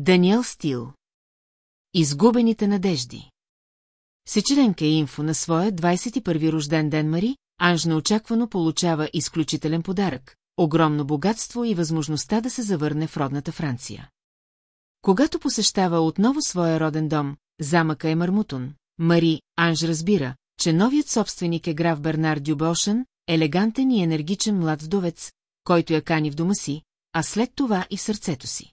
Даниел Стил Изгубените надежди Сечеренка е инфо на своя 21 рожден ден Мари, Анж неочаквано получава изключителен подарък, огромно богатство и възможността да се завърне в родната Франция. Когато посещава отново своя роден дом, замъка е Мармутон, Мари Анж разбира, че новият собственик е граф Бернар Дюбошън, елегантен и енергичен млад вдовец, който я кани в дома си, а след това и в сърцето си.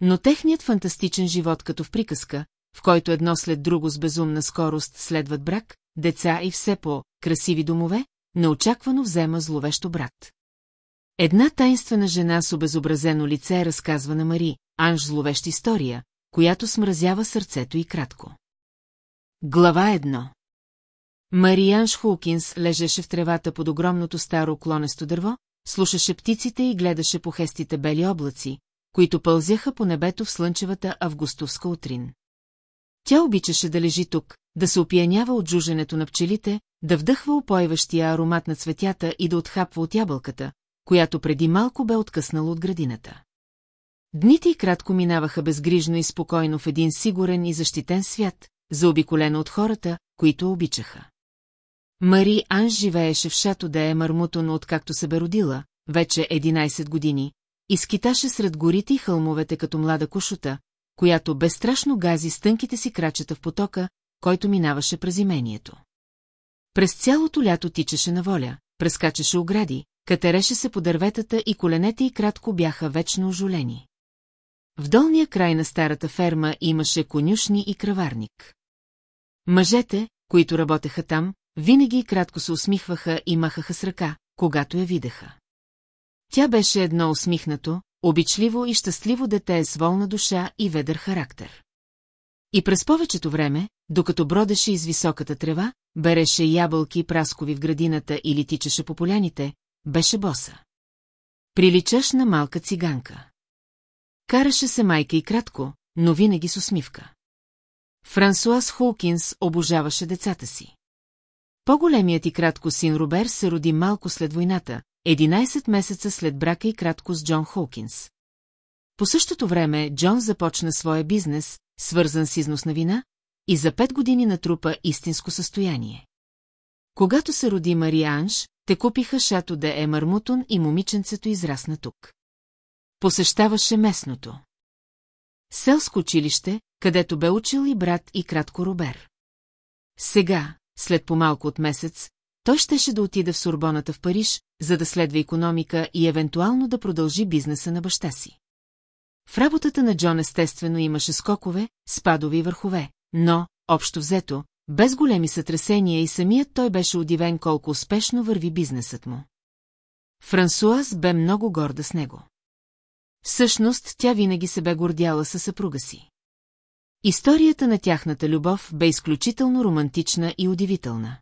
Но техният фантастичен живот като в приказка, в който едно след друго с безумна скорост следват брак, деца и все по-красиви домове, неочаквано взема зловещо брат. Една тайнствена жена с обезобразено лице разказва на Мари, Анж зловеща история, която смразява сърцето и кратко. Глава едно Марианш Хулкинс лежеше в тревата под огромното старо клонесто дърво, слушаше птиците и гледаше по хестите бели облаци, които пълзяха по небето в слънчевата августовска утрин. Тя обичаше да лежи тук, да се опиянява от жуженето на пчелите, да вдъхва опойващия аромат на цветята и да отхапва от ябълката, която преди малко бе откъснала от градината. Дните и кратко минаваха безгрижно и спокойно в един сигурен и защитен свят, заобиколено от хората, които обичаха. Мари Анж живееше в шато де Мармутон откакто се бе родила, вече 11 години, и скиташе сред горите и хълмовете като млада кошута, която безстрашно гази с тънките си крачета в потока, който минаваше през имението. През цялото лято тичаше на воля, прескачаше огради, катереше се по дърветата и коленете й кратко бяха вечно ожолени. В долния край на старата ферма имаше конюшни и краварник. Мъжете, които работеха там, винаги и кратко се усмихваха и махаха с ръка, когато я видеха. Тя беше едно усмихнато, обичливо и щастливо дете с волна душа и ведър характер. И през повечето време, докато бродеше из високата трева, береше ябълки и праскови в градината или тичаше по поляните, беше боса. Приличаш на малка циганка. Караше се майка и кратко, но винаги с усмивка. Франсуаз Холкинс обожаваше децата си. По-големият и кратко син Робер се роди малко след войната, 11 месеца след брака и кратко с Джон Холкинс. По същото време Джон започна своя бизнес, свързан с износ на вина, и за пет години натрупа истинско състояние. Когато се роди Мария Анж, те купиха шато де Емармутон и момиченцето израсна тук. Посещаваше местното. Селско училище, където бе учил и брат и кратко Робер. Сега, след по-малко от месец, той щеше да отида в Сурбоната в Париж, за да следва економика и евентуално да продължи бизнеса на баща си. В работата на Джон естествено имаше скокове, спадови и върхове, но, общо взето, без големи сътресения и самият той беше удивен колко успешно върви бизнесът му. Франсуаз бе много горда с него. Всъщност, тя винаги се бе гордяла със съпруга си. Историята на тяхната любов бе изключително романтична и удивителна.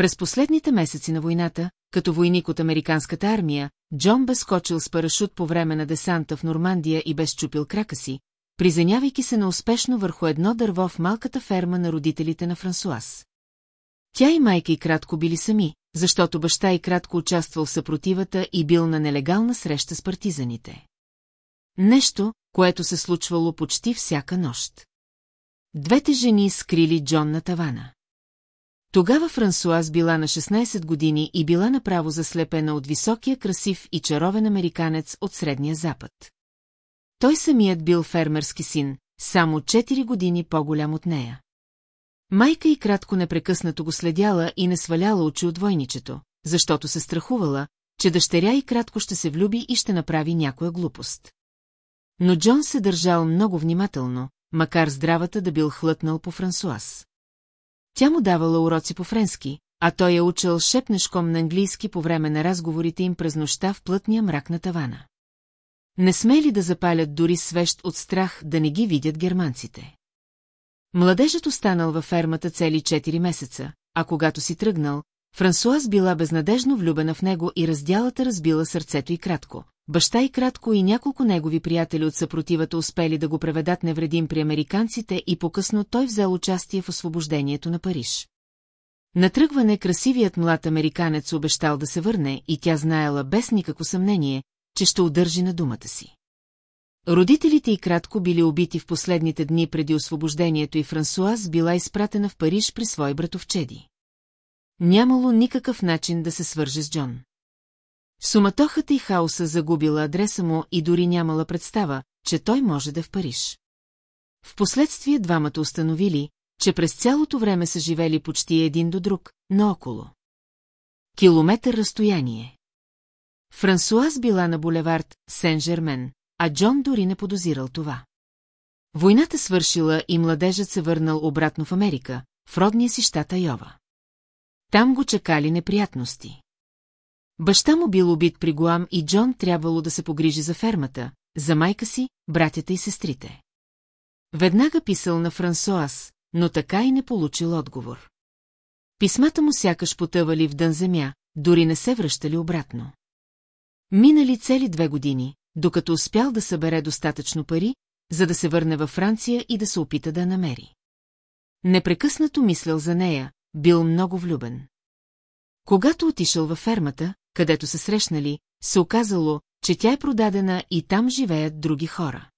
През последните месеци на войната, като войник от американската армия, Джон бе скочил с парашут по време на десанта в Нормандия и бе щупил крака си, приземявайки се неуспешно върху едно дърво в малката ферма на родителите на Франсуаз. Тя и майка и кратко били сами, защото баща и кратко участвал в съпротивата и бил на нелегална среща с партизаните. Нещо, което се случвало почти всяка нощ. Двете жени скрили Джон на тавана. Тогава Франсуаз била на 16 години и била направо заслепена от високия красив и чаровен американец от Средния Запад. Той самият бил фермерски син, само 4 години по-голям от нея. Майка и кратко непрекъснато го следяла и не сваляла очи от войничето, защото се страхувала, че дъщеря и кратко ще се влюби и ще направи някоя глупост. Но Джон се държал много внимателно, макар здравата да бил хлътнал по Франсуаз. Тя му давала уроци по френски, а той я учил шепнешком на английски по време на разговорите им през нощта в плътния мрак на тавана. Не смели да запалят дори свещ от страх да не ги видят германците. Младежът останал във фермата цели 4 месеца, а когато си тръгнал, Франсуаз била безнадежно влюбена в него и раздялата разбила сърцето и кратко. Баща и кратко и няколко негови приятели от съпротивата успели да го преведат невредим при американците и по-късно той взел участие в освобождението на Париж. Натръгване красивият млад американец обещал да се върне и тя знаела без никакво съмнение, че ще удържи на думата си. Родителите й кратко били убити в последните дни преди освобождението и Франсуаз била изпратена в Париж при свои братовчеди. Нямало никакъв начин да се свърже с Джон. Суматохата и хаоса загубила адреса му и дори нямала представа, че той може да е в Париж. Впоследствие двамата установили, че през цялото време са живели почти един до друг, наоколо. Километър разстояние. Франсуаз била на булевард Сен-Жермен, а Джон дори не подозирал това. Войната свършила и младежът се върнал обратно в Америка, в родния си щата Йова. Там го чекали неприятности. Баща му бил убит при Гуам и Джон трябвало да се погрижи за фермата, за майка си, братята и сестрите. Веднага писал на Франсуаз, но така и не получил отговор. Писмата му сякаш потъвали в дън земя, дори не се връщали обратно. Минали цели две години, докато успял да събере достатъчно пари, за да се върне във Франция и да се опита да намери. Непрекъснато мислял за нея, бил много влюбен. Когато отишъл във фермата, където се срещнали, се оказало, че тя е продадена и там живеят други хора.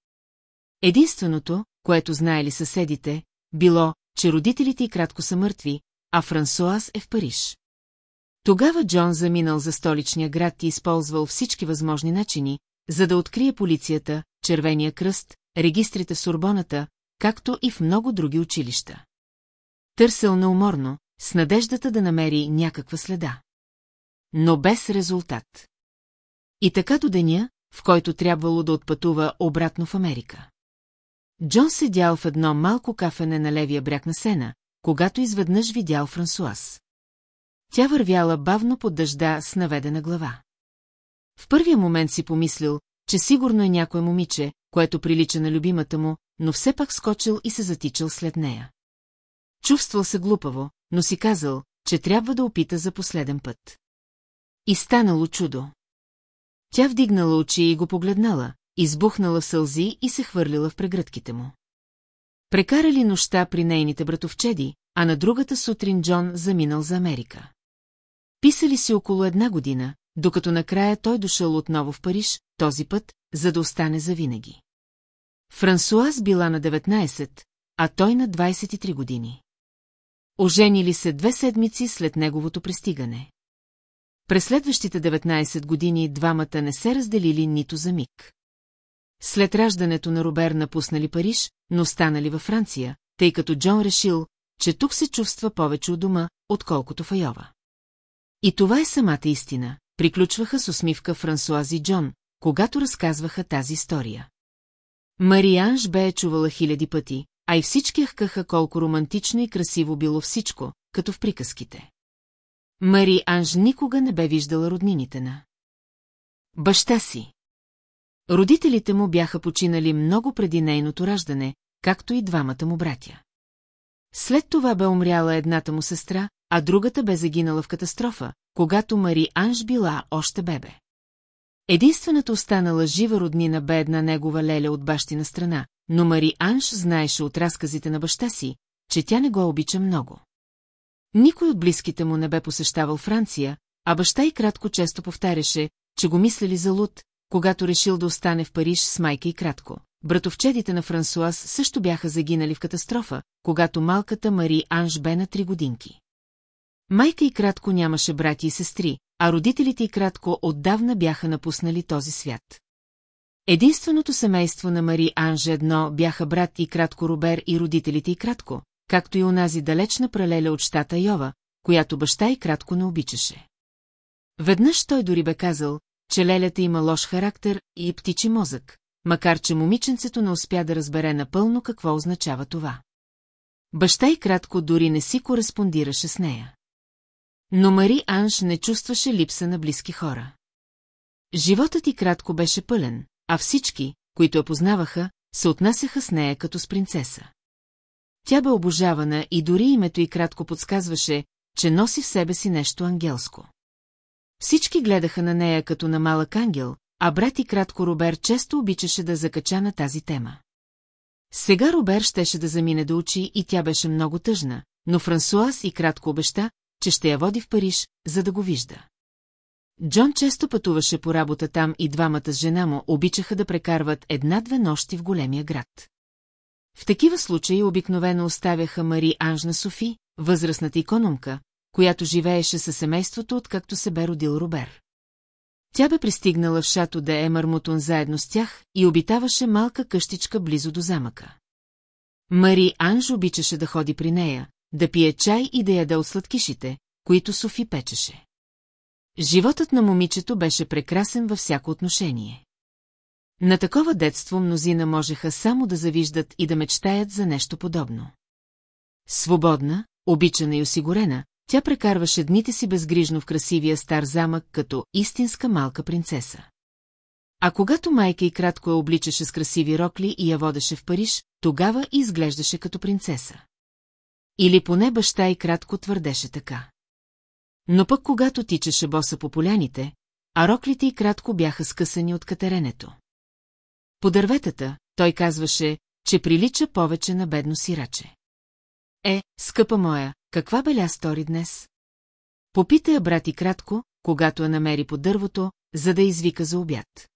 Единственото, което знаели съседите, било, че родителите й кратко са мъртви, а Франсуаз е в Париж. Тогава Джон заминал за столичния град и използвал всички възможни начини, за да открие полицията, Червения кръст, регистрите в Сурбоната, както и в много други училища. Търсил неуморно, с надеждата да намери някаква следа. Но без резултат. И така до деня, в който трябвало да отпътува обратно в Америка. Джон седял в едно малко кафене на левия бряг на Сена, когато изведнъж видял Франсуаз. Тя вървяла бавно под дъжда с наведена глава. В първия момент си помислил, че сигурно е някое момиче, което прилича на любимата му, но все пак скочил и се затичал след нея. Чувствал се глупаво, но си казал, че трябва да опита за последен път. И станало чудо. Тя вдигнала очи и го погледнала, избухнала сълзи и се хвърлила в прегръдките му. Прекарали нощта при нейните братовчеди, а на другата сутрин Джон заминал за Америка. Писали си около една година, докато накрая той дошъл отново в Париж, този път, за да остане завинаги. Франсуаз била на 19, а той на 23 години. Оженили се две седмици след неговото пристигане. През следващите 19 години двамата не се разделили нито за миг. След раждането на Робер напуснали Париж, но станали във Франция, тъй като Джон решил, че тук се чувства повече от дома, отколкото в Айова. И това е самата истина, приключваха с усмивка Франсуази Джон, когато разказваха тази история. Марианж бе е чувала хиляди пъти, а и всички хкаха колко романтично и красиво било всичко, като в приказките. Мари Анж никога не бе виждала роднините на. Баща си. Родителите му бяха починали много преди нейното раждане, както и двамата му братя. След това бе умряла едната му сестра, а другата бе загинала в катастрофа, когато Мари Анж била още бебе. Единствената останала жива роднина бе една негова леля от бащина страна, но Мари Анж знаеше от разказите на баща си, че тя не го обича много. Никой от близките му не бе посещавал Франция, а баща и кратко често повтаряше, че го мислили за луд, когато решил да остане в Париж с майка и кратко. Братовчедите на Франсуаз също бяха загинали в катастрофа, когато малката Мари Анж бе на три годинки. Майка и кратко нямаше брати и сестри, а родителите и кратко отдавна бяха напуснали този свят. Единственото семейство на Мари Анж едно бяха брат и кратко Робер и родителите и кратко, както и онази далечна пралеля от щата Йова, която баща и кратко не обичаше. Веднъж той дори бе казал, че лелята има лош характер и птичи мозък, макар че момиченцето не успя да разбере напълно какво означава това. Баща и кратко дори не си кореспондираше с нея. Но Мари Анш не чувстваше липса на близки хора. Животът ти кратко беше пълен, а всички, които я познаваха, се отнасяха с нея като с принцеса. Тя бе обожавана и дори името й кратко подсказваше, че носи в себе си нещо ангелско. Всички гледаха на нея като на малък ангел, а брат и кратко Робер често обичаше да закача на тази тема. Сега Робер щеше да замине да учи и тя беше много тъжна, но Франсуаз и кратко обеща, че ще я води в Париж, за да го вижда. Джон често пътуваше по работа там и двамата с жена му обичаха да прекарват една-две нощи в големия град. В такива случаи обикновено оставяха Мари Анжна Софи, възрастната икономка, която живееше със семейството, откакто се бе родил Робер. Тя бе пристигнала в шато де Емармутон заедно с тях и обитаваше малка къщичка близо до замъка. Мари Анж обичаше да ходи при нея, да пие чай и да яде от сладкишите, които Софи печеше. Животът на момичето беше прекрасен във всяко отношение. На такова детство мнозина можеха само да завиждат и да мечтаят за нещо подобно. Свободна, обичана и осигурена, тя прекарваше дните си безгрижно в красивия стар замък като истинска малка принцеса. А когато майка и кратко я обличаше с красиви рокли и я водеше в Париж, тогава изглеждаше като принцеса. Или поне баща и кратко твърдеше така. Но пък когато тичаше боса по поляните, а роклите и кратко бяха скъсани от катеренето. По дърветата, той казваше, че прилича повече на бедно сираче. Е, скъпа моя, каква беля стори днес? Попита я брат и кратко, когато я намери под дървото, за да извика за обяд.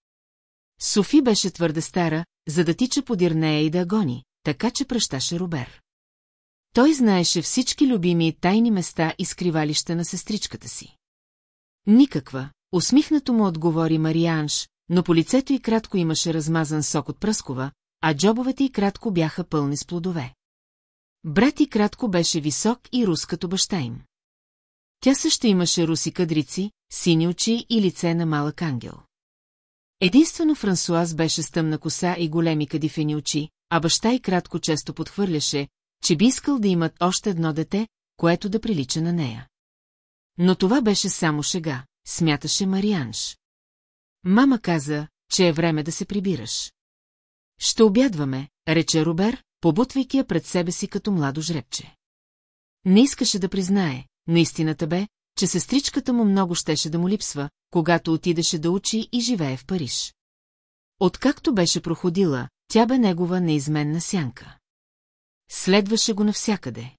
Софи беше твърде стара, за да тича подир нея и да гони, така че пръщаше Робер. Той знаеше всички любими тайни места и скривалища на сестричката си. Никаква, усмихнато му отговори Марианш, но по лицето й кратко имаше размазан сок от пръскова, а джобовете й кратко бяха пълни с плодове. Брат и кратко беше висок и рус като баща им. Тя също имаше руси кадрици, сини очи и лице на малък ангел. Единствено Франсуаз беше с тъмна коса и големи кадифени очи, а баща и кратко често подхвърляше, че би искал да имат още едно дете, което да прилича на нея. Но това беше само шега, смяташе Марианш. Мама каза, че е време да се прибираш. Ще обядваме, рече Робер, побутвайки я пред себе си като младо жребче. Не искаше да признае, но истината бе, че сестричката му много щеше да му липсва, когато отидеше да учи и живее в Париж. Откакто беше проходила, тя бе негова неизменна сянка. Следваше го навсякъде.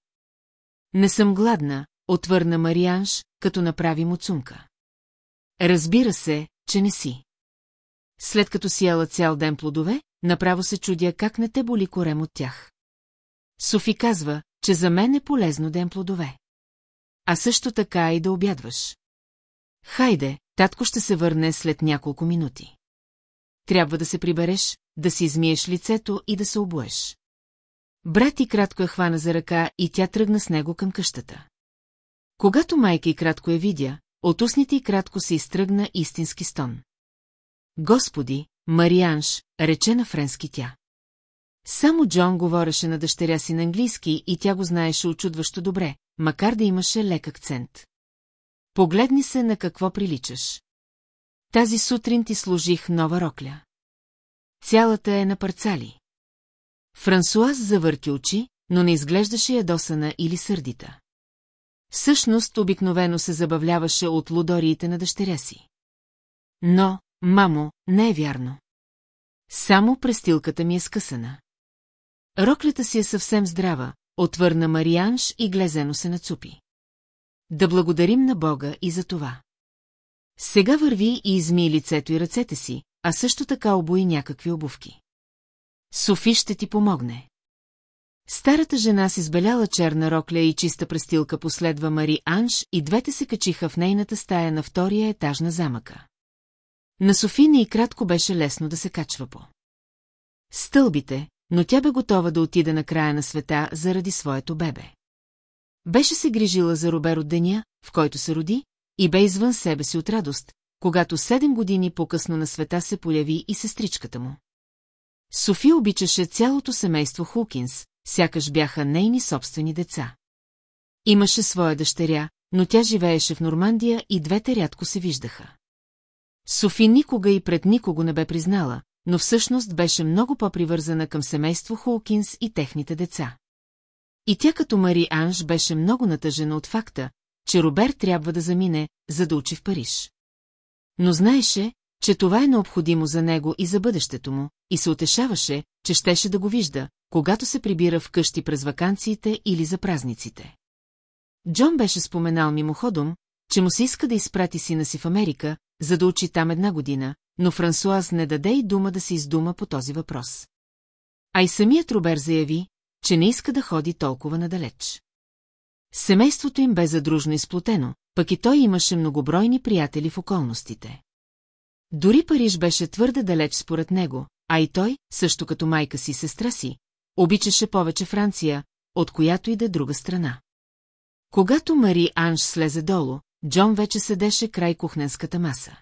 Не съм гладна, отвърна Марианш, като направи му цунка. Разбира се, че не си. След като си яла цял ден плодове, направо се чудя как не те боли корем от тях. Софи казва, че за мен е полезно да ем плодове. А също така и да обядваш. Хайде, татко ще се върне след няколко минути. Трябва да се прибереш, да си измиеш лицето и да се обуеш. Брат и кратко я хвана за ръка и тя тръгна с него към къщата. Когато майка и кратко я видя, от устните и кратко се изтръгна истински стон. Господи, Марианш, рече на френски тя. Само Джон говореше на дъщеря си на английски и тя го знаеше очудващо добре, макар да имаше лек акцент. Погледни се на какво приличаш. Тази сутрин ти служих нова рокля. Цялата е на парцали. Франсуаз завърти очи, но не изглеждаше ядосана или сърдита. Всъщност обикновено се забавляваше от лудориите на дъщеря си. Но, мамо, не е вярно. Само престилката ми е скъсана. Роклята си е съвсем здрава, отвърна Марианш и глезено се нацупи. Да благодарим на Бога и за това. Сега върви и изми лицето и ръцете си, а също така обои някакви обувки. Софи ще ти помогне. Старата жена с избеляла черна рокля и чиста престилка последва Мари Анш и двете се качиха в нейната стая на втория етаж на замъка. На Софина и кратко беше лесно да се качва по. Стълбите, но тя бе готова да отида на края на света заради своето бебе. Беше се грижила за Робер от деня, в който се роди, и бе извън себе си от радост, когато седем години по-късно на света се появи и сестричката му. София обичаше цялото семейство Хулкинс, сякаш бяха нейни собствени деца. Имаше своя дъщеря, но тя живееше в Нормандия и двете рядко се виждаха. Софи никога и пред никого не бе признала, но всъщност беше много по-привързана към семейство Хулкинс и техните деца. И тя като Мари Анж беше много натъжена от факта, че Робер трябва да замине, за да учи в Париж. Но знаеше, че това е необходимо за него и за бъдещето му, и се утешаваше, че щеше да го вижда, когато се прибира в къщи през вакансиите или за празниците. Джон беше споменал мимоходом, че му се иска да изпрати сина си в Америка, за да учи там една година, но Франсуаз не даде и дума да се издума по този въпрос. А и самият Робер заяви, че не иска да ходи толкова надалеч. Семейството им бе задружно изплотено, пък и той имаше многобройни приятели в околностите. Дори Париж беше твърде далеч според него, а и той, също като майка си и сестра си, обичаше повече Франция, от която и да друга страна. Когато Мари Анж слезе долу, Джон вече седеше край кухненската маса.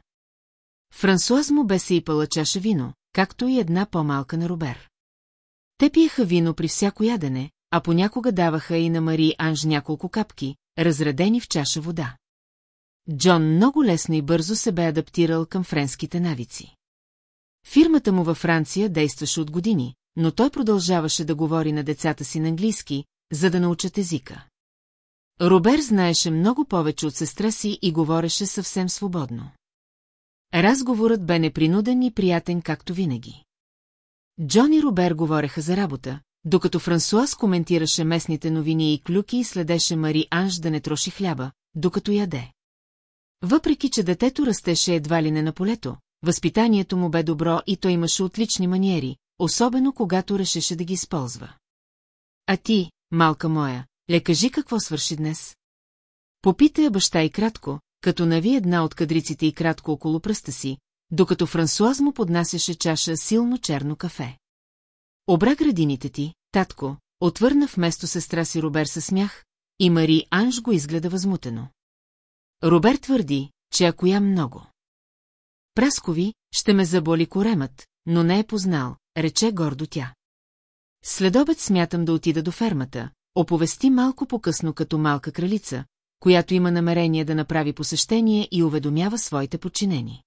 Франсуаз му бе се ипала чаша вино, както и една по-малка на Робер. Те пиеха вино при всяко ядене, а понякога даваха и на Мари Анж няколко капки, разредени в чаша вода. Джон много лесно и бързо се бе адаптирал към френските навици. Фирмата му във Франция действаше от години, но той продължаваше да говори на децата си на английски, за да научат езика. Робер знаеше много повече от сестра си и говореше съвсем свободно. Разговорът бе непринуден и приятен както винаги. Джон и Робер говореха за работа, докато Франсуаз коментираше местните новини и клюки и следеше Мари Анж да не троши хляба, докато яде. Въпреки, че детето растеше едва ли не на полето, възпитанието му бе добро и той имаше отлични маниери, особено когато решеше да ги използва. А ти, малка моя, ле кажи какво свърши днес? Попита я баща и кратко, като нави една от кадриците и кратко около пръста си, докато Франсуаз му поднасяше чаша силно черно кафе. Обра градините ти, татко, отвърна вместо сестра си Робер със смях, и Мари Анж го изгледа възмутено. Робер твърди, че ако я много. Праскови, ще ме заболи коремът, но не е познал, рече гордо тя. Следобед смятам да отида до фермата, оповести малко по-късно като малка кралица, която има намерение да направи посещение и уведомява своите подчинени.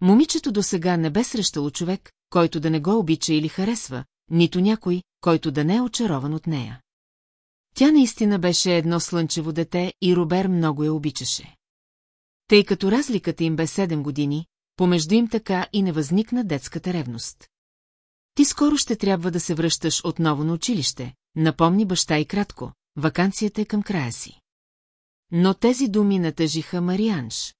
Момичето до сега не бе срещало човек, който да не го обича или харесва, нито някой, който да не е очарован от нея. Тя наистина беше едно слънчево дете и Робер много я обичаше. Тъй като разликата им бе 7 години, помежду им така и не възникна детската ревност. Ти скоро ще трябва да се връщаш отново на училище, напомни баща и кратко, вакансията е към края си. Но тези думи натъжиха Марианш.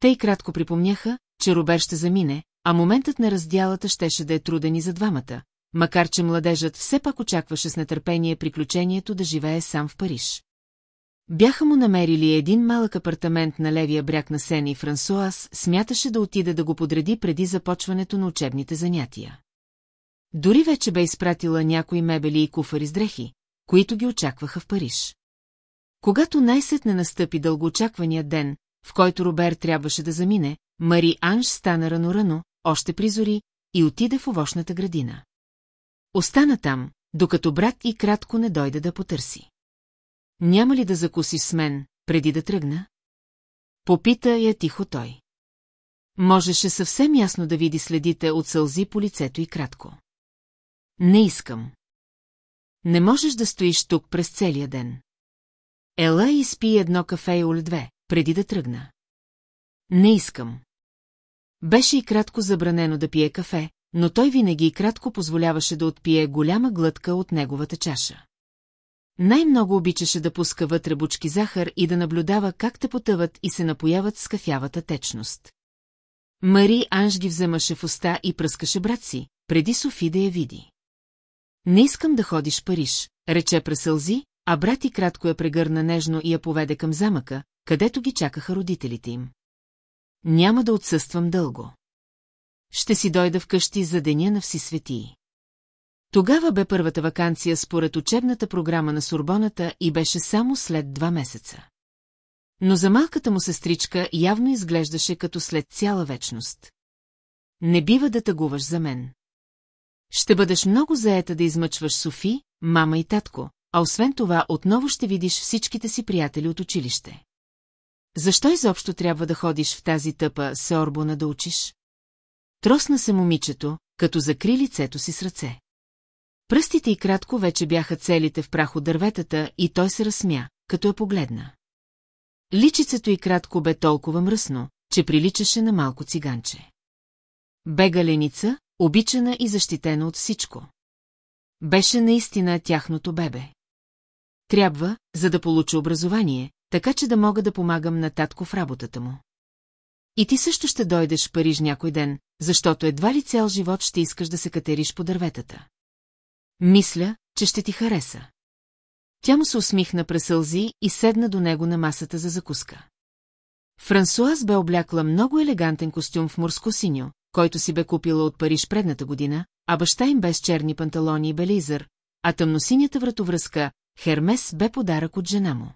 Те и кратко припомняха, че Робер ще замине, а моментът на раздялата щеше да е труден и за двамата, макар че младежът все пак очакваше с нетърпение приключението да живее сам в Париж. Бяха му намерили един малък апартамент на левия бряг на Сен и Франсуаз смяташе да отиде да го подреди преди започването на учебните занятия. Дори вече бе изпратила някои мебели и куфари с дрехи, които ги очакваха в Париж. Когато най-сетне настъпи дългоочаквания ден, в който Робер трябваше да замине, Мари Анж стана рано-рано, още призори, и отиде в овощната градина. Остана там, докато брат и кратко не дойде да потърси. Няма ли да закусиш с мен, преди да тръгна? Попита я тихо той. Можеше съвсем ясно да види следите от сълзи по лицето и кратко. Не искам. Не можеш да стоиш тук през целия ден. Ела изпи едно кафе и оле две, преди да тръгна. Не искам. Беше и кратко забранено да пие кафе, но той винаги и кратко позволяваше да отпие голяма глътка от неговата чаша. Най-много обичаше да пуска вътре бучки захар и да наблюдава как те потъват и се напояват с кафявата течност. Мари Анж ги вземаше в уста и пръскаше брат си, преди Софи да я види. Не искам да ходиш в Париж, рече пресълзи, а брат и кратко я прегърна нежно и я поведе към замъка, където ги чакаха родителите им. Няма да отсъствам дълго. Ще си дойда вкъщи за деня на всесветии. Тогава бе първата вакансия според учебната програма на Сурбоната и беше само след два месеца. Но за малката му сестричка явно изглеждаше като след цяла вечност. Не бива да тъгуваш за мен. Ще бъдеш много заета да измъчваш Софи, мама и татко, а освен това отново ще видиш всичките си приятели от училище. Защо изобщо трябва да ходиш в тази тъпа Сеорбона да учиш? Тросна се момичето, като закри лицето си с ръце. Пръстите и кратко вече бяха целите в прах от дърветата и той се разсмя, като я погледна. Личицето и кратко бе толкова мръсно, че приличаше на малко циганче. Бе галеница, обичана и защитена от всичко. Беше наистина тяхното бебе. Трябва, за да получи образование, така че да мога да помагам на татко в работата му. И ти също ще дойдеш в Париж някой ден, защото едва ли цял живот ще искаш да се катериш по дърветата. Мисля, че ще ти хареса. Тя му се усмихна през сълзи и седна до него на масата за закуска. Франсуаз бе облякла много елегантен костюм в морско синьо, който си бе купила от Париж предната година, а баща им без черни панталони и белизър, а тъмносинята вратовръзка Хермес бе подарък от жена му.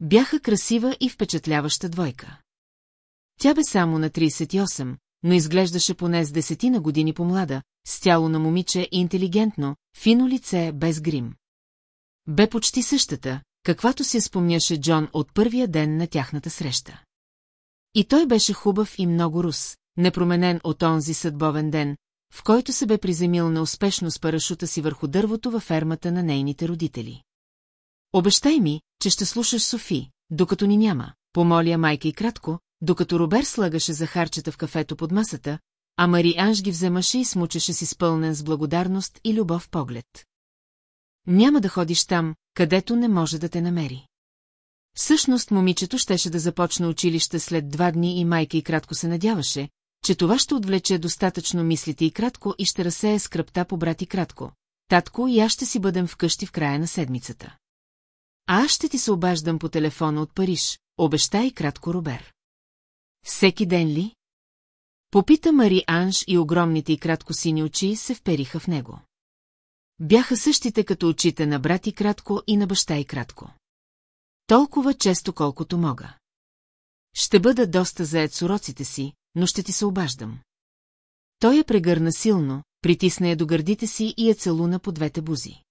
Бяха красива и впечатляваща двойка. Тя бе само на 38, но изглеждаше поне с десетина години по-млада, с тяло на момиче и интелигентно, фино лице без грим. Бе почти същата, каквато си спомняше Джон от първия ден на тяхната среща. И той беше хубав и много рус, непроменен от онзи съдбовен ден, в който се бе приземил неуспешно с парашута си върху дървото във фермата на нейните родители. Обещай ми, че ще слушаш Софи, докато ни няма, помоля майка и кратко, докато Робер слагаше захарчета в кафето под масата, а Мари Анж ги вземаше и смучеше си спълнен с благодарност и любов поглед. Няма да ходиш там, където не може да те намери. Всъщност момичето щеше да започне училище след два дни и майка и кратко се надяваше, че това ще отвлече достатъчно мислите и кратко и ще разсее скръпта по брат и кратко. Татко и аз ще си бъдем вкъщи в края на седмицата. А аз ще ти се обаждам по телефона от Париж, обеща и кратко Робер. Всеки ден ли? Попита Мари Анж и огромните и кратко сини очи се впериха в него. Бяха същите като очите на брат и кратко и на баща и кратко. Толкова често колкото мога. Ще бъда доста заед с уроците си, но ще ти се обаждам. Той я прегърна силно, притисна я до гърдите си и я целуна по двете бузи.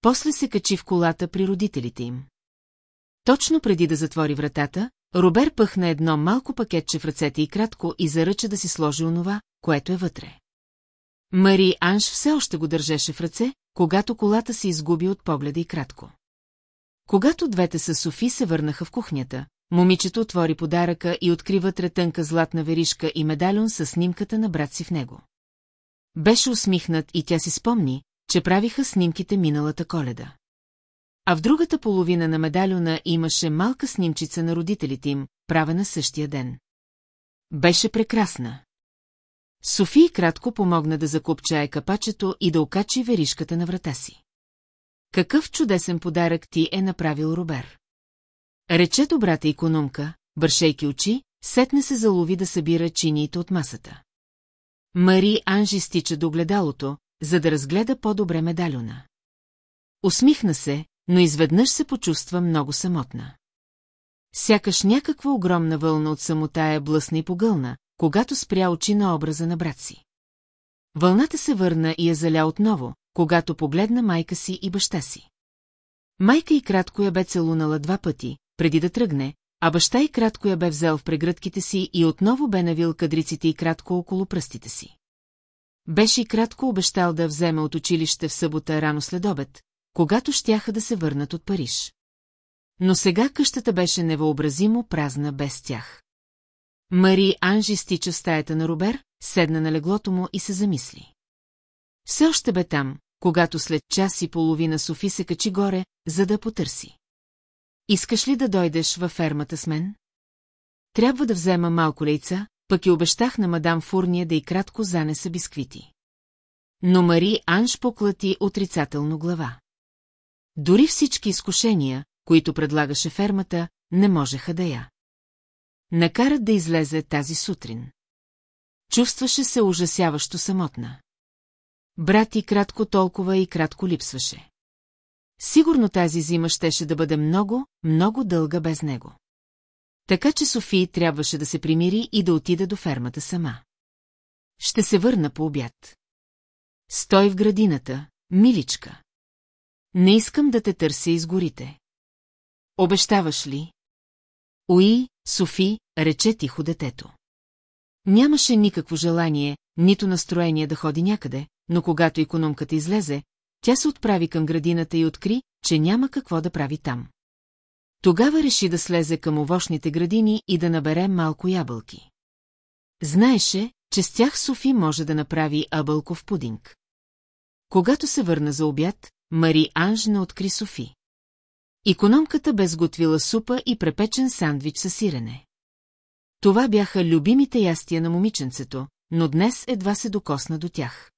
После се качи в колата при родителите им. Точно преди да затвори вратата, Робер пъхна едно малко пакетче в ръцете и кратко и заръча да си сложи онова, което е вътре. Мари Анж все още го държеше в ръце, когато колата се изгуби от погледа и кратко. Когато двете с Софи се върнаха в кухнята, момичето отвори подаръка и откри вътре тънка златна веришка и медальон с снимката на брат си в него. Беше усмихнат и тя си спомни, че правиха снимките миналата коледа. А в другата половина на медальона имаше малка снимчица на родителите им, правена същия ден. Беше прекрасна. София кратко помогна да закупчае капачето и да окачи веришката на врата си. Какъв чудесен подарък ти е направил Робер? Рече добрата економка, бършейки очи, сетне се залови да събира чиниите от масата. Мари Анжи стича до огледалото, за да разгледа по-добре медальона. Усмихна се, но изведнъж се почувства много самотна. Сякаш някаква огромна вълна от самота е блъсна и погълна, когато спря очи на образа на брат си. Вълната се върна и я заля отново, когато погледна майка си и баща си. Майка и кратко я бе целунала два пъти, преди да тръгне, а баща и кратко я бе взел в прегръдките си и отново бе навил кадриците и кратко около пръстите си. Беше и кратко обещал да вземе от училище в събота рано след обед, когато щяха да се върнат от Париж. Но сега къщата беше невъобразимо празна без тях. Мари Анжи стича в стаята на Робер, седна на леглото му и се замисли. Все още бе там, когато след час и половина Софи се качи горе, за да потърси. Искаш ли да дойдеш във фермата с мен? Трябва да взема малко лейца, пък и обещах на мадам Фурния да и кратко занеса бисквити. Но Мари Анж поклати отрицателно глава. Дори всички изкушения, които предлагаше фермата, не можеха да я. Накарат да излезе тази сутрин. Чувстваше се ужасяващо самотна. Брат и кратко толкова и кратко липсваше. Сигурно тази зима щеше да бъде много, много дълга без него. Така че Софи трябваше да се примири и да отида до фермата сама. Ще се върна по обяд. Стой в градината, миличка. Не искам да те търся из горите. Обещаваш ли? Уи, Софи, рече тихо детето. Нямаше никакво желание, нито настроение да ходи някъде, но когато економката излезе, тя се отправи към градината и откри, че няма какво да прави там. Тогава реши да слезе към овощните градини и да набере малко ябълки. Знаеше, че с тях Софи може да направи ябълков пудинг. Когато се върна за обяд, Мари Анж не откри Софи. Икономката бе сготвила супа и препечен сандвич със сирене. Това бяха любимите ястия на момиченцето, но днес едва се докосна до тях.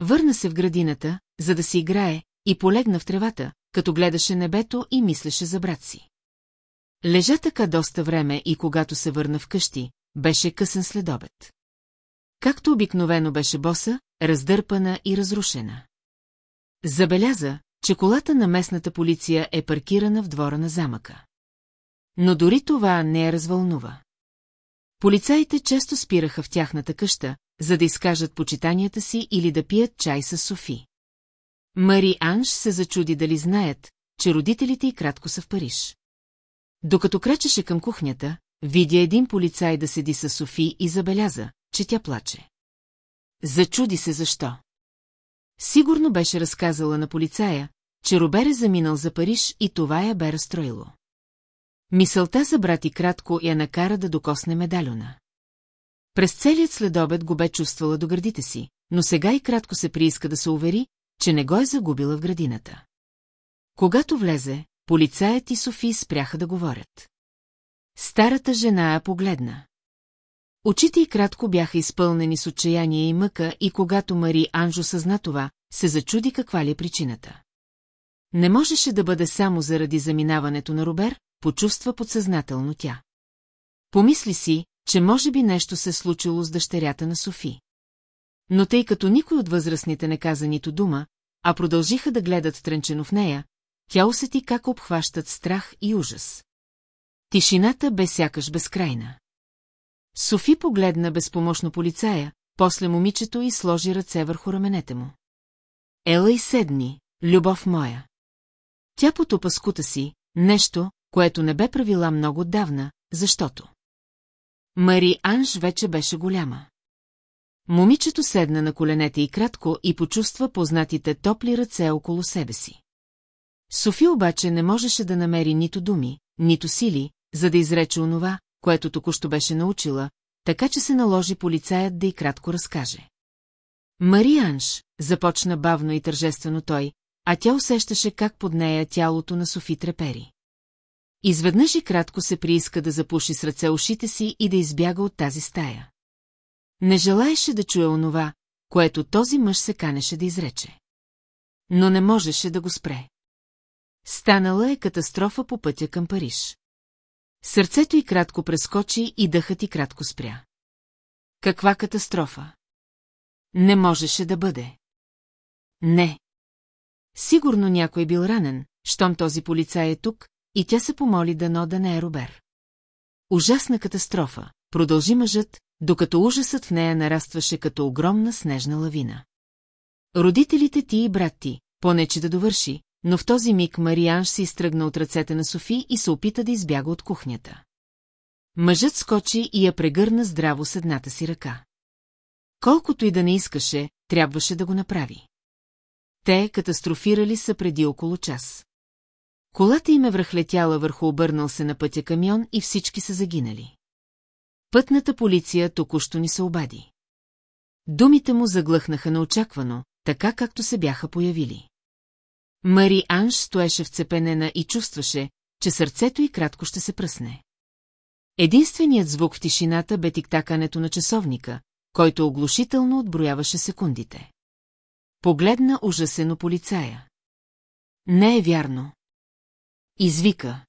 Върна се в градината, за да си играе, и полегна в тревата, като гледаше небето и мислеше за брат си. Лежа така доста време и когато се върна вкъщи, беше късен следобед. Както обикновено беше боса, раздърпана и разрушена. Забеляза, че колата на местната полиция е паркирана в двора на замъка. Но дори това не я развълнува. Полицаите често спираха в тяхната къща, за да изкажат почитанията си или да пият чай с Софи. Мари Анж се зачуди дали знаят, че родителите й кратко са в Париж. Докато крачеше към кухнята, видя един полицай да седи с Софи и забеляза, че тя плаче. Зачуди се защо. Сигурно беше разказала на полицая, че Робер е заминал за Париж и това я бе разстроило. Мисълта за брати кратко я накара да докосне медалюна. През целият следобед го бе чувствала до гърдите си, но сега и кратко се прииска да се увери, че не го е загубила в градината. Когато влезе, полицаят и Софи спряха да говорят. Старата жена я погледна. Очите й кратко бяха изпълнени с отчаяние и мъка и когато Мари Анжо съзна това, се зачуди каква ли е причината. Не можеше да бъде само заради заминаването на Робер, почувства подсъзнателно тя. Помисли си, че може би нещо се случило с дъщерята на Софи. Но тъй като никой от възрастните не каза нито дума, а продължиха да гледат тренчено в нея, тя усети как обхващат страх и ужас. Тишината бе сякаш безкрайна. Софи погледна безпомощно полицая, после момичето и сложи ръце върху раменете му. Ела и седни, любов моя. Тя потупа скута си, нещо, което не бе правила много отдавна, защото... Мари Анж вече беше голяма. Момичето седна на коленете и кратко и почувства познатите топли ръце около себе си. Софи обаче не можеше да намери нито думи, нито сили, за да изрече онова, което току-що беше научила, така че се наложи полицаят да и кратко разкаже. Марианш, започна бавно и тържествено той, а тя усещаше как под нея тялото на Софи трепери. Изведнъж и кратко се прииска да запуши с ръце ушите си и да избяга от тази стая. Не желаеше да чуе онова, което този мъж се канеше да изрече. Но не можеше да го спре. Станала е катастрофа по пътя към Париж. Сърцето й кратко прескочи и дъхът й кратко спря. Каква катастрофа? Не можеше да бъде. Не. Сигурно някой е бил ранен, щом този полицай е тук, и тя се помоли дано да не е Робер. Ужасна катастрофа, продължи мъжът, докато ужасът в нея нарастваше като огромна снежна лавина. Родителите ти и брат ти, понече да довърши, но в този миг Марианш се изтръгна от ръцете на Софи и се опита да избяга от кухнята. Мъжът скочи и я прегърна здраво с едната си ръка. Колкото и да не искаше, трябваше да го направи. Те катастрофирали са преди около час. Колата им е връхлетяла върху обърнал се на пътя камион и всички са загинали. Пътната полиция току-що ни се обади. Думите му заглъхнаха неочаквано, така както се бяха появили. Мари Анж стоеше вцепенена и чувстваше, че сърцето й кратко ще се пръсне. Единственият звук в тишината бе тиктакането на часовника, който оглушително отброяваше секундите. Погледна ужасено полицая. Не е вярно. Извика.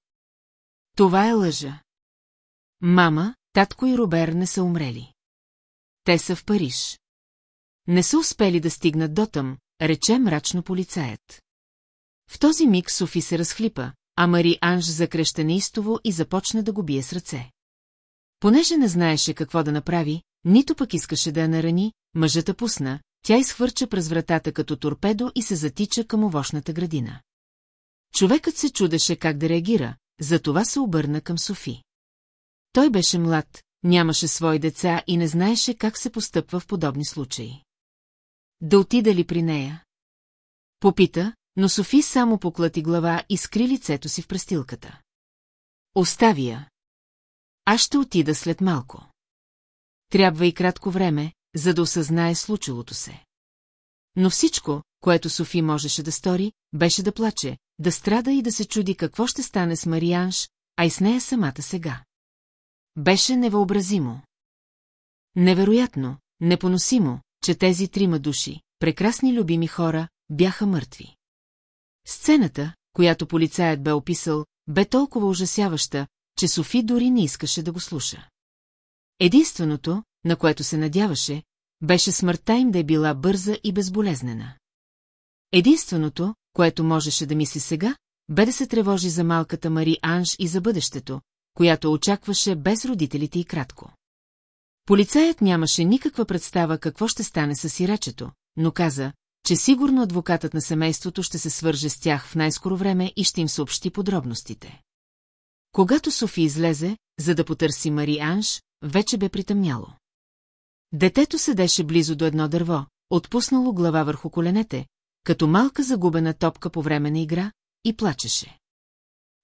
Това е лъжа. Мама, татко и Робер не са умрели. Те са в Париж. Не са успели да стигнат дотъм, рече мрачно полицаят. В този миг Софи се разхлипа, а Мари Анж закреща неистово и започна да го бие с ръце. Понеже не знаеше какво да направи, нито пък искаше да я нарани, мъжата пусна, тя изхвърча през вратата като торпедо и се затича към овощната градина. Човекът се чудеше как да реагира, затова се обърна към Софи. Той беше млад, нямаше свои деца и не знаеше как се постъпва в подобни случаи. Да отида ли при нея? Попита, но Софи само поклати глава и скри лицето си в престилката. Остави я. Аз ще отида след малко. Трябва и кратко време, за да осъзнае случилото се. Но всичко, което Софи можеше да стори, беше да плаче, да страда и да се чуди какво ще стане с Марианш, а и с нея самата сега. Беше невъобразимо. Невероятно, непоносимо, че тези трима души, прекрасни любими хора, бяха мъртви. Сцената, която полицаят бе описал, бе толкова ужасяваща, че Софи дори не искаше да го слуша. Единственото, на което се надяваше, беше смъртта им да е била бърза и безболезнена. Единственото, което можеше да мисли сега, бе да се тревожи за малката Мари Анж и за бъдещето, която очакваше без родителите и кратко. Полицаят нямаше никаква представа какво ще стане с сирачето, но каза, че сигурно адвокатът на семейството ще се свърже с тях в най-скоро време и ще им съобщи подробностите. Когато Софи излезе, за да потърси Мари Анж, вече бе притъмняло. Детето седеше близо до едно дърво, отпуснало глава върху коленете, като малка загубена топка по време на игра, и плачеше.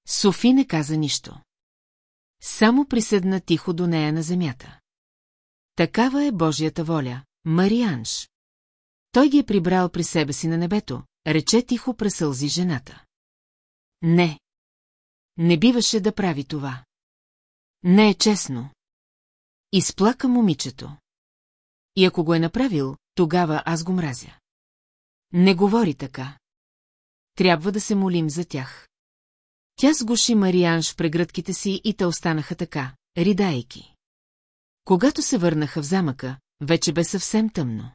Софи не каза нищо. Само приседна тихо до нея на земята. Такава е Божията воля, Марианж. Той ги е прибрал при себе си на небето, рече тихо пресълзи жената. Не. Не биваше да прави това. Не е честно. Изплака момичето. И ако го е направил, тогава аз го мразя. Не говори така. Трябва да се молим за тях. Тя сгуши Марианж в прегръдките си и те останаха така, ридайки. Когато се върнаха в замъка, вече бе съвсем тъмно.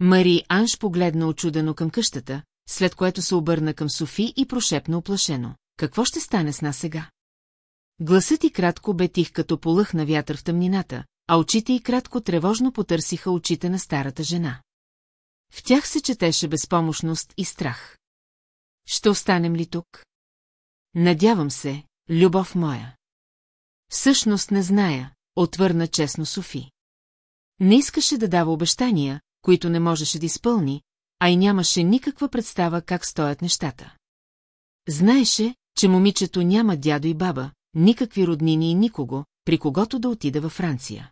Мари Анж погледна очудено към къщата, след което се обърна към Софи и прошепна оплашено. Какво ще стане с нас сега? Гласът и кратко бе тих като полъх на вятър в тъмнината, а очите и кратко тревожно потърсиха очите на старата жена. В тях се четеше безпомощност и страх. Ще останем ли тук? Надявам се, любов моя. Всъщност не зная, отвърна честно Софи. Не искаше да дава обещания, които не можеше да изпълни, а и нямаше никаква представа как стоят нещата. Знаеше, че момичето няма дядо и баба, никакви роднини и никого, при когото да отида във Франция.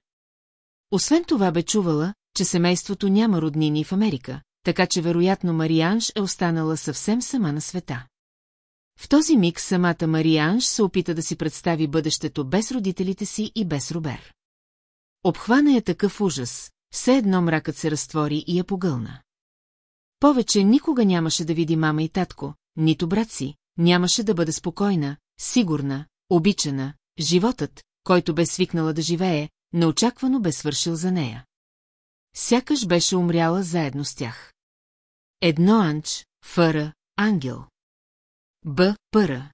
Освен това бе чувала, че семейството няма роднини в Америка, така че вероятно Марианж е останала съвсем сама на света. В този миг самата Марианж се опита да си представи бъдещето без родителите си и без Робер. Обхвана я такъв ужас, все едно мракът се разтвори и я погълна. Повече никога нямаше да види мама и татко, нито брат си, нямаше да бъде спокойна, сигурна, обичана, животът, който бе свикнала да живее, неочаквано бе свършил за нея. Сякаш беше умряла заедно с тях. Едно анч, фъра, ангел. Б. Пъра.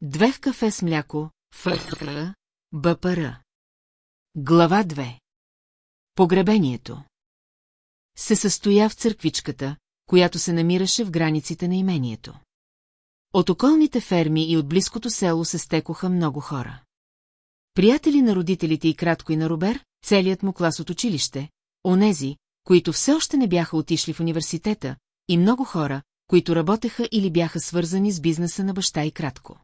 Две в кафе с мляко, фъра. Пъра. Глава 2 Погребението Се състоя в църквичката, която се намираше в границите на имението. От околните ферми и от близкото село се стекоха много хора. Приятели на родителите и кратко и на Робер, целият му клас от училище, онези, които все още не бяха отишли в университета, и много хора, които работеха или бяха свързани с бизнеса на баща и кратко.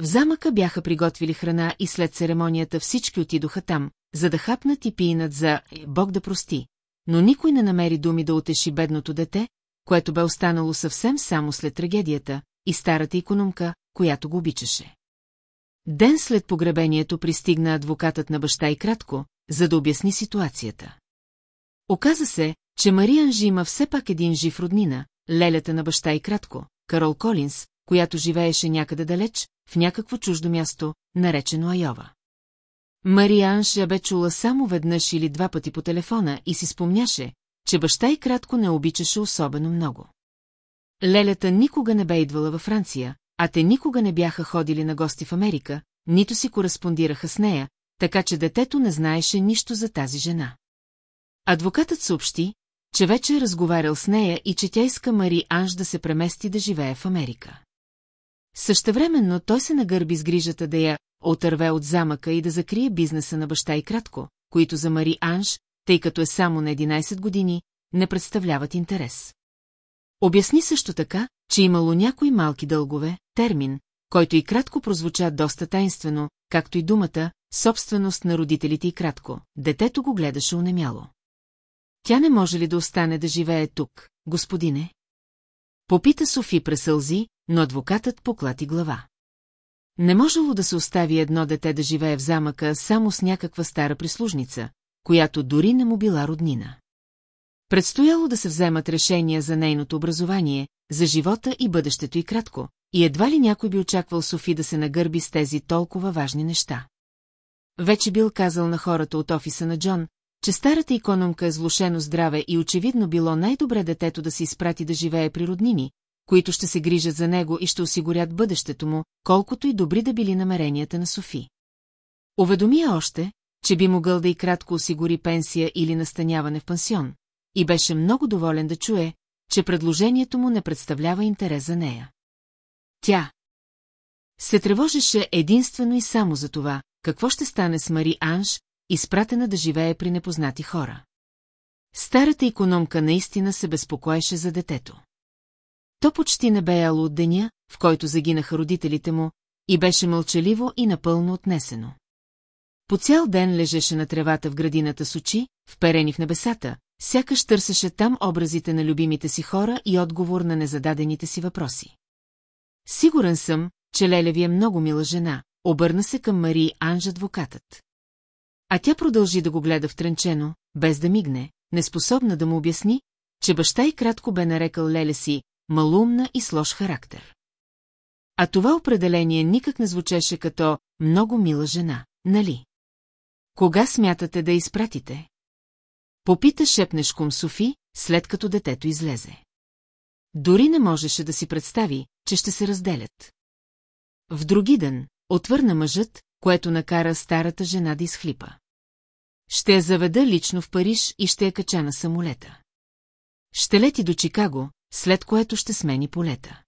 В замъка бяха приготвили храна и след церемонията всички отидоха там, за да хапнат и пинат за «Бог да прости», но никой не намери думи да утеши бедното дете, което бе останало съвсем само след трагедията, и старата економка, която го обичаше. Ден след погребението пристигна адвокатът на баща и кратко, за да обясни ситуацията. Оказа се, че Мариан Жи има все пак един жив роднина, лелята на баща и кратко, Карол Колинс, която живееше някъде далеч, в някакво чуждо място, наречено Айова. Марианш я бе чула само веднъж или два пъти по телефона и си спомняше, че баща и кратко не обичаше особено много. Лелята никога не бе идвала във Франция, а те никога не бяха ходили на гости в Америка, нито си кореспондираха с нея, така че детето не знаеше нищо за тази жена. Адвокатът съобщи, че вече е разговарял с нея и че тя иска Мари Анж да се премести да живее в Америка. Същевременно той се нагърби с грижата да я отърве от замъка и да закрие бизнеса на баща и кратко, които за Мари Анж, тъй като е само на 11 години, не представляват интерес. Обясни също така, че имало някои малки дългове, термин, който и кратко прозвуча доста тайнствено, както и думата, собственост на родителите и кратко, детето го гледаше унемяло. Тя не може ли да остане да живее тук, господине? Попита Софи пресълзи, но адвокатът поклати глава. Не можело да се остави едно дете да живее в замъка само с някаква стара прислужница, която дори не му била роднина. Предстояло да се вземат решения за нейното образование, за живота и бъдещето и кратко, и едва ли някой би очаквал Софи да се нагърби с тези толкова важни неща. Вече бил казал на хората от офиса на Джон, че старата икономка е злошено здраве и очевидно било най-добре детето да се изпрати да живее при роднини, които ще се грижат за него и ще осигурят бъдещето му, колкото и добри да били намеренията на Софи. Уведоми я още, че би могъл да и кратко осигури пенсия или настаняване в пансион, и беше много доволен да чуе, че предложението му не представлява интерес за нея. Тя се тревожеше единствено и само за това, какво ще стане с Мари Анж, изпратена да живее при непознати хора. Старата економка наистина се безпокоеше за детето. То почти не бе яло от деня, в който загинаха родителите му, и беше мълчаливо и напълно отнесено. По цял ден лежеше на тревата в градината с очи, вперени в небесата, сякаш търсеше там образите на любимите си хора и отговор на незададените си въпроси. Сигурен съм, че Леля ви е много мила жена, обърна се към Мари Анж адвокатът. А тя продължи да го гледа втренчено, без да мигне, неспособна да му обясни, че баща и кратко бе нарекал Леля си малумна и с лош характер. А това определение никак не звучеше като много мила жена, нали? Кога смятате да изпратите? Попита шепнешком Софи, след като детето излезе. Дори не можеше да си представи, че ще се разделят. В други ден, отвърна мъжът, което накара старата жена да изхлипа. Ще я заведа лично в Париж и ще я кача на самолета. Ще лети до Чикаго, след което ще смени полета.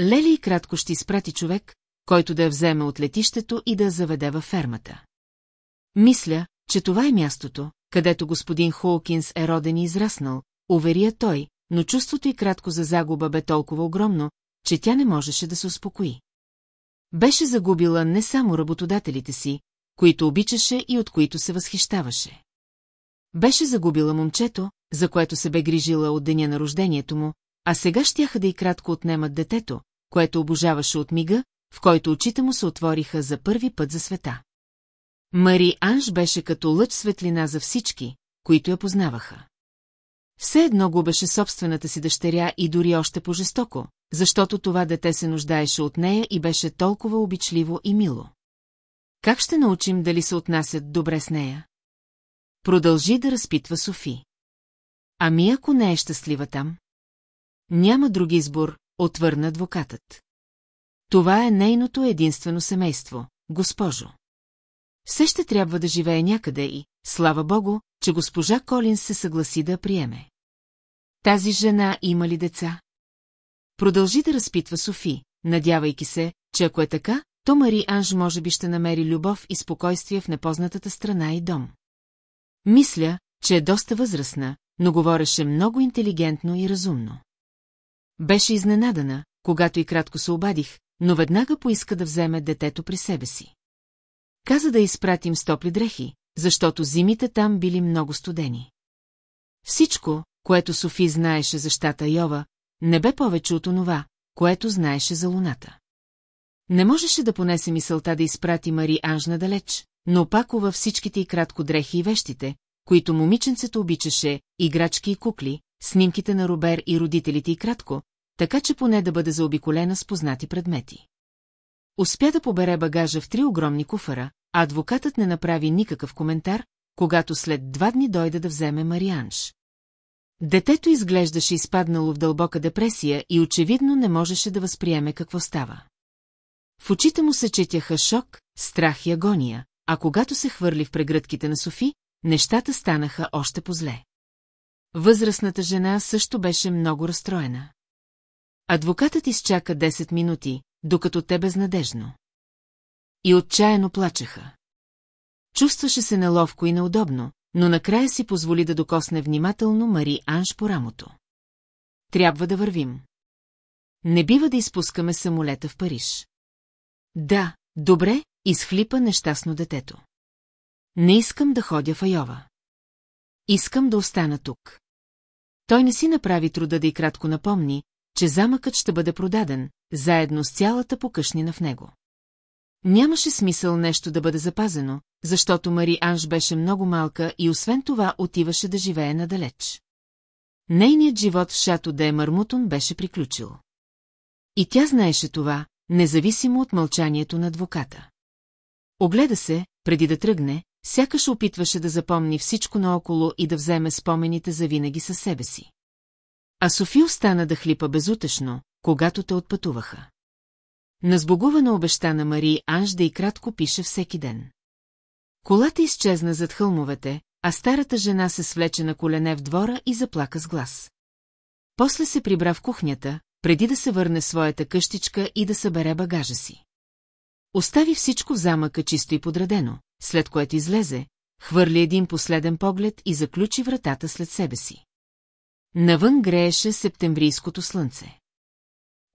Лели и кратко ще изпрати човек, който да я вземе от летището и да я заведе във фермата. Мисля, че това е мястото, където господин Хоукинс е роден и израснал, уверия той, но чувството и кратко за загуба бе толкова огромно, че тя не можеше да се успокои. Беше загубила не само работодателите си, които обичаше и от които се възхищаваше. Беше загубила момчето, за което се бе грижила от деня на рождението му, а сега щяха да и кратко отнемат детето, което обожаваше от мига, в който очите му се отвориха за първи път за света. Мари Анж беше като лъч светлина за всички, които я познаваха. Все едно губеше собствената си дъщеря и дори още по-жестоко, защото това дете се нуждаеше от нея и беше толкова обичливо и мило. Как ще научим дали се отнасят добре с нея? Продължи да разпитва Софи. Ами ако не е щастлива там? Няма друг избор, отвърна адвокатът. Това е нейното единствено семейство, госпожо. Все ще трябва да живее някъде и, слава богу, че госпожа Колин се съгласи да приеме. Тази жена има ли деца? Продължи да разпитва Софи, надявайки се, че ако е така, то Мари Анж може би ще намери любов и спокойствие в непознатата страна и дом. Мисля, че е доста възрастна, но говореше много интелигентно и разумно. Беше изненадана, когато и кратко се обадих, но веднага поиска да вземе детето при себе си. Каза да изпратим с топли дрехи, защото зимите там били много студени. Всичко, което Софи знаеше за щата Йова, не бе повече от онова, което знаеше за луната. Не можеше да понесе мисълта да изпрати Мари Анж надалеч, но опакова всичките и кратко дрехи и вещите, които момиченцето обичаше, играчки и кукли, снимките на Робер и родителите и кратко, така че поне да бъде заобиколена с познати предмети. Успя да побере багажа в три огромни куфара, а адвокатът не направи никакъв коментар, когато след два дни дойде да вземе Марианш. Детето изглеждаше изпаднало в дълбока депресия и очевидно не можеше да възприеме какво става. В очите му се четяха шок, страх и агония, а когато се хвърли в прегръдките на Софи, нещата станаха още по-зле. Възрастната жена също беше много разстроена. Адвокатът изчака 10 минути, докато те безнадежно. И отчаяно плачеха. Чувстваше се неловко и неудобно, но накрая си позволи да докосне внимателно Мари Анж по рамото. Трябва да вървим. Не бива да изпускаме самолета в Париж. Да, добре, изхлипа нещастно детето. Не искам да ходя в Айова. Искам да остана тук. Той не си направи труда да и кратко напомни, че замъкът ще бъде продаден, заедно с цялата покъшнина в него. Нямаше смисъл нещо да бъде запазено, защото Мари Анж беше много малка и освен това отиваше да живее надалеч. Нейният живот в шато де Мармутон беше приключил. И тя знаеше това, независимо от мълчанието на адвоката. Огледа се, преди да тръгне, сякаш опитваше да запомни всичко наоколо и да вземе спомените за винаги със себе си. А Софи остана да хлипа безутешно, когато те отпътуваха. На сбогувана обеща на Мари Анж да и кратко пише всеки ден. Колата изчезна зад хълмовете, а старата жена се свлече на колене в двора и заплака с глас. После се прибра в кухнята, преди да се върне своята къщичка и да събере багажа си. Остави всичко в замъка чисто и подредено, след което излезе, хвърли един последен поглед и заключи вратата след себе си. Навън грееше септемврийското слънце.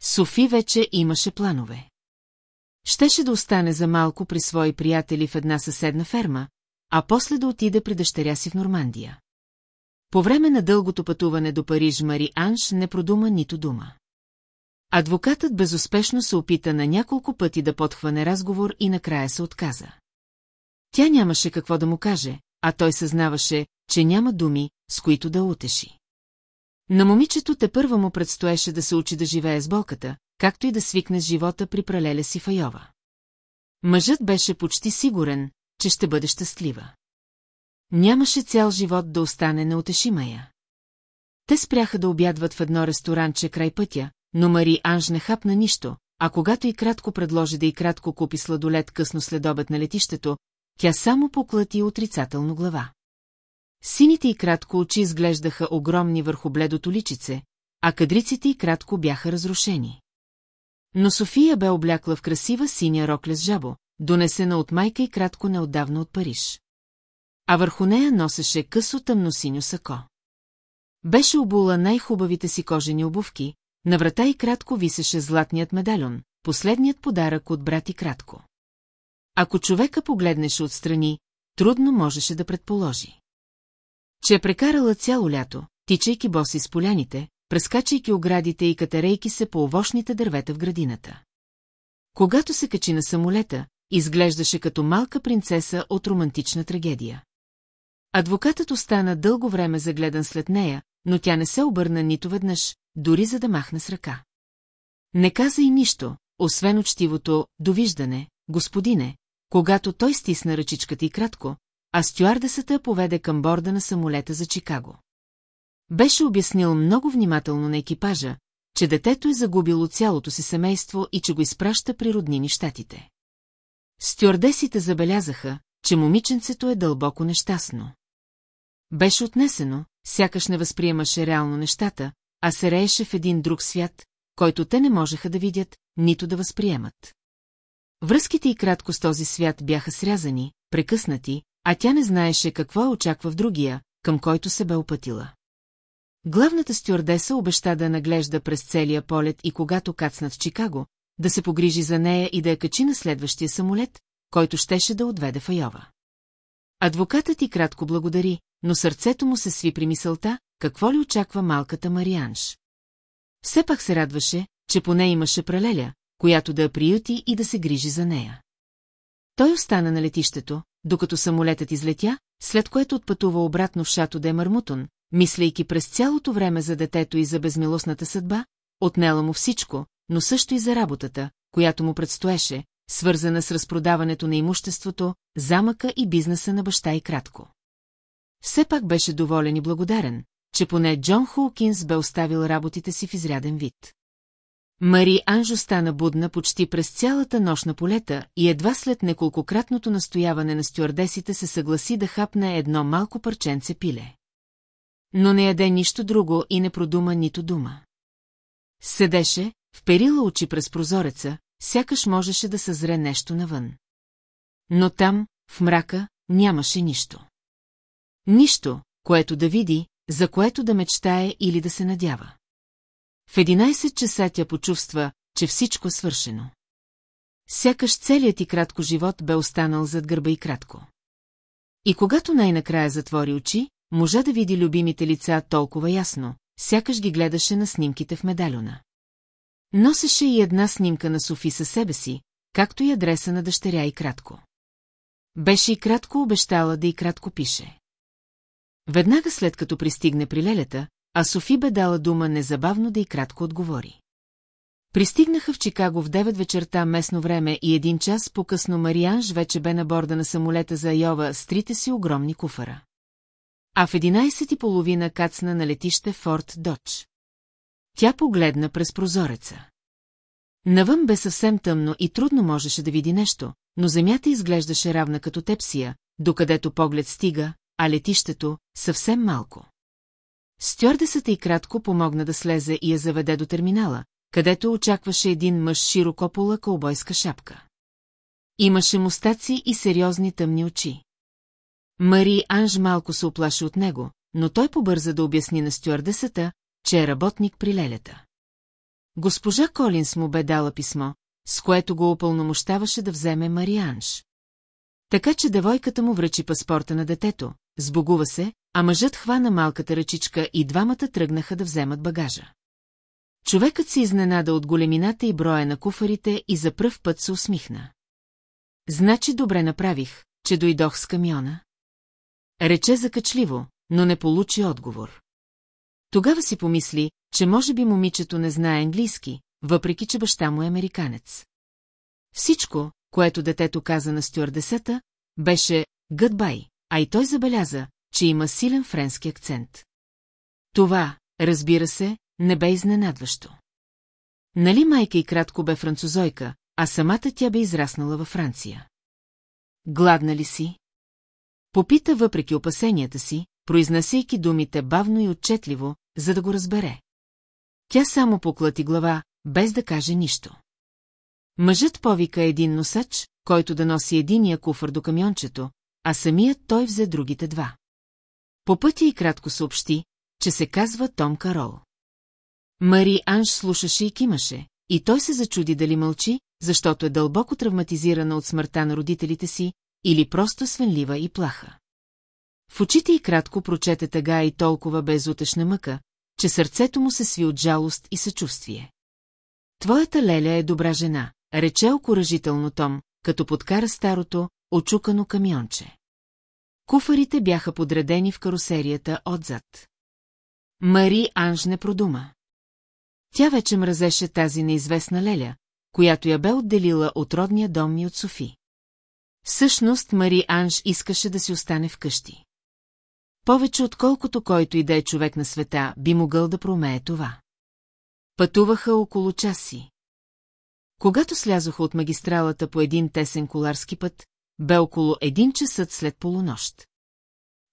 Софи вече имаше планове. Щеше да остане за малко при свои приятели в една съседна ферма, а после да отиде при дъщеря си в Нормандия. По време на дългото пътуване до Париж Мари Анш не продума нито дума. Адвокатът безуспешно се опита на няколко пъти да подхване разговор и накрая се отказа. Тя нямаше какво да му каже, а той съзнаваше, че няма думи, с които да утеши. На момичето те първа му предстоеше да се учи да живее с болката, както и да свикне с живота при пралеля си Файова. Мъжът беше почти сигурен, че ще бъде щастлива. Нямаше цял живот да остане неутешимая. Те спряха да обядват в едно ресторанче край пътя, но Мари Анж не хапна нищо, а когато и кратко предложи да и кратко купи сладолет късно след обед на летището, тя само поклати отрицателно глава. Сините и кратко очи изглеждаха огромни върху бледото личице, а кадриците и кратко бяха разрушени. Но София бе облякла в красива синя рокля с жабо, донесена от майка и кратко неотдавна от Париж. А върху нея носеше късо тъмносиньо сако. Беше обула най-хубавите си кожени обувки, на врата и кратко висеше златният медальон, последният подарък от брат и кратко. Ако човека погледнеше отстрани, трудно можеше да предположи. Че е прекарала цяло лято, тичайки боси с поляните, прескачайки оградите и катерейки се по овощните дървета в градината. Когато се качи на самолета, изглеждаше като малка принцеса от романтична трагедия. Адвокатът остана дълго време загледан след нея, но тя не се обърна нито веднъж, дори за да махне с ръка. Не каза и нищо, освен учтивото «довиждане», господине, когато той стисна ръчичката и кратко, а стюардесата поведе към борда на самолета за Чикаго. Беше обяснил много внимателно на екипажа, че детето е загубило цялото си семейство и че го изпраща при роднини щатите. Стюардесите забелязаха, че момиченцето е дълбоко нещастно. Беше отнесено, сякаш не възприемаше реално нещата, а се рееше в един друг свят, който те не можеха да видят, нито да възприемат. Връзките и кратко с този свят бяха срязани, прекъснати, а тя не знаеше какво очаква в другия, към който се бе опътила. Главната стюардеса обеща да наглежда през целия полет и когато кацнат в Чикаго, да се погрижи за нея и да я качи на следващия самолет, който щеше да отведе в Айова. Адвокатът и кратко благодари, но сърцето му се сви при мисълта, какво ли очаква малката Марианш. Все пак се радваше, че поне имаше пралеля, която да я приюти и да се грижи за нея. Той остана на летището, докато самолетът излетя, след което отпътува обратно в шато де Мармутон, мислейки през цялото време за детето и за безмилостната съдба, отнела му всичко, но също и за работата, която му предстоеше, свързана с разпродаването на имуществото, замъка и бизнеса на баща и кратко. Все пак беше доволен и благодарен, че поне Джон Хоукинс бе оставил работите си в изряден вид. Мари Анжо стана будна почти през цялата нощ на полета и едва след неколкократното настояване на стюардесите се съгласи да хапне едно малко парченце пиле. Но не яде нищо друго и не продума нито дума. Седеше, вперила очи през прозореца, сякаш можеше да съзре нещо навън. Но там, в мрака, нямаше нищо. Нищо, което да види, за което да мечтае или да се надява. В 11 часа тя почувства, че всичко е свършено. Сякаш целият и кратко живот бе останал зад гърба и кратко. И когато най-накрая затвори очи, можа да види любимите лица толкова ясно, сякаш ги гледаше на снимките в медальона. Носеше и една снимка на Софи със себе си, както и адреса на дъщеря и кратко. Беше и кратко обещала да и кратко пише. Веднага след като пристигне при лелята, а Софи бе дала дума незабавно да и кратко отговори. Пристигнаха в Чикаго в 9 вечерта местно време и един час по-късно Марианж вече бе на борда на самолета за Айова с трите си огромни куфара. А в 11.30 кацна на летище Форт Додж. Тя погледна през прозореца. Навън бе съвсем тъмно и трудно можеше да види нещо, но земята изглеждаше равна като тепсия, докъдето поглед стига, а летището – съвсем малко. Стюардесата и кратко помогна да слезе и я заведе до терминала, където очакваше един мъж широкопола кълбойска шапка. Имаше мустаци и сериозни тъмни очи. Мари Анж малко се оплаши от него, но той побърза да обясни на стюардесата, че е работник при лелята. Госпожа Колинс му бе дала писмо, с което го опълномощаваше да вземе Марианж. Така че девойката му връчи паспорта на детето, сбогува се, а мъжът хвана малката ръчичка и двамата тръгнаха да вземат багажа. Човекът се изненада от големината и броя на куфарите и за пръв път се усмихна. Значи добре направих, че дойдох с камиона. Рече закачливо, но не получи отговор. Тогава си помисли, че може би момичето не знае английски, въпреки че баща му е американец. Всичко, което детето каза на стюардесата, беше «гъдбай», а и той забеляза, че има силен френски акцент. Това, разбира се, не бе изненадващо. Нали майка и кратко бе французойка, а самата тя бе израснала във Франция. Гладна ли си? Попита въпреки опасенията си, произнасяйки думите бавно и отчетливо, за да го разбере. Тя само поклати глава, без да каже нищо. Мъжът повика един носач, който да носи единия куфър до камиончето, а самият той взе другите два. По пътя и кратко съобщи, че се казва Том Карол. Мари Анж слушаше и кимаше, и той се зачуди дали мълчи, защото е дълбоко травматизирана от смъртта на родителите си, или просто свенлива и плаха. В очите и кратко прочете тъга и толкова безутешна мъка, че сърцето му се сви от жалост и съчувствие. Твоята леля е добра жена, рече окоръжително Том, като подкара старото, очукано камионче. Куфарите бяха подредени в карусерията отзад. Мари Анж не продума. Тя вече мразеше тази неизвестна леля, която я бе отделила от родния дом и от Софи. Всъщност Мари Анж искаше да си остане вкъщи. Повече отколкото който и да е човек на света, би могъл да промее това. Пътуваха около часи. Когато слязоха от магистралата по един тесен коларски път, бе около един часът след полунощ.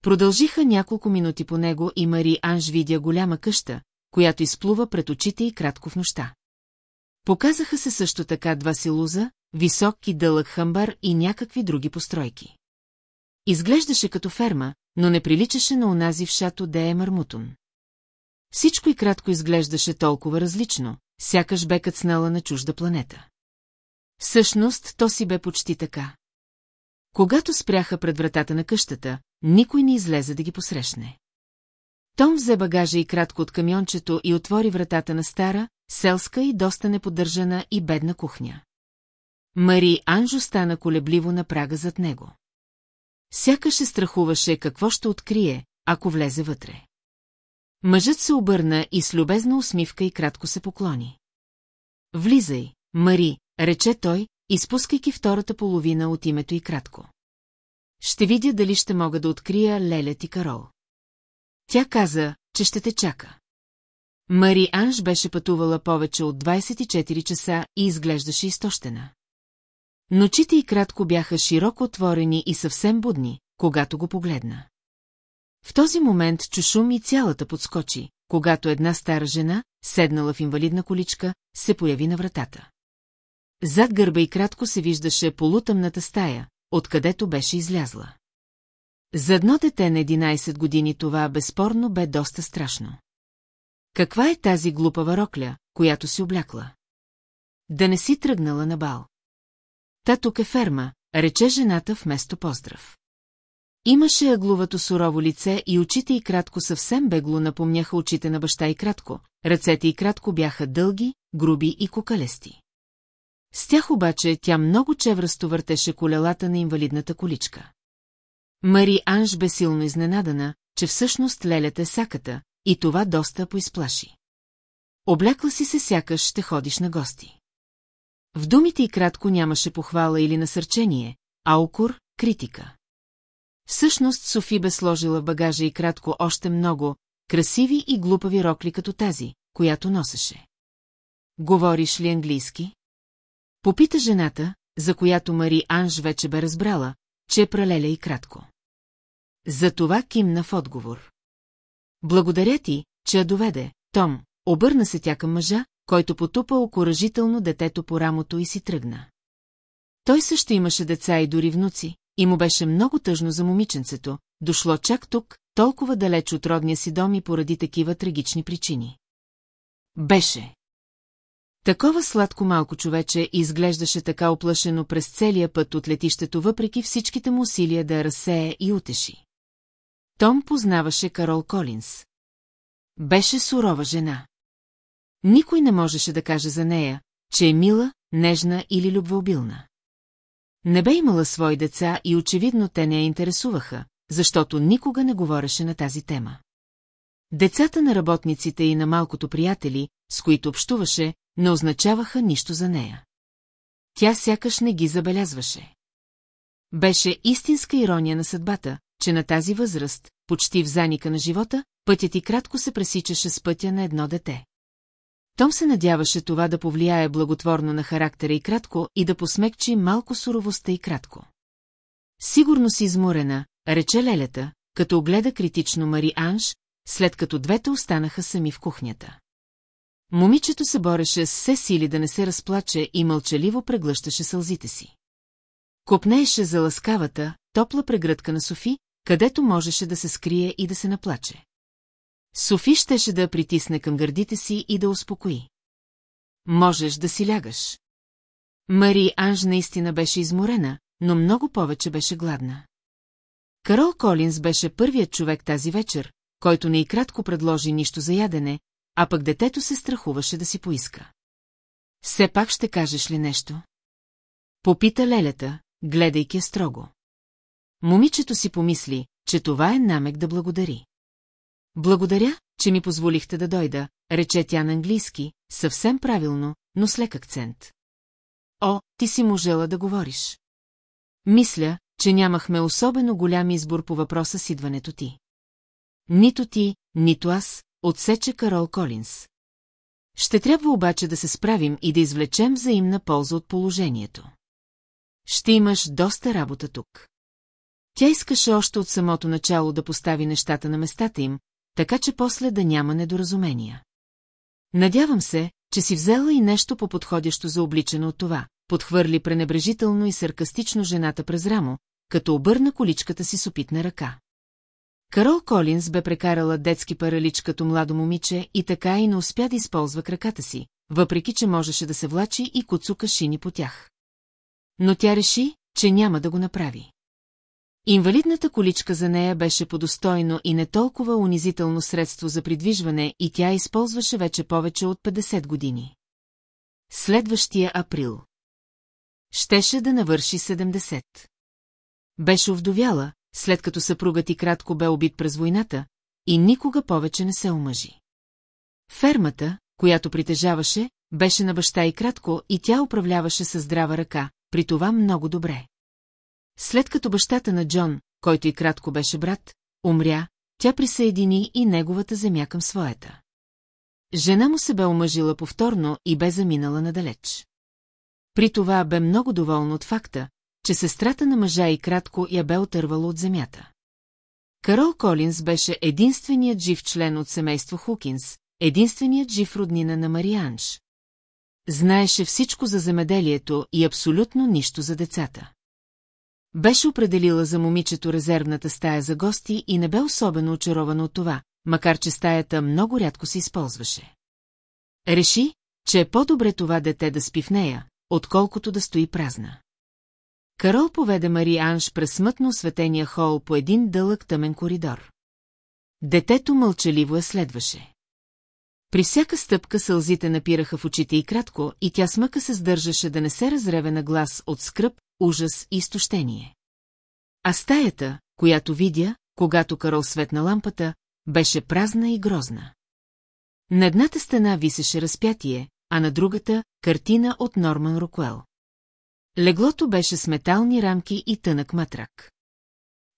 Продължиха няколко минути по него и Мари Анж видя голяма къща, която изплува пред очите и кратко в нощта. Показаха се също така два силуза, висок и дълъг хамбар и някакви други постройки. Изглеждаше като ферма, но не приличаше на онази в шато Дея Мармутун. Всичко и кратко изглеждаше толкова различно, сякаш бе кацнала на чужда планета. Всъщност, то си бе почти така. Когато спряха пред вратата на къщата, никой не излезе да ги посрещне. Том взе багажа и кратко от камиончето и отвори вратата на стара, селска и доста неподдържана и бедна кухня. Мари Анжо стана колебливо на прага зад него. Сякаш се страхуваше какво ще открие, ако влезе вътре. Мъжът се обърна и с любезна усмивка и кратко се поклони. Влизай, Мари, рече той, изпускайки втората половина от името и кратко. Ще видя дали ще мога да открия Леля ти Карол. Тя каза, че ще те чака. Мари Анж беше пътувала повече от 24 часа и изглеждаше изтощена. Ночите и кратко бяха широко отворени и съвсем будни, когато го погледна. В този момент чушум и цялата подскочи, когато една стара жена, седнала в инвалидна количка, се появи на вратата. Зад гърба и кратко се виждаше полутъмната стая, откъдето беше излязла. За едно дете на 11 години това безспорно бе доста страшно. Каква е тази глупава рокля, която си облякла? Да не си тръгнала на бал. Та тук е ферма, рече жената вместо поздрав. Имаше агловато сурово лице и очите й кратко съвсем бегло напомняха очите на баща и кратко, ръцете й кратко бяха дълги, груби и кокалести. С тях обаче тя много чевръсто въртеше колелата на инвалидната количка. Мари Анж бе силно изненадана, че всъщност лелята е саката, и това доста поизплаши. Облякла си се сякаш ще ходиш на гости. В думите и кратко нямаше похвала или насърчение, а окор – критика. Всъщност Софи бе сложила в багажа и кратко още много, красиви и глупави рокли като тази, която носеше. Говориш ли английски? Попита жената, за която Мари Анж вече бе разбрала, че е пралеля и кратко. За това кимна в отговор. Благодаря ти, че я доведе, Том, обърна се тя към мъжа, който потупа окоръжително детето по рамото и си тръгна. Той също имаше деца и дори внуци, и му беше много тъжно за момиченцето, дошло чак тук, толкова далеч от родния си дом и поради такива трагични причини. Беше. Такова сладко малко човече изглеждаше така оплашено през целия път от летището, въпреки всичките му усилия да разсее и утеши. Том познаваше Карол Колинс. Беше сурова жена. Никой не можеше да каже за нея, че е мила, нежна или любвеобилна. Не бе имала свои деца и очевидно те не я интересуваха, защото никога не говореше на тази тема. Децата на работниците и на малкото приятели, с които общуваше, не означаваха нищо за нея. Тя сякаш не ги забелязваше. Беше истинска ирония на съдбата, че на тази възраст, почти в заника на живота, пътят и кратко се пресичаше с пътя на едно дете. Том се надяваше това да повлияе благотворно на характера и кратко и да посмекчи малко суровостта и кратко. Сигурно си изморена, рече Лелята, като огледа критично Мари Анж, след като двете останаха сами в кухнята. Момичето се бореше с все сили да не се разплаче и мълчаливо преглъщаше сълзите си. Копнееше за ласкавата, топла прегръдка на Софи, където можеше да се скрие и да се наплаче. Софи щеше да я притисне към гърдите си и да успокои. Можеш да си лягаш. Мари Анж наистина беше изморена, но много повече беше гладна. Карол Колинс беше първият човек тази вечер, който не и кратко предложи нищо за ядене, а пък детето се страхуваше да си поиска. Все пак ще кажеш ли нещо? Попита Лелета, гледайки я строго. Момичето си помисли, че това е намек да благодари. Благодаря, че ми позволихте да дойда, рече тя на английски, съвсем правилно, но с лек акцент. О, ти си можела да говориш. Мисля, че нямахме особено голям избор по въпроса с идването ти. Нито ти, нито аз, отсече Карол Колинс. Ще трябва обаче да се справим и да извлечем взаимна полза от положението. Ще имаш доста работа тук. Тя искаше още от самото начало да постави нещата на местата им, така че после да няма недоразумения. Надявам се, че си взела и нещо по-подходящо за обличане от това, подхвърли пренебрежително и саркастично жената през рамо, като обърна количката си с опитна ръка. Карол Колинс бе прекарала детски паралич като младо момиче и така и не успя да използва краката си, въпреки че можеше да се влачи и куцука шини по тях. Но тя реши, че няма да го направи. Инвалидната количка за нея беше подостойно и не толкова унизително средство за придвижване и тя използваше вече повече от 50 години. Следващия април. Щеше да навърши 70. Беше овдовяла, след като съпругът и кратко бе убит през войната, и никога повече не се омъжи. Фермата, която притежаваше, беше на баща и кратко и тя управляваше със здрава ръка, при това много добре. След като бащата на Джон, който и кратко беше брат, умря, тя присъедини и неговата земя към своята. Жена му се бе омъжила повторно и бе заминала надалеч. При това бе много доволна от факта, че сестрата на мъжа и кратко я бе отървала от земята. Карол Колинс беше единственият жив член от семейство Хукинс, единственият жив роднина на Марианж. Знаеше всичко за земеделието и абсолютно нищо за децата. Беше определила за момичето резервната стая за гости и не бе особено очарована от това, макар че стаята много рядко се използваше. Реши, че е по-добре това дете да спи в нея, отколкото да стои празна. Карол поведе Мари Анж през смътно осветения хол по един дълъг тъмен коридор. Детето мълчаливо я следваше. При всяка стъпка сълзите напираха в очите и кратко, и тя смъка се сдържаше да не се разреве на глас от скръп, ужас и изтощение. А стаята, която видя, когато Карол светна лампата, беше празна и грозна. На едната стена висеше разпятие, а на другата – картина от Норман Рокуел. Леглото беше с метални рамки и тънък матрак.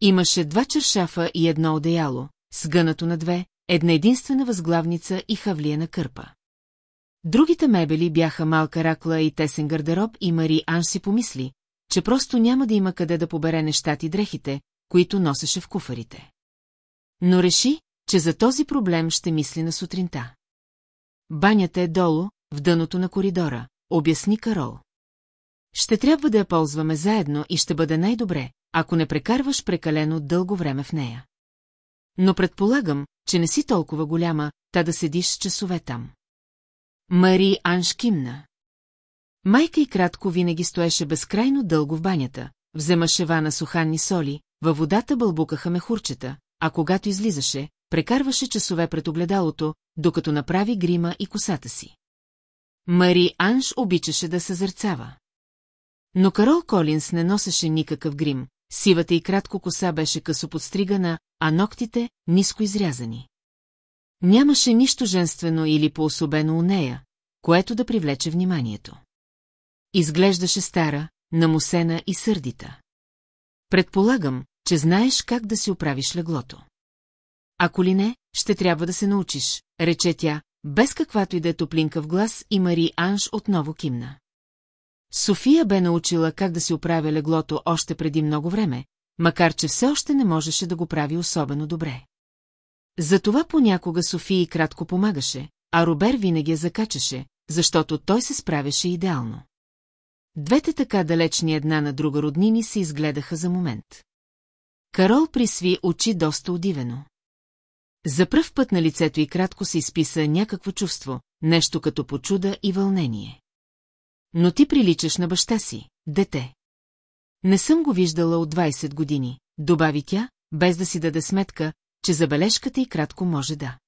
Имаше два чершафа и едно одеяло, сгънато на две, една единствена възглавница и хавлия на кърпа. Другите мебели бяха малка ракла и тесен гардероб и Мари Анж си помисли, че просто няма да има къде да побере нещата и дрехите, които носеше в куфарите. Но реши, че за този проблем ще мисли на сутринта. Банята е долу, в дъното на коридора, обясни Карол. Ще трябва да я ползваме заедно и ще бъде най-добре, ако не прекарваш прекалено дълго време в нея. Но предполагам, че не си толкова голяма, та да седиш с часове там. Мари Анж кимна. Майка и кратко винаги стоеше безкрайно дълго в банята, вземаше вана суханни соли, във водата бълбукаха мехурчета, а когато излизаше, прекарваше часове пред огледалото, докато направи грима и косата си. Мари Анж обичаше да се зърцава. Но Карол Колинс не носеше никакъв грим, сивата и кратко коса беше късо подстригана, а ногтите – ниско изрязани. Нямаше нищо женствено или поособено у нея, което да привлече вниманието. Изглеждаше стара, намусена и сърдита. Предполагам, че знаеш как да си оправиш леглото. Ако ли не, ще трябва да се научиш, рече тя, без каквато и да е топлинка в глас и Мари Анж отново кимна. София бе научила как да си оправя леглото още преди много време, макар че все още не можеше да го прави особено добре. Затова понякога София кратко помагаше, а Робер винаги я закачаше, защото той се справяше идеално. Двете така далечни една на друга роднини се изгледаха за момент. Карол присви очи доста удивено. За пръв път на лицето и кратко се изписа някакво чувство, нещо като почуда и вълнение. Но ти приличаш на баща си, дете. Не съм го виждала от 20 години, добави тя, без да си даде сметка, че забележката и кратко може да.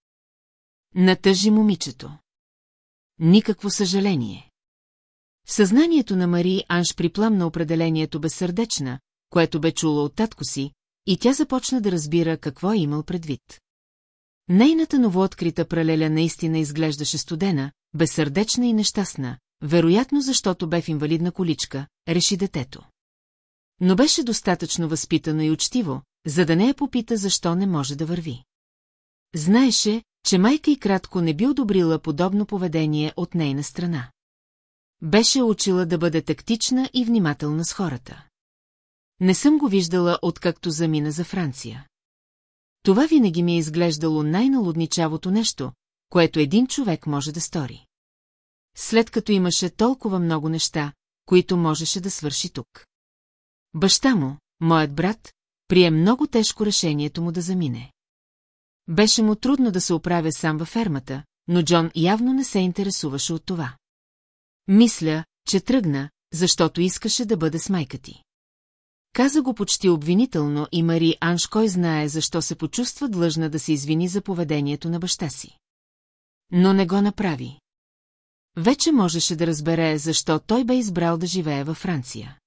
Натъжи момичето. Никакво съжаление. В съзнанието на Мари Анж припламна определението безсърдечна, което бе чула от татко си, и тя започна да разбира какво е имал предвид. Нейната новооткрита пралеля наистина изглеждаше студена, безсърдечна и нещастна, вероятно защото бе в инвалидна количка, реши детето. Но беше достатъчно възпитано и учтиво, за да не я попита защо не може да върви. Знаеше, че майка и кратко не би одобрила подобно поведение от нейна страна. Беше учила да бъде тактична и внимателна с хората. Не съм го виждала откакто замина за Франция. Това винаги ми е изглеждало най-налудничавото нещо, което един човек може да стори. След като имаше толкова много неща, които можеше да свърши тук. Баща му, моят брат, прие много тежко решението му да замине. Беше му трудно да се оправя сам във фермата, но Джон явно не се интересуваше от това. Мисля, че тръгна, защото искаше да бъде с майка ти. Каза го почти обвинително и Мари Анш кой знае защо се почувства длъжна да се извини за поведението на баща си. Но не го направи. Вече можеше да разбере защо той бе избрал да живее във Франция.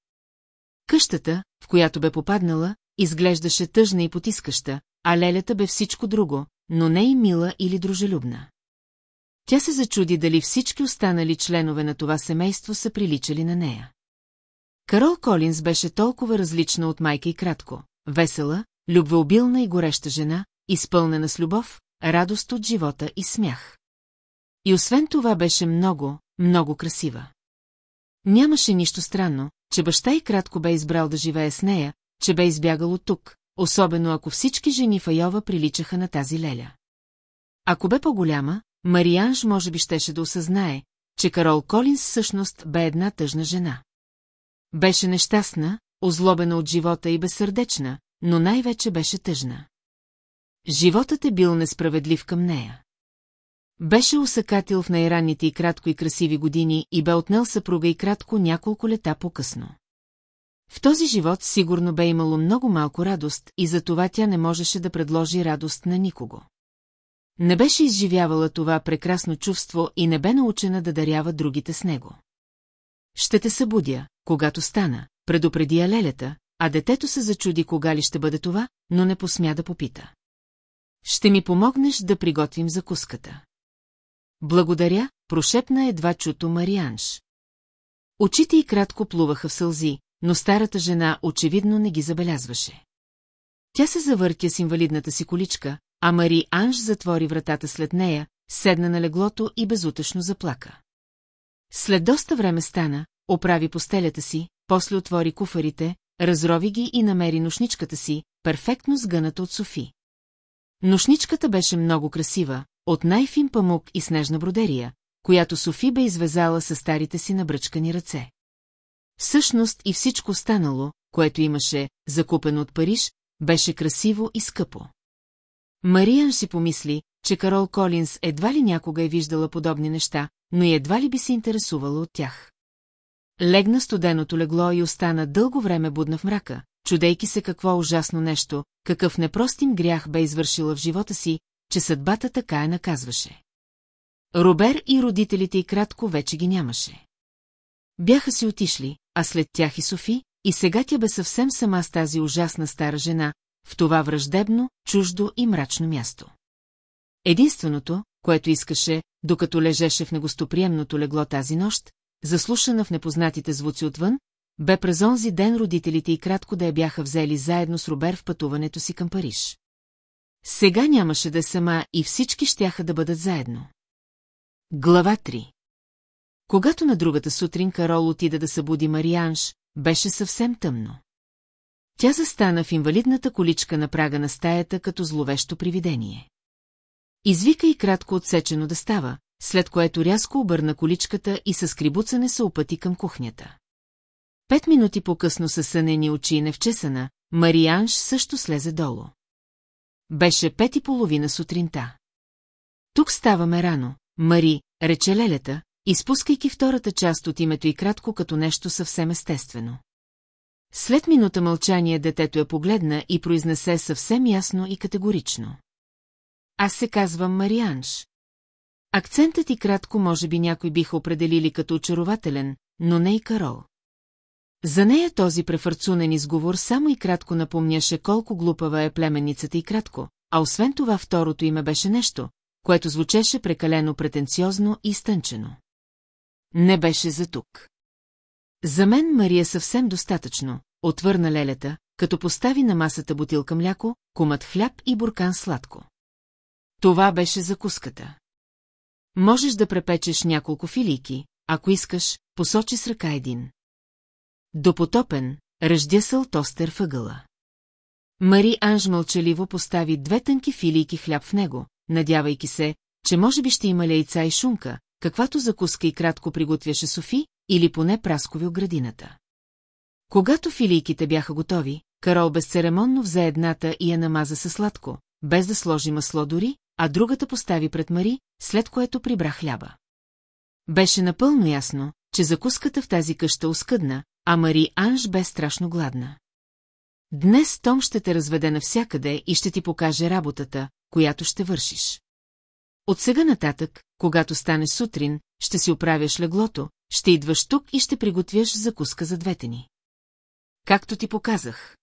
Къщата, в която бе попаднала, изглеждаше тъжна и потискаща, а лелята бе всичко друго, но не и мила или дружелюбна. Тя се зачуди дали всички останали членове на това семейство са приличали на нея. Карол Колинс беше толкова различна от майка и кратко, весела, любвеобилна и гореща жена, изпълнена с любов, радост от живота и смях. И освен това беше много, много красива. Нямаше нищо странно, че баща и кратко бе избрал да живее с нея, че бе избягал от тук, особено ако всички жени в Айова приличаха на тази леля. Ако бе по-голяма, Марианж може би щеше да осъзнае, че Карол Колинс всъщност бе една тъжна жена. Беше нещастна, озлобена от живота и безсърдечна, но най-вече беше тъжна. Животът е бил несправедлив към нея. Беше усъкатил в най-ранните и кратко и красиви години и бе отнел съпруга и кратко няколко лета по-късно. В този живот сигурно бе имало много малко радост и за това тя не можеше да предложи радост на никого. Не беше изживявала това прекрасно чувство и не бе научена да дарява другите с него. Ще те събудя, когато стана, предупреди я а детето се зачуди кога ли ще бъде това, но не посмя да попита. Ще ми помогнеш да приготвим закуската. Благодаря, прошепна едва чуто Марианш. Очите й кратко плуваха в сълзи, но старата жена очевидно не ги забелязваше. Тя се завъртя с инвалидната си количка, а Мари Анж затвори вратата след нея, седна на леглото и безутешно заплака. След доста време стана, оправи постелята си, после отвори куфарите, разрови ги и намери ношничката си, перфектно сгъната от Софи. Ношничката беше много красива, от най-фин памук и снежна бродерия, която Софи бе извезала със старите си набръчкани ръце. Всъщност и всичко останало, което имаше, закупено от Париж, беше красиво и скъпо. Мариан си помисли, че Карол Колинс едва ли някога е виждала подобни неща, но и едва ли би се интересувала от тях. Легна студеното легло и остана дълго време будна в мрака, чудейки се какво ужасно нещо, какъв непростим грях бе извършила в живота си, че съдбата така я наказваше. Робер и родителите й кратко вече ги нямаше. Бяха си отишли, а след тях и Софи, и сега тя бе съвсем сама с тази ужасна стара жена, в това враждебно, чуждо и мрачно място. Единственото, което искаше, докато лежеше в негостоприемното легло тази нощ, заслушана в непознатите звуци отвън, бе през онзи ден родителите и кратко да я бяха взели заедно с Робер в пътуването си към Париж. Сега нямаше да е сама и всички щяха да бъдат заедно. Глава 3 Когато на другата сутрин Карол отида да събуди Марианш, беше съвсем тъмно. Тя застана в инвалидната количка на прага на стаята като зловещо привидение. Извика и кратко отсечено да става, след което рязко обърна количката и с крибуцане се опъти към кухнята. Пет минути по-късно със сънени очи и невчесана, Марианш също слезе долу. Беше пет и половина сутринта. Тук ставаме рано, Мари, рече лелята, изпускайки втората част от името и кратко като нещо съвсем естествено. След минута мълчание детето я погледна и произнесе съвсем ясно и категорично. Аз се казвам Марианш. Акцентът и кратко може би някой биха определили като очарователен, но не и Карол. За нея този префарцунен изговор само и кратко напомняше колко глупава е племенницата и кратко, а освен това второто име беше нещо, което звучеше прекалено претенциозно и стънчено. Не беше за тук. За мен Мария съвсем достатъчно, отвърна лелята, като постави на масата бутилка мляко, кумът хляб и буркан сладко. Това беше закуската. Можеш да препечеш няколко филийки, ако искаш, посочи с ръка един. Допотопен, ръждясъл тостер въгъла. Мари Анж мълчаливо постави две тънки филийки хляб в него, надявайки се, че може би ще има яйца и шунка, каквато закуска и кратко приготвяше Софи, или поне праскови от градината. Когато филийките бяха готови, Карол безцеремонно взе едната и я намаза със сладко, без да сложи масло дори, а другата постави пред Мари, след което прибра хляба. Беше напълно ясно, че закуската в тази къща оскъдна, а Мари Анж бе страшно гладна. Днес Том ще те разведе навсякъде и ще ти покаже работата, която ще вършиш. От сега нататък, когато стане сутрин, ще си оправяш леглото, ще идваш тук и ще приготвяш закуска за двете ни. Както ти показах.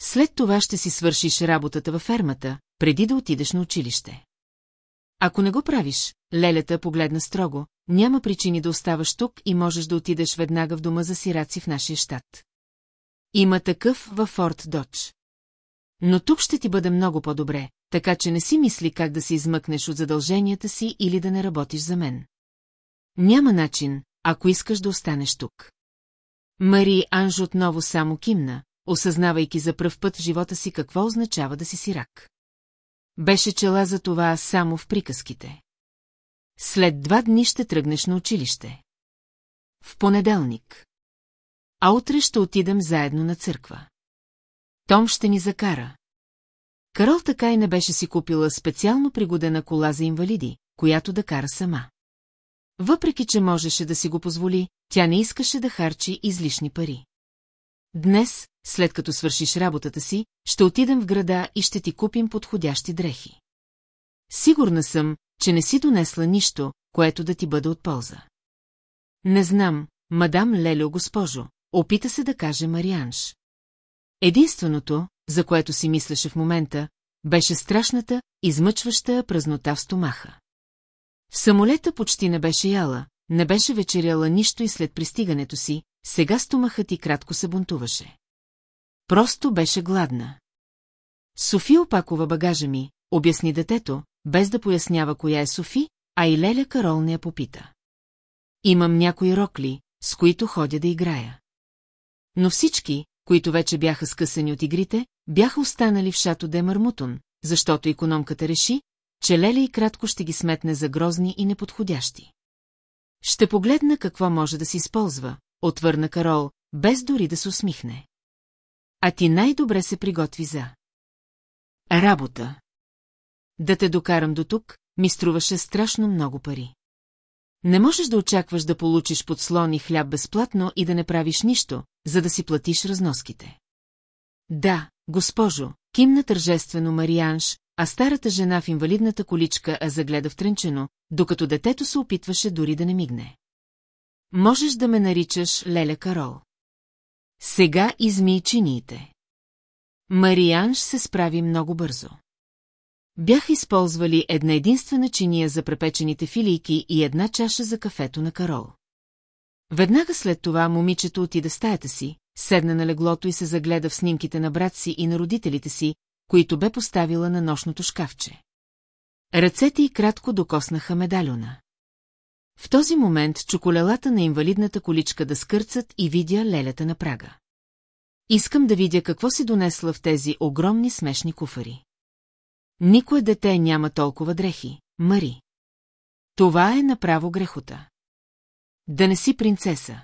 След това ще си свършиш работата във фермата, преди да отидеш на училище. Ако не го правиш, лелята погледна строго, няма причини да оставаш тук и можеш да отидеш веднага в дома за сираци в нашия щат. Има такъв във Форт Додж. Но тук ще ти бъде много по-добре, така че не си мисли как да се измъкнеш от задълженията си или да не работиш за мен. Няма начин, ако искаш да останеш тук. Мари Анж отново само кимна, осъзнавайки за пръв път в живота си какво означава да си сирак. Беше чела за това само в приказките. След два дни ще тръгнеш на училище. В понеделник. А утре ще отидем заедно на църква. Том ще ни закара. Карол така и не беше си купила специално пригодена кола за инвалиди, която да кара сама. Въпреки, че можеше да си го позволи, тя не искаше да харчи излишни пари. Днес, след като свършиш работата си, ще отидем в града и ще ти купим подходящи дрехи. Сигурна съм, че не си донесла нищо, което да ти бъде от полза. Не знам, мадам Лелео госпожо, опита се да каже Марианш. Единственото, за което си мислеше в момента, беше страшната, измъчваща празнота в стомаха. Самолета почти не беше яла, не беше вечеряла нищо и след пристигането си, сега стомахът и кратко се бунтуваше. Просто беше гладна. Софи опакова багажа ми, обясни детето, без да пояснява коя е Софи, а и Леля Карол не я попита. Имам някои рокли, с които ходя да играя. Но всички, които вече бяха скъсани от игрите, бяха останали в шато де Мармутон, защото економката реши, че Леля и кратко ще ги сметне за грозни и неподходящи. Ще погледна какво може да се използва, отвърна Карол, без дори да се усмихне. А ти най-добре се приготви за... Работа. Да те докарам до тук, ми струваше страшно много пари. Не можеш да очакваш да получиш подслон и хляб безплатно и да не правиш нищо, за да си платиш разноските. Да, госпожо, кимна тържествено Марианш, а старата жена в инвалидната количка а загледа втренчено, докато детето се опитваше дори да не мигне. Можеш да ме наричаш Леля Карол. Сега измий чиниите. Марианш се справи много бързо. Бяха използвали една единствена чиния за препечените филийки и една чаша за кафето на Карол. Веднага след това момичето отида стаята си, седна на леглото и се загледа в снимките на брат си и на родителите си, които бе поставила на нощното шкафче. Ръцете й кратко докоснаха медальона. В този момент чуколелата на инвалидната количка да скърцат и видя лелята на прага. Искам да видя какво си донесла в тези огромни смешни куфари. Никое дете няма толкова дрехи, Мари. Това е направо грехота. Да не си принцеса.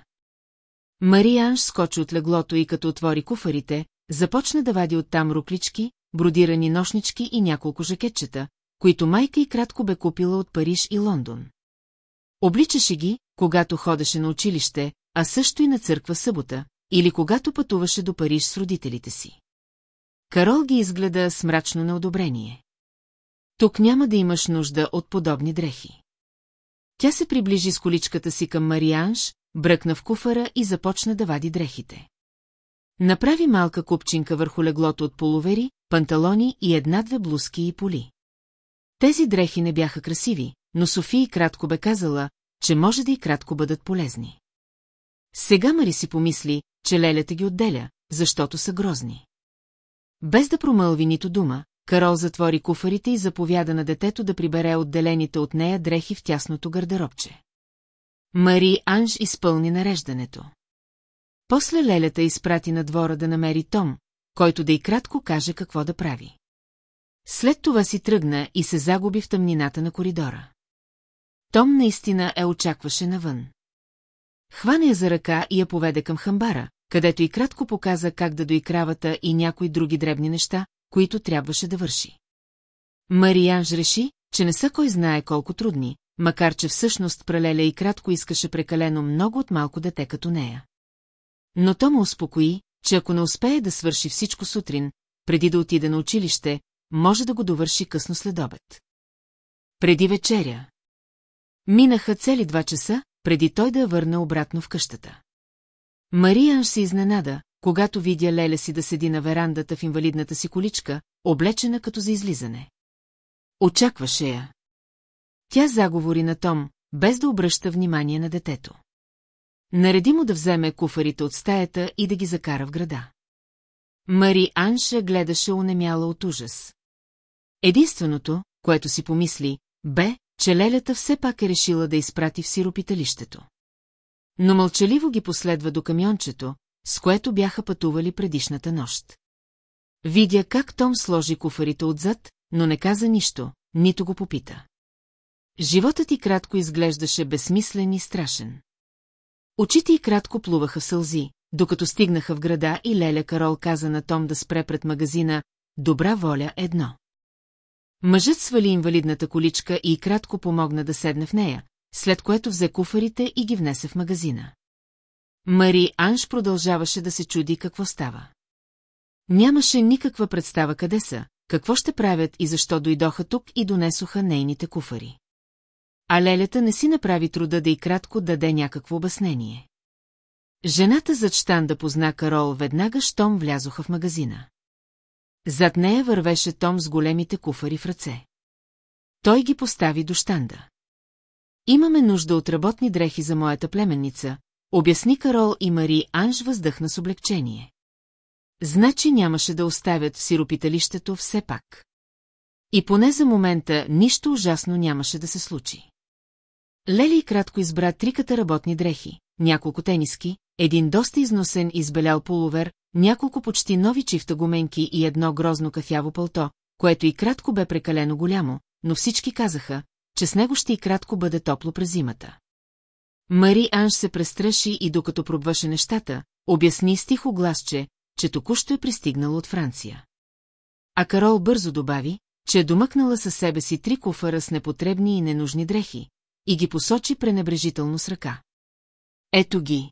Марианш скочи от леглото и като отвори куфарите, започна да вади оттам руклички, бродирани нощнички и няколко жакетчета, които майка и кратко бе купила от Париж и Лондон. Обличаше ги, когато ходеше на училище, а също и на църква събота, или когато пътуваше до Париж с родителите си. Карол ги изгледа с мрачно неодобрение. Тук няма да имаш нужда от подобни дрехи. Тя се приближи с количката си към Марианш, бръкна в куфара и започна да вади дрехите. Направи малка купчинка върху леглото от половери, панталони и една-две блузки и поли. Тези дрехи не бяха красиви, но София кратко бе казала, че може да и кратко бъдат полезни. Сега Мари си помисли, че лелята ги отделя, защото са грозни. Без да промълви нито дума, Карол затвори куфарите и заповяда на детето да прибере отделените от нея дрехи в тясното гардеробче. Мари Анж изпълни нареждането. После лелята изпрати на двора да намери Том, който да и кратко каже какво да прави. След това си тръгна и се загуби в тъмнината на коридора. Том наистина е очакваше навън. Хвана я за ръка и я поведе към хамбара, където и кратко показа как да дои кравата и някои други дребни неща, които трябваше да върши. Марианж реши, че не са кой знае колко трудни, макар че всъщност прелеля и кратко искаше прекалено много от малко дете като нея. Но то му успокои, че ако не успее да свърши всичко сутрин, преди да отиде на училище, може да го довърши късно след обед. Преди вечеря. Минаха цели два часа, преди той да я върне обратно в къщата. Мариан се изненада, когато видя Леля си да седи на верандата в инвалидната си количка, облечена като за излизане. Очакваше я. Тя заговори на Том, без да обръща внимание на детето. Нареди му да вземе куфарите от стаята и да ги закара в града. Мари Анша гледаше унемяла от ужас. Единственото, което си помисли, бе, че лелята все пак е решила да изпрати в сиропиталището. Но мълчаливо ги последва до камиончето, с което бяха пътували предишната нощ. Видя как Том сложи куфарите отзад, но не каза нищо, нито го попита. Животът ти кратко изглеждаше безсмислен и страшен. Очите й кратко плуваха сълзи, докато стигнаха в града и Леля Карол каза на Том да спре пред магазина «Добра воля едно». Мъжът свали инвалидната количка и кратко помогна да седне в нея, след което взе куфарите и ги внесе в магазина. Мари Анш продължаваше да се чуди какво става. Нямаше никаква представа къде са, какво ще правят и защо дойдоха тук и донесоха нейните куфари. А Лелята не си направи труда да и кратко даде някакво обяснение. Жената зад щанда позна Карол веднага, щом влязоха в магазина. Зад нея вървеше Том с големите куфари в ръце. Той ги постави до щанда. Имаме нужда от работни дрехи за моята племенница, обясни Карол и Мари Анж въздъхна с облегчение. Значи нямаше да оставят в сиропиталището все пак. И поне за момента нищо ужасно нямаше да се случи. Лели кратко избра триката работни дрехи, няколко тениски, един доста износен избелял полувер, няколко почти нови чифта гуменки и едно грозно кафяво пълто, което и кратко бе прекалено голямо, но всички казаха, че с него ще и кратко бъде топло през зимата. Мари Анж се престраши и докато пробваше нещата, обясни с тихо гласче, че току-що е пристигнала от Франция. А Карол бързо добави, че е домъкнала със себе си три куфара с непотребни и ненужни дрехи, и ги посочи пренебрежително с ръка. Ето ги.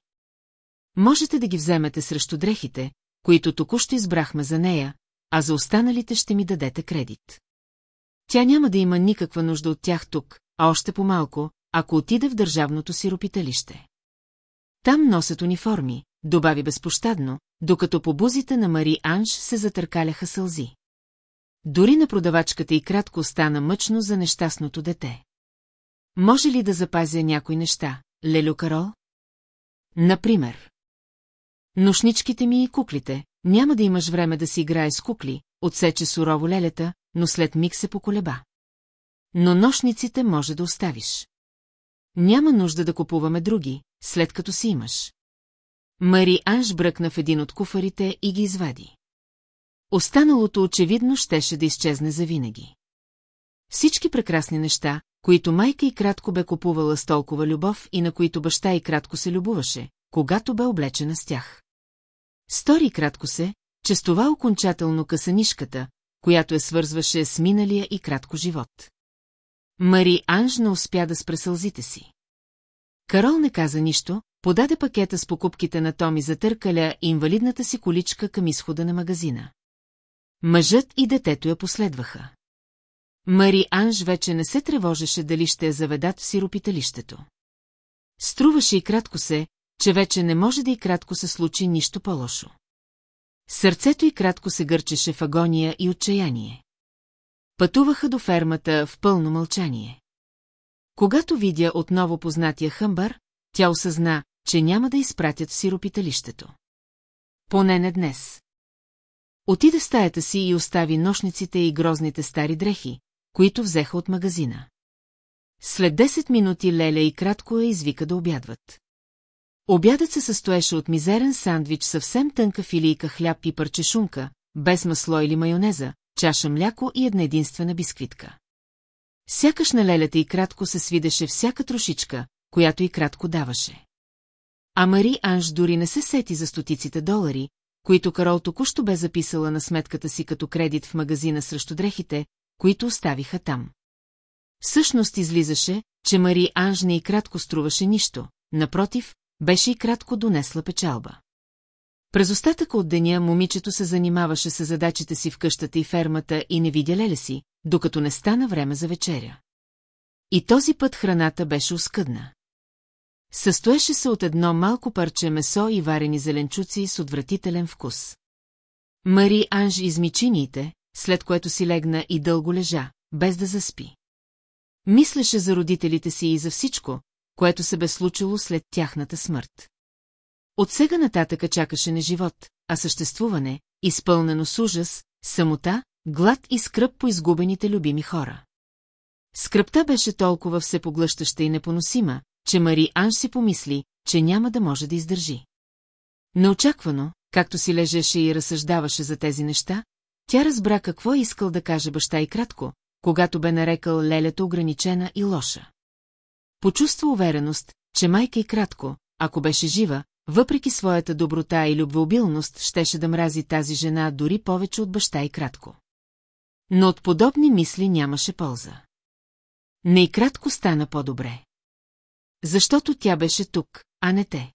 Можете да ги вземете срещу дрехите, които току-що избрахме за нея, а за останалите ще ми дадете кредит. Тя няма да има никаква нужда от тях тук, а още по-малко, ако отиде в държавното си ропиталище. Там носят униформи, добави безпощадно, докато по бузите на Мари Анж се затъркаляха сълзи. Дори на продавачката и кратко стана мъчно за нещастното дете. Може ли да запазя някои неща, Лелю Карол? Например. Ношничките ми и куклите, няма да имаш време да си играе с кукли, отсече сурово лелета, но след миг се поколеба. Но нощниците може да оставиш. Няма нужда да купуваме други, след като си имаш. Мари Анж бръкна в един от куфарите и ги извади. Останалото очевидно щеше да изчезне завинаги. Всички прекрасни неща, които майка и кратко бе купувала с толкова любов и на които баща и кратко се любоваше, когато бе облечена с тях. Стори кратко се, че с това окончателно късанишката, която е свързваше с миналия и кратко живот. Мари Анж не успя да спре сълзите си. Карол не каза нищо, подаде пакета с покупките на Томи за търкаля и инвалидната си количка към изхода на магазина. Мъжът и детето я последваха. Мари Анж вече не се тревожеше дали ще я заведат в сиропиталището. Струваше и кратко се, че вече не може да и кратко се случи нищо по-лошо. Сърцето й кратко се гърчеше в агония и отчаяние. Пътуваха до фермата в пълно мълчание. Когато видя отново познатия хъмбар, тя осъзна, че няма да изпратят в сиропиталището. Поне не днес. Отида стаята си и остави нощниците и грозните стари дрехи, които взеха от магазина. След 10 минути Леля и кратко я извика да обядват. Обядът се състоеше от мизерен сандвич, съвсем тънка филийка хляб и парче шунка, без масло или майонеза, чаша мляко и една единствена бисквитка. Сякаш на лелята и кратко се свидеше всяка трошичка, която и кратко даваше. А Мари Анж дори не се сети за стотиците долари, които Карол току-що бе записала на сметката си като кредит в магазина срещу дрехите, които оставиха там. Всъщност излизаше, че Мари Анж не и кратко струваше нищо, напротив, беше и кратко донесла печалба. През остатъка от деня момичето се занимаваше с задачите си в къщата и фермата и не видя леля си, докато не стана време за вечеря. И този път храната беше оскъдна. Състоеше се от едно малко парче месо и варени зеленчуци с отвратителен вкус. Мари Анж изми чиниите, след което си легна и дълго лежа, без да заспи. Мислеше за родителите си и за всичко, което се бе случило след тяхната смърт. От сега нататъка чакаше не живот, а съществуване, изпълнено с ужас, самота, глад и скръп по изгубените любими хора. Скръпта беше толкова всепоглъщаща и непоносима, че Мари Анж си помисли, че няма да може да издържи. Неочаквано, както си лежеше и разсъждаваше за тези неща, тя разбра какво е искал да каже баща и кратко, когато бе нарекал лелята ограничена и лоша. Почувства увереност, че майка и кратко, ако беше жива, въпреки своята доброта и любвеобилност, щеше да мрази тази жена дори повече от баща и кратко. Но от подобни мисли нямаше полза. Не и кратко стана по-добре. Защото тя беше тук, а не те.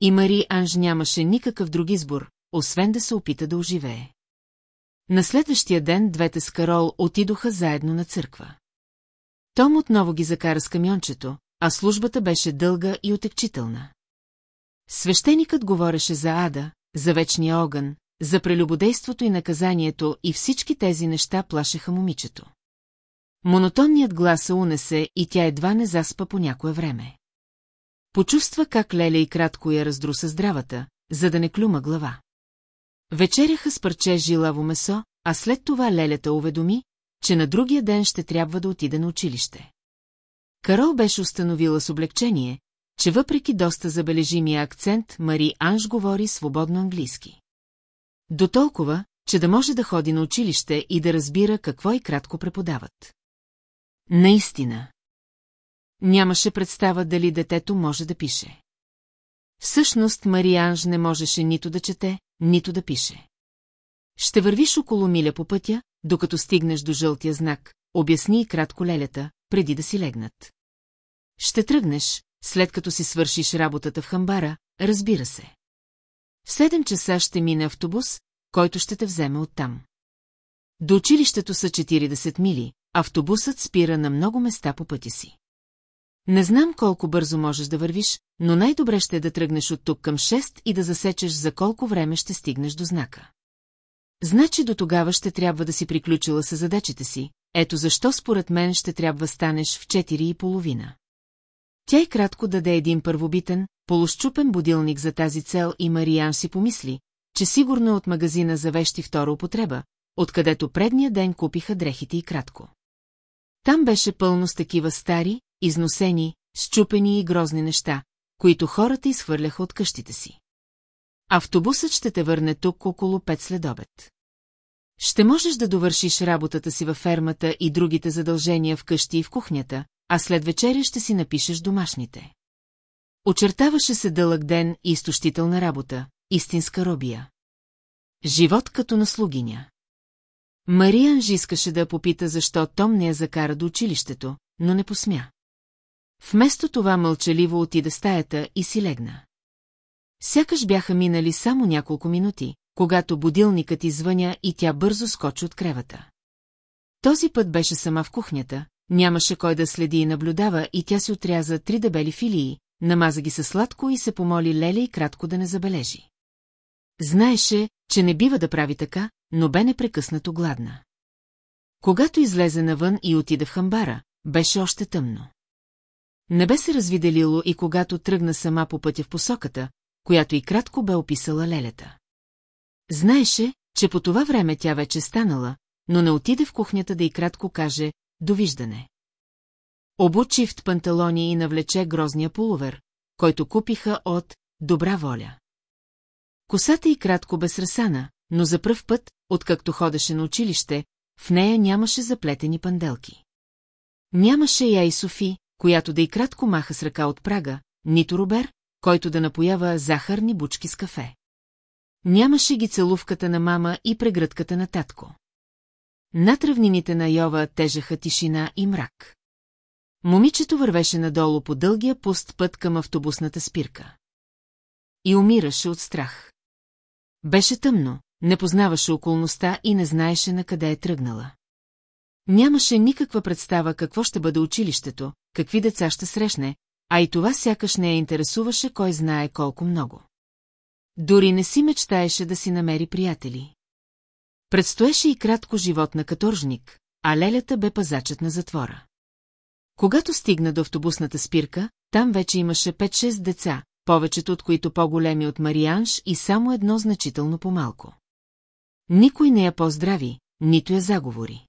И Мари Анж нямаше никакъв друг избор, освен да се опита да оживее. На следващия ден двете с Карол отидоха заедно на църква. Том отново ги закара с камиончето, а службата беше дълга и отекчителна. Свещеникът говореше за ада, за вечния огън, за прелюбодейството и наказанието и всички тези неща плашеха момичето. Монотонният глас се унесе и тя едва не заспа по някое време. Почувства как Леля и кратко я раздруса здравата, за да не клюма глава. Вечеряха с парче жилаво месо, а след това Лелята уведоми, че на другия ден ще трябва да отиде на училище. Карол беше установила с облегчение, че въпреки доста забележимия акцент, Мари Анж говори свободно английски. До толкова, че да може да ходи на училище и да разбира какво и кратко преподават. Наистина. Нямаше представа дали детето може да пише. Всъщност Марианж не можеше нито да чете, нито да пише. Ще вървиш около миля по пътя, докато стигнеш до жълтия знак, обясни и кратко лелята, преди да си легнат. Ще тръгнеш, след като си свършиш работата в хамбара, разбира се. В 7 часа ще мине автобус, който ще те вземе оттам. До училището са 40 мили, автобусът спира на много места по пътя си. Не знам колко бързо можеш да вървиш, но най-добре ще е да тръгнеш от тук към 6 и да засечеш за колко време ще стигнеш до знака. Значи до тогава ще трябва да си приключила с задачите си, ето защо според мен ще трябва станеш в 4 и половина. Тя и кратко даде един първобитен, полущупен будилник за тази цел и Мариан си помисли, че сигурно е от магазина за вещи втора употреба, откъдето предния ден купиха дрехите и кратко. Там беше пълно с такива стари, износени, щупени и грозни неща, които хората изхвърляха от къщите си. Автобусът ще те върне тук около пет следобед. Ще можеш да довършиш работата си във фермата и другите задължения в къщи и в кухнята, а след вечеря ще си напишеш домашните. Очертаваше се дълъг ден и изтощителна работа, истинска робия. Живот като на слугиня. Мариан искаше да я попита защо Том не я закара до училището, но не посмя. Вместо това мълчаливо отида стаята и си легна. Сякаш бяха минали само няколко минути, когато будилникът извъня и тя бързо скочи от кревата. Този път беше сама в кухнята, нямаше кой да следи и наблюдава и тя си отряза три дебели филии, намаза ги със сладко и се помоли Леля и кратко да не забележи. Знаеше, че не бива да прави така, но бе непрекъснато гладна. Когато излезе навън и отида в хамбара, беше още тъмно. Не бе се развиделило и когато тръгна сама по пътя в посоката, която и кратко бе описала лелета. Знаеше, че по това време тя вече станала, но не отиде в кухнята да и кратко каже «Довиждане». Обучи в панталони и навлече грозния полувер, който купиха от «Добра воля». Косата и кратко бе срасана, но за пръв път, откакто ходеше на училище, в нея нямаше заплетени панделки. Нямаше я и Софи, която да и кратко маха с ръка от прага, нито Робер, който да напоява захарни бучки с кафе. Нямаше ги целувката на мама и прегръдката на татко. Над равнините на Йова тежаха тишина и мрак. Момичето вървеше надолу по дългия пуст път към автобусната спирка. И умираше от страх. Беше тъмно, не познаваше околността и не знаеше на къде е тръгнала. Нямаше никаква представа какво ще бъде училището, какви деца ще срещне, а и това сякаш не я интересуваше кой знае колко много. Дори не си мечтаеше да си намери приятели. Предстоеше и кратко живот на каторжник, а лелята бе пазачът на затвора. Когато стигна до автобусната спирка, там вече имаше 5-6 деца, повечето от които по-големи от Марианш и само едно значително по-малко. Никой не я поздрави, нито я заговори.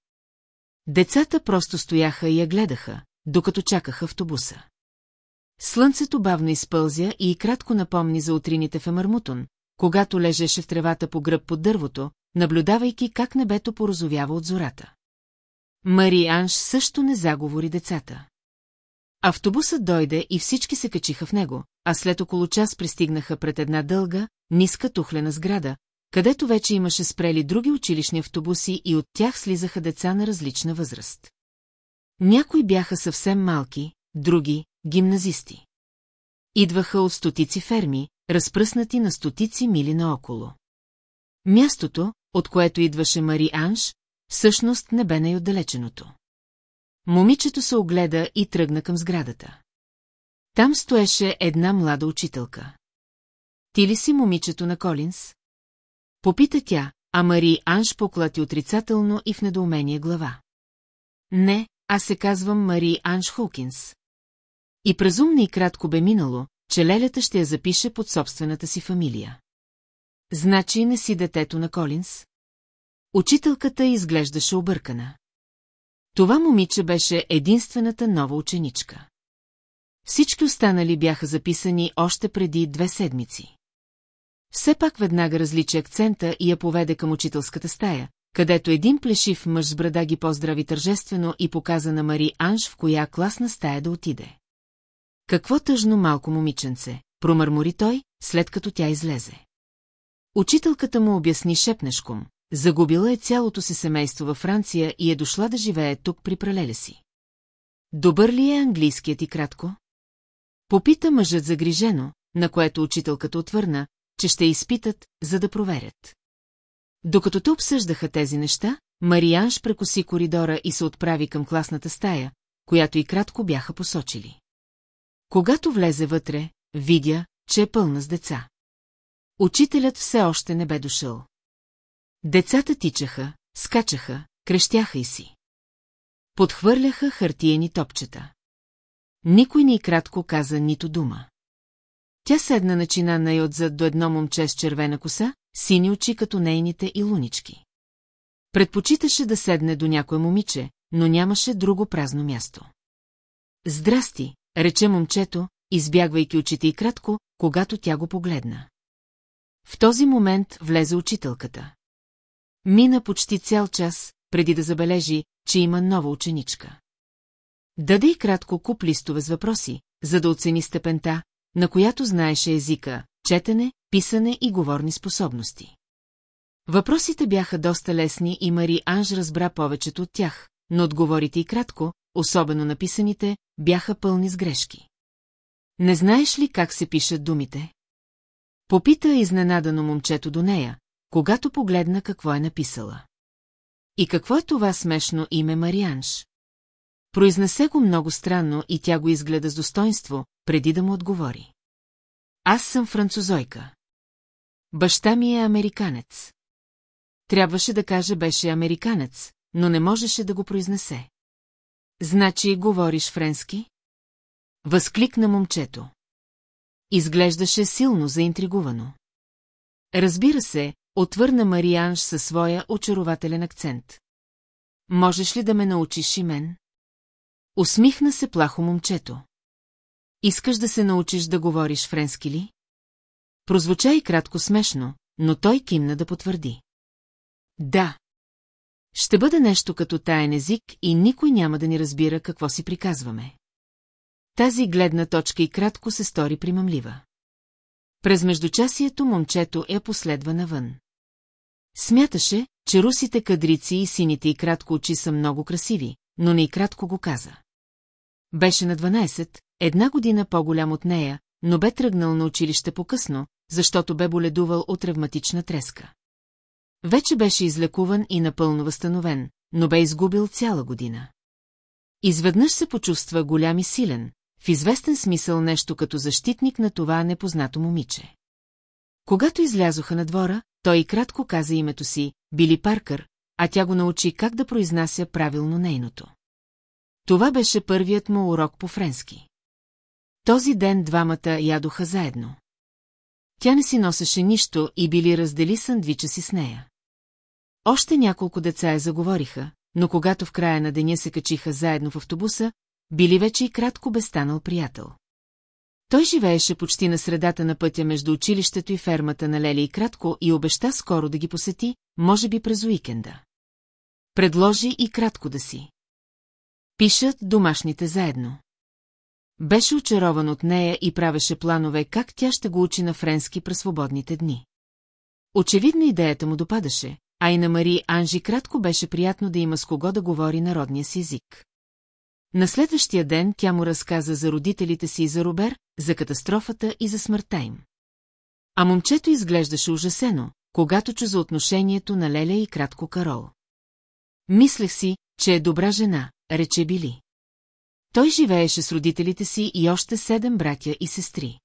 Децата просто стояха и я гледаха, докато чакаха автобуса. Слънцето бавно изпълзя и кратко напомни за утрините в Емармутон, когато лежеше в тревата по гръб под дървото, наблюдавайки как небето порозовява от зората. Мари Анш също не заговори децата. Автобусът дойде и всички се качиха в него, а след около час пристигнаха пред една дълга, ниска тухлена сграда, където вече имаше спрели други училищни автобуси и от тях слизаха деца на различна възраст. Някои бяха съвсем малки, други – гимназисти. Идваха от стотици ферми, разпръснати на стотици мили наоколо. Мястото, от което идваше Мари Анж, всъщност не бе най-отдалеченото. Момичето се огледа и тръгна към сградата. Там стоеше една млада учителка. Ти ли си момичето на Колинс? Попита тя, а Мари Анж поклати отрицателно и в недоумение глава. Не, аз се казвам Мари Анж Хокинс. И празумно и кратко бе минало, че лелята ще я запише под собствената си фамилия. Значи не си детето на Колинс? Учителката изглеждаше объркана. Това момиче беше единствената нова ученичка. Всички останали бяха записани още преди две седмици. Все пак веднага различи акцента и я поведе към учителската стая, където един плешив мъж с брада ги поздрави тържествено и показа на Мари Анж в коя класна стая да отиде. Какво тъжно малко момиченце, промърмори той, след като тя излезе. Учителката му обясни шепнешком, загубила е цялото си семейство във Франция и е дошла да живее тук при пралеля си. Добър ли е английският и кратко? Попита мъжът загрижено, на което учителката отвърна, че ще изпитат, за да проверят. Докато те обсъждаха тези неща, Марианш прекоси коридора и се отправи към класната стая, която и кратко бяха посочили. Когато влезе вътре, видя, че е пълна с деца. Учителят все още не бе дошъл. Децата тичаха, скачаха, крещяха и си. Подхвърляха хартиени топчета. Никой ни кратко каза нито дума. Тя седна начина най отзад до едно момче с червена коса, сини очи като нейните и лунички. Предпочиташе да седне до някое момиче, но нямаше друго празно място. Здрасти, рече момчето, избягвайки очите и кратко, когато тя го погледна. В този момент влезе учителката. Мина почти цял час, преди да забележи, че има нова ученичка. Даде и кратко куп листове с въпроси, за да оцени степента, на която знаеше езика, четене, писане и говорни способности. Въпросите бяха доста лесни и Мари Анж разбра повечето от тях, но отговорите и кратко, особено написаните, бяха пълни с грешки. Не знаеш ли как се пишат думите? Попита изненадано момчето до нея, когато погледна какво е написала. И какво е това смешно име Марианш? Произнесе го много странно и тя го изгледа с достоинство, преди да му отговори. Аз съм французойка. Баща ми е американец. Трябваше да каже беше американец, но не можеше да го произнесе. Значи говориш френски? Възкликна момчето. Изглеждаше силно заинтригувано. Разбира се, отвърна Марианж със своя очарователен акцент. Можеш ли да ме научиш и мен? Усмихна се плахо момчето. Искаш да се научиш да говориш френски ли? Прозвуча и кратко смешно, но той кимна да потвърди. Да. Ще бъде нещо като таен език и никой няма да ни разбира какво си приказваме. Тази гледна точка и кратко се стори примамлива. През междучасието момчето я последва навън. Смяташе, че русите кадрици и сините и кратко очи са много красиви, но не и кратко го каза. Беше на 12, една година по-голям от нея, но бе тръгнал на училище по-късно, защото бе боледувал от ревматична треска. Вече беше излекуван и напълно възстановен, но бе изгубил цяла година. Изведнъж се почувства голям и силен, в известен смисъл нещо като защитник на това непознато момиче. Когато излязоха на двора, той кратко каза името си, Били Паркър, а тя го научи как да произнася правилно нейното. Това беше първият му урок по френски. Този ден двамата ядоха заедно. Тя не си носеше нищо и били раздели сандвича си с нея. Още няколко деца я заговориха, но когато в края на деня се качиха заедно в автобуса, били вече и кратко бе станал приятел. Той живееше почти на средата на пътя между училището и фермата на Лели и кратко и обеща скоро да ги посети, може би през уикенда. Предложи и кратко да си. Пишат домашните заедно. Беше очарован от нея и правеше планове как тя ще го учи на френски през свободните дни. Очевидно идеята му допадаше, а и на Мари Анжи кратко беше приятно да има с кого да говори народния си език. На следващия ден тя му разказа за родителите си и за Робер, за катастрофата и за смъртта им. А момчето изглеждаше ужасено, когато чу за отношението на Леля и кратко Карол. Мислех си, че е добра жена, рече Били. Той живееше с родителите си и още седем братя и сестри.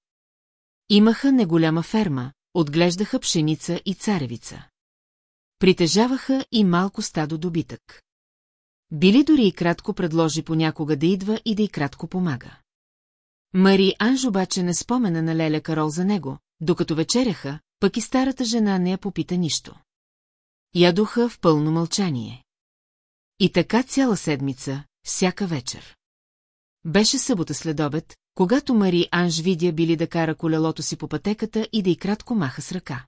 Имаха неголяма ферма, отглеждаха пшеница и царевица. Притежаваха и малко стадо добитък. Били дори и кратко предложи понякога да идва и да и кратко помага. Мари Анж обаче не спомена на Леля Карол за него, докато вечеряха, пък и старата жена не я попита нищо. Ядоха в пълно мълчание. И така цяла седмица, всяка вечер. Беше събота след обед, когато Мари Анж видя били да кара колелото си по пътеката и да й кратко маха с ръка.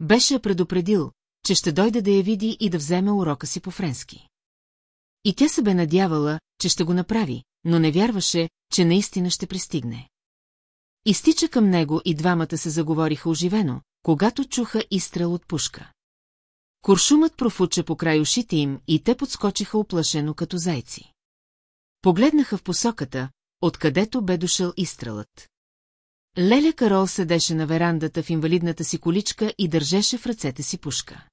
Беше предупредил, че ще дойде да я види и да вземе урока си по френски. И тя се бе надявала, че ще го направи, но не вярваше, че наистина ще пристигне. Изтича към него и двамата се заговориха оживено, когато чуха изстрел от пушка. Куршумът профуча по край ушите им и те подскочиха оплашено като зайци. Погледнаха в посоката, откъдето бе дошъл изстрелът. Леля Карол седеше на верандата в инвалидната си количка и държеше в ръцете си пушка.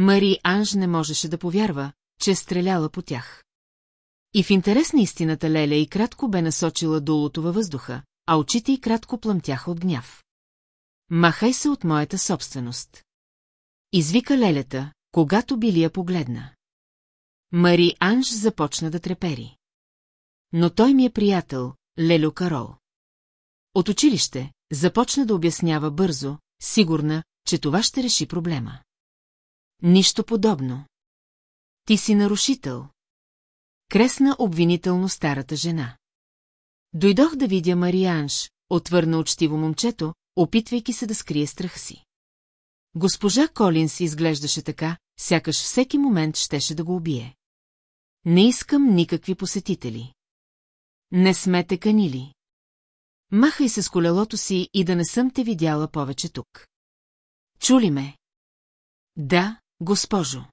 Мари Анж не можеше да повярва, че е стреляла по тях. И в интерес на истината Леля и кратко бе насочила дулото във въздуха, а очите й кратко плъмтяха от гняв. Махай се от моята собственост. Извика Лелята, когато били я погледна. Мари Анж започна да трепери. Но той ми е приятел, Лелю Карол. От училище започна да обяснява бързо, сигурна, че това ще реши проблема. Нищо подобно. Ти си нарушител. Кресна обвинително старата жена. Дойдох да видя Марианш, отвърна учтиво момчето, опитвайки се да скрие страх си. Госпожа Колинс изглеждаше така, сякаш всеки момент щеше да го убие. Не искам никакви посетители. Не сме те канили. Махай се с колелото си и да не съм те видяла повече тук. Чули ме? Да, госпожо.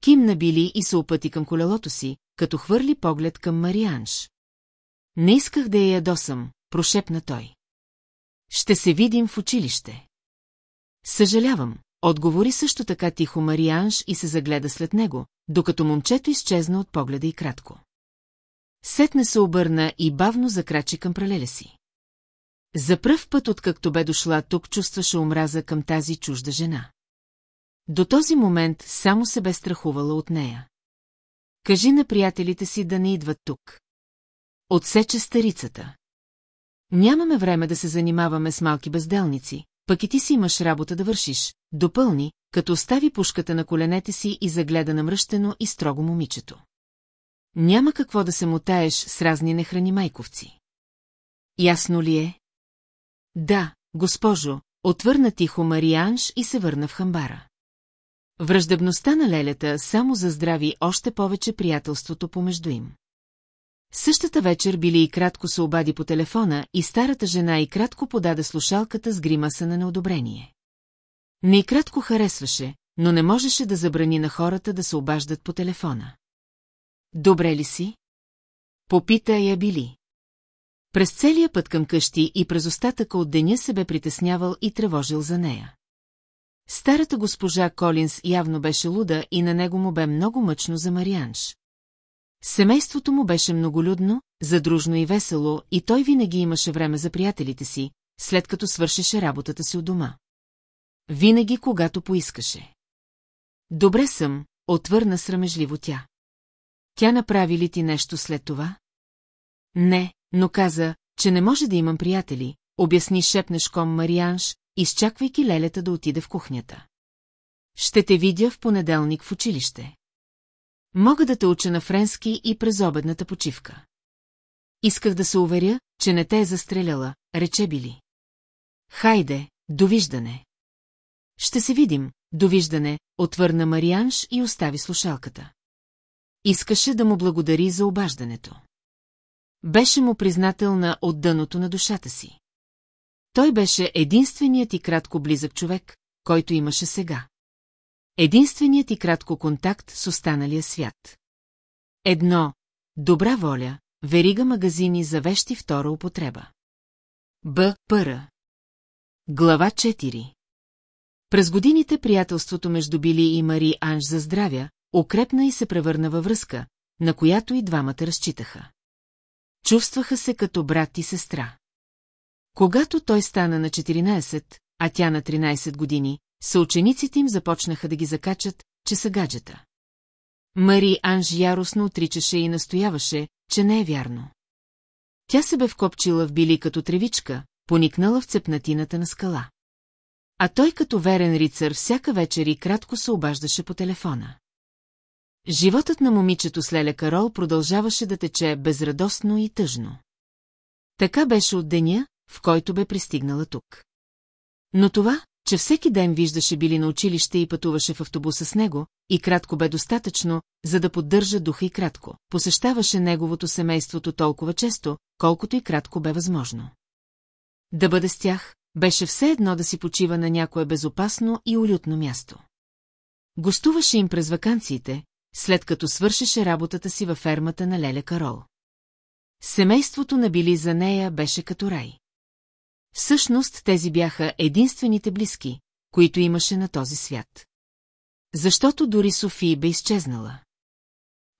Ким набили и се опъти към колелото си, като хвърли поглед към Марианш. Не исках да я ядосам, прошепна той. Ще се видим в училище. Съжалявам, отговори също така тихо Марианш и се загледа след него, докато момчето изчезна от погледа и кратко. Сетне се обърна и бавно закрачи към пралеля си. За пръв път, откакто бе дошла тук, чувстваше омраза към тази чужда жена. До този момент само се бе страхувала от нея. Кажи на приятелите си да не идват тук. Отсече старицата. Нямаме време да се занимаваме с малки безделници, пък и ти си имаш работа да вършиш, допълни, като остави пушката на коленете си и загледа намръщено и строго момичето. Няма какво да се мутаеш с разни нехрани майковци. Ясно ли е? Да, госпожо, отвърна тихо Марианш и се върна в хамбара. Враждебността на лелята само заздрави още повече приятелството помежду им. Същата вечер били и кратко се обади по телефона и старата жена и кратко подаде слушалката с гримаса на неодобрение. Не и кратко харесваше, но не можеше да забрани на хората да се обаждат по телефона. Добре ли си? Попита я били. През целия път към къщи и през остатъка от деня се бе притеснявал и тревожил за нея. Старата госпожа Колинс явно беше луда и на него му бе много мъчно за Марианш. Семейството му беше многолюдно, задружно и весело, и той винаги имаше време за приятелите си, след като свършеше работата си от дома. Винаги, когато поискаше. Добре съм, отвърна срамежливо тя. Тя направи ли ти нещо след това? Не, но каза, че не може да имам приятели, обясни шепнешком Марианш, изчаквайки лелята да отиде в кухнята. Ще те видя в понеделник в училище. Мога да те уча на френски и през обедната почивка. Исках да се уверя, че не те е застреляла, рече Били. Хайде, довиждане. Ще се видим, довиждане, отвърна Марианш и остави слушалката. Искаше да му благодари за обаждането. Беше му признателна от дъното на душата си. Той беше единственият и кратко близък човек, който имаше сега. Единственият и кратко контакт с останалия свят. Едно – добра воля, верига магазини за вещи втора употреба. Б. Пъра. Глава 4 През годините приятелството между Били и Мари Анж заздравя, укрепна и се превърна във връзка, на която и двамата разчитаха. Чувстваха се като брат и сестра. Когато той стана на 14, а тя на 13 години, съучениците им започнаха да ги закачат, че са гаджета. Мари Анж яростно отричаше и настояваше, че не е вярно. Тя се бе вкопчила в били като тревичка, поникнала в цепнатината на скала. А той като верен рицар всяка вечер и кратко се обаждаше по телефона. Животът на момичето с Леля Карол продължаваше да тече безрадостно и тъжно. Така беше от деня, в който бе пристигнала тук. Но това, че всеки ден виждаше били на училище и пътуваше в автобуса с него, и кратко бе достатъчно, за да поддържа духа и кратко. Посещаваше неговото семейството толкова често, колкото и кратко бе възможно. Да бъде с тях, беше все едно да си почива на някое безопасно и уютно място. Гостуваше им през вакансиите, след като свършеше работата си във фермата на Леля Карол. Семейството на Били за нея беше като рай. Всъщност тези бяха единствените близки, които имаше на този свят. Защото дори София бе изчезнала.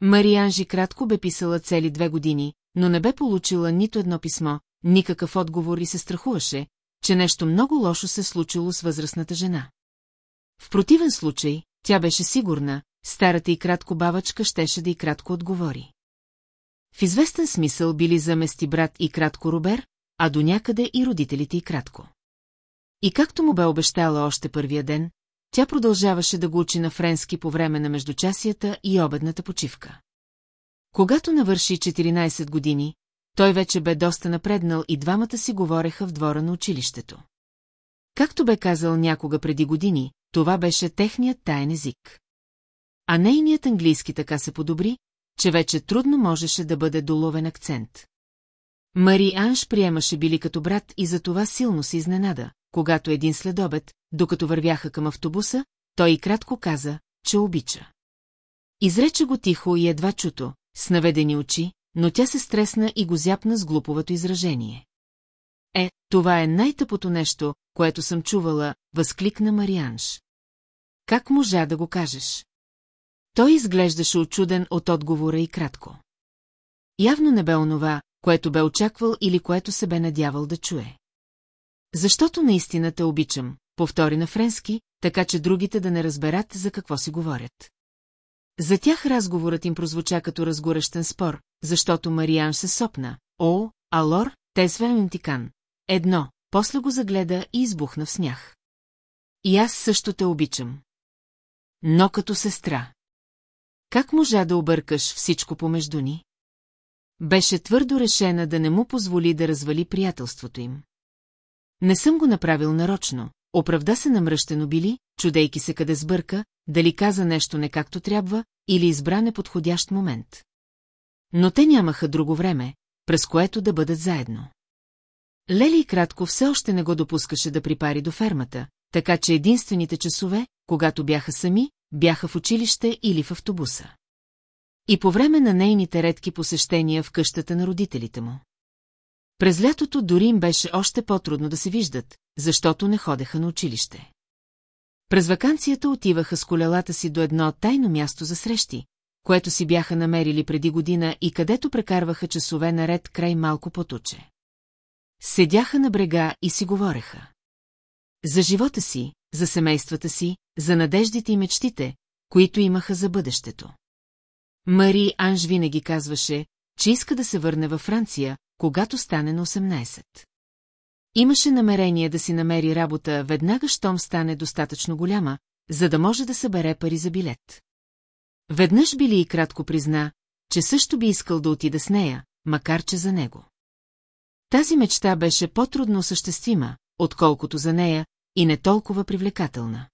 Марианжи кратко бе писала цели две години, но не бе получила нито едно писмо, никакъв отговор и се страхуваше, че нещо много лошо се случило с възрастната жена. В противен случай, тя беше сигурна, старата и кратко бабачка щеше да и кратко отговори. В известен смисъл били замести брат и кратко Робер, а до някъде и родителите и кратко. И както му бе обещала още първия ден, тя продължаваше да го учи на френски по време на междучасията и обедната почивка. Когато навърши 14 години, той вече бе доста напреднал и двамата си говореха в двора на училището. Както бе казал някога преди години, това беше техният таен език. А нейният английски така се подобри, че вече трудно можеше да бъде доловен акцент. Мари Анш приемаше били като брат и за това силно се изненада, когато един следобед, докато вървяха към автобуса, той и кратко каза, че обича. Изрече го тихо и едва чуто, с наведени очи, но тя се стресна и го зяпна с глуповото изражение. Е, това е най-тъпото нещо, което съм чувала, възкликна Марианш. Как можа да го кажеш? Той изглеждаше очуден от отговора и кратко. Явно не бе онова, което бе очаквал или което се бе надявал да чуе. Защото наистина те обичам, повтори на френски, така че другите да не разберат за какво си говорят. За тях разговорът им прозвуча като разгорещен спор, защото Мариан се сопна. О, Алор, тезвен тикан. Едно, после го загледа и избухна в смях. И аз също те обичам. Но като сестра. Как можа да объркаш всичко помежду ни? Беше твърдо решена да не му позволи да развали приятелството им. Не съм го направил нарочно, оправда се намръщено били, чудейки се къде сбърка, дали каза нещо не както трябва, или избра неподходящ момент. Но те нямаха друго време, през което да бъдат заедно. Лели кратко все още не го допускаше да припари до фермата, така че единствените часове, когато бяха сами, бяха в училище или в автобуса. И по време на нейните редки посещения в къщата на родителите му. През лятото дори им беше още по-трудно да се виждат, защото не ходеха на училище. През вакансията отиваха с колелата си до едно тайно място за срещи, което си бяха намерили преди година и където прекарваха часове наред край малко потуче. Седяха на брега и си говореха. За живота си, за семействата си, за надеждите и мечтите, които имаха за бъдещето. Мари Анж винаги казваше, че иска да се върне във Франция, когато стане на 18. Имаше намерение да си намери работа веднага, щом стане достатъчно голяма, за да може да събере пари за билет. Веднъж били и кратко призна, че също би искал да отида с нея, макар че за него. Тази мечта беше по-трудно осъществима, отколкото за нея, и не толкова привлекателна.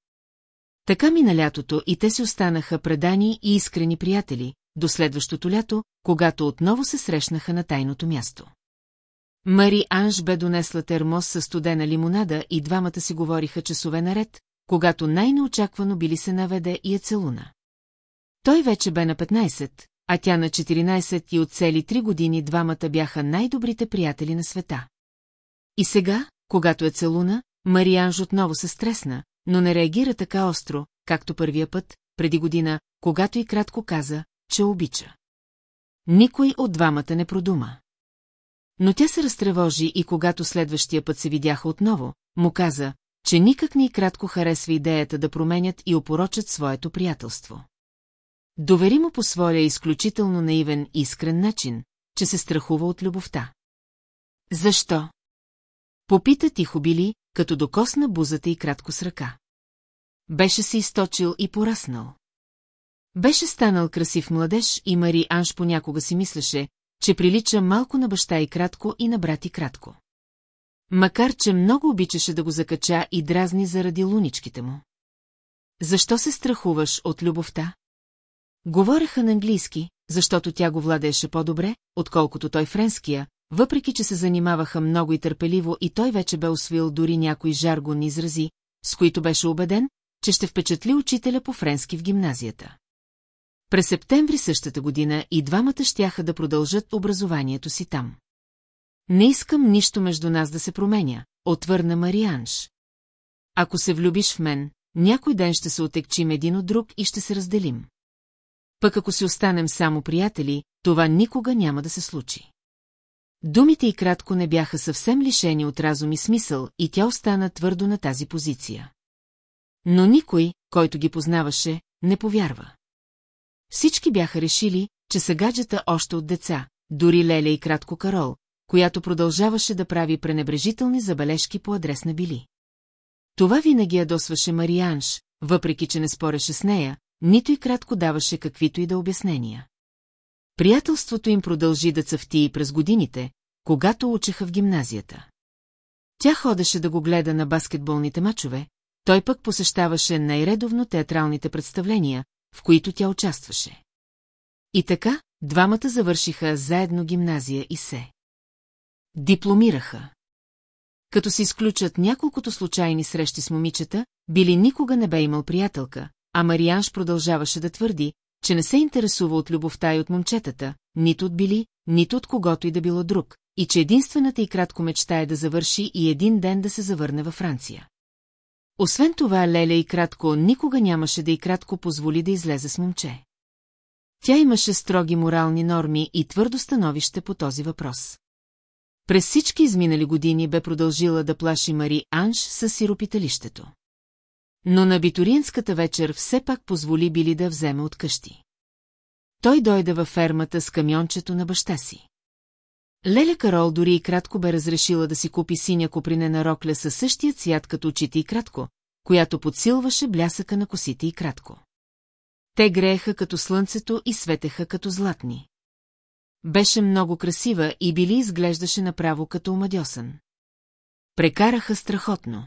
Така мина лятото и те си останаха предани и искрени приятели, до следващото лято, когато отново се срещнаха на тайното място. Мари Анж бе донесла термос със студена лимонада и двамата си говориха часове наред, когато най-неочаквано били се наведе и е целуна. Той вече бе на 15, а тя на 14 и от цели три години двамата бяха най-добрите приятели на света. И сега, когато е целуна, Марианж отново се стресна, но не реагира така остро, както първия път, преди година, когато и кратко каза, че обича. Никой от двамата не продума. Но тя се разтревожи и когато следващия път се видяха отново, му каза, че никак не и кратко харесва идеята да променят и опорочат своето приятелство. Довери му по своя изключително наивен и искрен начин, че се страхува от любовта. Защо? Попита тихо били, като докосна бузата и кратко с ръка. Беше се източил и пораснал. Беше станал красив младеж и Мари Анш понякога си мислеше, че прилича малко на баща и кратко и на брат и кратко. Макар, че много обичаше да го закача и дразни заради луничките му. Защо се страхуваш от любовта? Говореха на английски, защото тя го владееше по-добре, отколкото той френския, въпреки че се занимаваха много и търпеливо и той вече бе освил дори някои жаргонни изрази, с които беше убеден, че ще впечатли учителя по френски в гимназията. През септември същата година и двамата щяха да продължат образованието си там. Не искам нищо между нас да се променя, отвърна Марианш. Ако се влюбиш в мен, някой ден ще се отекчим един от друг и ще се разделим. Пък ако си останем само приятели, това никога няма да се случи. Думите и кратко не бяха съвсем лишени от разум и смисъл и тя остана твърдо на тази позиция. Но никой, който ги познаваше, не повярва. Всички бяха решили, че са гаджета още от деца, дори Леля и кратко Карол, която продължаваше да прави пренебрежителни забележки по адрес на Били. Това винаги ядосваше Марианш, въпреки че не спореше с нея, нито и кратко даваше каквито и да обяснения. Приятелството им продължи да цъфти и през годините, когато учеха в гимназията. Тя ходеше да го гледа на баскетболните мачове, той пък посещаваше най-редовно театралните представления, в които тя участваше. И така, двамата завършиха заедно гимназия и се. Дипломираха. Като се изключат няколкото случайни срещи с момичета, Били никога не бе имал приятелка, а Марианш продължаваше да твърди, че не се интересува от любовта и от момчетата, нито от Били, нито от когото и да било друг, и че единствената и кратко мечта е да завърши и един ден да се завърне във Франция. Освен това, Леля и кратко никога нямаше да и кратко позволи да излезе с момче. Тя имаше строги морални норми и твърдо становище по този въпрос. През всички изминали години бе продължила да плаши Мари Анш с сиропиталището. Но на битуриенската вечер все пак позволи Били да вземе от къщи. Той дойде във фермата с камиончето на баща си. Леля Карол дори и кратко бе разрешила да си купи синя копринена рокля със същия цвят като очите и кратко, която подсилваше блясъка на косите и кратко. Те грееха като слънцето и светеха като златни. Беше много красива и били изглеждаше направо като омадьосан. Прекараха страхотно.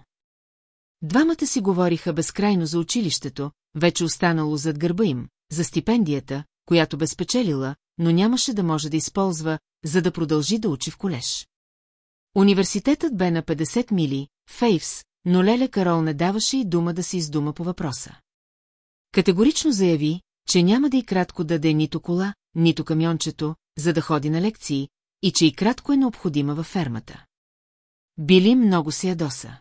Двамата си говориха безкрайно за училището, вече останало зад гърба им, за стипендията, която бе спечелила, но нямаше да може да използва, за да продължи да учи в колеж. Университетът бе на 50 мили, Фейвс, но Леля Карол не даваше и дума да се издума по въпроса. Категорично заяви, че няма да и кратко даде нито кола, нито камиончето, за да ходи на лекции, и че и кратко е необходима във фермата. Били много се ядоса.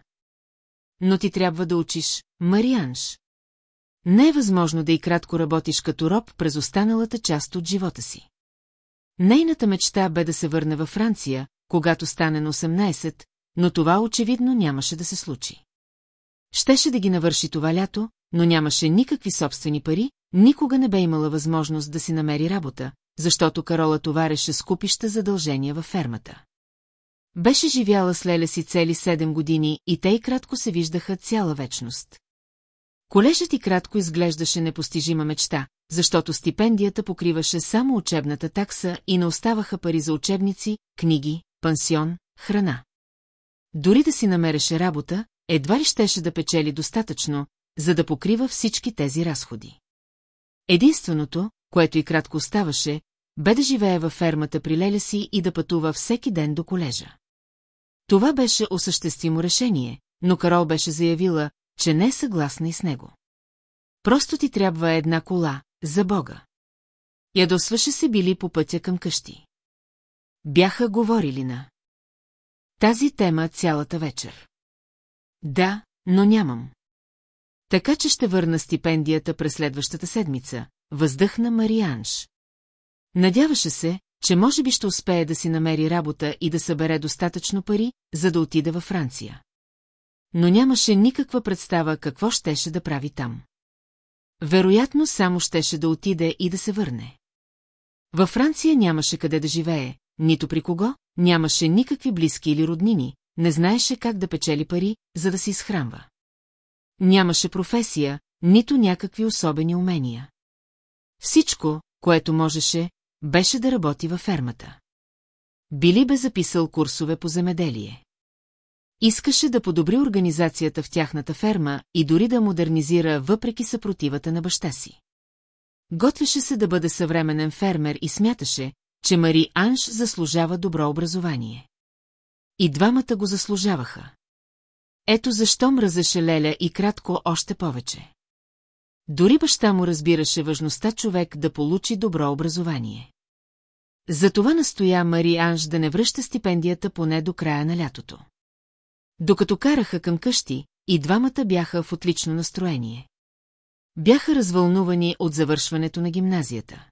Но ти трябва да учиш, Марианш. Не е възможно да и кратко работиш като роб през останалата част от живота си. Нейната мечта бе да се върне във Франция, когато стане на 18, но това очевидно нямаше да се случи. Щеше да ги навърши това лято, но нямаше никакви собствени пари, никога не бе имала възможност да си намери работа, защото Карола товареше с купища задължения във фермата. Беше живяла с Леля си цели седем години и те и кратко се виждаха цяла вечност. Колежът и кратко изглеждаше непостижима мечта, защото стипендията покриваше само учебната такса и не оставаха пари за учебници, книги, пансион, храна. Дори да си намереше работа, едва ли щеше да печели достатъчно, за да покрива всички тези разходи. Единственото, което и кратко оставаше, бе да живее във фермата при леля си и да пътува всеки ден до колежа. Това беше осъществимо решение, но Карол беше заявила, че не е съгласна и с него. Просто ти трябва една кола, за Бога. Ядосваше се били по пътя към къщи. Бяха говорили на тази тема цялата вечер. Да, но нямам. Така че ще върна стипендията през следващата седмица, въздъхна Марианш. Надяваше се, че може би ще успее да си намери работа и да събере достатъчно пари, за да отида във Франция. Но нямаше никаква представа какво щеше да прави там. Вероятно само щеше да отиде и да се върне. Във Франция нямаше къде да живее, нито при кого, нямаше никакви близки или роднини, не знаеше как да печели пари, за да се изхранва. Нямаше професия, нито някакви особени умения. Всичко, което можеше, беше да работи във фермата. Били бе записал курсове по земеделие. Искаше да подобри организацията в тяхната ферма и дори да модернизира въпреки съпротивата на баща си. Готвеше се да бъде съвременен фермер и смяташе, че Мари Анш заслужава добро образование. И двамата го заслужаваха. Ето защо мразеше Леля и кратко още повече. Дори баща му разбираше важността човек да получи добро образование. Затова настоя Мари Анж да не връща стипендията поне до края на лятото. Докато караха към къщи, и двамата бяха в отлично настроение. Бяха развълнувани от завършването на гимназията.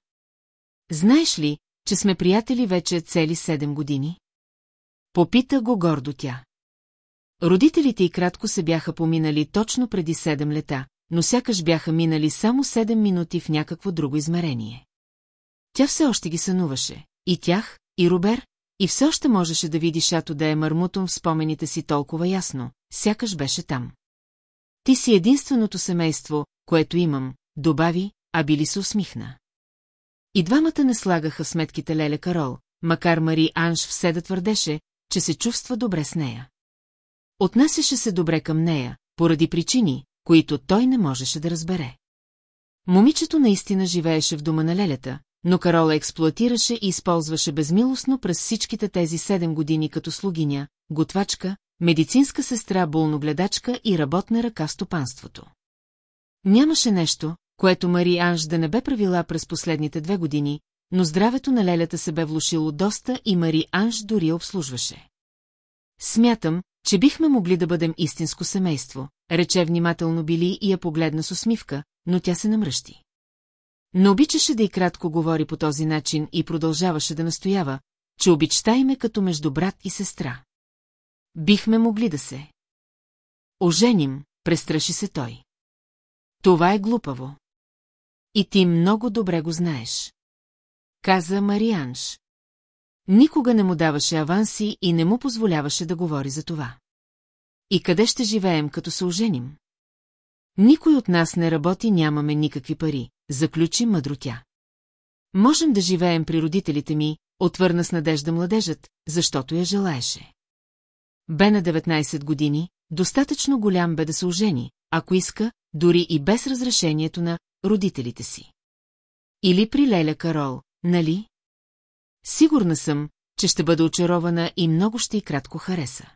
Знаеш ли, че сме приятели вече цели седем години? Попита го гордо тя. Родителите и кратко се бяха поминали точно преди седем лета, но сякаш бяха минали само седем минути в някакво друго измерение. Тя все още ги сънуваше. И тях, и Робер, и все още можеше да види шато да е мърмутом в спомените си толкова ясно, сякаш беше там. Ти си единственото семейство, което имам, добави, а Били се усмихна. И двамата не слагаха сметките Леля Карол, макар Мари Анж все да твърдеше, че се чувства добре с нея. Отнасяше се добре към нея, поради причини, които той не можеше да разбере. Момичето наистина живееше в дома на Лелята, но Карола експлуатираше и използваше безмилостно през всичките тези седем години като слугиня, готвачка, медицинска сестра, болногледачка и работна ръка в стопанството. Нямаше нещо, което Мари Анж да не бе правила през последните две години, но здравето на лелята се бе влушило доста и Мари Анж дори обслужваше. Смятам, че бихме могли да бъдем истинско семейство, рече внимателно Били и я погледна с усмивка, но тя се намръщи. Но обичаше да и кратко говори по този начин и продължаваше да настоява, че обичта им е като между брат и сестра. Бихме могли да се. Оженим, престраши се той. Това е глупаво. И ти много добре го знаеш. Каза Марианш. Никога не му даваше аванси и не му позволяваше да говори за това. И къде ще живеем, като се оженим? Никой от нас не работи, нямаме никакви пари, заключи мъдро тя. Можем да живеем при родителите ми, отвърна с надежда младежът, защото я желаеше. Бе на 19 години, достатъчно голям бе да се ожени, ако иска, дори и без разрешението на родителите си. Или при Леля Карол, нали? Сигурна съм, че ще бъда очарована и много ще и кратко хареса.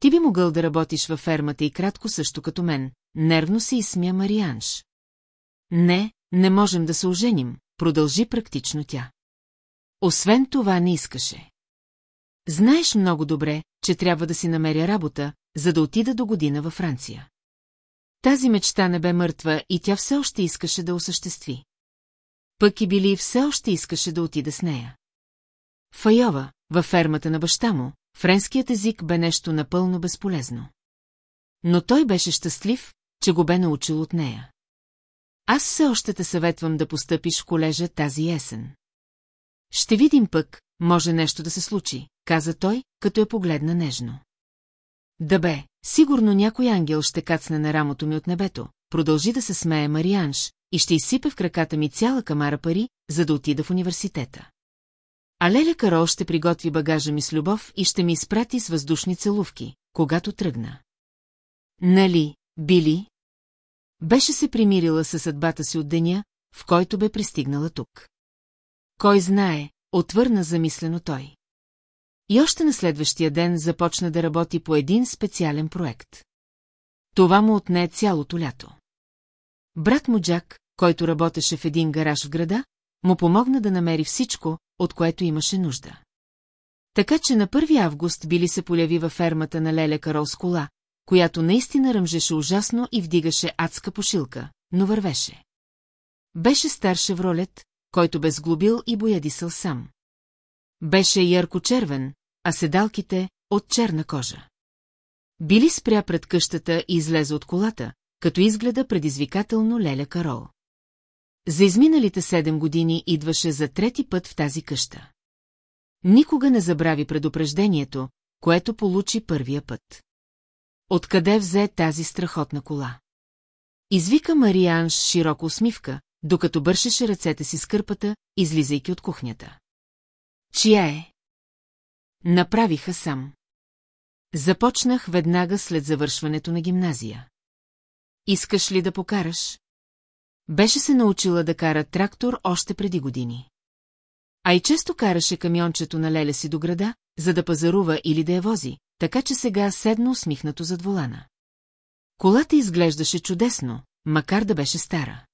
Ти би могъл да работиш във фермата и кратко също като мен, нервно се изсмя Марианш. Не, не можем да се оженим, продължи практично тя. Освен това не искаше. Знаеш много добре, че трябва да си намеря работа, за да отида до година във Франция. Тази мечта не бе мъртва и тя все още искаше да осъществи. Пък и Били все още искаше да отида с нея. В Айова, във фермата на баща му, френският език бе нещо напълно безполезно. Но той беше щастлив, че го бе научил от нея. Аз все още те съветвам да постъпиш в колежа тази есен. Ще видим пък, може нещо да се случи, каза той, като я погледна нежно. Да бе, сигурно някой ангел ще кацне на рамото ми от небето, продължи да се смее Марианш и ще изсипе в краката ми цяла камара пари, за да отида в университета. А Леля Карол ще приготви багажа ми с любов и ще ми изпрати с въздушни целувки, когато тръгна. Нали, Били? Беше се примирила със съдбата си от деня, в който бе пристигнала тук. Кой знае, отвърна замислено той. И още на следващия ден започна да работи по един специален проект. Това му отне цялото лято. Брат му Джак, който работеше в един гараж в града, му помогна да намери всичко, от което имаше нужда. Така че на 1 август били се поляви във фермата на Леля Карол с кола, която наистина ръмжеше ужасно и вдигаше адска пошилка, но вървеше. Беше стар шевролет, който бе сглобил и боядисал сам. Беше ярко-червен, а седалките – от черна кожа. Били спря пред къщата и излезе от колата, като изгледа предизвикателно Леля Карол. За изминалите седем години идваше за трети път в тази къща. Никога не забрави предупреждението, което получи първия път. Откъде взе тази страхотна кола? Извика Мариан с широка усмивка, докато бършеше ръцете си с кърпата, излизайки от кухнята. Чия е? Направиха сам. Започнах веднага след завършването на гимназия. Искаш ли да покараш? Беше се научила да кара трактор още преди години. А и често караше камиончето на Леля си до града, за да пазарува или да я вози, така че сега седна усмихнато зад волана. Колата изглеждаше чудесно, макар да беше стара.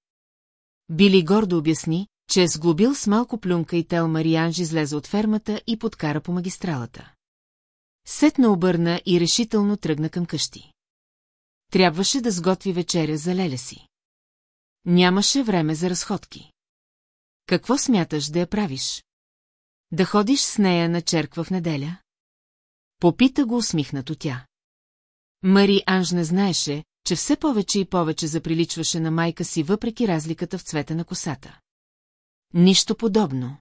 Били гордо обясни, че е сглобил с малко плюнка и тел Марианж излезе от фермата и подкара по магистралата. Сетна обърна и решително тръгна към къщи. Трябваше да сготви вечеря за леля си. Нямаше време за разходки. Какво смяташ да я правиш? Да ходиш с нея на черква в неделя? Попита го усмихнато тя. Мари Анж не знаеше, че все повече и повече заприличваше на майка си, въпреки разликата в цвета на косата. Нищо подобно.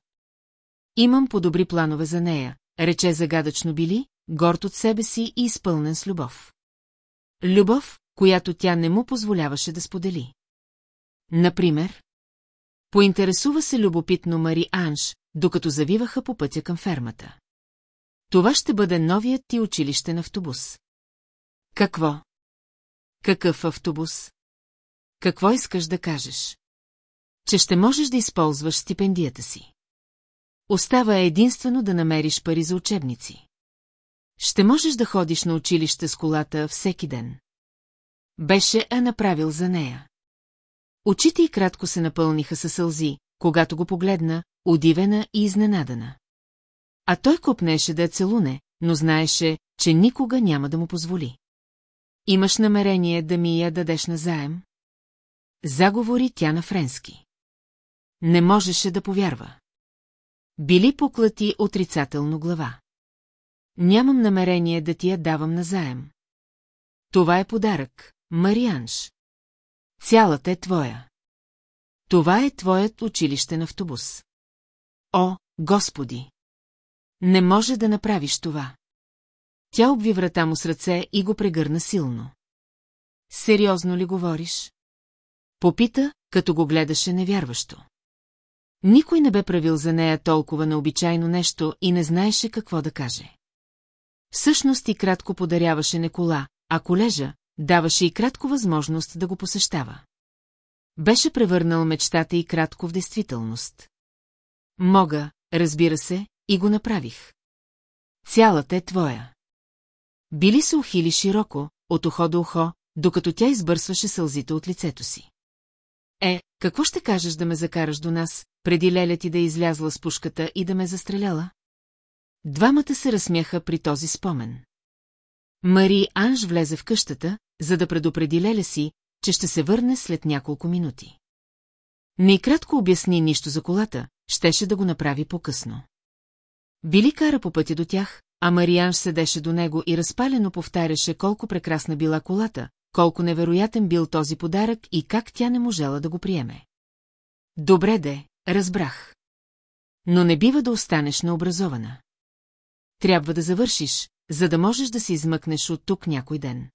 Имам по-добри планове за нея, рече загадъчно Били, горд от себе си и изпълнен с любов. Любов, която тя не му позволяваше да сподели. Например, поинтересува се любопитно Мари Анж, докато завиваха по пътя към фермата. Това ще бъде новият ти училищен автобус. Какво? Какъв автобус? Какво искаш да кажеш? Че ще можеш да използваш стипендията си. Остава единствено да намериш пари за учебници. Ще можеш да ходиш на училище с колата всеки ден. Беше е направил за нея. Очите й кратко се напълниха със сълзи, когато го погледна, удивена и изненадана. А той копнеше да я целуне, но знаеше, че никога няма да му позволи. Имаш намерение да ми я дадеш назаем? Заговори тя на френски. Не можеше да повярва. Били поклати отрицателно глава. Нямам намерение да ти я давам назаем. Това е подарък, Марианш. Цялата е твоя. Това е твоят училищен автобус. О, Господи! Не може да направиш това. Тя обви врата му с ръце и го прегърна силно. Сериозно ли говориш? Попита, като го гледаше невярващо. Никой не бе правил за нея толкова необичайно нещо и не знаеше какво да каже. Всъщност и кратко подаряваше не кола, а колежа, даваше и кратко възможност да го посещава. Беше превърнал мечтата и кратко в действителност. Мога, разбира се, и го направих. Цялата е твоя. Били се ухили широко, от ухо до ухо, докато тя избърсваше сълзите от лицето си. Е, какво ще кажеш да ме закараш до нас, преди леля ти да е излязла с пушката и да ме застреляла? Двамата се разсмяха при този спомен. Мари Анж влезе в къщата, за да предупреди леля си, че ще се върне след няколко минути. Не кратко обясни нищо за колата, щеше да го направи по-късно. Били кара по пътя до тях, а Марианж седеше до него и разпалено повтаряше колко прекрасна била колата, колко невероятен бил този подарък и как тя не можела да го приеме. Добре де, разбрах. Но не бива да останеш необразована. Трябва да завършиш, за да можеш да се измъкнеш от тук някой ден.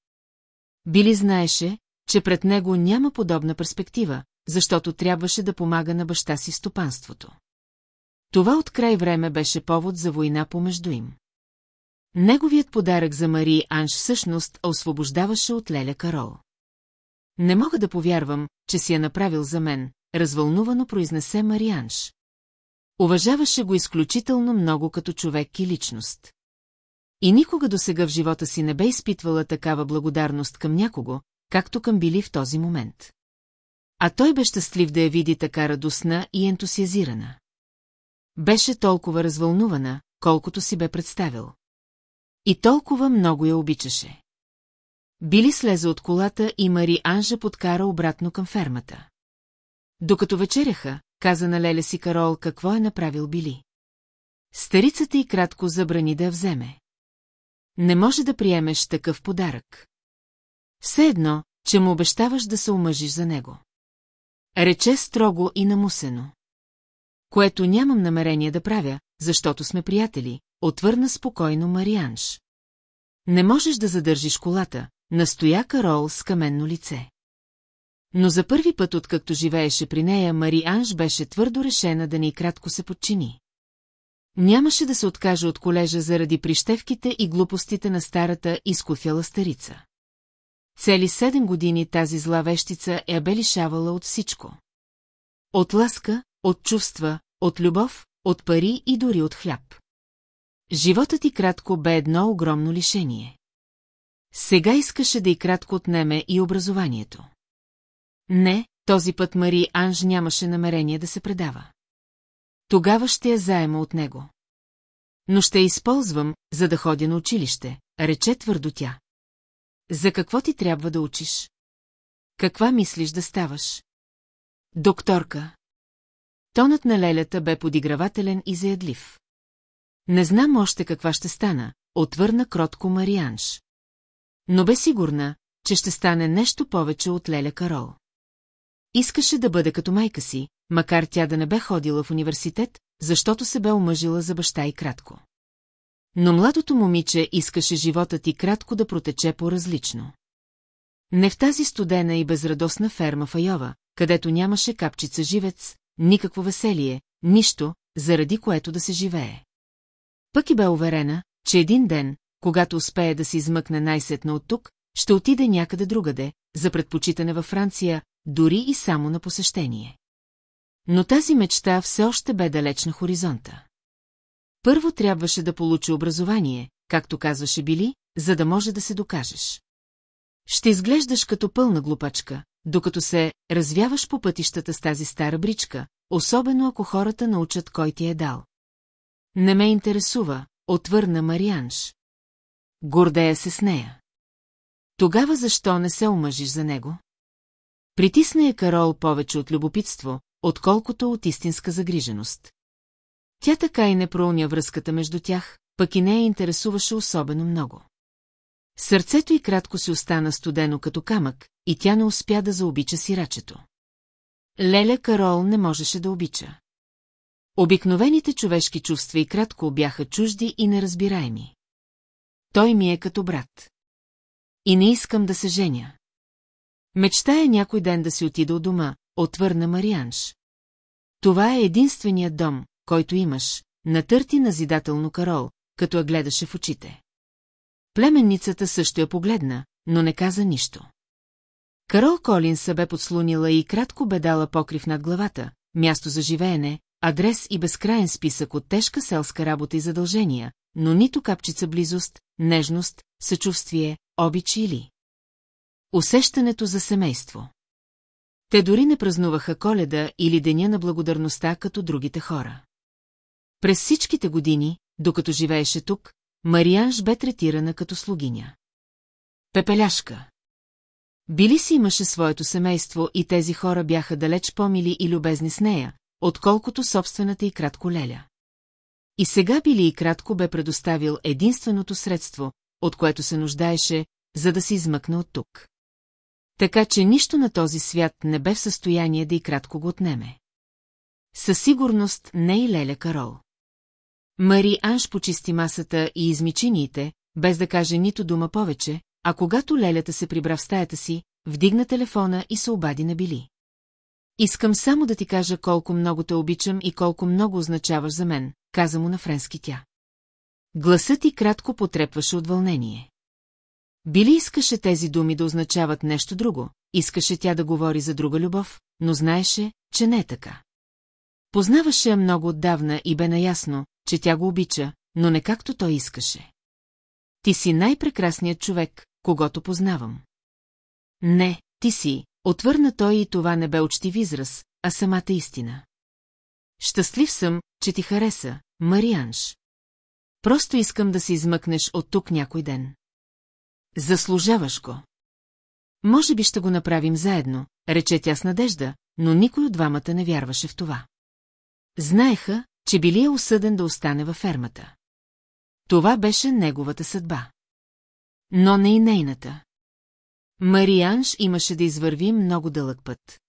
Били знаеше, че пред него няма подобна перспектива, защото трябваше да помага на баща си стопанството. Това от край време беше повод за война помежду им. Неговият подарък за Мари Анж всъщност освобождаваше от Леля Карол. Не мога да повярвам, че си я направил за мен, развълнувано произнесе Марианж. Уважаваше го изключително много като човек и личност. И никога досега в живота си не бе изпитвала такава благодарност към някого, както към били в този момент. А той бе щастлив да я види така радостна и ентусиазирана. Беше толкова развълнувана, колкото си бе представил. И толкова много я обичаше. Били слезе от колата и Мари Анжа подкара обратно към фермата. Докато вечеряха, каза на Леля си Карол какво е направил Били. Старицата и кратко забрани да я вземе. Не може да приемеш такъв подарък. Все едно, че му обещаваш да се омъжиш за него. Рече строго и намусено. Което нямам намерение да правя, защото сме приятели, отвърна спокойно Марианш. Не можеш да задържиш колата, настоя Карол с каменно лице. Но за първи път, откакто живееше при нея, Мари Анж беше твърдо решена да ни кратко се подчини. Нямаше да се откаже от колежа заради прищевките и глупостите на старата изкуфяла старица. Цели седем години тази зла вещица е бе лишавала от всичко. От ласка, от чувства, от любов, от пари и дори от хляб. Животът ти кратко бе едно огромно лишение. Сега искаше да и кратко отнеме и образованието. Не, този път Мари Анж нямаше намерение да се предава. Тогава ще я заема от него. Но ще я използвам, за да ходя на училище, рече твърдо тя. За какво ти трябва да учиш? Каква мислиш да ставаш? Докторка. Тонът на лелята бе подигравателен и заядлив. Не знам още каква ще стана, отвърна кротко Марианш. Но бе сигурна, че ще стане нещо повече от Леля Карол. Искаше да бъде като майка си, макар тя да не бе ходила в университет, защото се бе омъжила за баща и кратко. Но младото момиче искаше живота ти кратко да протече по-различно. Не в тази студена и безрадостна ферма в Айова, където нямаше капчица живец, никакво веселие, нищо, заради което да се живее. Пък и бе уверена, че един ден, когато успее да се измъкне най-сетна от тук, ще отиде някъде другаде, за предпочитане във Франция, дори и само на посещение. Но тази мечта все още бе далеч на хоризонта. Първо трябваше да получи образование, както казваше Били, за да може да се докажеш. Ще изглеждаш като пълна глупачка, докато се развяваш по пътищата с тази стара бричка, особено ако хората научат кой ти е дал. Не ме интересува, отвърна Марианш. Гордея се с нея. Тогава защо не се омъжиш за него? Притисна я Карол повече от любопитство, отколкото от истинска загриженост. Тя така и не проуня връзката между тях, пък и не я интересуваше особено много. Сърцето й кратко си остана студено като камък, и тя не успя да заобича сирачето. Леля Карол не можеше да обича. Обикновените човешки чувства и кратко бяха чужди и неразбираеми. Той ми е като брат. И не искам да се женя. Мечтая някой ден да си отида от дома, отвърна Марианш. Това е единственият дом, който имаш, натърти назидателно Карол, като я гледаше в очите. Племенницата също я погледна, но не каза нищо. Карол Колинса бе подслонила и кратко бе дала покрив над главата, място за живеене, адрес и безкрайен списък от тежка селска работа и задължения, но нито капчица близост, нежност, съчувствие, обичи или... Усещането за семейство. Те дори не празнуваха коледа или деня на благодарността като другите хора. През всичките години, докато живееше тук, Марианж бе третирана като слугиня. Пепеляшка. Били си имаше своето семейство и тези хора бяха далеч по-мили и любезни с нея, отколкото собствената и кратко леля. И сега Били и кратко бе предоставил единственото средство, от което се нуждаеше, за да се измъкне от тук. Така че нищо на този свят не бе в състояние да и кратко го отнеме. Със сигурност не и Леля Карол. Мари Анш почисти масата и измичиниите, без да каже нито дума повече, а когато Лелята се прибра в стаята си, вдигна телефона и се обади на Били. Искам само да ти кажа колко много те обичам и колко много означаваш за мен, каза му на френски тя. Гласът ти кратко потрепваше от вълнение. Били искаше тези думи да означават нещо друго, искаше тя да говори за друга любов, но знаеше, че не е така. Познаваше я много отдавна и бе наясно, че тя го обича, но не както той искаше. Ти си най-прекрасният човек, когато познавам. Не, ти си, отвърна той и това не бе учтив израз, а самата истина. Щастлив съм, че ти хареса, Марианш. Просто искам да се измъкнеш от тук някой ден. Заслужаваш го. Може би ще го направим заедно, рече тя с надежда, но никой от двамата не вярваше в това. Знаеха, че били е осъден да остане във фермата. Това беше неговата съдба. Но не и нейната. Марианш имаше да извърви много дълъг път.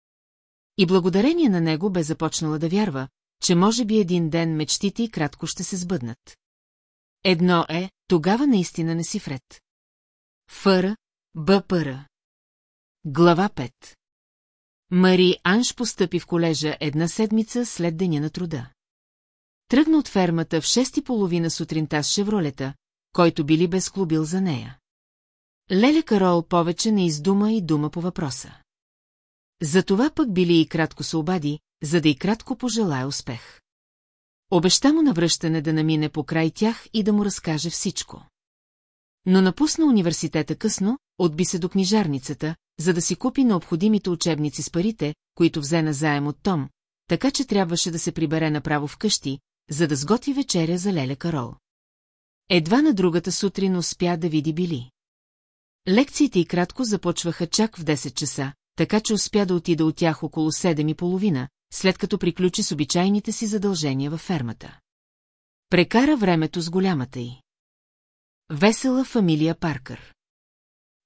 И благодарение на него бе започнала да вярва, че може би един ден мечтите и кратко ще се сбъднат. Едно е, тогава наистина не си вред. Фър, БПР. Глава 5 Мари Анш постъпи в колежа една седмица след деня на труда. Тръгна от фермата в шести половина сутринта с шевролета, който били безклубил за нея. Леля Карол повече не издума и дума по въпроса. Затова пък били и кратко се обади, за да и кратко пожелая успех. Обеща му навръщане да намине по край тях и да му разкаже всичко. Но напусна университета късно, отби се до книжарницата, за да си купи необходимите учебници с парите, които взе на заем от Том, така че трябваше да се прибере направо вкъщи, за да сготви вечеря за Леля Карол. Едва на другата сутрин успя да види Били. Лекциите и кратко започваха чак в 10 часа, така че успя да отида от тях около 7 и половина, след като приключи с обичайните си задължения във фермата. Прекара времето с голямата й. Весела фамилия Паркър.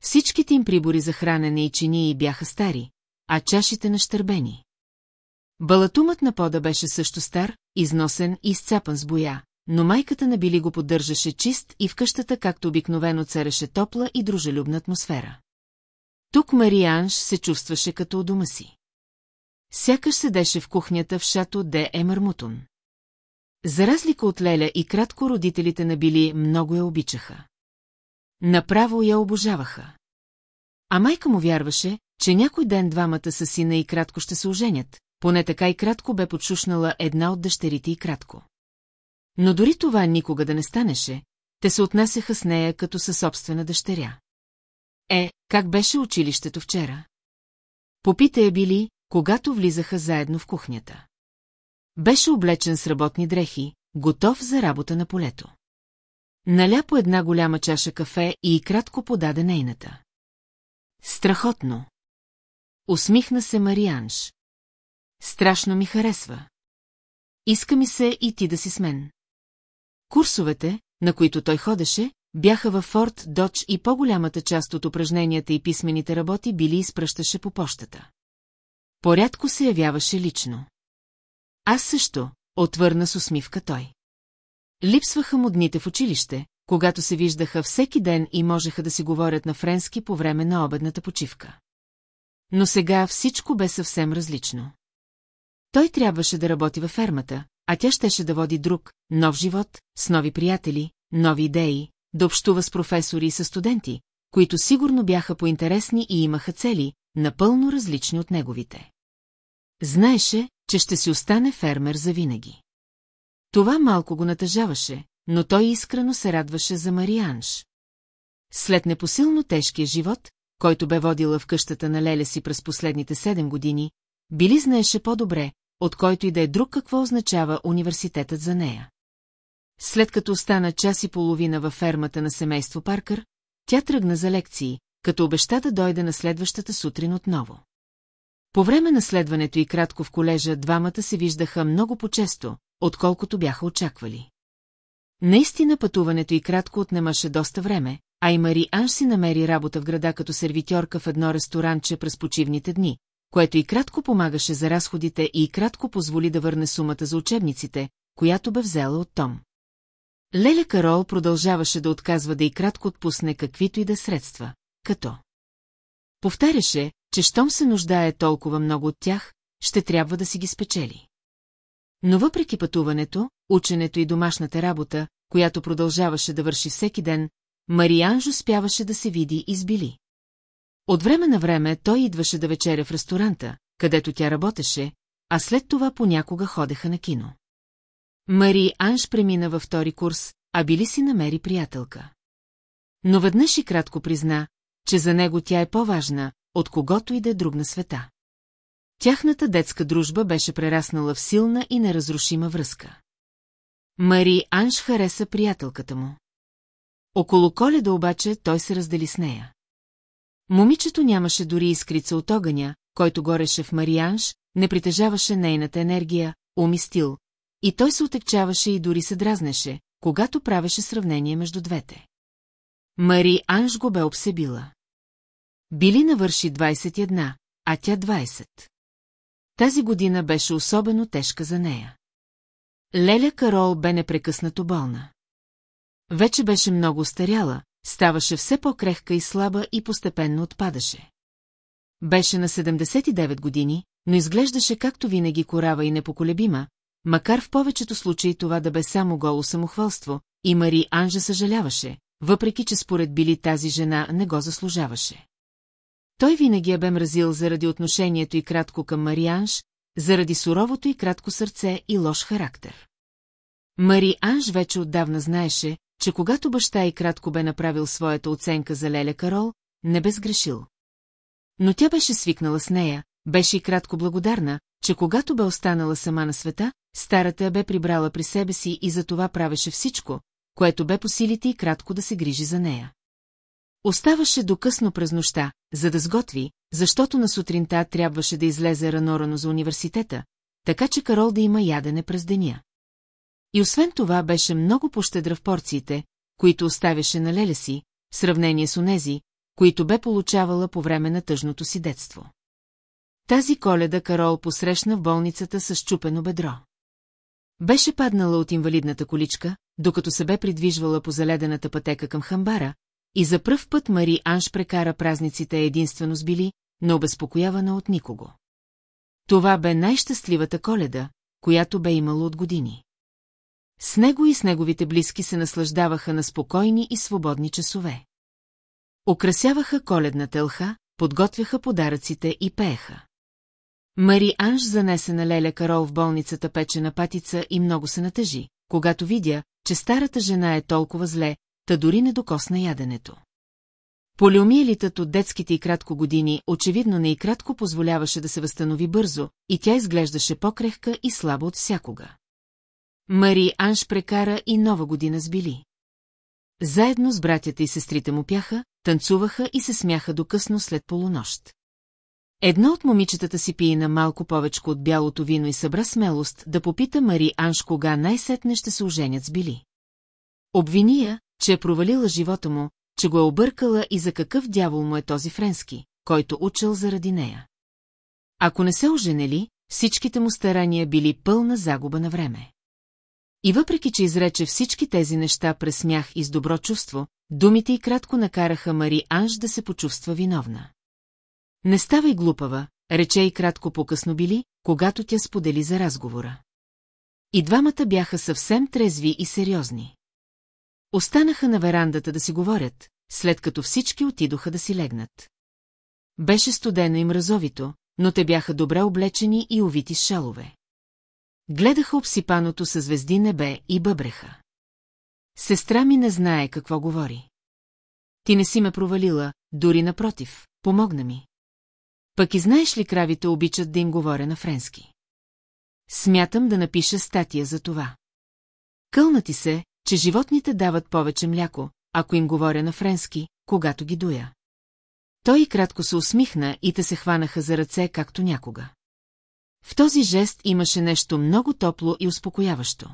Всичките им прибори за хранене и чинии бяха стари, а чашите нащърбени. Балатумът на пода беше също стар, износен и изцапан с боя, но майката на Били го поддържаше чист и в къщата както обикновено цареше топла и дружелюбна атмосфера. Тук Марианш се чувстваше като у дома си. Сякаш седеше в кухнята в шато де Емърмутун. За разлика от Леля и кратко родителите на Били много я обичаха. Направо я обожаваха. А майка му вярваше, че някой ден двамата са сина и кратко ще се оженят, поне така и кратко бе подшушнала една от дъщерите и кратко. Но дори това никога да не станеше, те се отнасяха с нея като със собствена дъщеря. Е, как беше училището вчера? Попита я били, когато влизаха заедно в кухнята. Беше облечен с работни дрехи, готов за работа на полето. Наля по една голяма чаша кафе и кратко подаде нейната. Страхотно. Усмихна се Марианш. Страшно ми харесва. Иска ми се и ти да си с мен. Курсовете, на които той ходеше, бяха във Форт Додж и по-голямата част от упражненията и писмените работи били изпращаше по почтата. Порядко се явяваше лично. Аз също, отвърна с усмивка той. Липсваха му дните в училище, когато се виждаха всеки ден и можеха да си говорят на френски по време на обедната почивка. Но сега всичко бе съвсем различно. Той трябваше да работи във фермата, а тя щеше да води друг, нов живот, с нови приятели, нови идеи, да общува с професори и с студенти, които сигурно бяха поинтересни и имаха цели, напълно различни от неговите. Знаеше, че ще си остане фермер завинаги. Това малко го натъжаваше, но той искрено се радваше за Марианш. След непосилно тежкия живот, който бе водила в къщата на Леля си през последните седем години, Били знаеше по-добре, от който и да е друг какво означава университетът за нея. След като остана час и половина във фермата на семейство Паркър, тя тръгна за лекции, като обеща да дойде на следващата сутрин отново. По време на следването и кратко в колежа двамата се виждаха много по-често, отколкото бяха очаквали. Наистина пътуването и кратко отнемаше доста време, а и Мари Анж си намери работа в града като сервитьорка в едно ресторанче през почивните дни, което и кратко помагаше за разходите и кратко позволи да върне сумата за учебниците, която бе взела от Том. Леля Карол продължаваше да отказва да и кратко отпусне каквито и да средства, като. Повтаряше, че щом се нуждае толкова много от тях, ще трябва да си ги спечели. Но въпреки пътуването, ученето и домашната работа, която продължаваше да върши всеки ден, Марианж успяваше да се види и сбили. От време на време той идваше да вечеря в ресторанта, където тя работеше, а след това понякога ходеха на кино. Мари Анж премина във втори курс, а били си намери приятелка. Но веднъж и кратко призна, че за него тя е по-важна, от когото и да е друг на света. Тяхната детска дружба беше прераснала в силна и неразрушима връзка. Мари Анж хареса приятелката му. Около коледа обаче той се раздели с нея. Момичето нямаше дори искрица от огъня, който гореше в Марианж, не притежаваше нейната енергия, ум и стил, и той се отекчаваше и дори се дразнеше, когато правеше сравнение между двете. Мари Анж го бе обсебила. Били навърши 21, а тя 20. Тази година беше особено тежка за нея. Леля Карол бе непрекъснато болна. Вече беше много старяла, ставаше все по-крехка и слаба и постепенно отпадаше. Беше на 79 години, но изглеждаше както винаги корава и непоколебима, макар в повечето случаи това да бе само голо самохвалство, и Мари Анжа съжаляваше, въпреки че според Били тази жена не го заслужаваше. Той винаги я бе мразил заради отношението и кратко към Марианж, заради суровото и кратко сърце и лош характер. Мари Анж вече отдавна знаеше, че когато баща и кратко бе направил своята оценка за Леля Карол, не бе сгрешил. Но тя беше свикнала с нея, беше и кратко благодарна, че когато бе останала сама на света, старата бе прибрала при себе си и за това правеше всичко, което бе по силите и кратко да се грижи за нея. Оставаше до късно през нощта, за да сготви, защото на сутринта трябваше да излезе рано-рано за университета, така че Карол да има ядене през деня. И освен това беше много пощедра в порциите, които оставяше на леля си, в сравнение с онези, които бе получавала по време на тъжното си детство. Тази коледа Карол посрещна в болницата с чупено бедро. Беше паднала от инвалидната количка, докато се бе придвижвала по заледената пътека към хамбара, и за пръв път Мари Анш прекара празниците единствено с Били, необезпокоявана от никого. Това бе най-щастливата коледа, която бе имала от години. С него и с неговите близки се наслаждаваха на спокойни и свободни часове. Украсяваха коледната елха, подготвяха подаръците и пееха. Мари Анж занесе на Леля Карол в болницата печена патица и много се натъжи, когато видя, че старата жена е толкова зле, та дори не докосна яденето. Полиомиелитът от детските и кратко години очевидно не и кратко позволяваше да се възстанови бързо, и тя изглеждаше по-крехка и слаба от всякога. Мари Анж прекара и нова година с Били. Заедно с братята и сестрите му пяха, танцуваха и се смяха до късно след полунощ. Едно от момичетата си пие на малко повечко от бялото вино и събра смелост да попита Мари Анж кога най-сетне ще се оженят с Били. Обвини я, че е провалила живота му, че го е объркала и за какъв дявол му е този френски, който учил заради нея. Ако не се оженели, всичките му старания били пълна загуба на време. И въпреки, че изрече всички тези неща през смях и с добро чувство, думите й кратко накараха Мари Анж да се почувства виновна. Не ставай глупава, рече и кратко по-късно били, когато тя сподели за разговора. И двамата бяха съвсем трезви и сериозни. Останаха на верандата да си говорят, след като всички отидоха да си легнат. Беше студено и мразовито, но те бяха добре облечени и увити шалове. Гледаха обсипаното със звезди небе и бъбреха. Сестра ми не знае какво говори. Ти не си ме провалила, дори напротив, помогна ми. Пък и знаеш ли кравите обичат да им говоря на френски? Смятам да напиша статия за това. Кълна ти се, че животните дават повече мляко, ако им говоря на френски, когато ги дуя. Той и кратко се усмихна и те се хванаха за ръце, както някога. В този жест имаше нещо много топло и успокояващо.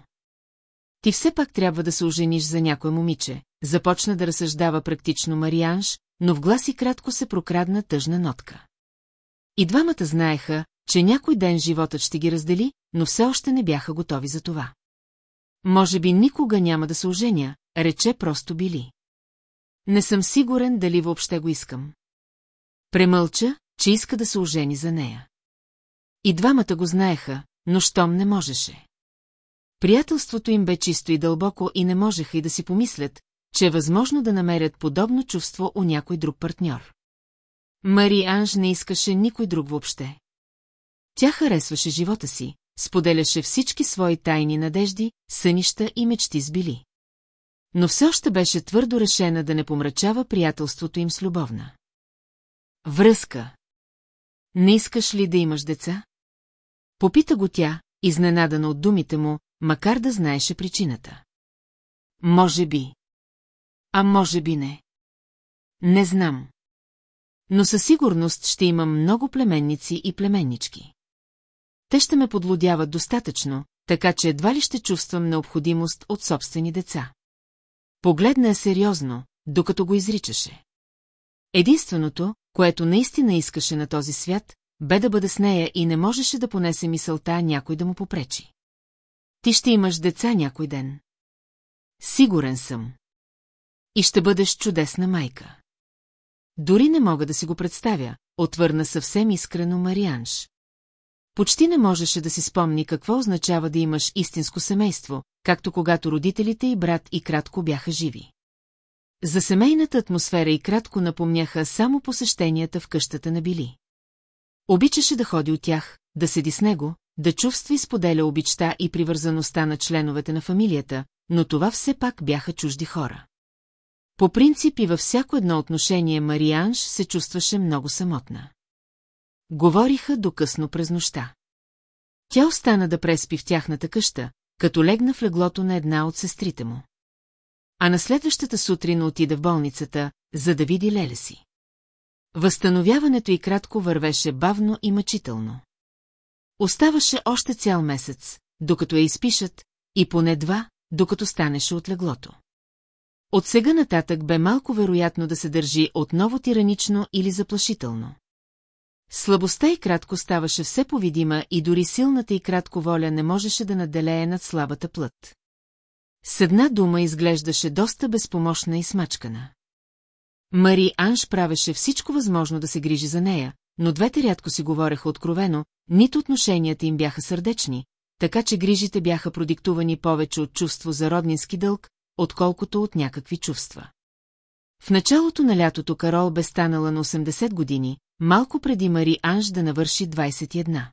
Ти все пак трябва да се ожениш за някое момиче, започна да разсъждава практично Марианж, но в гласи кратко се прокрадна тъжна нотка. И двамата знаеха, че някой ден животът ще ги раздели, но все още не бяха готови за това. Може би никога няма да се оженя, рече просто Били. Не съм сигурен дали въобще го искам. Премълча, че иска да се ожени за нея. И двамата го знаеха, но щом не можеше. Приятелството им бе чисто и дълбоко и не можеха и да си помислят, че е възможно да намерят подобно чувство у някой друг партньор. Мари Анж не искаше никой друг въобще. Тя харесваше живота си, споделяше всички свои тайни надежди, сънища и мечти с Били. Но все още беше твърдо решена да не помрачава приятелството им с любовна. Връзка. Не искаш ли да имаш деца? Попита го тя, изненадана от думите му, макар да знаеше причината. Може би. А може би не. Не знам. Но със сигурност ще имам много племенници и племеннички. Те ще ме подлодяват достатъчно, така че едва ли ще чувствам необходимост от собствени деца. Погледна я сериозно, докато го изричаше. Единственото, което наистина искаше на този свят, бе да бъде с нея и не можеше да понесе мисълта някой да му попречи. Ти ще имаш деца някой ден. Сигурен съм. И ще бъдеш чудесна майка. Дори не мога да си го представя, отвърна съвсем искрено Марианш. Почти не можеше да си спомни какво означава да имаш истинско семейство, както когато родителите и брат и кратко бяха живи. За семейната атмосфера и кратко напомняха само посещенията в къщата на Били. Обичаше да ходи от тях, да седи с него, да чувства и споделя обичта и привързаността на членовете на фамилията, но това все пак бяха чужди хора. По принцип и във всяко едно отношение Марианш се чувстваше много самотна. Говориха до късно през нощта. Тя остана да преспи в тяхната къща, като легна в леглото на една от сестрите му. А на следващата сутрин отида в болницата, за да види леле си. Възстановяването и кратко вървеше бавно и мъчително. Оставаше още цял месец, докато я изпишат, и поне два, докато станеше от леглото. От сега нататък бе малко вероятно да се държи отново тиранично или заплашително. Слабостта и кратко ставаше все повидима и дори силната и кратко воля не можеше да наделее над слабата плът. С една дума изглеждаше доста безпомощна и смачкана. Мари Анш правеше всичко възможно да се грижи за нея, но двете рядко си говореха откровено, нито отношенията им бяха сърдечни, така че грижите бяха продиктувани повече от чувство за роднински дълг, отколкото от някакви чувства. В началото на лятото Карол бе станала на 80 години, малко преди Мари Анж да навърши 21.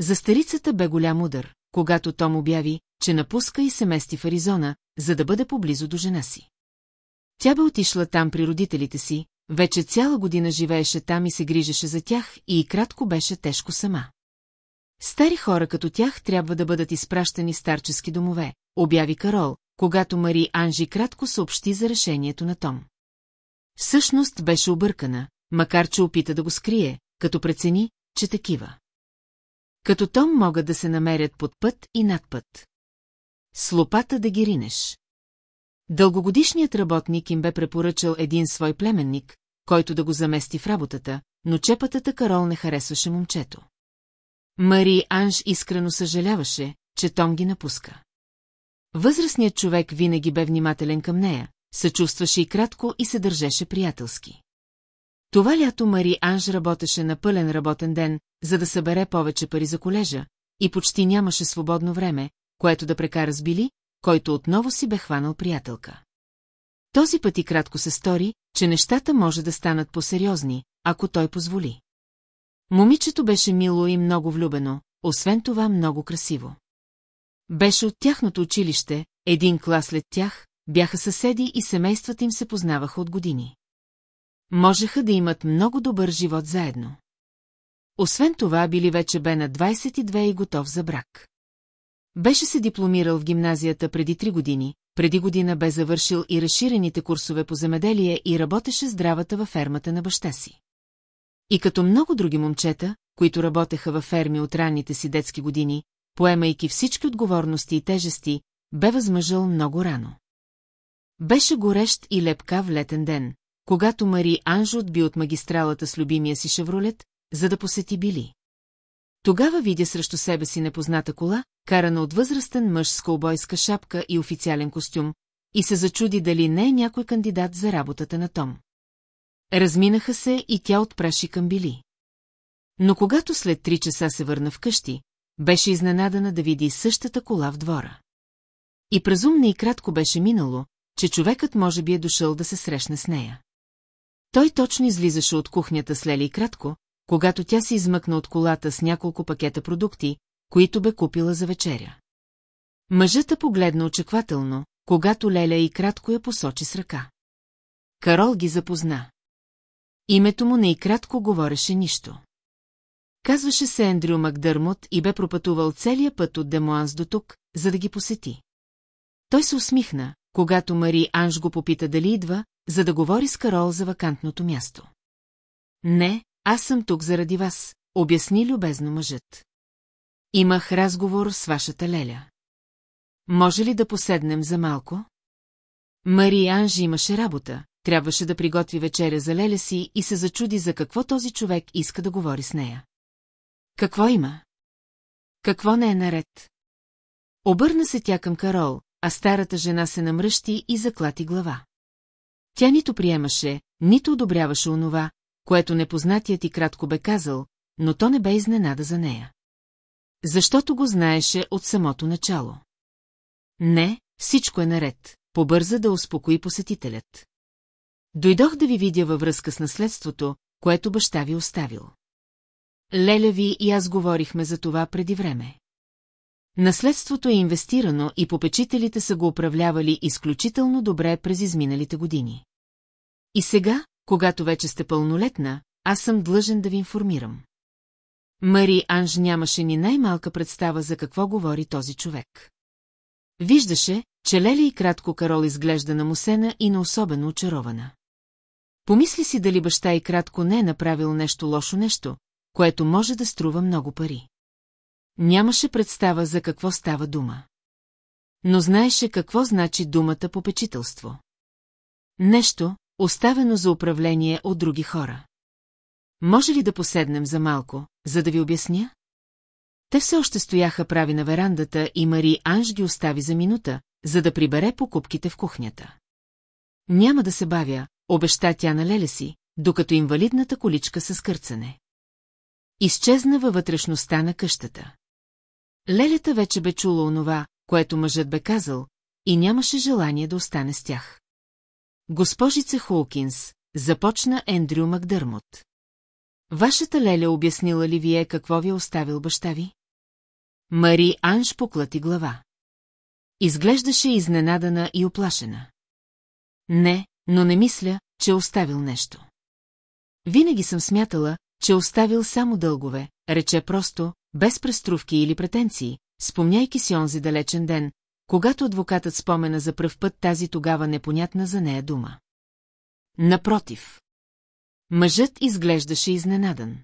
За старицата бе голям удар, когато Том обяви, че напуска и се мести в Аризона, за да бъде поблизо до жена си. Тя бе отишла там при родителите си, вече цяла година живееше там и се грижеше за тях и кратко беше тежко сама. Стари хора като тях трябва да бъдат изпращани старчески домове, обяви Карол, когато Мари Анжи кратко съобщи за решението на Том. Всъщност беше объркана, макар че опита да го скрие, като прецени, че такива. Като Том могат да се намерят под път и над път. С лопата да ги ринеш. Дългогодишният работник им бе препоръчал един свой племенник, който да го замести в работата, но чепатата Карол не харесваше момчето. Мари Анж искрено съжаляваше, че Том ги напуска. Възрастният човек винаги бе внимателен към нея, съчувстваше и кратко и се държеше приятелски. Това лято Мари Анж работеше на пълен работен ден, за да събере повече пари за колежа, и почти нямаше свободно време, което да прекара с Били, който отново си бе хванал приятелка. Този път и кратко се стори, че нещата може да станат по-сериозни, ако той позволи. Момичето беше мило и много влюбено, освен това много красиво. Беше от тяхното училище, един клас след тях, бяха съседи и семействата им се познаваха от години. Можеха да имат много добър живот заедно. Освен това, били вече бе на 22 и готов за брак. Беше се дипломирал в гимназията преди три години, преди година бе завършил и разширените курсове по земеделие и работеше здравата във фермата на баща си. И като много други момчета, които работеха във ферми от ранните си детски години, поемайки всички отговорности и тежести, бе възмъжъл много рано. Беше горещ и лепка в летен ден, когато Мари Анжо отби от магистралата с любимия си шевролет, за да посети Били. Тогава видя срещу себе си непозната кола, карана от възрастен мъж с колбойска шапка и официален костюм, и се зачуди дали не е някой кандидат за работата на Том. Разминаха се и тя отпраши към Били. Но когато след три часа се върна вкъщи, беше изненадана да види същата кола в двора. И презумна и кратко беше минало, че човекът може би е дошъл да се срещне с нея. Той точно излизаше от кухнята с Лели и кратко, когато тя се измъкна от колата с няколко пакета продукти, които бе купила за вечеря. Мъжът погледна очеквателно, когато Леля и кратко я посочи с ръка. Карол ги запозна. Името му не и кратко говореше нищо. Казваше се Ендрю Макдърмот и бе пропътувал целия път от Демуанс до тук, за да ги посети. Той се усмихна, когато Мари Анж го попита дали идва, за да говори с Карол за вакантното място. Не, аз съм тук заради вас, обясни любезно мъжът. Имах разговор с вашата леля. Може ли да поседнем за малко? Мари Анжи имаше работа, трябваше да приготви вечеря за леля си и се зачуди за какво този човек иска да говори с нея. Какво има? Какво не е наред? Обърна се тя към Карол, а старата жена се намръщи и заклати глава. Тя нито приемаше, нито одобряваше онова, което непознатият и кратко бе казал, но то не бе изненада за нея. Защото го знаеше от самото начало. Не, всичко е наред, побърза да успокои посетителят. Дойдох да ви видя във връзка с наследството, което баща ви оставил. Леля ви и аз говорихме за това преди време. Наследството е инвестирано и попечителите са го управлявали изключително добре през изминалите години. И сега, когато вече сте пълнолетна, аз съм длъжен да ви информирам. Мари Анж нямаше ни най-малка представа за какво говори този човек. Виждаше, че Лели и кратко Карол изглежда намусена и на особено очарована. Помисли си дали баща и кратко не е направил нещо лошо нещо, което може да струва много пари. Нямаше представа за какво става дума. Но знаеше какво значи думата попечителство. Нещо, оставено за управление от други хора. Може ли да поседнем за малко, за да ви обясня? Те все още стояха прави на верандата и Мари Анж ги остави за минута, за да прибере покупките в кухнята. Няма да се бавя, обеща тя на леля си, докато инвалидната количка с кърцане. Изчезна във вътрешността на къщата. Лелята вече бе чула онова, което мъжът бе казал, и нямаше желание да остане с тях. Госпожице Холкинс, започна Ендрю Макдърмот. Вашата леля обяснила ли вие какво ви е оставил баща ви? Мари Анж поклати глава. Изглеждаше изненадана и оплашена. Не, но не мисля, че оставил нещо. Винаги съм смятала, че оставил само дългове, рече просто, без преструвки или претенции, спомняйки си онзи далечен ден, когато адвокатът спомена за пръв път тази тогава непонятна за нея дума. Напротив. Мъжът изглеждаше изненадан.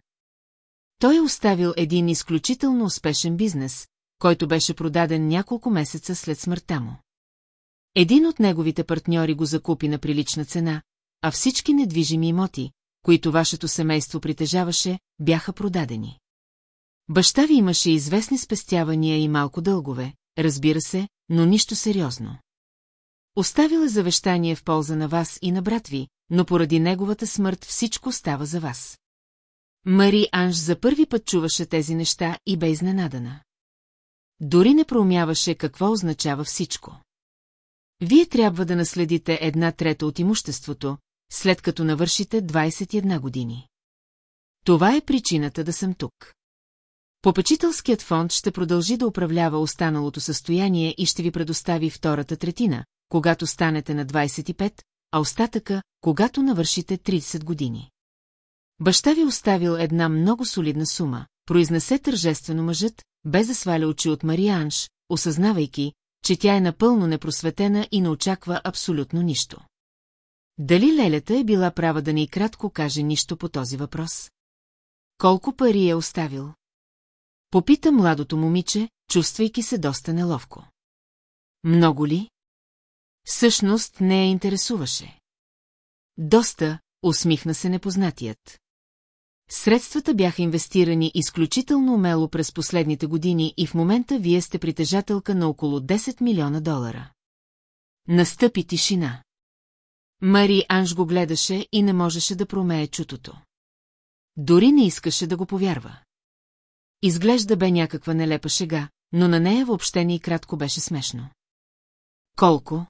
Той оставил един изключително успешен бизнес, който беше продаден няколко месеца след смъртта му. Един от неговите партньори го закупи на прилична цена, а всички недвижими имоти, които вашето семейство притежаваше, бяха продадени. Баща ви имаше известни спестявания и малко дългове, разбира се, но нищо сериозно. Оставила завещание в полза на вас и на брат ви, но поради неговата смърт всичко става за вас. Мари Анж за първи път чуваше тези неща и бе изненадана. Дори не проумяваше какво означава всичко. Вие трябва да наследите една трета от имуществото, след като навършите 21 години. Това е причината да съм тук. Попечителският фонд ще продължи да управлява останалото състояние и ще ви предостави втората третина, когато станете на 25, а остатъка, когато навършите 30 години. Баща ви оставил една много солидна сума, произнесе тържествено мъжът, без да сваля очи от Марианш, осъзнавайки, че тя е напълно непросветена и не очаква абсолютно нищо. Дали Лелята е била права да ни кратко каже нищо по този въпрос? Колко пари е оставил? Попита младото момиче, чувствайки се доста неловко. Много ли? Всъщност не я интересуваше. Доста, усмихна се непознатият. Средствата бяха инвестирани изключително умело през последните години и в момента вие сте притежателка на около 10 милиона долара. Настъпи тишина. Мари Анж го гледаше и не можеше да промее чутото. Дори не искаше да го повярва. Изглежда бе някаква нелепа шега, но на нея въобще ни кратко беше смешно. Колко?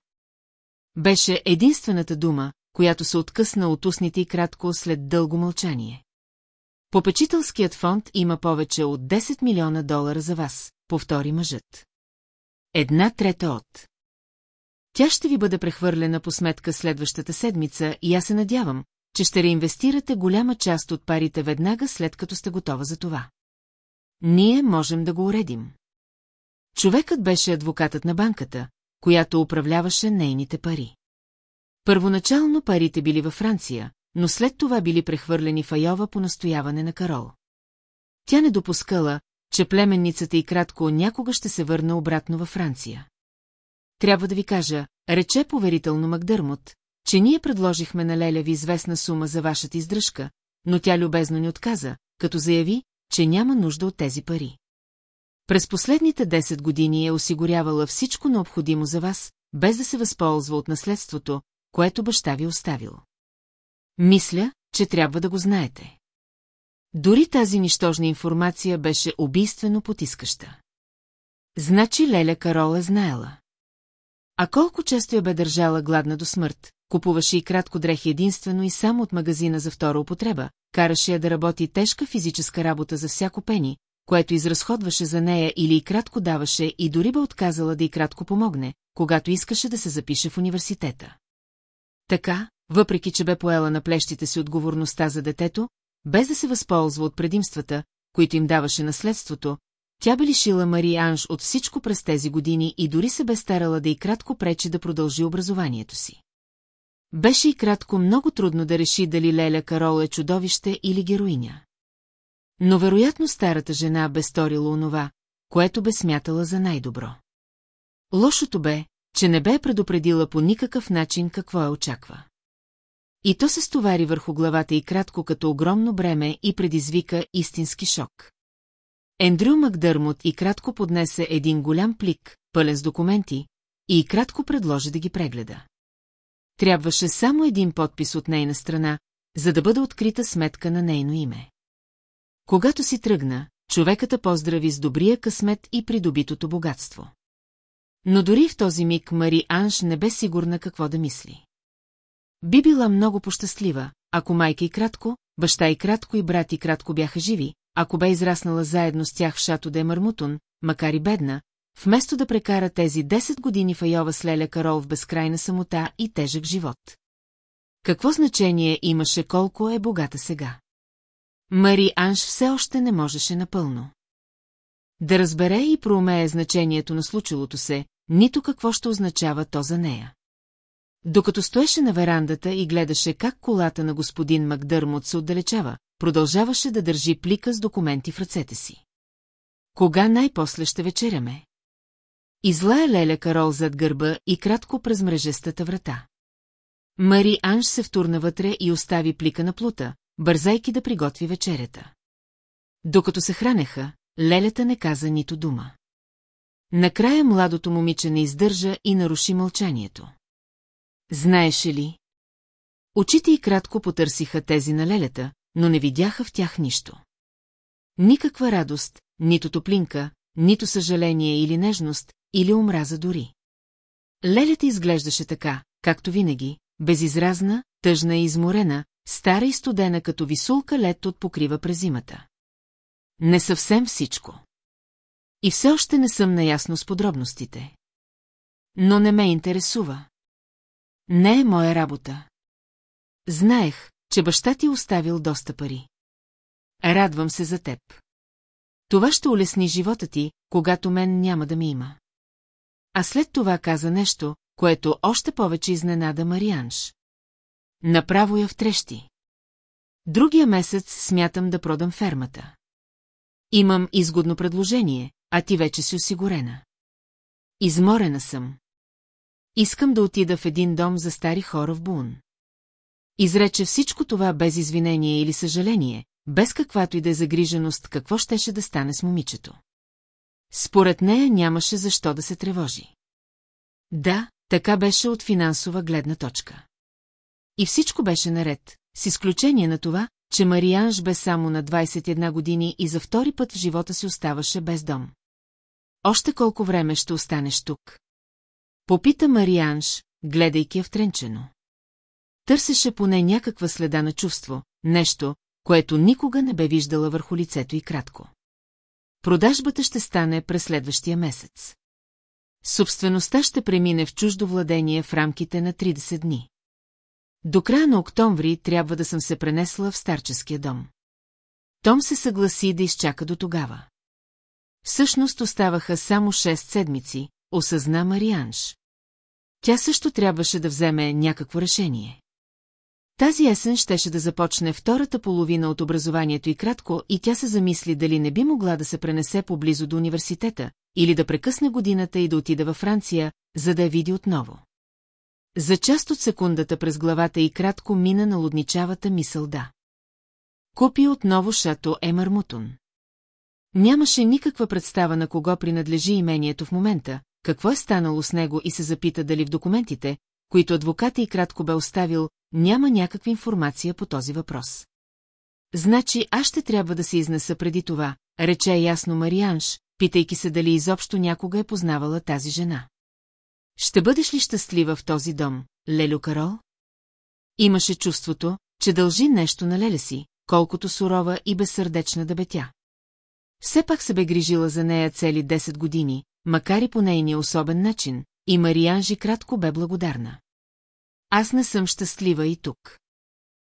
Беше единствената дума, която се откъсна от устните и кратко след дълго мълчание. Попечителският фонд има повече от 10 милиона долара за вас, повтори мъжът. Една трета от. Тя ще ви бъде прехвърлена по сметка следващата седмица и аз се надявам, че ще реинвестирате голяма част от парите веднага след като сте готова за това. Ние можем да го уредим. Човекът беше адвокатът на банката, която управляваше нейните пари. Първоначално парите били във Франция, но след това били прехвърлени в Айова по настояване на Карол. Тя не допускала, че племенницата и кратко някога ще се върне обратно във Франция. Трябва да ви кажа, рече поверително Макдърмот, че ние предложихме на Леля ви известна сума за вашата издръжка, но тя любезно ни отказа, като заяви, че няма нужда от тези пари. През последните 10 години е осигурявала всичко необходимо за вас, без да се възползва от наследството, което баща ви оставил. Мисля, че трябва да го знаете. Дори тази нищожна информация беше убийствено потискаща. Значи Леля Карол е знаела. А колко често я бе държала гладна до смърт, купуваше и кратко дрехи единствено и само от магазина за втора употреба, караше я да работи тежка физическа работа за всяко пени, което изразходваше за нея или и кратко даваше и дори бе отказала да и кратко помогне, когато искаше да се запише в университета. Така, въпреки че бе поела на плещите си отговорността за детето, без да се възползва от предимствата, които им даваше наследството, тя бе лишила Мари Анж от всичко през тези години и дори се бе старала да и кратко пречи да продължи образованието си. Беше и кратко много трудно да реши дали Леля Карол е чудовище или героиня. Но вероятно старата жена бе сторила онова, което бе смятала за най-добро. Лошото бе, че не бе предупредила по никакъв начин какво я очаква. И то се стовари върху главата и кратко като огромно бреме и предизвика истински шок. Ендрю Макдърмот и кратко поднесе един голям плик, пълен с документи, и кратко предложи да ги прегледа. Трябваше само един подпис от нейна страна, за да бъде открита сметка на нейно име. Когато си тръгна, човеката поздрави с добрия късмет и придобитото богатство. Но дори в този миг Мари Анш не бе сигурна какво да мисли. Би била много пощастлива, ако майка и кратко, баща и кратко и брат и кратко бяха живи, ако бе израснала заедно с тях в шато де Мармутун, макар и бедна, вместо да прекара тези 10 години в Айова с Леля Карол в безкрайна самота и тежък живот. Какво значение имаше колко е богата сега? Мари Анш все още не можеше напълно. Да разбере и проумее значението на случилото се, нито какво ще означава то за нея. Докато стоеше на верандата и гледаше как колата на господин Макдърмот се отдалечава, продължаваше да държи плика с документи в ръцете си. Кога най-после ще вечеряме? Излая Леля Карол зад гърба и кратко през мрежестата врата. Мари Анж се втурна вътре и остави плика на плута, бързайки да приготви вечерята. Докато се хранеха, Лелята не каза нито дума. Накрая младото момиче не издържа и наруши мълчанието. Знаеше ли? Очите й кратко потърсиха тези на лелята, но не видяха в тях нищо. Никаква радост, нито топлинка, нито съжаление или нежност, или омраза дори. Лелята изглеждаше така, както винаги, безизразна, тъжна и изморена, стара и студена като висулка лед от покрива през зимата. Не съвсем всичко. И все още не съм наясно с подробностите. Но не ме интересува. Не е моя работа. Знаех, че баща ти оставил доста пари. Радвам се за теб. Това ще улесни живота ти, когато мен няма да ми има. А след това каза нещо, което още повече изненада Марианш. Направо я втрещи. Другия месец смятам да продам фермата. Имам изгодно предложение, а ти вече си осигурена. Изморена съм. Искам да отида в един дом за стари хора в Бун. Изрече всичко това без извинение или съжаление, без каквато и да е загриженост какво щеше да стане с момичето. Според нея нямаше защо да се тревожи. Да, така беше от финансова гледна точка. И всичко беше наред, с изключение на това, че Марианж бе само на 21 години и за втори път в живота си оставаше без дом. Още колко време ще останеш тук? Попита Марианж, гледайки я втренчено. Търсеше поне някаква следа на чувство, нещо, което никога не бе виждала върху лицето и кратко. Продажбата ще стане през следващия месец. Собствеността ще премине в чуждо владение в рамките на 30 дни. До края на октомври трябва да съм се пренесла в старческия дом. Том се съгласи да изчака до тогава. Всъщност оставаха само 6 седмици, осъзна Марианш. Тя също трябваше да вземе някакво решение. Тази есен щеше да започне втората половина от образованието и кратко и тя се замисли дали не би могла да се пренесе поблизо до университета или да прекъсне годината и да отида във Франция, за да я види отново. За част от секундата през главата и кратко мина на лудничавата мисъл да. Купи отново шато Емармутун. Нямаше никаква представа на кого принадлежи имението в момента, какво е станало с него и се запита дали в документите, които адвоката и кратко бе оставил, няма някаква информация по този въпрос. Значи аз ще трябва да се изнеса преди това, рече ясно Марианш, питайки се дали изобщо някога е познавала тази жена. Ще бъдеш ли щастлива в този дом, Лелю Карол? Имаше чувството, че дължи нещо на Леля си, колкото сурова и безсърдечна да бе тя. Все пак се бе грижила за нея цели 10 години, макар и по нейния особен начин, и Марианжи кратко бе благодарна. Аз не съм щастлива и тук.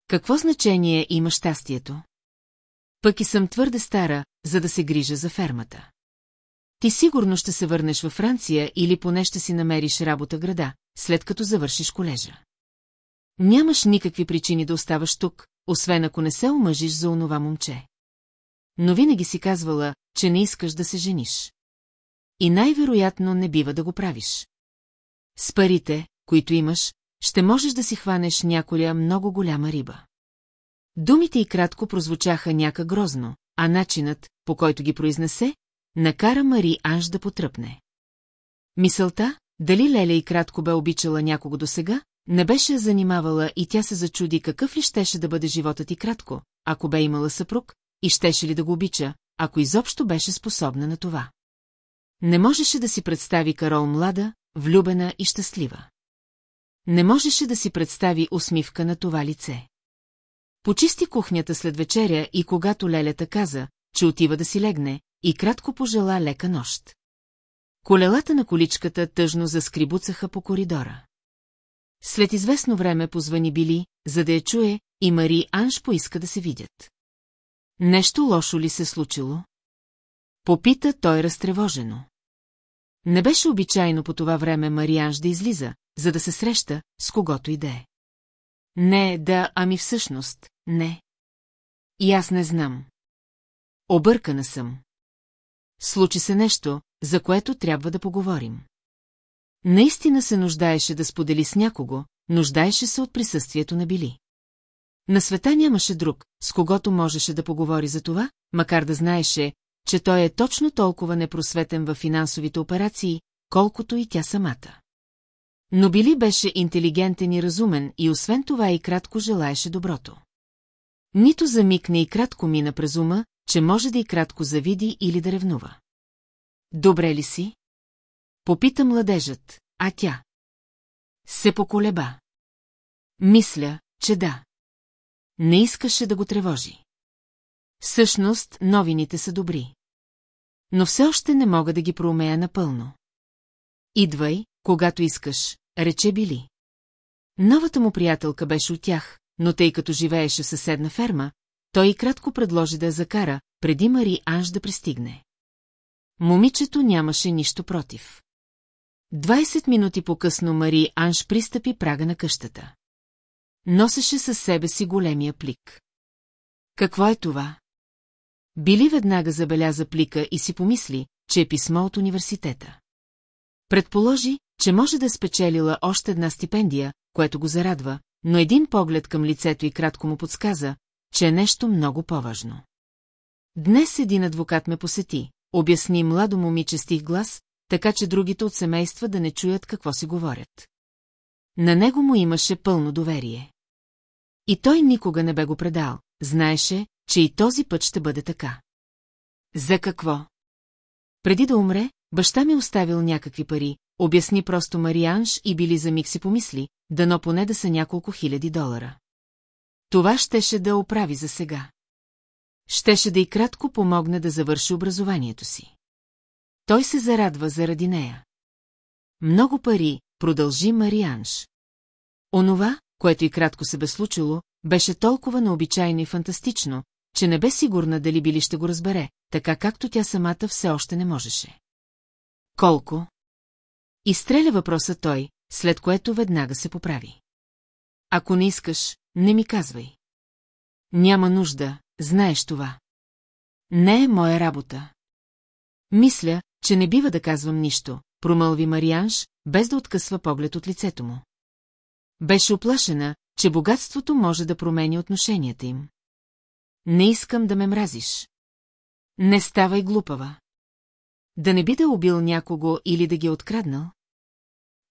Какво значение има щастието? Пък и съм твърде стара, за да се грижа за фермата. Ти сигурно ще се върнеш във Франция или поне ще си намериш работа града, след като завършиш колежа. Нямаш никакви причини да оставаш тук, освен ако не се омъжиш за онова момче. Но винаги си казвала, че не искаш да се жениш. И най-вероятно не бива да го правиш. С парите, които имаш, ще можеш да си хванеш няколя много голяма риба. Думите и кратко прозвучаха няка грозно, а начинът, по който ги произнесе, накара Мари Анж да потръпне. Мисълта, дали Леля и кратко бе обичала някого досега, не беше занимавала и тя се зачуди какъв ли щеше да бъде животът и кратко, ако бе имала съпруг, и щеше ли да го обича, ако изобщо беше способна на това. Не можеше да си представи Карол млада, влюбена и щастлива. Не можеше да си представи усмивка на това лице. Почисти кухнята след вечеря и когато Лелята каза, че отива да си легне, и кратко пожела лека нощ. Колелата на количката тъжно заскрибуцаха по коридора. След известно време позвани Били, за да я чуе, и Мари Анш поиска да се видят. Нещо лошо ли се случило? Попита той разтревожено. Не беше обичайно по това време Марианж да излиза, за да се среща с когото и да е. Не, да, ами всъщност, не. И аз не знам. Объркана съм. Случи се нещо, за което трябва да поговорим. Наистина се нуждаеше да сподели с някого, нуждаеше се от присъствието на Били. На света нямаше друг, с когото можеше да поговори за това, макар да знаеше, че той е точно толкова непросветен във финансовите операции, колкото и тя самата. Но Били беше интелигентен и разумен и освен това и кратко желаеше доброто. Нито за миг не и кратко мина през ума, че може да и кратко завиди или да ревнува. Добре ли си? Попита младежът, а тя. Се поколеба. Мисля, че да. Не искаше да го тревожи. Всъщност, новините са добри. Но все още не мога да ги проумея напълно. Идвай, когато искаш, рече Били. Новата му приятелка беше от тях, но тъй като живееше в съседна ферма, той и кратко предложи да я закара, преди Мари Анж да пристигне. Момичето нямаше нищо против. 20 минути по-късно Мари Анж пристъпи прага на къщата. Носеше със себе си големия плик. Какво е това? Били веднага забеляза плика и си помисли, че е писмо от университета. Предположи, че може да спечелила още една стипендия, което го зарадва, но един поглед към лицето и кратко му подсказа, че е нещо много по-важно. Днес един адвокат ме посети, обясни младо момиче стих глас, така че другите от семейства да не чуят какво си говорят. На него му имаше пълно доверие. И той никога не бе го предал, знаеше, че и този път ще бъде така. За какво? Преди да умре, баща ми оставил някакви пари, обясни просто Марианш и били за миг си помисли, дано поне да са няколко хиляди долара. Това щеше да оправи за сега. Щеше да и кратко помогне да завърши образованието си. Той се зарадва заради нея. Много пари, продължи Марианш. Онова, което и кратко се бе случило, беше толкова необичайно и фантастично, че не бе сигурна дали били ще го разбере, така както тя самата все още не можеше. Колко? Изстреля въпроса той, след което веднага се поправи. Ако не искаш, не ми казвай. Няма нужда, знаеш това. Не е моя работа. Мисля, че не бива да казвам нищо, промълви Марианш, без да откъсва поглед от лицето му. Беше оплашена, че богатството може да промени отношенията им. Не искам да ме мразиш. Не ставай глупава. Да не би да убил някого или да ги е откраднал?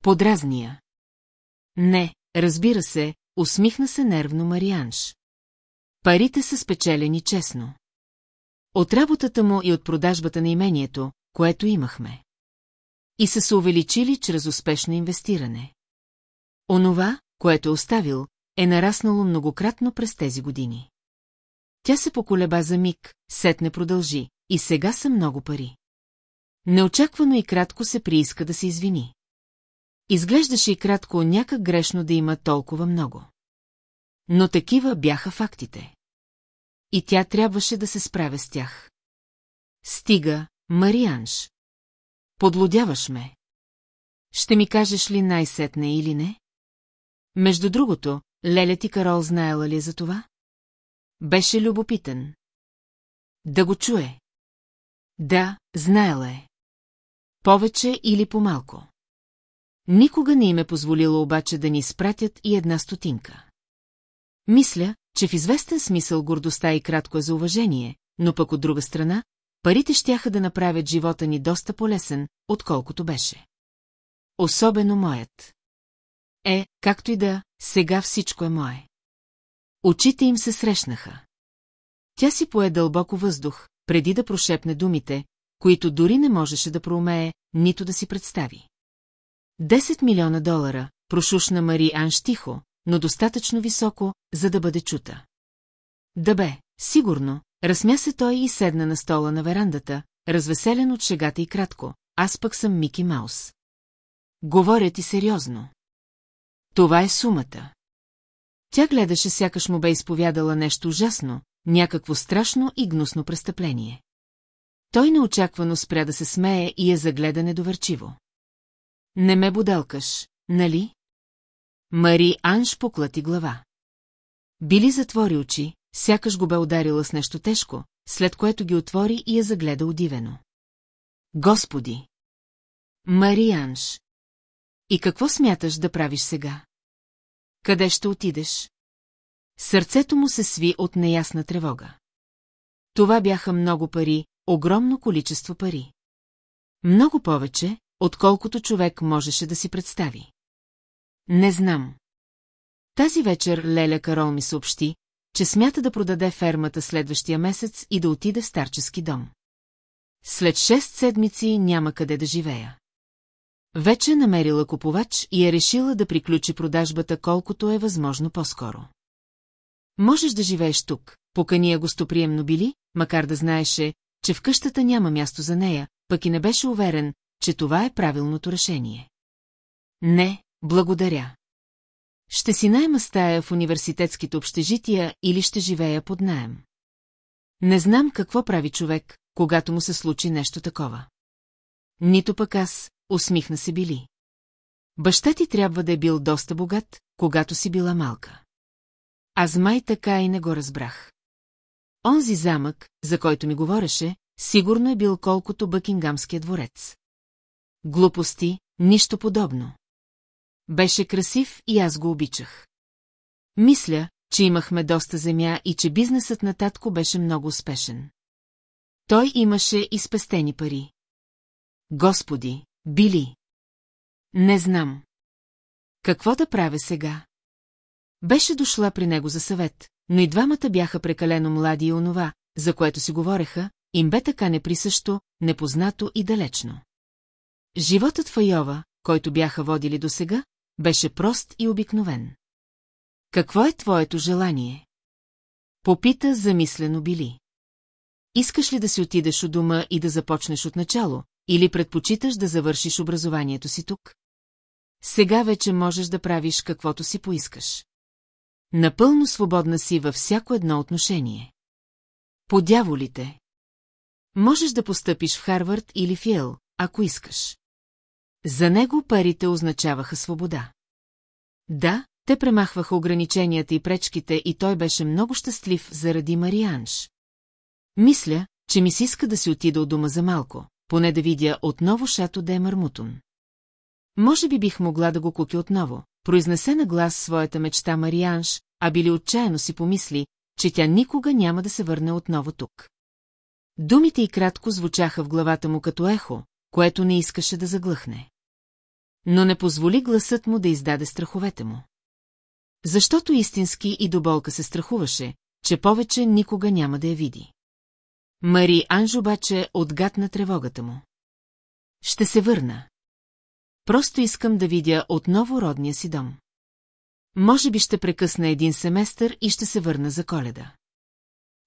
Подразния. Не, разбира се, усмихна се нервно Марианш. Парите са спечелени честно. От работата му и от продажбата на имението, което имахме. И са се увеличили чрез успешно инвестиране. Онова, което е оставил, е нараснало многократно през тези години. Тя се поколеба за миг, сетне продължи, и сега са много пари. Неочаквано и кратко се прииска да се извини. Изглеждаше и кратко някак грешно да има толкова много. Но такива бяха фактите. И тя трябваше да се справя с тях. Стига, Марианш. Подлодяваш ме. Ще ми кажеш ли най-сетне или не? Между другото, Леля ти Карол знаела ли е за това? Беше любопитен. Да го чуе. Да, знаела е. Повече или по-малко. Никога не им е позволила обаче да ни спратят и една стотинка. Мисля, че в известен смисъл гордостта и кратко е за уважение, но пък от друга страна, парите щяха да направят живота ни доста полесен, отколкото беше. Особено моят. Е, както и да, сега всичко е мое. Очите им се срещнаха. Тя си пое дълбоко въздух, преди да прошепне думите, които дори не можеше да проумее, нито да си представи. Десет милиона долара, прошушна Мари Анш тихо, но достатъчно високо, за да бъде чута. Да бе, сигурно, разсмя се той и седна на стола на верандата, развеселен от шегата и кратко, аз пък съм Мики Маус. Говоря ти сериозно. Това е сумата. Тя гледаше, сякаш му бе изповядала нещо ужасно, някакво страшно и гнусно престъпление. Той неочаквано спря да се смее и я загледа недоверчиво. Не ме боделкаш, нали? Мари Анш поклати глава. Били затвори очи, сякаш го бе ударила с нещо тежко, след което ги отвори и я загледа удивено. Господи! Мари Анш! И какво смяташ да правиш сега? Къде ще отидеш? Сърцето му се сви от неясна тревога. Това бяха много пари, огромно количество пари. Много повече, отколкото човек можеше да си представи. Не знам. Тази вечер Леля Карол ми съобщи, че смята да продаде фермата следващия месец и да отиде в старчески дом. След шест седмици няма къде да живея. Вече намерила купувач и е решила да приключи продажбата колкото е възможно по-скоро. Можеш да живееш тук, покани я гостоприемно били, макар да знаеше, че в къщата няма място за нея, пък и не беше уверен, че това е правилното решение. Не, благодаря. Ще си найма стая в университетските общежития или ще живея под наем. Не знам какво прави човек, когато му се случи нещо такова. Нито пък аз, усмихна се Били. Баща ти трябва да е бил доста богат, когато си била малка. Аз май така и не го разбрах. Онзи замък, за който ми говореше, сигурно е бил колкото Бъкингамския дворец. Глупости, нищо подобно. Беше красив и аз го обичах. Мисля, че имахме доста земя и че бизнесът на татко беше много успешен. Той имаше и спестени пари. Господи, били! Не знам. Какво да правя сега? Беше дошла при него за съвет, но и двамата бяха прекалено млади и онова, за което си говореха, им бе така неприсъщо, непознато и далечно. Животът в Айова, който бяха водили досега, беше прост и обикновен. Какво е твоето желание? Попита замислено Били. Искаш ли да си отидеш от дома и да започнеш от начало, или предпочиташ да завършиш образованието си тук? Сега вече можеш да правиш каквото си поискаш. Напълно свободна си във всяко едно отношение. По дяволите. Можеш да постъпиш в Харвард или в Йел, ако искаш. За него парите означаваха свобода. Да, те премахваха ограниченията и пречките и той беше много щастлив заради Марианж. Мисля, че ми се иска да си отида от дома за малко, поне да видя отново шато де Мармутун. Може би бих могла да го купя отново, произнесе на глас своята мечта Марианж, а били отчаяно си помисли, че тя никога няма да се върне отново тук. Думите и кратко звучаха в главата му като ехо, което не искаше да заглъхне. Но не позволи гласът му да издаде страховете му. Защото истински и до болка се страхуваше, че повече никога няма да я види. Мари Анж обаче отгадна тревогата му. Ще се върна. Просто искам да видя отново родния си дом. Може би ще прекъсна един семестър и ще се върна за коледа.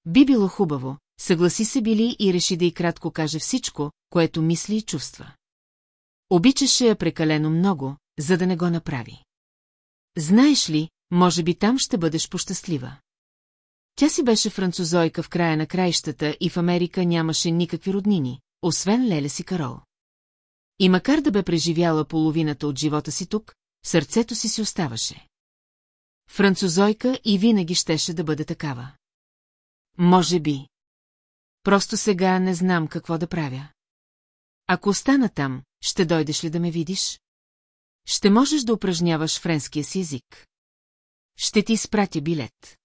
Би било хубаво, съгласи се Били и реши да и кратко каже всичко, което мисли и чувства. Обичаше я прекалено много, за да не го направи. Знаеш ли, може би там ще бъдеш пощастлива. Тя си беше французойка в края на краищата и в Америка нямаше никакви роднини, освен Леля си Карол. И макар да бе преживяла половината от живота си тук, сърцето си си оставаше. Французойка и винаги щеше да бъде такава. Може би. Просто сега не знам какво да правя. Ако остана там, ще дойдеш ли да ме видиш? Ще можеш да упражняваш френския си език. Ще ти изпратя билет.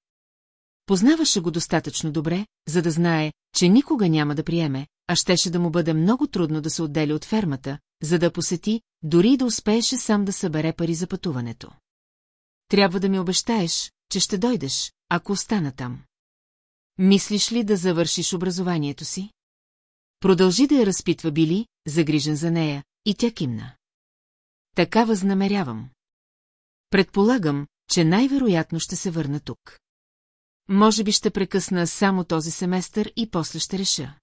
Познаваше го достатъчно добре, за да знае, че никога няма да приеме, а щеше да му бъде много трудно да се отдели от фермата, за да посети, дори и да успееше сам да събере пари за пътуването. Трябва да ми обещаеш, че ще дойдеш, ако остана там. Мислиш ли да завършиш образованието си? Продължи да я разпитва Били, загрижен за нея, и тя кимна. Така възнамерявам. Предполагам, че най-вероятно ще се върна тук. Може би ще прекъсна само този семестър и после ще реша.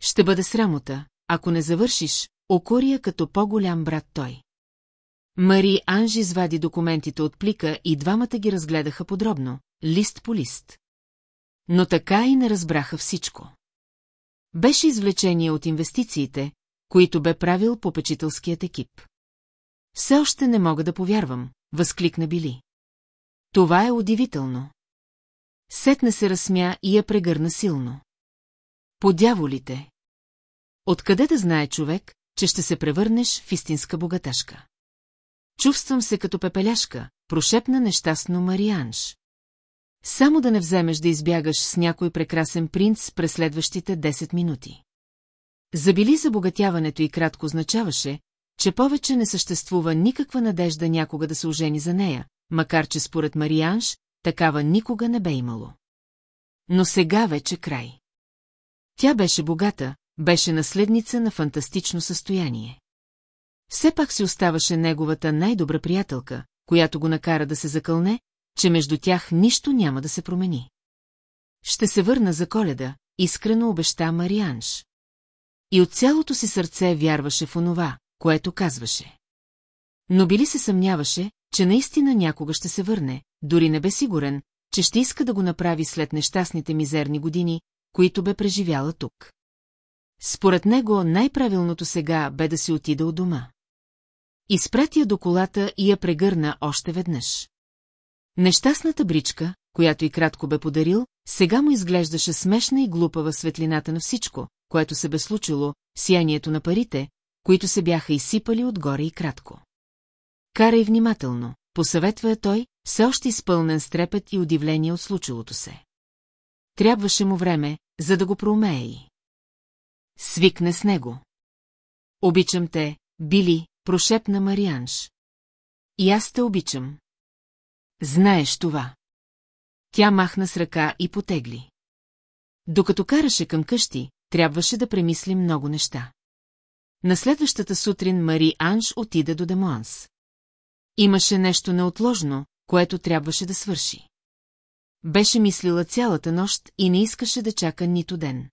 Ще бъде срамота, ако не завършиш, окория като по-голям брат той. Мари Анжи извади документите от плика и двамата ги разгледаха подробно, лист по лист. Но така и не разбраха всичко. Беше извлечение от инвестициите, които бе правил попечителският екип. Все още не мога да повярвам, възкликна Били. Това е удивително. Сетне се разсмя и я прегърна силно. Подяволите! Откъде да знае човек, че ще се превърнеш в истинска богаташка? Чувствам се като пепеляшка, прошепна нещастно Марианж. Само да не вземеш да избягаш с някой прекрасен принц през следващите 10 минути. Забили забогатяването и кратко означаваше, че повече не съществува никаква надежда някога да се ожени за нея, макар че според Марианж, такава никога не бе имало. Но сега вече край. Тя беше богата, беше наследница на фантастично състояние. Все пак си оставаше неговата най-добра приятелка, която го накара да се закълне, че между тях нищо няма да се промени. Ще се върна за коледа, искрено обеща Марианж. И от цялото си сърце вярваше в онова, което казваше. Но били се съмняваше, че наистина някога ще се върне, дори не бе сигурен, че ще иска да го направи след нещастните мизерни години, които бе преживяла тук. Според него най-правилното сега бе да си отида от дома. Изпратя до колата и я прегърна още веднъж. Нещастната бричка, която и кратко бе подарил, сега му изглеждаше смешна и глупава светлината на всичко, което се бе случило, сиянието на парите, които се бяха изсипали отгоре и кратко. Карай внимателно, посъветва той, все още изпълнен с трепет и удивление от случилото се. Трябваше му време, за да го проумее. Свикне с него. Обичам те, Били, прошепна Марианж. И аз те обичам. Знаеш това. Тя махна с ръка и потегли. Докато караше към къщи, трябваше да премисли много неща. На следващата сутрин Мари Анж отида до Демуанс. Имаше нещо неотложно, което трябваше да свърши. Беше мислила цялата нощ и не искаше да чака нито ден.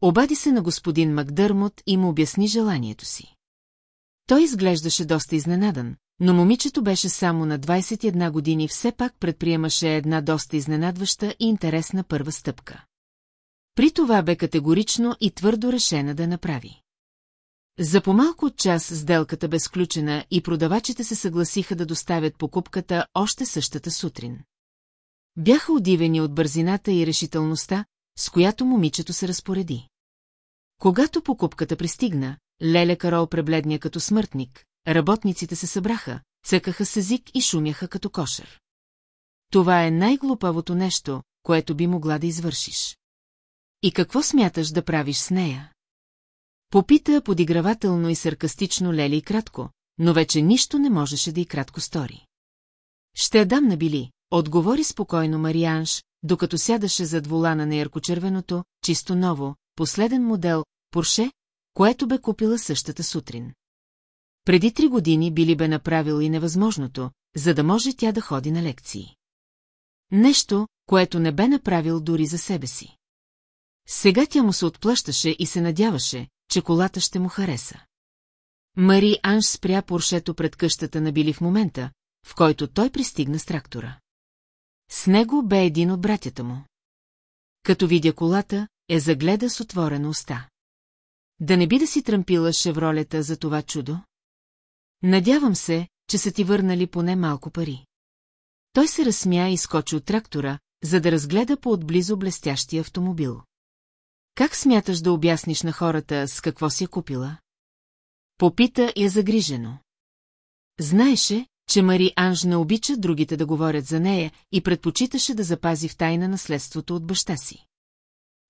Обади се на господин Макдърмот и му обясни желанието си. Той изглеждаше доста изненадан, но момичето беше само на 21 години все пак предприемаше една доста изненадваща и интересна първа стъпка. При това бе категорично и твърдо решена да направи. За по-малко от час сделката бе сключена и продавачите се съгласиха да доставят покупката още същата сутрин. Бяха удивени от бързината и решителността, с която момичето се разпореди. Когато покупката пристигна, Леля Карол пребледня като смъртник, работниците се събраха, цъкаха с език и шумяха като кошер. Това е най-глупавото нещо, което би могла да извършиш. И какво смяташ да правиш с нея? Попита подигравателно и саркастично Лели кратко, но вече нищо не можеше да и кратко стори. Ще я дам на Били, отговори спокойно Марианш, докато сядаше зад волана на яркочервеното, чисто ново, последен модел, Порше, което бе купила същата сутрин. Преди три години Били бе направил и невъзможното, за да може тя да ходи на лекции. Нещо, което не бе направил дори за себе си. Сега тя му се отплащаше и се надяваше, че колата ще му хареса. Мари Анж спря поршето пред къщата на Били в момента, в който той пристигна с трактора. С него бе един от братята му. Като видя колата, я загледа с отворена уста. Да не би да си тръмпила шевролета за това чудо? Надявам се, че са ти върнали поне малко пари. Той се разсмя и скочи от трактора, за да разгледа по-отблизо блестящия автомобил. Как смяташ да обясниш на хората с какво си е купила? Попита я загрижено. Знаеше, че Мари Анж не обича другите да говорят за нея и предпочиташе да запази в тайна наследството от баща си.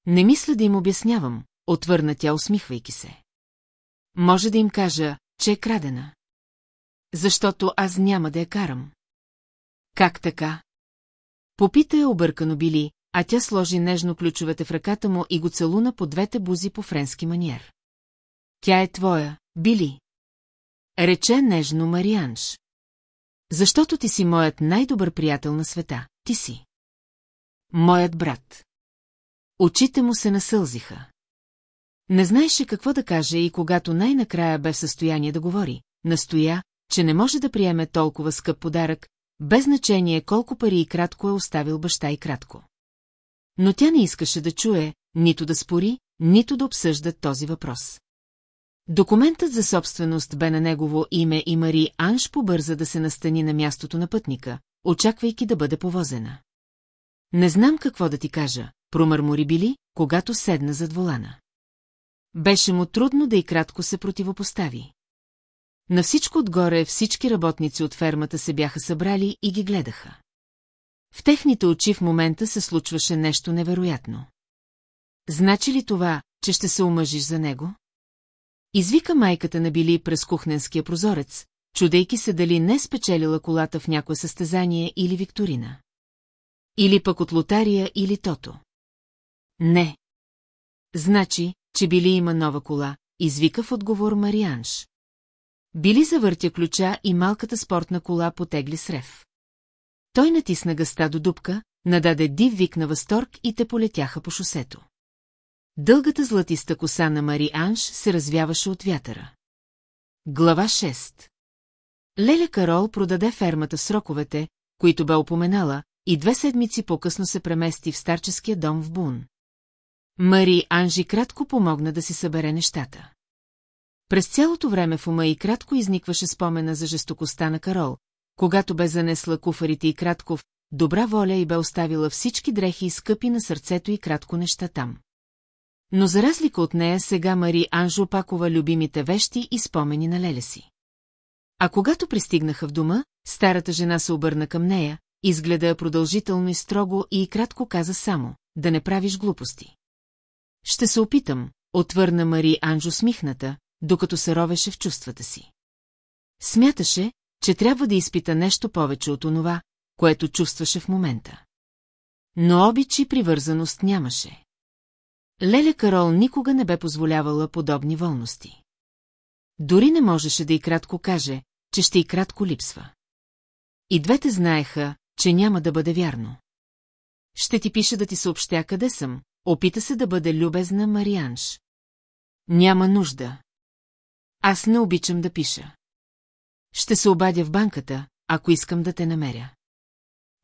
Не мисля да им обяснявам, отвърна тя усмихвайки се. Може да им кажа, че е крадена. Защото аз няма да я карам. Как така? Попита я объркано били, а тя сложи нежно ключовете в ръката му и го целуна по двете бузи по френски маниер. Тя е твоя, Били. Рече нежно Марианш. Защото ти си моят най-добър приятел на света, ти си. Моят брат. Очите му се насълзиха. Не знаеше какво да каже и когато най-накрая бе в състояние да говори, настоя, че не може да приеме толкова скъп подарък, без значение колко пари и кратко е оставил баща и кратко. Но тя не искаше да чуе, нито да спори, нито да обсъждат този въпрос. Документът за собственост бе на негово име и Мари Анш побърза да се настани на мястото на пътника, очаквайки да бъде повозена. Не знам какво да ти кажа, промърмори Били, когато седна зад волана. Беше му трудно да и кратко се противопостави. На всичко отгоре всички работници от фермата се бяха събрали и ги гледаха. В техните очи в момента се случваше нещо невероятно. Значи ли това, че ще се омъжиш за него? Извика майката на Били през кухненския прозорец, чудейки се дали не спечелила колата в някое състезание или викторина. Или пък от лотария или тото. Не. Значи, че Били има нова кола, извика в отговор Марианш. Били завъртя ключа и малката спортна кола потегли с рев. Той натисна гъста до дупка, нададе див вик на възторг и те полетяха по шосето. Дългата златиста коса на Мари Анш се развяваше от вятъра. Глава 6 Леля Карол продаде фермата сроковете, които бе опоменала, и две седмици по-късно се премести в старческия дом в Бун. Мари Анжи кратко помогна да си събере нещата. През цялото време в ума и кратко изникваше спомена за жестокостта на Карол, когато бе занесла куфарите и кратко в добра воля и бе оставила всички дрехи и скъпи на сърцето и кратко неща там. Но за разлика от нея сега Мари Анжо опакова любимите вещи и спомени на леля си. А когато пристигнаха в дома, старата жена се обърна към нея, изгледа продължително и строго и кратко каза само, да не правиш глупости. Ще се опитам, отвърна Мари Анжо смихната, докато се ровеше в чувствата си. Смяташе, че трябва да изпита нещо повече от онова, което чувстваше в момента. Но обич и привързаност нямаше. Леля Карол никога не бе позволявала подобни волности. Дори не можеше да и кратко каже, че ще и кратко липсва. И двете знаеха, че няма да бъде вярно. Ще ти пише да ти съобщя къде съм, опита се да бъде любезна Марианш. Няма нужда. Аз не обичам да пиша. Ще се обадя в банката, ако искам да те намеря.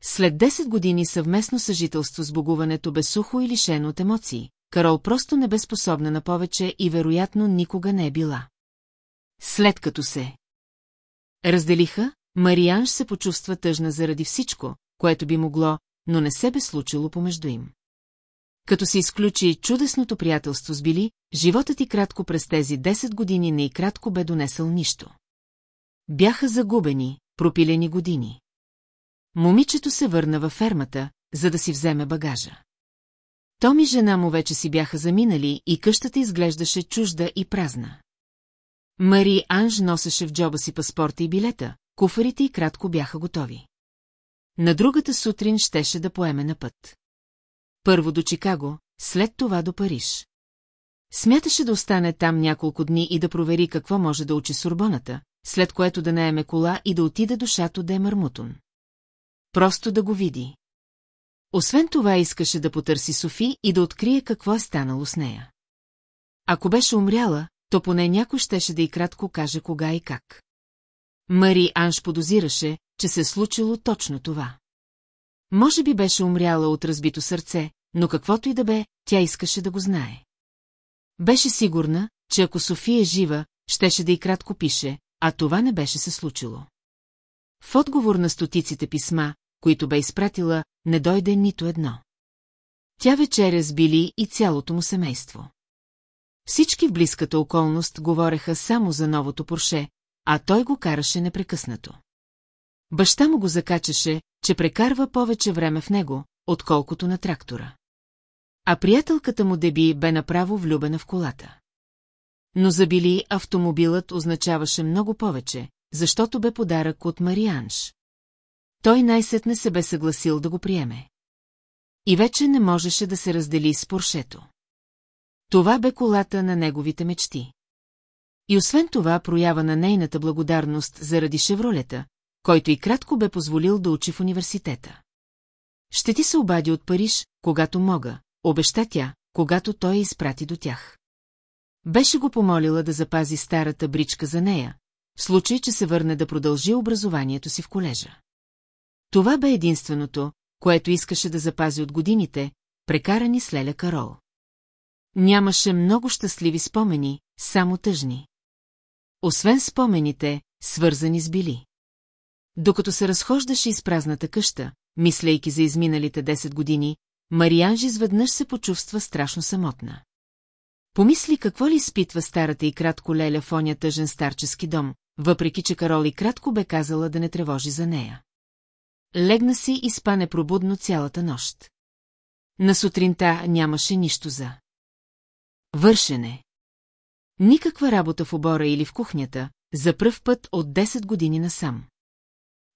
След 10 години съвместно съжителство с богуването бе сухо и лишено от емоции, Карол просто не бе способна на повече и вероятно никога не е била. След като се разделиха, Марианж се почувства тъжна заради всичко, което би могло, но не се бе случило помежду им. Като се изключи чудесното приятелство с Били, животът и кратко през тези 10 години не и кратко бе донесъл нищо. Бяха загубени, пропилени години. Момичето се върна във фермата, за да си вземе багажа. Том и жена му вече си бяха заминали и къщата изглеждаше чужда и празна. Мари Анж носеше в джоба си паспорта и билета, куфарите и кратко бяха готови. На другата сутрин щеше да поеме на път. Първо до Чикаго, след това до Париж. Смяташе да остане там няколко дни и да провери какво може да учи Сурбоната, след което да наеме кола и да отиде до шато де Мармутон. Просто да го види. Освен това искаше да потърси Софи и да открие какво е станало с нея. Ако беше умряла, то поне някой щеше да и кратко каже кога и как. Мари Анш подозираше, че се е случило точно това. Може би беше умряла от разбито сърце, но каквото и да бе, тя искаше да го знае. Беше сигурна, че ако София е жива, щеше да и кратко пише, а това не беше се случило. В отговор на стотиците писма, които бе изпратила, не дойде нито едно. Тя вечеря с Били и цялото му семейство. Всички в близката околност говореха само за новото порше, а той го караше непрекъснато. Баща му го закачаше, че прекарва повече време в него, отколкото на трактора. А приятелката му Деби бе направо влюбена в колата. Но за Били автомобилът означаваше много повече, защото бе подарък от Марианш. Той най-сетне се бе съгласил да го приеме. И вече не можеше да се раздели с Поршето. Това бе колата на неговите мечти. И освен това проява на нейната благодарност заради Шевролета, който и кратко бе позволил да учи в университета. Ще ти се обади от Париж, когато мога, обеща тя, когато той изпрати до тях. Беше го помолила да запази старата бричка за нея, в случай, че се върне да продължи образованието си в колежа. Това бе единственото, което искаше да запази от годините, прекарани с Леля Карол. Нямаше много щастливи спомени, само тъжни. Освен спомените, свързани с Били. Докато се разхождаше из празната къща, мислейки за изминалите 10 години, Марианжи изведнъж се почувства страшно самотна. Помисли какво ли изпитва старата и кратко леля в оня тъжен старчески дом, въпреки че Кароли кратко бе казала да не тревожи за нея. Легна си и спане пробудно цялата нощ. На сутринта нямаше нищо за. Вършене. Никаква работа в обора или в кухнята, за пръв път от 10 години насам.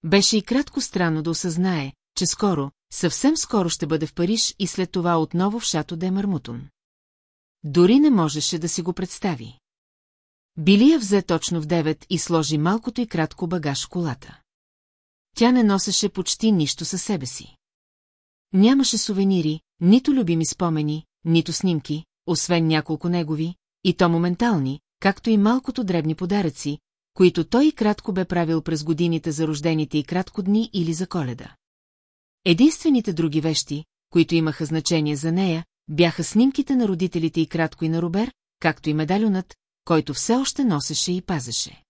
Беше и кратко странно да осъзнае, че скоро, съвсем скоро ще бъде в Париж и след това отново в Шато де Мармутон. Дори не можеше да си го представи. Билия взе точно в 9 и сложи малкото и кратко багаж в колата. Тя не носеше почти нищо със себе си. Нямаше сувенири, нито любими спомени, нито снимки, освен няколко негови, и то моментални, както и малкото дребни подаръци, които той и кратко бе правил през годините за рождените и кратко дни или за коледа. Единствените други вещи, които имаха значение за нея, бяха снимките на родителите и кратко и на Робер, както и медалюнат, който все още носеше и пазеше.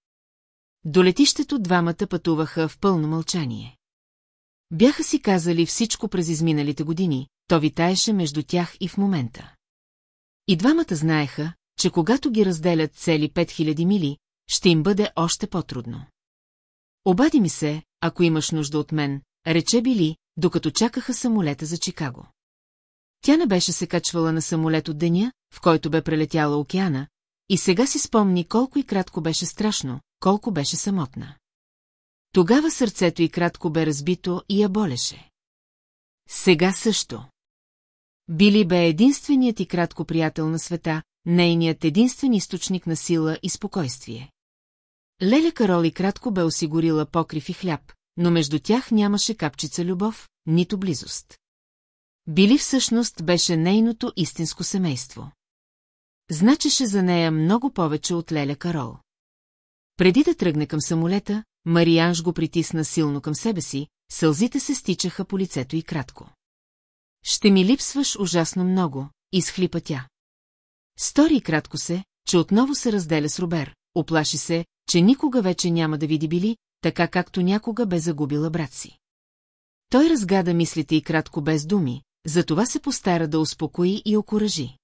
До летището двамата пътуваха в пълно мълчание. Бяха си казали всичко през изминалите години, то витаеше между тях и в момента. И двамата знаеха, че когато ги разделят цели 5000 мили, ще им бъде още по-трудно. Обади ми се, ако имаш нужда от мен, рече Били, докато чакаха самолета за Чикаго. Тя не беше се качвала на самолет от деня, в който бе прелетяла океана, и сега си спомни колко и кратко беше страшно, колко беше самотна. Тогава сърцето и кратко бе разбито и я болеше. Сега също. Били бе единственият и кратко приятел на света, нейният единствен източник на сила и спокойствие. Леля Кароли кратко бе осигурила покрив и хляб, но между тях нямаше капчица любов, нито близост. Били всъщност беше нейното истинско семейство. Значеше за нея много повече от Леля Карол. Преди да тръгне към самолета, Марианж го притисна силно към себе си, сълзите се стичаха по лицето и кратко. Ще ми липсваш ужасно много, изхлипа тя. Стори кратко се, че отново се разделя с Робер, оплаши се, че никога вече няма да види Били, така както някога бе загубила брат си. Той разгада мислите и кратко без думи, затова се постара да успокои и окоръжи.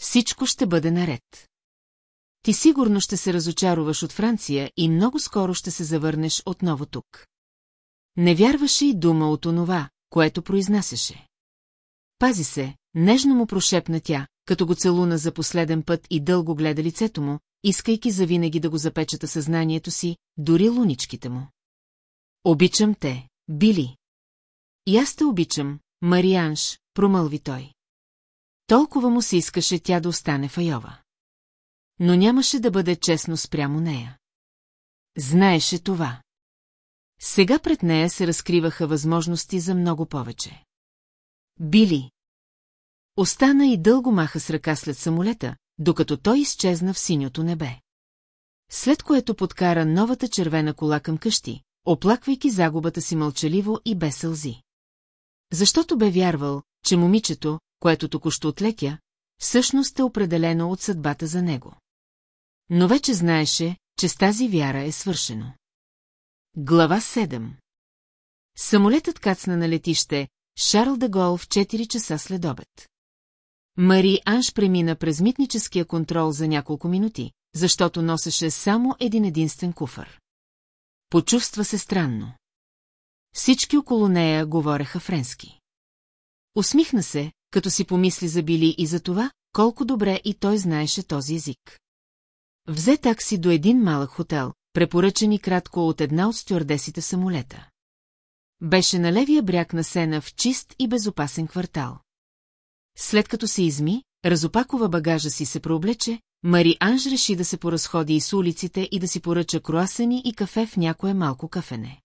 Всичко ще бъде наред. Ти сигурно ще се разочаруваш от Франция и много скоро ще се завърнеш отново тук. Не вярваше и дума от онова, което произнасяше. Пази се, нежно му прошепна тя, като го целуна за последен път и дълго гледа лицето му, искайки завинаги да го запечата съзнанието си, дори луничките му. Обичам те, Били. И аз те обичам, Марианш, промълви той. Толкова му се искаше тя да остане в Айова. Но нямаше да бъде честно спрямо нея. Знаеше това. Сега пред нея се разкриваха възможности за много повече. Били. Остана и дълго маха с ръка след самолета, докато той изчезна в синьото небе. След което подкара новата червена кола към къщи, оплаквайки загубата си мълчаливо и без сълзи. Защото бе вярвал, че момичето, което току-що отлетя, всъщност е определено от съдбата за него. Но вече знаеше, че с тази вяра е свършено. Глава 7 Самолетът кацна на летище Шарл де Гол в 4 часа след обед. Мари Анш премина през митническия контрол за няколко минути, защото носеше само един единствен куфър. Почувства се странно. Всички около нея говореха френски. Усмихна се, като си помисли за Били и за това, колко добре и той знаеше този език. Взе такси до един малък хотел, препоръчен и кратко от една от стюардесите самолета. Беше на левия бряг на Сена в чист и безопасен квартал. След като се изми, разопакова багажа си се прооблече, Мари Анж реши да се поразходи и с улиците и да си поръча круасани и кафе в някое малко кафене.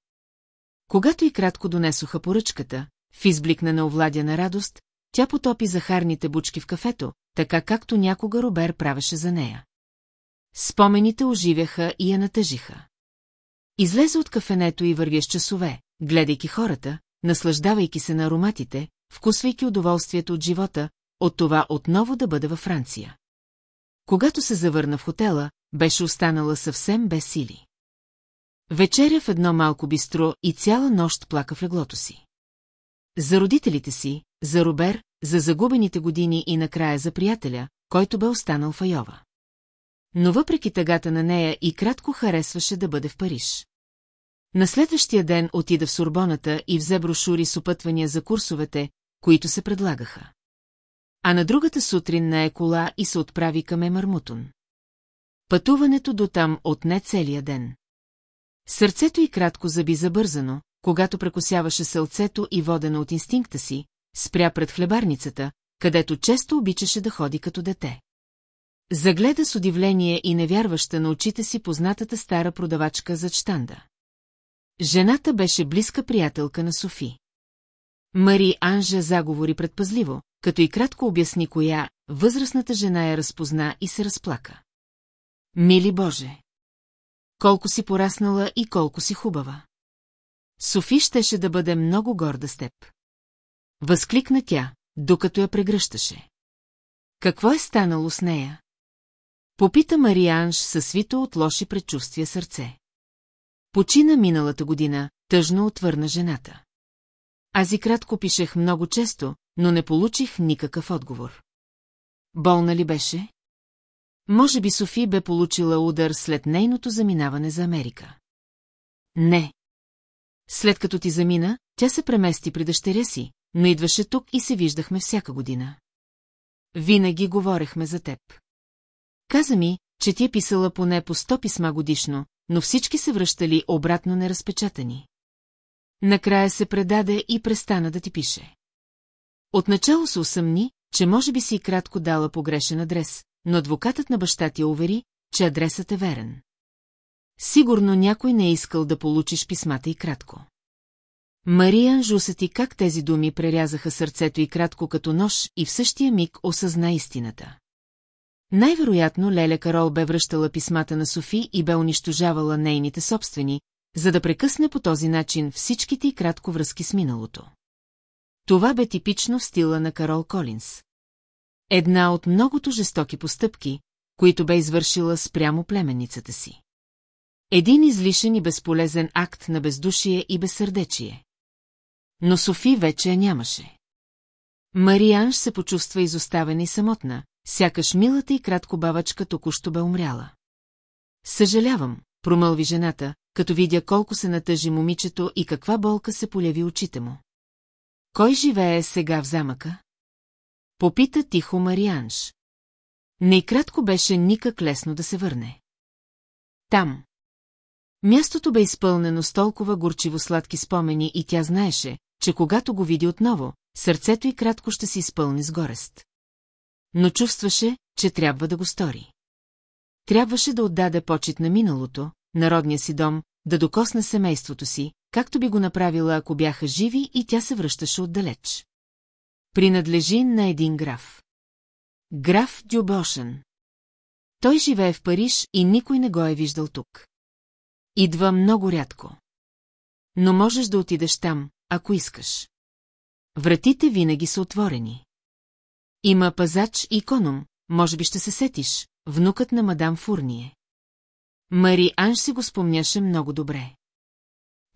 Когато и кратко донесоха поръчката, в избликна на овладяна радост, тя потопи захарните бучки в кафето, така както някога Робер правеше за нея. Спомените оживяха и я натъжиха. Излезе от кафенето и вървя с часове, гледайки хората, наслаждавайки се на ароматите, вкусвайки удоволствието от живота, от това отново да бъде във Франция. Когато се завърна в хотела, беше останала съвсем без сили. Вечеря в едно малко бистро и цяла нощ плака в леглото си. За родителите си, за Робер, за загубените години и накрая за приятеля, който бе останал в Айова. Но въпреки тъгата на нея и кратко харесваше да бъде в Париж. На следващия ден отида в Сурбоната и взе брошури с опътвания за курсовете, които се предлагаха. А на другата сутрин на Екола и се отправи към Емармутон. Пътуването до там отне целия ден. Сърцето й кратко заби забързано, когато прекосяваше сълцето и водена от инстинкта си, спря пред хлебарницата, където често обичаше да ходи като дете. Загледа с удивление и невярваща на очите си познатата стара продавачка за штанда. Жената беше близка приятелка на Софи. Мари Анжа заговори предпазливо, като и кратко обясни коя, възрастната жена я разпозна и се разплака. Мили Боже! Колко си пораснала и колко си хубава! Софи щеше да бъде много горда с теб. Възкликна тя, докато я прегръщаше. Какво е станало с нея? Попита Марианж със свито от лоши предчувствия сърце. Почина миналата година, тъжно отвърна жената. Аз и кратко пишех много често, но не получих никакъв отговор. Болна ли беше? Може би Софи бе получила удар след нейното заминаване за Америка. Не. След като ти замина, тя се премести при дъщеря си, но идваше тук и се виждахме всяка година. Винаги говорехме за теб. Каза ми, че ти е писала поне по сто писма годишно, но всички се връщали обратно неразпечатани. Накрая се предаде и престана да ти пише. Отначало се усъмни, че може би си и кратко дала погрешен адрес, но адвокатът на баща ти увери, че адресът е верен. Сигурно някой не е искал да получиш писмата и кратко. Мариан жусети как тези думи прерязаха сърцето и кратко като нож и в същия миг осъзна истината. Най-вероятно Леля Карол бе връщала писмата на Софи и бе унищожавала нейните собствени, за да прекъсне по този начин всичките и кратко връзки с миналото. Това бе типично в стила на Карол Колинс. Една от многото жестоки постъпки, които бе извършила спрямо племенницата си. Един излишен и безполезен акт на бездушие и безсърдечие. Но Софи вече я нямаше. Марианж се почувства изоставена и самотна, сякаш милата и кратко бабачка току-що бе умряла. Съжалявам, промълви жената, като видя колко се натъжи момичето и каква болка се поляви очите му. Кой живее сега в замъка? Попита тихо Марианж. Не и кратко беше никак лесно да се върне. Там. Мястото бе изпълнено с толкова горчиво сладки спомени и тя знаеше, че когато го види отново, сърцето й кратко ще се изпълни с горест. Но чувстваше, че трябва да го стори. Трябваше да отдаде почет на миналото, народния си дом, да докосне семейството си, както би го направила, ако бяха живи и тя се връщаше отдалеч. Принадлежи на един граф. Граф Дюбошен. Той живее в Париж и никой не го е виждал тук. Идва много рядко. Но можеш да отидеш там, ако искаш. Вратите винаги са отворени. Има пазач и иконом, може би ще се сетиш, внукът на мадам Фурние. Мари Анж си го спомняше много добре.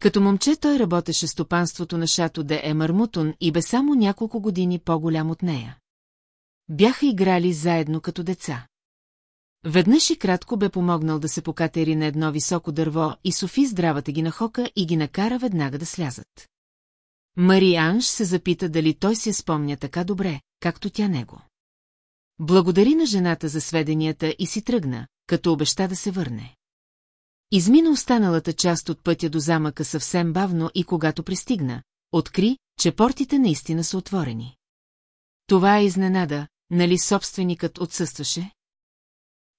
Като момче той работеше стопанството на шато де Емармутон и бе само няколко години по-голям от нея. Бяха играли заедно като деца. Веднъж и кратко бе помогнал да се покатери на едно високо дърво и Софи здравата ги нахока и ги накара веднага да слязат. Мари Анж се запита дали той си спомня така добре, както тя него. Благодари на жената за сведенията и си тръгна, като обеща да се върне. Измина останалата част от пътя до замъка съвсем бавно и когато пристигна, откри, че портите наистина са отворени. Това е изненада, нали собственикът отсъстваше?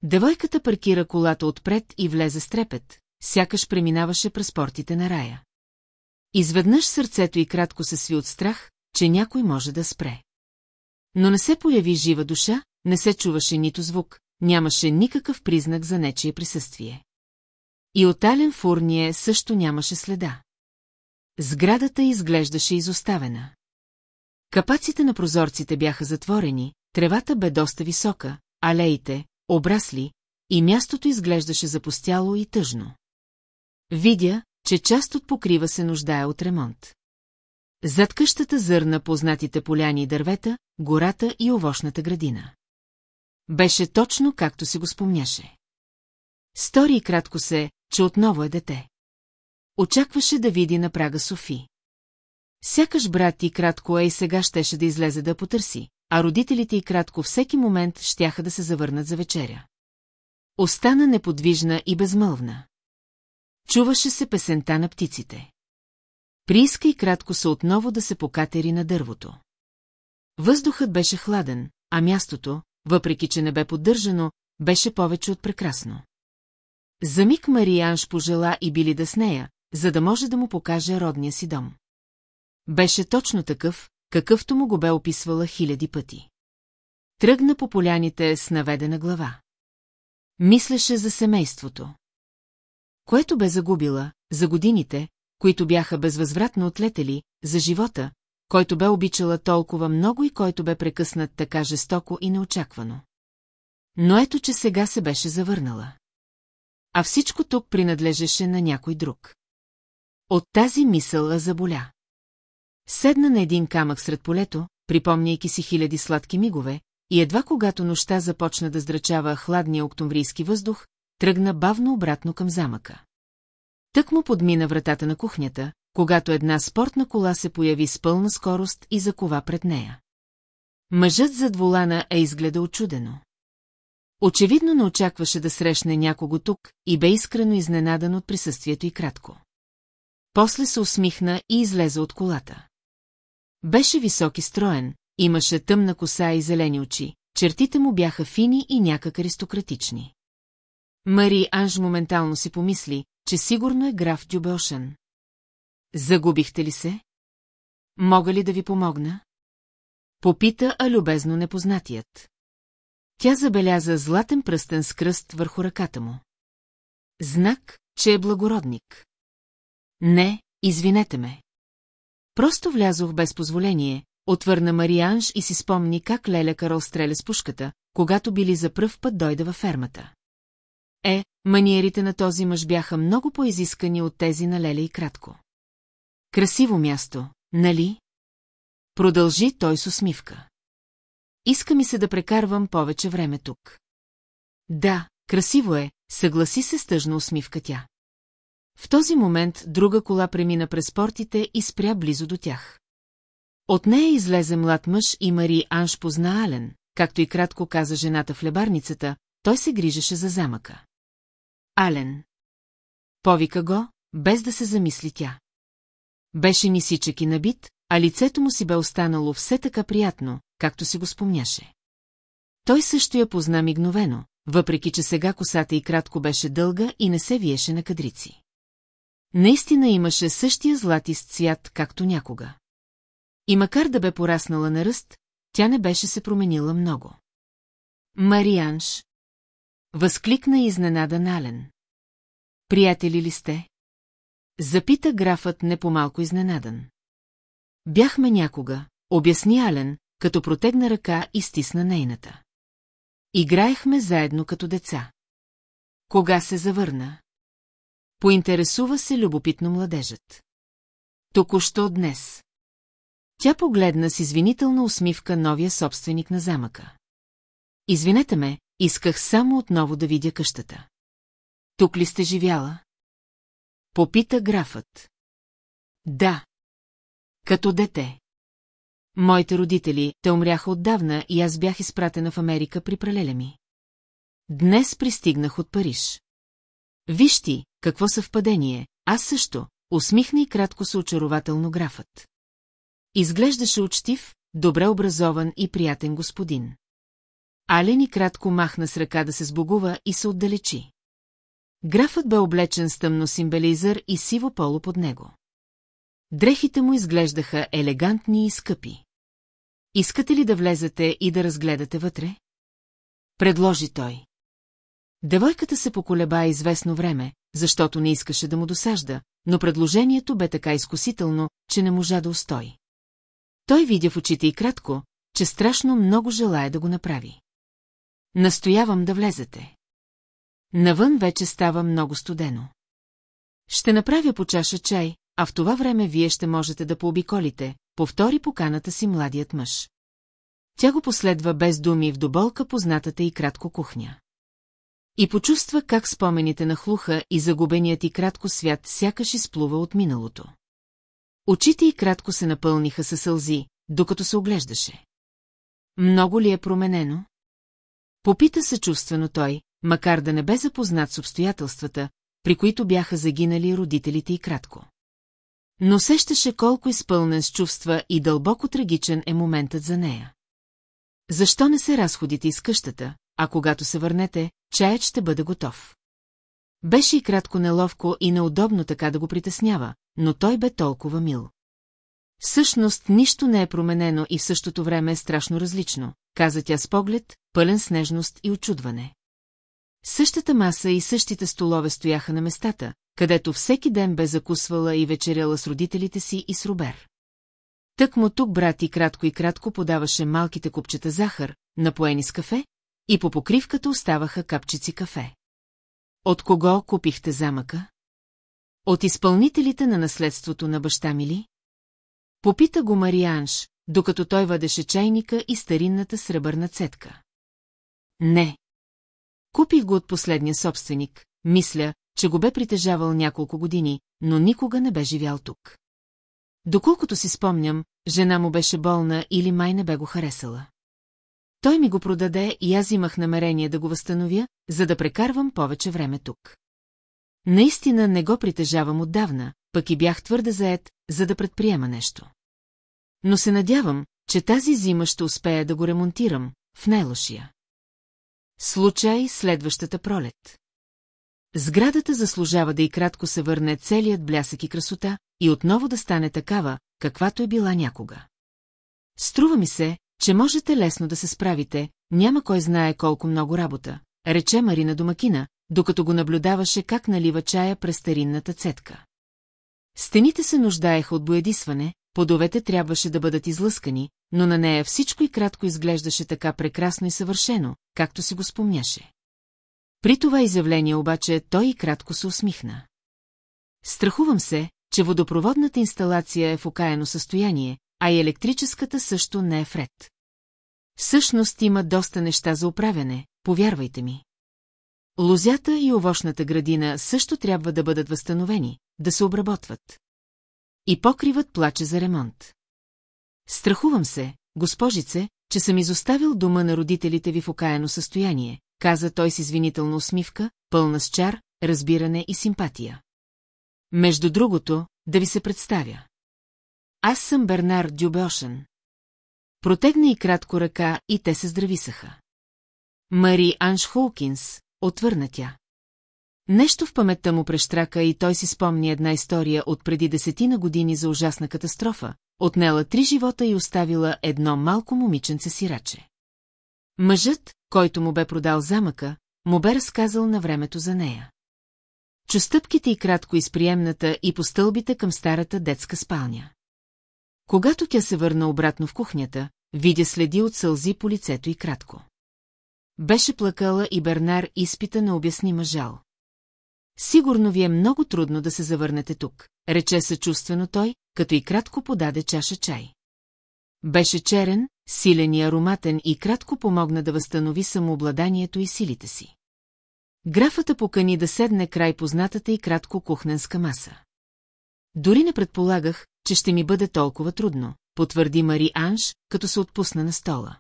Девойката паркира колата отпред и влезе с трепет, сякаш преминаваше през портите на рая. Изведнъж сърцето й кратко се сви от страх, че някой може да спре. Но не се появи жива душа, не се чуваше нито звук, нямаше никакъв признак за нечие присъствие. И от Ален Фурние също нямаше следа. Сградата изглеждаше изоставена. Капаците на прозорците бяха затворени, тревата бе доста висока, алеите, обрасли, и мястото изглеждаше запустяло и тъжно. Видя, че част от покрива се нуждае от ремонт. Зад къщата зърна познатите поляни и дървета, гората и овощната градина. Беше точно както си го спомняше. Стори кратко се, че отново е дете. Очакваше да види на прага Софи. Сякаш брат и кратко е и сега щеше да излезе да потърси, а родителите и кратко всеки момент щяха да се завърнат за вечеря. Остана неподвижна и безмълвна. Чуваше се песента на птиците. Прииска и кратко се отново да се покатери на дървото. Въздухът беше хладен, а мястото, въпреки че не бе поддържано, беше повече от прекрасно. За миг Марианш пожела и били да с нея, за да може да му покаже родния си дом. Беше точно такъв, какъвто му го бе описвала хиляди пъти. Тръгна по поляните с наведена глава. Мислеше за семейството. Което бе загубила, за годините, които бяха безвъзвратно отлетели, за живота, който бе обичала толкова много и който бе прекъснат така жестоко и неочаквано. Но ето, че сега се беше завърнала. А всичко тук принадлежеше на някой друг. От тази мисъл заболя. Седна на един камък сред полето, припомняйки си хиляди сладки мигове, и едва когато нощта започна да здрачава хладния октомврийски въздух, тръгна бавно обратно към замъка. Тък му подмина вратата на кухнята, когато една спортна кола се появи с пълна скорост и закова пред нея. Мъжът зад волана е изгледа очудено. Очевидно не очакваше да срещне някого тук и бе искрено изненадан от присъствието и кратко. После се усмихна и излезе от колата. Беше висок и строен, имаше тъмна коса и зелени очи, чертите му бяха фини и някак аристократични. Мари Анж моментално си помисли, че сигурно е граф Дюбелшен. Загубихте ли се? Мога ли да ви помогна? Попита, а любезно непознатият. Тя забеляза златен пръстен с кръст върху ръката му. Знак, че е благородник. Не, извинете ме. Просто влязох без позволение, отвърна Марианж и си спомни как Леля Карол стреля с пушката, когато били за пръв път дойде във фермата. Е, маниерите на този мъж бяха много по-изискани от тези на Леля и кратко. Красиво място, нали? Продължи той с усмивка. Иска ми се да прекарвам повече време тук. Да, красиво е, съгласи се стъжно усмивка тя. В този момент друга кола премина през портите и спря близо до тях. От нея излезе млад мъж и Мари Анш позна Ален, както и кратко каза жената в лебарницата, той се грижеше за замъка. Ален. Повика го, без да се замисли тя. Беше нисичък и набит, а лицето му си бе останало все така приятно, както си го спомняше. Той също я позна мигновено, въпреки че сега косата и кратко беше дълга и не се виеше на кадрици. Наистина имаше същия златист цвят, както някога. И макар да бе пораснала на ръст, тя не беше се променила много. Марианш. Възкликна изненада Нален. Приятели ли сте? Запита графът не по-малко изненадан. Бяхме някога, обясни Ален, като протегна ръка и стисна нейната. Играехме заедно като деца. Кога се завърна? Поинтересува се любопитно младежът. Току-що днес. Тя погледна с извинителна усмивка новия собственик на замъка. Извинете ме, исках само отново да видя къщата. Тук ли сте живяла? Попита графът. Да. Като дете. Моите родители, те умряха отдавна и аз бях изпратена в Америка при пралеля ми. Днес пристигнах от Париж. Виж ти, какво съвпадение, аз също, усмихна и кратко се очарователно графът. Изглеждаше учтив, добре образован и приятен господин. Ален и кратко махна с ръка да се сбогува и се отдалечи. Графът бе облечен с тъмно симбелизър и сиво поло под него. Дрехите му изглеждаха елегантни и скъпи. Искате ли да влезете и да разгледате вътре? Предложи той. Девойката се поколеба известно време, защото не искаше да му досажда, но предложението бе така изкусително, че не можа да устои. Той видя в очите и кратко, че страшно много желая да го направи. Настоявам да влезете. Навън вече става много студено. Ще направя по чаша чай, а в това време вие ще можете да пообиколите, повтори поканата си младият мъж. Тя го последва без думи в доболка познатата и кратко кухня. И почувства как спомените на хлуха и загубеният и кратко свят сякаш изплува от миналото. Очите и кратко се напълниха със сълзи, докато се оглеждаше. Много ли е променено? Попита съчувствено той, макар да не бе запознат с обстоятелствата, при които бяха загинали родителите и кратко. Но сещаше колко изпълнен с чувства и дълбоко трагичен е моментът за нея. Защо не се разходите из къщата, а когато се върнете, чаят ще бъде готов? Беше и кратко неловко и неудобно така да го притеснява, но той бе толкова мил. Всъщност нищо не е променено и в същото време е страшно различно, каза тя с поглед, пълен с нежност и очудване. Същата маса и същите столове стояха на местата, където всеки ден бе закусвала и вечеряла с родителите си и с Робер. Тък му тук брат и кратко и кратко подаваше малките купчета захар, напоени с кафе, и по покривката оставаха капчици кафе. От кого купихте замъка? От изпълнителите на наследството на баща ми ли? Попита го Марианш, докато той въдеше чайника и старинната сребърна цетка. Не. Купих го от последния собственик, мисля, че го бе притежавал няколко години, но никога не бе живял тук. Доколкото си спомням, жена му беше болна или май не бе го харесала. Той ми го продаде и аз имах намерение да го възстановя, за да прекарвам повече време тук. Наистина не го притежавам отдавна, пък и бях твърде заед, за да предприема нещо. Но се надявам, че тази зима ще успея да го ремонтирам, в най-лошия. Случай следващата пролет. Сградата заслужава да и кратко се върне целият блясък и красота и отново да стане такава, каквато е била някога. Струва ми се, че можете лесно да се справите, няма кой знае колко много работа, рече Марина домакина, докато го наблюдаваше как налива чая през старинната цетка. Стените се нуждаеха от боядисване, подовете трябваше да бъдат излъскани, но на нея всичко и кратко изглеждаше така прекрасно и съвършено, както си го спомняше. При това изявление обаче той и кратко се усмихна. Страхувам се, че водопроводната инсталация е в окаяно състояние, а и електрическата също не е вред. Всъщност има доста неща за оправяне, повярвайте ми. Лозята и овощната градина също трябва да бъдат възстановени, да се обработват. И покриват плаче за ремонт. Страхувам се, госпожице, че съм изоставил дома на родителите ви в окаяно състояние, каза той с извинителна усмивка, пълна с чар, разбиране и симпатия. Между другото, да ви се представя. Аз съм Бернар Дюбеошен. Протегна и кратко ръка и те се здрависаха. Мари Анш Холкинс, отвърна тя. Нещо в паметта му прещрака и той си спомни една история от преди десетина години за ужасна катастрофа, отнела три живота и оставила едно малко момиченце сираче. Мъжът, който му бе продал замъка, му бе разказал на времето за нея. Чу стъпките и кратко из приемната и по стълбите към старата детска спалня. Когато тя се върна обратно в кухнята, видя следи от сълзи по лицето и кратко. Беше плакала и Бернар изпита на обяснима жал. Сигурно ви е много трудно да се завърнете тук, рече съчувствено той, като и кратко подаде чаша чай. Беше черен, силен и ароматен и кратко помогна да възстанови самообладанието и силите си. Графата покани да седне край познатата и кратко кухненска маса. Дори не предполагах, че ще ми бъде толкова трудно, потвърди Мари Анж, като се отпусна на стола.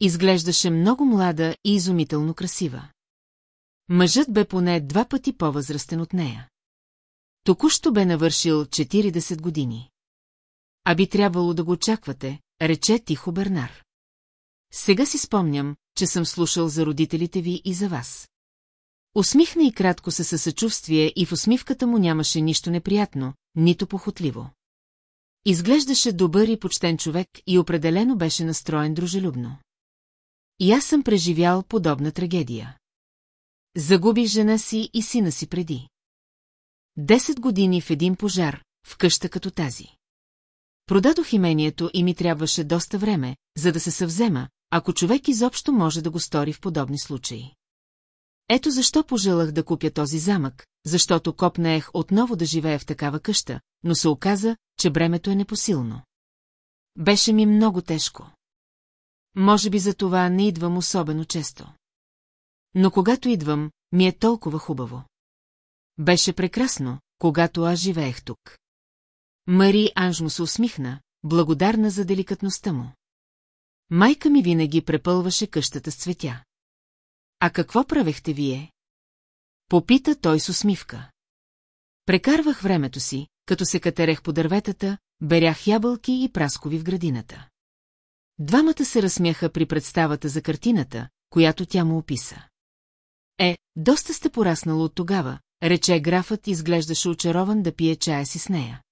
Изглеждаше много млада и изумително красива. Мъжът бе поне два пъти по-възрастен от нея. Току-що бе навършил 40 години. А би трябвало да го очаквате, рече тихо Бернар. Сега си спомням, че съм слушал за родителите ви и за вас. Усмихна и кратко се със съчувствие и в усмивката му нямаше нищо неприятно, нито похотливо. Изглеждаше добър и почтен човек и определено беше настроен дружелюбно. И аз съм преживял подобна трагедия. Загубих жена си и сина си преди. Десет години в един пожар, в къща като тази. Продадох имението и ми трябваше доста време, за да се съвзема, ако човек изобщо може да го стори в подобни случаи. Ето защо пожелах да купя този замък, защото копнеех отново да живея в такава къща, но се оказа, че бремето е непосилно. Беше ми много тежко. Може би за това не идвам особено често. Но когато идвам, ми е толкова хубаво. Беше прекрасно, когато аз живеех тук. Мари Анж му се усмихна, благодарна за деликатността му. Майка ми винаги препълваше къщата с цветя. А какво правехте вие? Попита той с усмивка. Прекарвах времето си, като се катерех по дърветата, берях ябълки и праскови в градината. Двамата се разсмяха при представата за картината, която тя му описа. Е, доста сте пораснало от тогава, рече графът изглеждаше очарован да пие чая си с нея.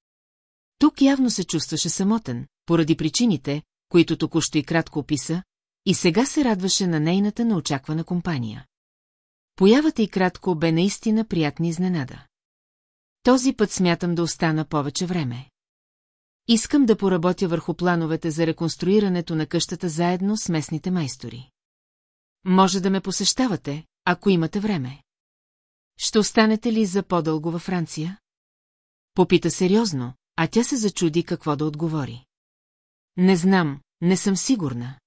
Тук явно се чувстваше самотен, поради причините, които току-що и кратко описа, и сега се радваше на нейната неочаквана компания. Появата и кратко бе наистина приятна изненада. Този път смятам да остана повече време. Искам да поработя върху плановете за реконструирането на къщата заедно с местните майстори. Може да ме посещавате, ако имате време. Ще останете ли за по-дълго във Франция? Попита сериозно, а тя се зачуди какво да отговори. Не знам, не съм сигурна.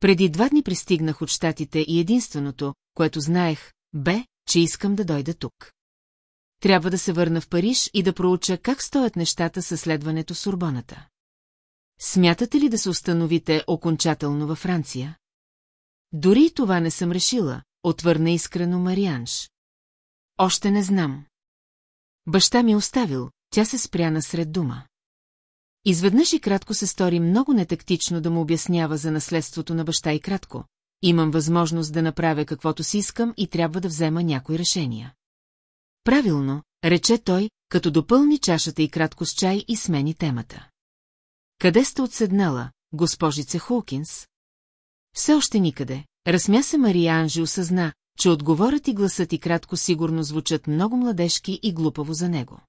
Преди два дни пристигнах от щатите и единственото, което знаех, бе, че искам да дойда тук. Трябва да се върна в Париж и да проуча как стоят нещата със следването с Урбоната. Смятате ли да се установите окончателно във Франция? Дори и това не съм решила, отвърна искрено Марианш. Още не знам. Баща ми е оставил, тя се спря насред дума. Изведнъж и кратко се стори много нетактично да му обяснява за наследството на баща и кратко. Имам възможност да направя каквото си искам и трябва да взема някои решения. Правилно, рече той, като допълни чашата и кратко с чай и смени темата. Къде сте отседнала, госпожице Холкинс? Все още никъде. Разсмя се Мария Анжи осъзна, че отговорът и гласът и кратко сигурно звучат много младежки и глупаво за него.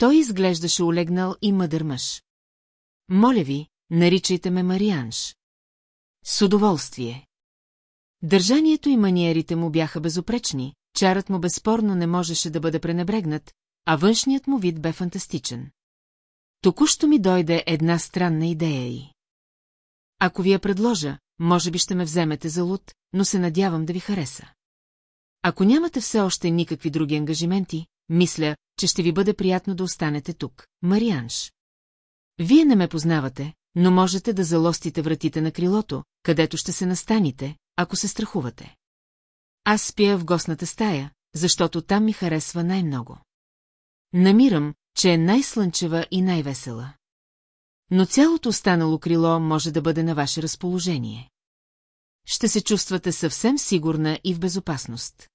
Той изглеждаше олегнал и мъдър мъж. Моля ви, наричайте ме Марианш. С удоволствие. Държанието и маниерите му бяха безопречни, чарът му безспорно не можеше да бъде пренебрегнат, а външният му вид бе фантастичен. Току-що ми дойде една странна идея и... Ако ви я предложа, може би ще ме вземете за луд, но се надявам да ви хареса. Ако нямате все още никакви други ангажименти, мисля, че ще ви бъде приятно да останете тук, Марианш. Вие не ме познавате, но можете да залостите вратите на крилото, където ще се настаните, ако се страхувате. Аз спя в гостната стая, защото там ми харесва най-много. Намирам, че е най-слънчева и най-весела. Но цялото останало крило може да бъде на ваше разположение. Ще се чувствате съвсем сигурна и в безопасност.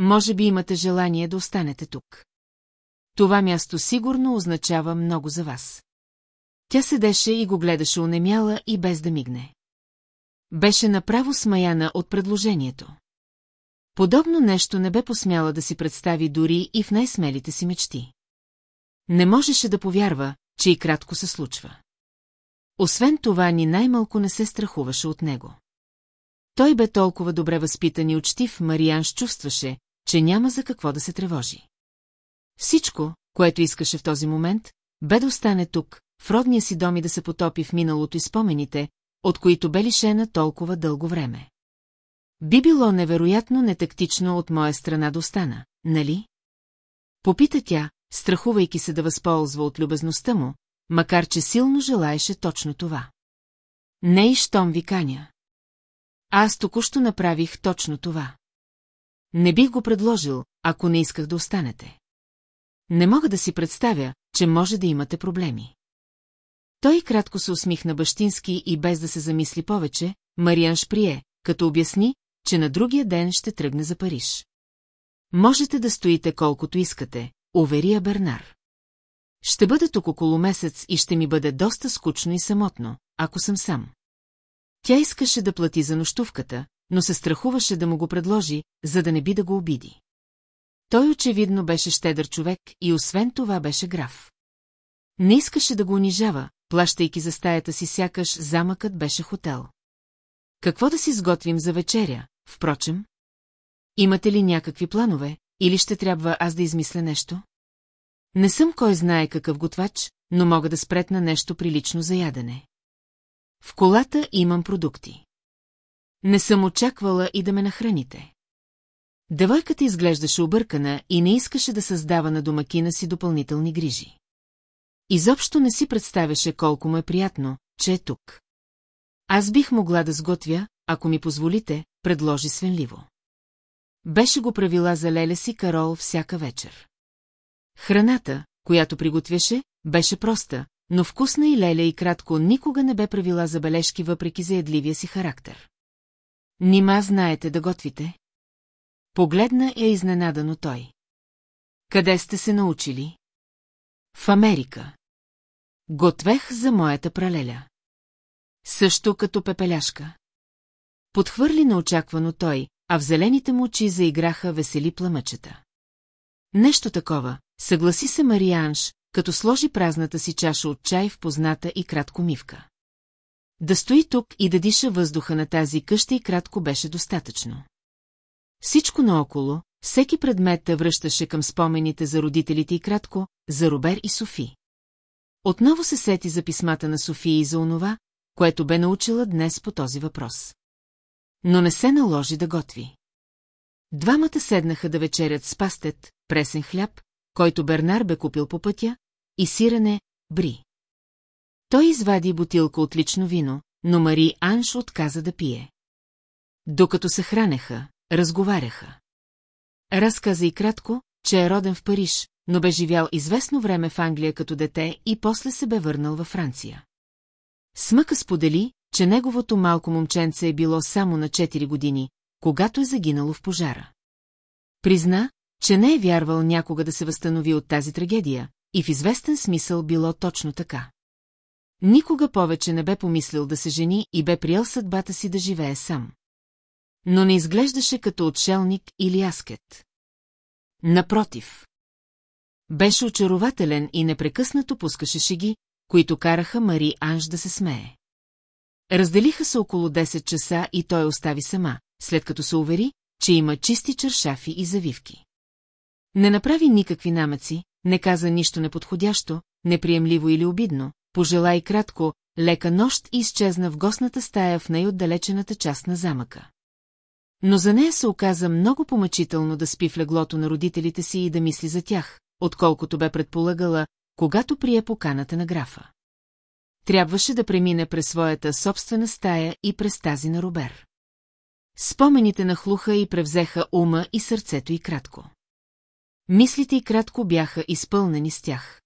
Може би имате желание да останете тук. Това място сигурно означава много за вас. Тя седеше и го гледаше унемяла и без да мигне. Беше направо смаяна от предложението. Подобно нещо не бе посмяла да си представи дори и в най-смелите си мечти. Не можеше да повярва, че и кратко се случва. Освен това, ни най-малко не се страхуваше от него. Той бе толкова добре възпитан и учтив, Марианш чувстваше, че няма за какво да се тревожи. Всичко, което искаше в този момент, бе да остане тук, в родния си дом и да се потопи в миналото и спомените, от които бе лишена толкова дълго време. Би било невероятно нетактично от моя страна да остана, нали? Попита тя, страхувайки се да възползва от любезността му, макар че силно желаеше точно това. Не и щом ви каня. Аз току-що направих точно това. Не бих го предложил, ако не исках да останете. Не мога да си представя, че може да имате проблеми. Той кратко се усмихна бащински и без да се замисли повече, Мариан Шприе, като обясни, че на другия ден ще тръгне за Париж. Можете да стоите колкото искате, уверия Бернар. Ще бъда тук около месец и ще ми бъде доста скучно и самотно, ако съм сам. Тя искаше да плати за нощувката, но се страхуваше да му го предложи, за да не би да го обиди. Той очевидно беше щедър човек и освен това беше граф. Не искаше да го унижава, плащайки за стаята си сякаш замъкът беше хотел. Какво да си сготвим за вечеря, впрочем? Имате ли някакви планове, или ще трябва аз да измисля нещо? Не съм кой знае какъв готвач, но мога да спретна нещо прилично за ядене. В колата имам продукти. Не съм очаквала и да ме нахраните. Девойката изглеждаше объркана и не искаше да създава на домакина си допълнителни грижи. Изобщо не си представяше колко му е приятно, че е тук. Аз бих могла да сготвя, ако ми позволите, предложи свенливо. Беше го правила за леля си Карол всяка вечер. Храната, която приготвяше, беше проста, но вкусна и леля и кратко никога не бе правила забележки въпреки заедливия си характер. Нима знаете да готвите? Погледна я изненадано той. Къде сте се научили? В Америка. Готвех за моята пралеля. Също като пепеляшка. Подхвърли неочаквано той, а в зелените му очи заиграха весели пламъчета. Нещо такова, съгласи се Марианш, като сложи празната си чаша от чай в позната и кратко мивка. Да стои тук и да диша въздуха на тази къща и кратко беше достатъчно. Всичко наоколо, всеки предмет те връщаше към спомените за родителите и кратко, за Робер и Софи. Отново се сети за писмата на София и за онова, което бе научила днес по този въпрос. Но не се наложи да готви. Двамата седнаха да вечерят с пастет, пресен хляб, който Бернар бе купил по пътя, и сирене, бри. Той извади бутилка от лично вино, но Мари Анш отказа да пие. Докато се хранеха, разговаряха. Разказа и кратко, че е роден в Париж, но бе живял известно време в Англия като дете и после се бе върнал във Франция. Смъка сподели, че неговото малко момченце е било само на 4 години, когато е загинало в пожара. Призна, че не е вярвал някога да се възстанови от тази трагедия, и в известен смисъл било точно така. Никога повече не бе помислил да се жени и бе приел съдбата си да живее сам. Но не изглеждаше като отшелник или аскет. Напротив. Беше очарователен и непрекъснато пускаше шеги, които караха Мари Анж да се смее. Разделиха се около 10 часа и той остави сама, след като се увери, че има чисти чершафи и завивки. Не направи никакви намеци, не каза нищо неподходящо, неприемливо или обидно, пожела и кратко, лека нощ и изчезна в гостната стая в най-отдалечената част на замъка. Но за нея се оказа много помъчително да спи в леглото на родителите си и да мисли за тях, отколкото бе предполагала, когато прие поканата на графа. Трябваше да премине през своята собствена стая и през тази на Робер. Спомените нахлуха и превзеха ума и сърцето и кратко. Мислите и кратко бяха изпълнени с тях.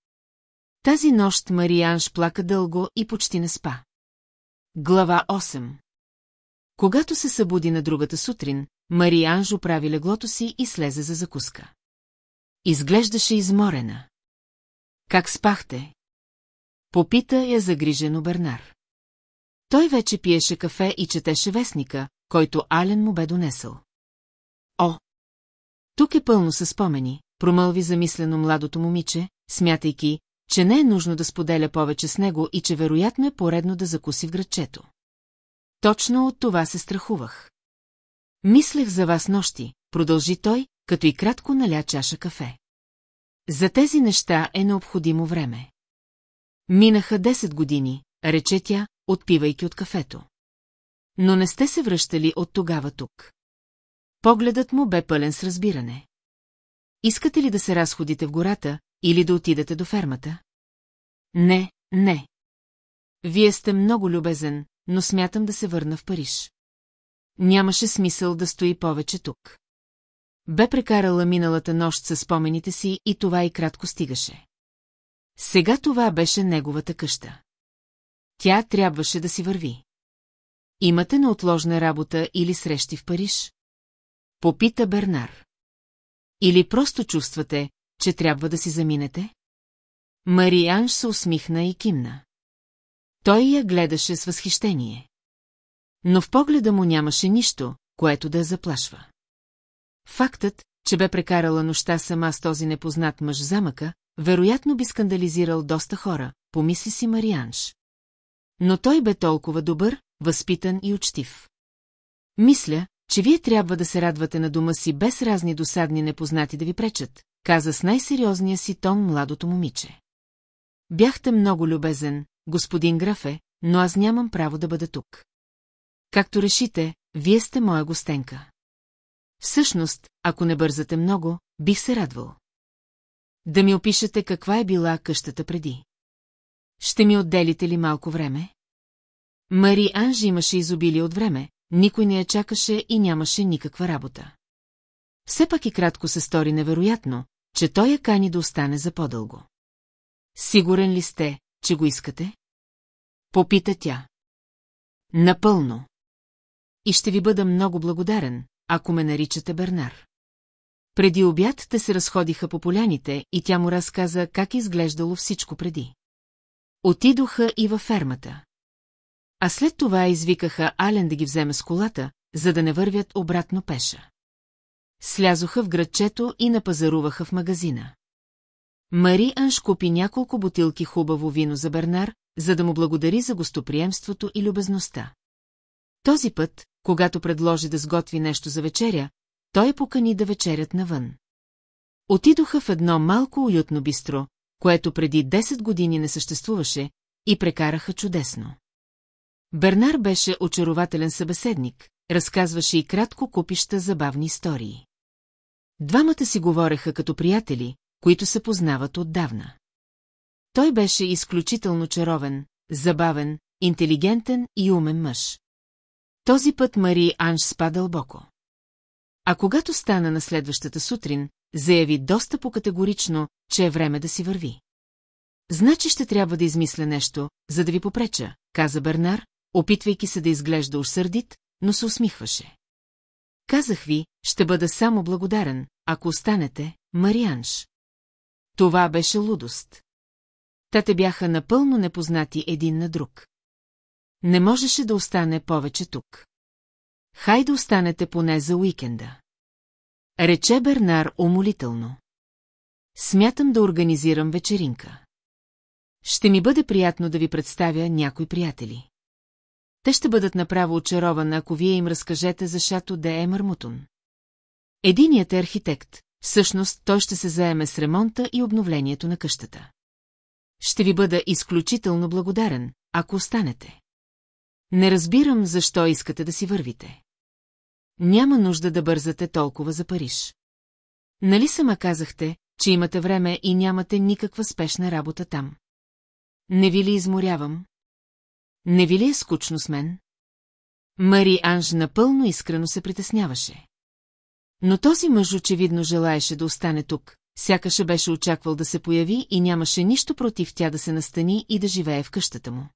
Тази нощ Марианш плака дълго и почти не спа. Глава 8 Когато се събуди на другата сутрин, Марианж оправи леглото си и слезе за закуска. Изглеждаше изморена. Как спахте? Попита я загрижено Бернар. Той вече пиеше кафе и четеше вестника, който Ален му бе донесъл. О! Тук е пълно със спомени, промълви замислено младото момиче, смятайки, че не е нужно да споделя повече с него и че вероятно е поредно да закуси в градчето. Точно от това се страхувах. Мислех за вас нощи, продължи той, като и кратко наля чаша кафе. За тези неща е необходимо време. Минаха 10 години, рече тя, отпивайки от кафето. Но не сте се връщали от тогава тук. Погледът му бе пълен с разбиране. Искате ли да се разходите в гората или да отидете до фермата? Не, не. Вие сте много любезен, но смятам да се върна в Париж. Нямаше смисъл да стои повече тук. Бе прекарала миналата нощ със спомените си и това и кратко стигаше. Сега това беше неговата къща. Тя трябваше да си върви. Имате неотложна работа или срещи в Париж? Попита Бернар. Или просто чувствате, че трябва да си заминете? Марианж се усмихна и кимна. Той я гледаше с възхищение. Но в погледа му нямаше нищо, което да я заплашва. Фактът, че бе прекарала нощта сама с този непознат мъж замъка, вероятно би скандализирал доста хора, помисли си Марианж. Но той бе толкова добър, възпитан и учтив. Мисля, че вие трябва да се радвате на дома си без разни досадни непознати да ви пречат, каза с най-сериозния си тон младото момиче. Бяхте много любезен, господин графе, но аз нямам право да бъда тук. Както решите, вие сте моя гостенка. Всъщност, ако не бързате много, бих се радвал. Да ми опишете каква е била къщата преди. Ще ми отделите ли малко време? Мари Анжи имаше изобилие от време, никой не я чакаше и нямаше никаква работа. Все пак и кратко се стори невероятно, че той я кани да остане за по-дълго. Сигурен ли сте, че го искате? Попита тя. Напълно. И ще ви бъда много благодарен, ако ме наричате Бернар. Преди обяд те се разходиха по поляните и тя му разказа как изглеждало всичко преди. Отидоха и във фермата. А след това извикаха Ален да ги вземе с колата, за да не вървят обратно пеша. Слязоха в градчето и напазаруваха в магазина. Мари Анш купи няколко бутилки хубаво вино за Бернар, за да му благодари за гостоприемството и любезността. Този път, когато предложи да сготви нещо за вечеря, той покани да вечерят навън. Отидоха в едно малко уютно бистро, което преди 10 години не съществуваше, и прекараха чудесно. Бернар беше очарователен събеседник, разказваше и кратко купища забавни истории. Двамата си говореха като приятели, които се познават отдавна. Той беше изключително чаровен, забавен, интелигентен и умен мъж. Този път Мари Анж спа дълбоко. А когато стана на следващата сутрин, заяви доста по-категорично, че е време да си върви. Значи ще трябва да измисля нещо, за да ви попреча, каза Бернар, опитвайки се да изглежда усърдит, но се усмихваше. Казах ви, ще бъда само благодарен, ако останете, Марианш. Това беше лудост. Те бяха напълно непознати един на друг. Не можеше да остане повече тук. Хай да останете поне за уикенда. Рече Бернар умолително. Смятам да организирам вечеринка. Ще ми бъде приятно да ви представя някои приятели. Те ще бъдат направо очаровани, ако вие им разкажете за Шато де Емърмутун. Единият е архитект, всъщност той ще се заеме с ремонта и обновлението на къщата. Ще ви бъда изключително благодарен, ако останете. Не разбирам защо искате да си вървите. Няма нужда да бързате толкова за Париж. Нали сама казахте, че имате време и нямате никаква спешна работа там? Не ви ли изморявам? Не ви ли е скучно с мен? Мари Анж напълно искрено се притесняваше. Но този мъж очевидно желаеше да остане тук, сякаше беше очаквал да се появи и нямаше нищо против тя да се настани и да живее в къщата му.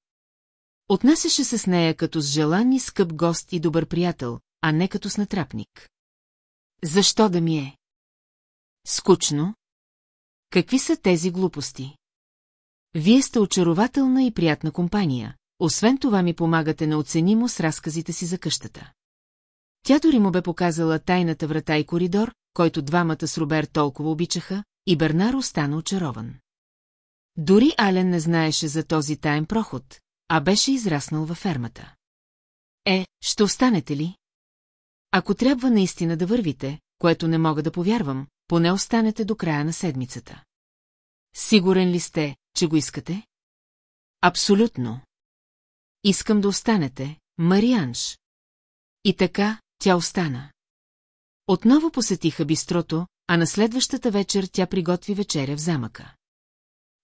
Отнасяше се с нея като с желан и скъп гост и добър приятел, а не като с натрапник. Защо да ми е? Скучно? Какви са тези глупости? Вие сте очарователна и приятна компания, освен това ми помагате неоценимо с разказите си за къщата. Тя дори му бе показала тайната врата и коридор, който двамата с Робер толкова обичаха, и Бернар остана очарован. Дори Ален не знаеше за този таен проход, а беше израснал във фермата. Е, ще останете ли? Ако трябва наистина да вървите, което не мога да повярвам, поне останете до края на седмицата. Сигурен ли сте, че го искате? Абсолютно. Искам да останете, Марианш. И така, тя остана. Отново посетиха бистрото, а на следващата вечер тя приготви вечеря в замъка.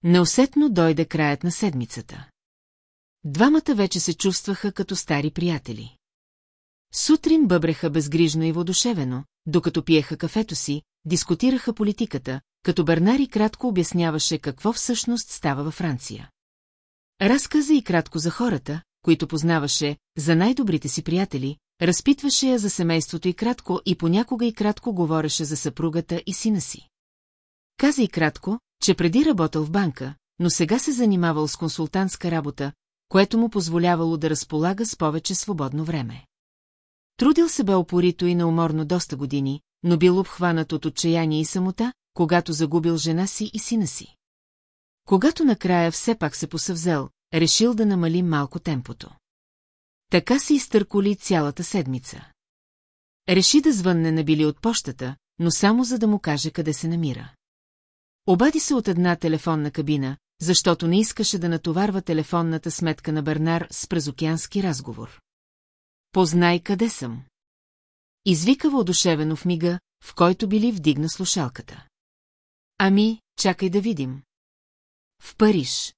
Неусетно дойде краят на седмицата. Двамата вече се чувстваха като стари приятели. Сутрин бъбреха безгрижно и водушевено, докато пиеха кафето си, дискутираха политиката, като Бернари кратко обясняваше какво всъщност става във Франция. Разказа и кратко за хората, които познаваше, за най-добрите си приятели, разпитваше я за семейството и кратко и понякога и кратко говореше за съпругата и сина си. Каза и кратко, че преди работил в банка, но сега се занимавал с консултантска работа, което му позволявало да разполага с повече свободно време. Трудил се бе опорито и неуморно доста години, но бил обхванат от отчаяние и самота, когато загубил жена си и сина си. Когато накрая все пак се посъвзел, решил да намали малко темпото. Така се изтърколи цялата седмица. Реши да звънне на Били от почтата, но само за да му каже къде се намира. Обади се от една телефонна кабина, защото не искаше да натоварва телефонната сметка на Бернар с презокеански разговор. Познай къде съм. Извика въодушевено в мига, в който били вдигна слушалката. Ами, чакай да видим. В Париж.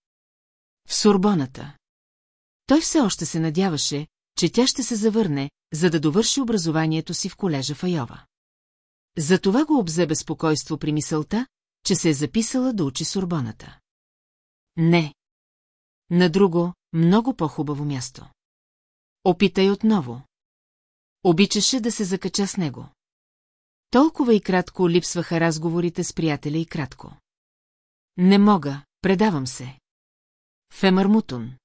В Сурбоната. Той все още се надяваше, че тя ще се завърне, за да довърши образованието си в колежа в Айова. Затова го обзе безпокойство при мисълта, че се е записала да учи Сурбоната. Не. На друго, много по-хубаво място. Опитай отново. Обичаше да се закача с него. Толкова и кратко липсваха разговорите с приятеля и кратко. Не мога, предавам се. Фемърмутун.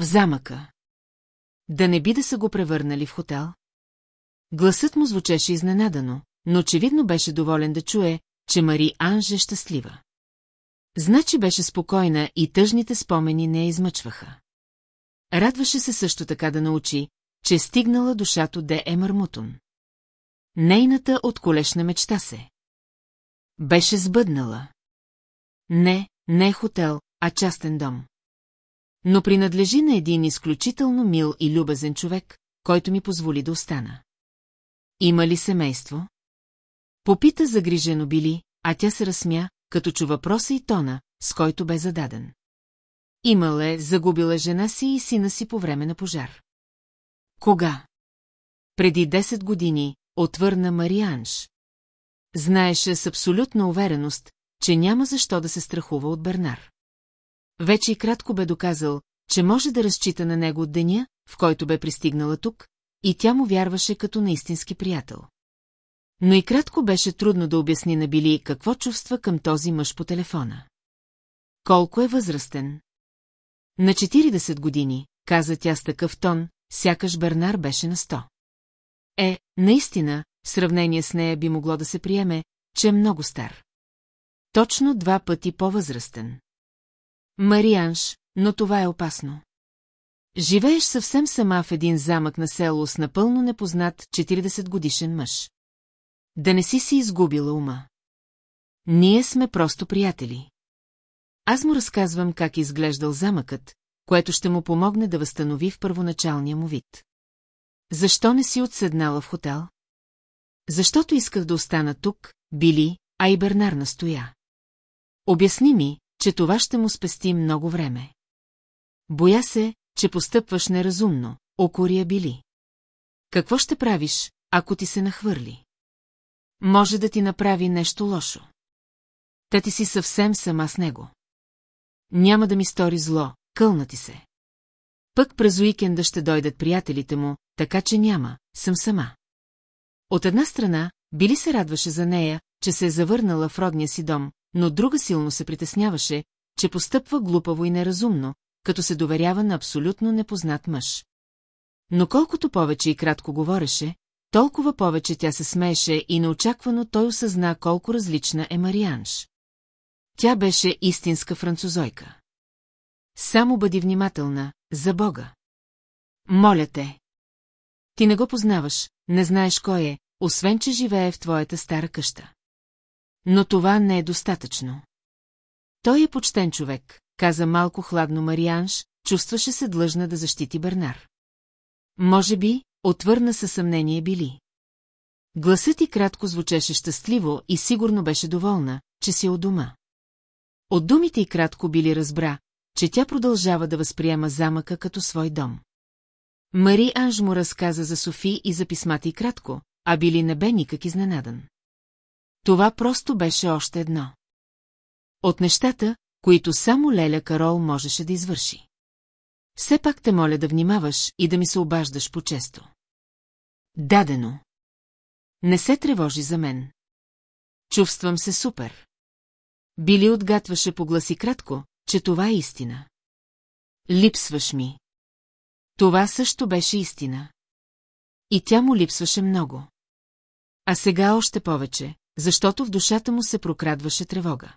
В замъка. Да не би да са го превърнали в хотел? Гласът му звучеше изненадано, но очевидно беше доволен да чуе, че Мари Анж е щастлива. Значи беше спокойна и тъжните спомени не я измъчваха. Радваше се също така да научи, че е стигнала душато де Емърмутун. Нейната отколешна мечта се. Беше сбъднала. Не, не е хотел, а частен дом. Но принадлежи на един изключително мил и любезен човек, който ми позволи да остана. Има ли семейство? Попита загрижено били, а тя се разсмя, като чу въпроса и тона, с който бе зададен. Имал е, загубила жена си и сина си по време на пожар. Кога? Преди 10 години, отвърна Марианш. Знаеше с абсолютна увереност, че няма защо да се страхува от Бернар. Вече и кратко бе доказал, че може да разчита на него от деня, в който бе пристигнала тук, и тя му вярваше като на истински приятел. Но и кратко беше трудно да обясни на Били какво чувства към този мъж по телефона. Колко е възрастен? На 40 години, каза тя с такъв тон, сякаш Бернар беше на 100. Е, наистина, в сравнение с нея би могло да се приеме, че е много стар. Точно два пъти по-възрастен. Марианш, но това е опасно. Живееш съвсем сама в един замък на село с напълно непознат 40 годишен мъж. Да не си си изгубила ума. Ние сме просто приятели. Аз му разказвам как изглеждал замъкът, което ще му помогне да възстанови в първоначалния му вид. Защо не си отседнала в хотел? Защото исках да остана тук, Били, а и Бернар настоя. Обясни ми, че това ще му спести много време. Боя се, че постъпваш неразумно, окория Били. Какво ще правиш, ако ти се нахвърли? Може да ти направи нещо лошо. Та ти си съвсем сама с него. Няма да ми стори зло, кълна ти се. Пък през уикенда ще дойдат приятелите му, така че няма, съм сама. От една страна, Били се радваше за нея, че се е завърнала в родния си дом, но друга силно се притесняваше, че постъпва глупаво и неразумно, като се доверява на абсолютно непознат мъж. Но колкото повече и кратко говореше, толкова повече тя се смееше и неочаквано той осъзна колко различна е Марианш. Тя беше истинска французойка. Само бъди внимателна, за Бога. Моля те. Ти не го познаваш, не знаеш кой е, освен че живее в твоята стара къща. Но това не е достатъчно. Той е почтен човек, каза малко хладно Марианш, чувстваше се длъжна да защити Бернар. Може би, отвърна със съмнение Били. Гласът ти кратко звучеше щастливо и сигурно беше доволна, че си от дома. От думите и кратко Били разбра, че тя продължава да възприема замъка като свой дом. Мари Анж му разказа за Софи и за писмата и кратко, а Били не бе никак изненадан. Това просто беше още едно. От нещата, които само Леля Карол можеше да извърши. Все пак те моля да внимаваш и да ми се обаждаш по-често. Дадено. Не се тревожи за мен. Чувствам се супер. Били отгатваше по гласи кратко, че това е истина. Липсваш ми. Това също беше истина. И тя му липсваше много. А сега още повече, защото в душата му се прокрадваше тревога.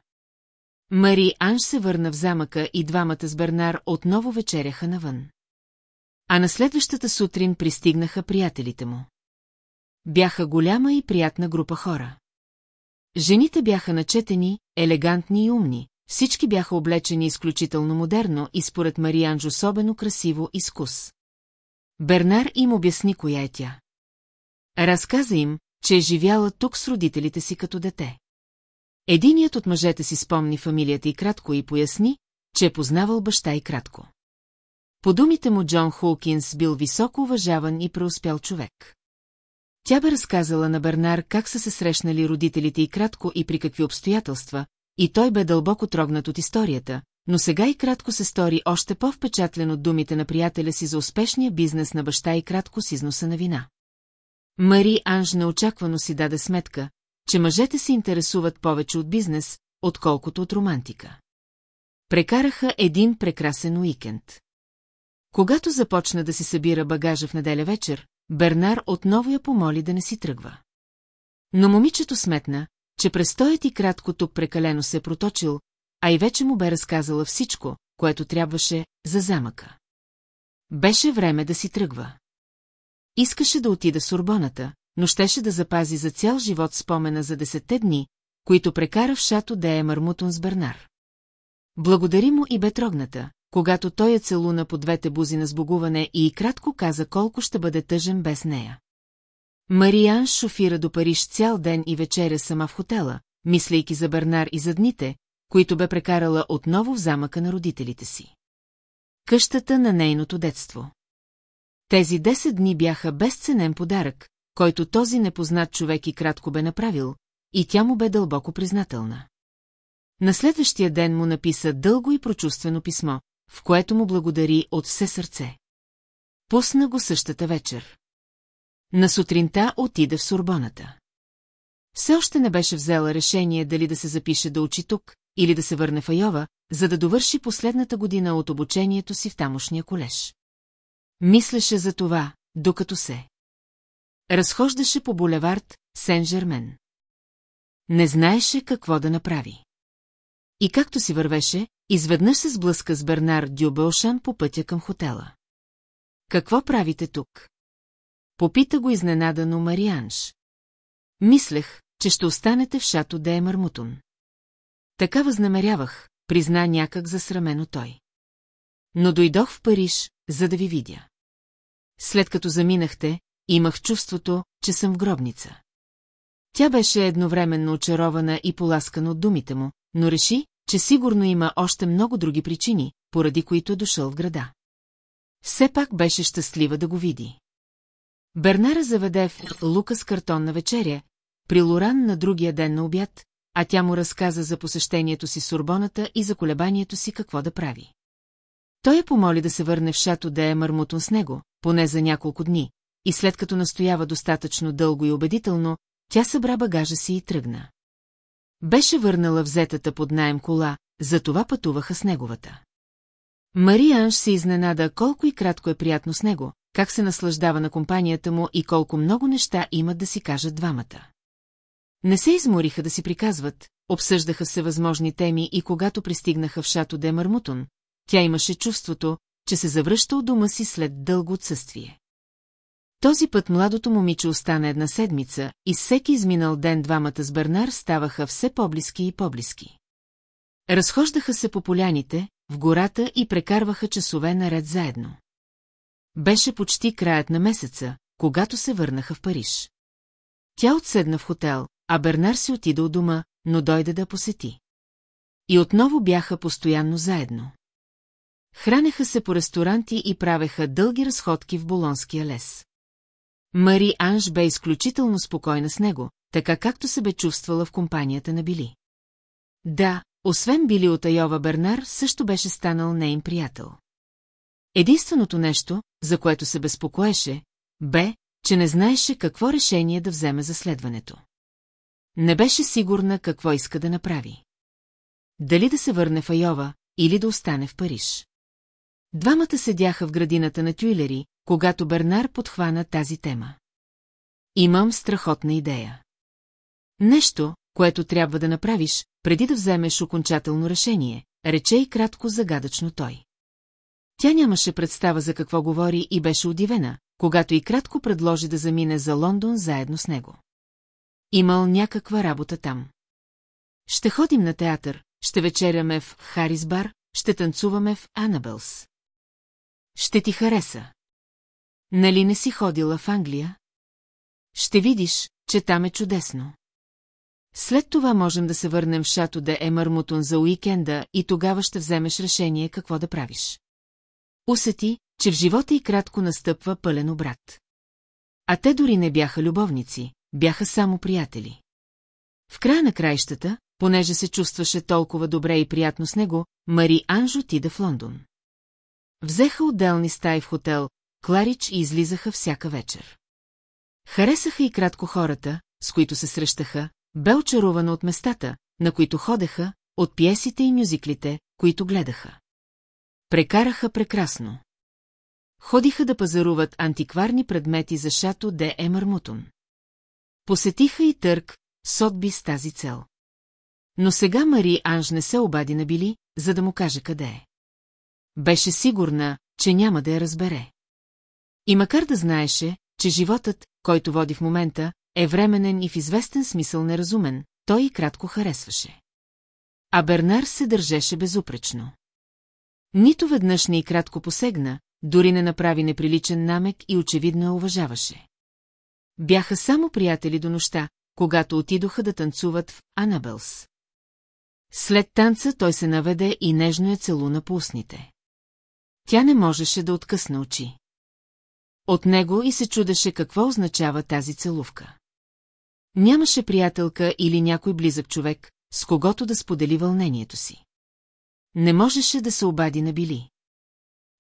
Мари Анж се върна в замъка и двамата с Бернар отново вечеряха навън. А на следващата сутрин пристигнаха приятелите му. Бяха голяма и приятна група хора. Жените бяха начетени, елегантни и умни, всички бяха облечени изключително модерно и според Марианж особено красиво и скус. Бернар им обясни коя е тя. Разказа им, че е живяла тук с родителите си като дете. Единият от мъжете си спомни фамилията и кратко и поясни, че е познавал баща и кратко. По думите му Джон Хулкинс бил високо уважаван и преуспял човек. Тя бе разказала на Бернар как са се срещнали родителите и кратко и при какви обстоятелства, и той бе дълбоко трогнат от историята, но сега и кратко се стори още по-впечатлен от думите на приятеля си за успешния бизнес на баща и кратко с износа на вина. Мари Анж неочаквано си даде сметка, че мъжете се интересуват повече от бизнес, отколкото от романтика. Прекараха един прекрасен уикенд. Когато започна да си събира багажа в неделя вечер, Бернар отново я помоли да не си тръгва. Но момичето сметна, че престоят и кратко тук прекалено се е проточил, а и вече му бе разказала всичко, което трябваше за замъка. Беше време да си тръгва. Искаше да отида с Урбоната, но щеше да запази за цял живот спомена за десетте дни, които прекара в шато Дея Мармутон с Бернар. Благодари му и бе трогната, когато той я целуна по двете бузи на сбогуване и кратко каза колко ще бъде тъжен без нея. Мариан шофира до Париж цял ден и вечеря сама в хотела, мислейки за Бернар и за дните, които бе прекарала отново в замъка на родителите си. Къщата на нейното детство. Тези 10 дни бяха безценен подарък, който този непознат човек и кратко бе направил, и тя му бе дълбоко признателна. На следващия ден му написа дълго и прочувствено писмо, в което му благодари от все сърце. Пусна го същата вечер. На сутринта отида в Сурбоната. Все още не беше взела решение дали да се запише да учи тук, или да се върне в Айова, за да довърши последната година от обучението си в тамошния колеж. Мислеше за това, докато се. Разхождаше по булевард Сен-Жермен. Не знаеше какво да направи. И както си вървеше, изведнъж се сблъска с Бернар Дюбелшан по пътя към хотела. Какво правите тук? Попита го изненадано Марианш. Мислех, че ще останете в шато де Мармутун. Така възнамерявах, призна някак засрамено той. Но дойдох в Париж, за да ви видя. След като заминахте, имах чувството, че съм в гробница. Тя беше едновременно очарована и поласкана от думите му, но реши, че сигурно има още много други причини, поради които е дошъл в града. Все пак беше щастлива да го види. Бернара заведе в Лукас картон на вечеря, при Лоран на другия ден на обяд, а тя му разказа за посещението си с Урбоната и за колебанието си какво да прави. Той я помоли да се върне в шато да е мърмутон с него, поне за няколко дни, и след като настоява достатъчно дълго и убедително, тя събра багажа си и тръгна. Беше върнала взетата под найем кола, затова пътуваха с неговата. Марианш се изненада колко и кратко е приятно с него, как се наслаждава на компанията му и колко много неща имат да си кажат двамата. Не се измориха да си приказват, обсъждаха се възможни теми и когато пристигнаха в шато де Мармутон, тя имаше чувството, че се завръща от дома си след дълго отсъствие. Този път младото момиче остана една седмица и всеки изминал ден двамата с Бернар ставаха все по-близки и по-близки. Разхождаха се по поляните, в гората и прекарваха часове наред заедно. Беше почти краят на месеца, когато се върнаха в Париж. Тя отседна в хотел, а Бернар си отида от дома, но дойде да посети. И отново бяха постоянно заедно. Хранеха се по ресторанти и правеха дълги разходки в Болонския лес. Мари Анж бе изключително спокойна с него, така както се бе чувствала в компанията на Били. Да, освен Били от Айова Бернар, също беше станал нейн приятел. Единственото нещо, за което се безпокоеше, бе, че не знаеше какво решение да вземе за следването. Не беше сигурна какво иска да направи. Дали да се върне в Айова или да остане в Париж. Двамата седяха в градината на Тюйлери, когато Бернар подхвана тази тема. Имам страхотна идея. Нещо, което трябва да направиш, преди да вземеш окончателно решение, рече и кратко загадъчно той. Тя нямаше представа за какво говори и беше удивена, когато и кратко предложи да замине за Лондон заедно с него. Имал някаква работа там. Ще ходим на театър, ще вечеряме в Харис бар, ще танцуваме в Анабелс. Ще ти хареса. Нали не си ходила в Англия? Ще видиш, че там е чудесно. След това можем да се върнем в шато де Емърмутон за уикенда и тогава ще вземеш решение какво да правиш. Усети, че в живота и кратко настъпва пълен обрат. А те дори не бяха любовници, бяха само приятели. В края на краищата, понеже се чувстваше толкова добре и приятно с него, Мари Анж отида в Лондон. Взеха отделни стаи в хотел, Кларич и излизаха всяка вечер. Харесаха и кратко хората, с които се срещаха, бе очарована от местата, на които ходеха, от пиесите и мюзиклите, които гледаха. Прекараха прекрасно. Ходиха да пазаруват антикварни предмети за шато де Емърмутон. Посетиха и търг, сотби с тази цел. Но сега Мари Анж не се обади на Били, за да му каже къде е. Беше сигурна, че няма да я разбере. И макар да знаеше, че животът, който води в момента, е временен и в известен смисъл неразумен, той и кратко харесваше. А Бернар се държеше безупречно. Нито веднъж не и кратко посегна, дори не направи неприличен намек и очевидно я уважаваше. Бяха само приятели до нощта, когато отидоха да танцуват в Анабелс. След танца той се наведе и нежно я целуна по устните. Тя не можеше да откъсна очи. От него и се чудеше какво означава тази целувка. Нямаше приятелка или някой близък човек, с когото да сподели вълнението си. Не можеше да се обади на Били.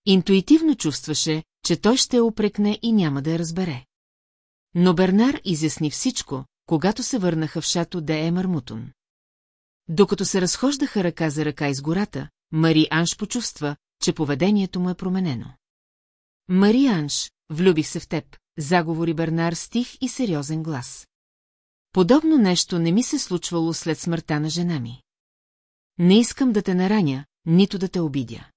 Интуитивно чувстваше, че той ще я опрекне и няма да я разбере. Но Бернар изясни всичко, когато се върнаха в шато де Емърмутун. Докато се разхождаха ръка за ръка из гората, Мари Анш почувства, че поведението му е променено. Мари Анш, влюбих се в теб, заговори Бернар с тих и сериозен глас. Подобно нещо не ми се случвало след смъртта на жена ми. не искам да те нараня, нито да те обидя.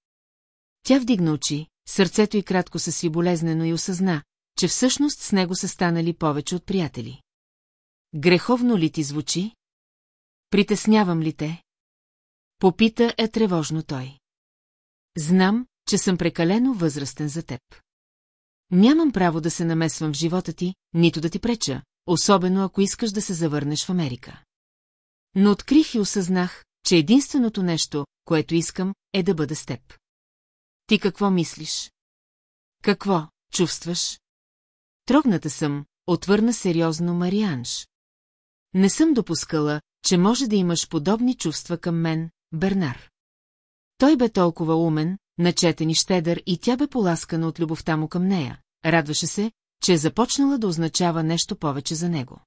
Тя вдигна очи, сърцето й кратко се сви болезнено и осъзна, че всъщност с него са станали повече от приятели. Греховно ли ти звучи? Притеснявам ли те? Попита е тревожно той. Знам, че съм прекалено възрастен за теб. Нямам право да се намесвам в живота ти, нито да ти преча, особено ако искаш да се завърнеш в Америка. Но открих и осъзнах, че единственото нещо, което искам, е да бъда с теб. Ти какво мислиш? Какво, чувстваш? Трогната съм, отвърна сериозно Марианж. Не съм допускала, че може да имаш подобни чувства към мен, Бернар. Той бе толкова умен, начетен и щедър и тя бе поласкана от любовта му към нея. Радваше се, че е започнала да означава нещо повече за него.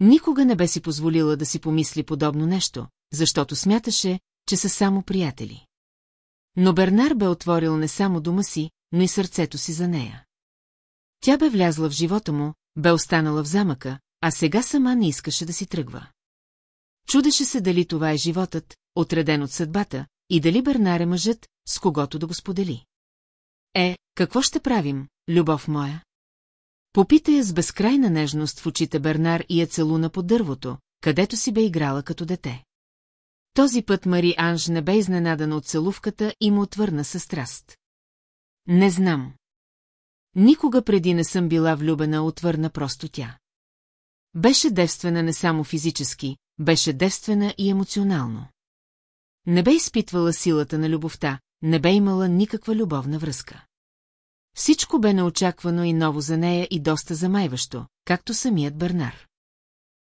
Никога не бе си позволила да си помисли подобно нещо, защото смяташе, че са само приятели. Но Бернар бе отворил не само дома си, но и сърцето си за нея. Тя бе влязла в живота му, бе останала в замъка, а сега сама не искаше да си тръгва. Чудеше се дали това е животът, отреден от съдбата, и дали Бернар е мъжът, с когото да го сподели. Е, какво ще правим, любов моя? Попита я с безкрайна нежност в очите Бернар и я целуна под дървото, където си бе играла като дете. Този път Мари Анж не бе изненадана от целувката и му отвърна със страст. Не знам. Никога преди не съм била влюбена, отвърна просто тя. Беше девствена не само физически, беше девствена и емоционално. Не бе изпитвала силата на любовта, не бе имала никаква любовна връзка. Всичко бе неочаквано и ново за нея и доста замайващо, както самият Бернар.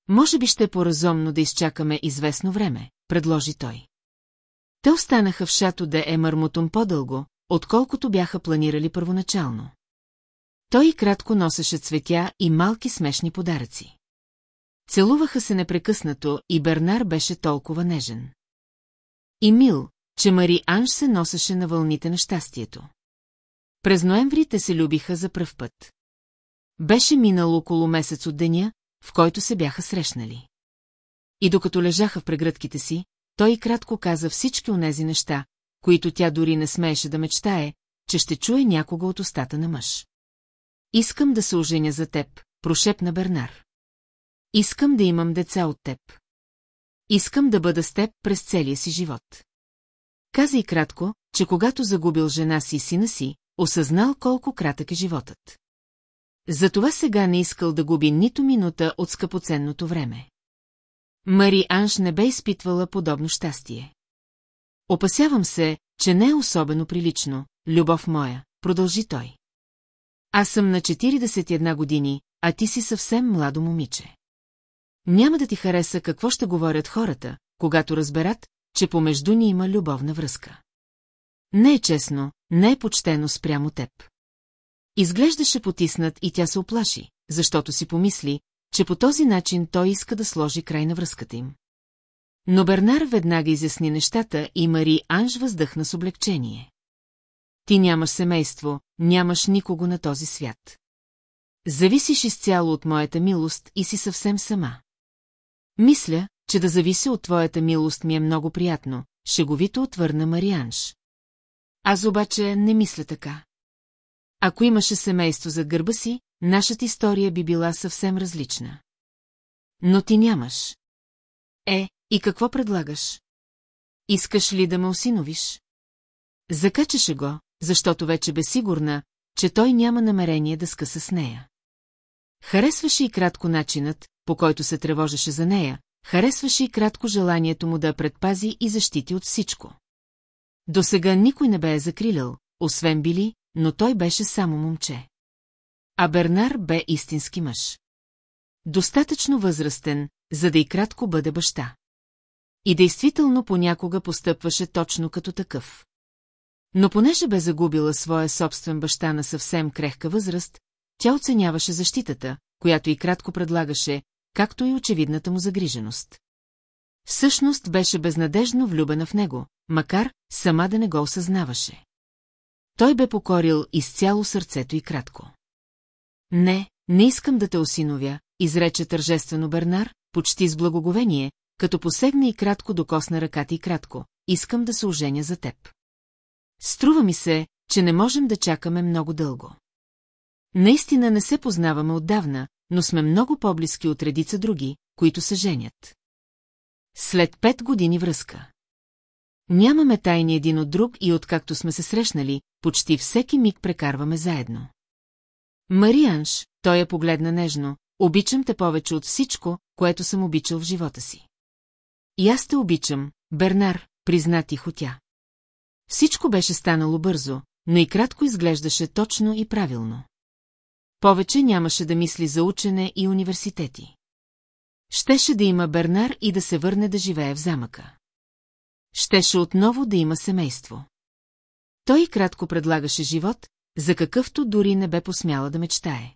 Може би ще е по-разумно да изчакаме известно време, предложи той. Те останаха в шато де Емърмотон по-дълго, отколкото бяха планирали първоначално. Той и кратко носеше цветя и малки смешни подаръци. Целуваха се непрекъснато и Бернар беше толкова нежен. И мил, че Мари Анж се носеше на вълните на щастието. През ноември те се любиха за пръв път. Беше минало около месец от деня, в който се бяха срещнали. И докато лежаха в прегръдките си, той и кратко каза всички онези неща, които тя дори не смееше да мечтае, че ще чуе някого от устата на мъж. Искам да се оженя за теб, прошепна Бернар. Искам да имам деца от теб. Искам да бъда с теб през целия си живот. Каза и кратко, че когато загубил жена си и сина си, осъзнал колко кратък е животът. Затова сега не искал да губи нито минута от скъпоценното време. Мари Анж не бе изпитвала подобно щастие. Опасявам се, че не е особено прилично, любов моя, продължи той. Аз съм на 41 години, а ти си съвсем младо момиче. Няма да ти хареса какво ще говорят хората, когато разберат, че помежду ни има любовна връзка. Не е честно, не е почтено спрямо теб. Изглеждаше потиснат и тя се оплаши, защото си помисли, че по този начин той иска да сложи край на връзката им. Но Бернар веднага изясни нещата и Мари Анж въздъхна с облегчение. Ти нямаш семейство, нямаш никого на този свят. Зависиш изцяло от моята милост и си съвсем сама. Мисля, че да зависи от твоята милост ми е много приятно, шеговито отвърна Марианш. Аз обаче не мисля така. Ако имаше семейство за гърба си, нашата история би била съвсем различна. Но ти нямаш. Е, и какво предлагаш? Искаш ли да ме осиновиш? Закачаше го, защото вече бе сигурна, че той няма намерение да скъса с нея. Харесваше и кратко начинът, по който се тревожеше за нея, харесваше и кратко желанието му да я предпази и защити от всичко. До сега никой не бе е закрилял, освен Били, но той беше само момче. А Бернар бе истински мъж. Достатъчно възрастен, за да и кратко бъде баща. И действително понякога постъпваше точно като такъв. Но понеже бе загубила своя собствен баща на съвсем крехка възраст, тя оценяваше защитата, която и кратко предлагаше, както и очевидната му загриженост. Всъщност беше безнадежно влюбена в него, макар сама да не го осъзнаваше. Той бе покорил изцяло сърцето и кратко. Не, не искам да те осиновя, изрече тържествено Бернар, почти с благоговение, като посегна и кратко докосна ръката и кратко. Искам да се оженя за теб. Струва ми се, че не можем да чакаме много дълго. Наистина не се познаваме отдавна, но сме много по-близки от редица други, които се женят. След пет години връзка. Нямаме тайни един от друг и откакто сме се срещнали, почти всеки миг прекарваме заедно. Марианш, той я погледна нежно, обичам те повече от всичко, което съм обичал в живота си. И аз те обичам, Бернар, призна тихо тя. Всичко беше станало бързо, но и кратко изглеждаше точно и правилно. Повече нямаше да мисли за учене и университети. Щеше да има Бернар и да се върне да живее в замъка. Щеше отново да има семейство. Той кратко предлагаше живот, за какъвто дори не бе посмяла да мечтае.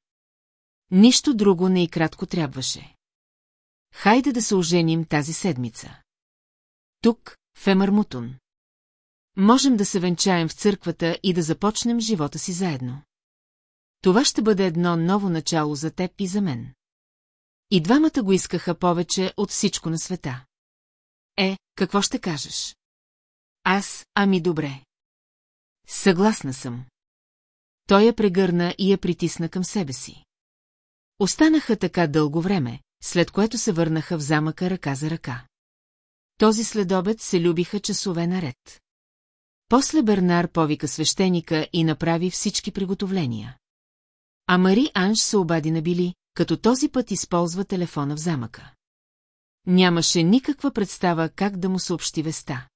Нищо друго не и кратко трябваше. Хайде да се оженим тази седмица. Тук, в. Можем да се венчаем в църквата и да започнем живота си заедно. Това ще бъде едно ново начало за теб и за мен. И двамата го искаха повече от всичко на света. Е, какво ще кажеш? Аз, ами добре. Съгласна съм. Той я прегърна и я притисна към себе си. Останаха така дълго време, след което се върнаха в замъка ръка за ръка. Този следобед се любиха часове наред. После Бернар повика свещеника и направи всички приготовления. А Мари Анж се обади на Били, като този път използва телефона в замъка. Нямаше никаква представа как да му съобщи веста.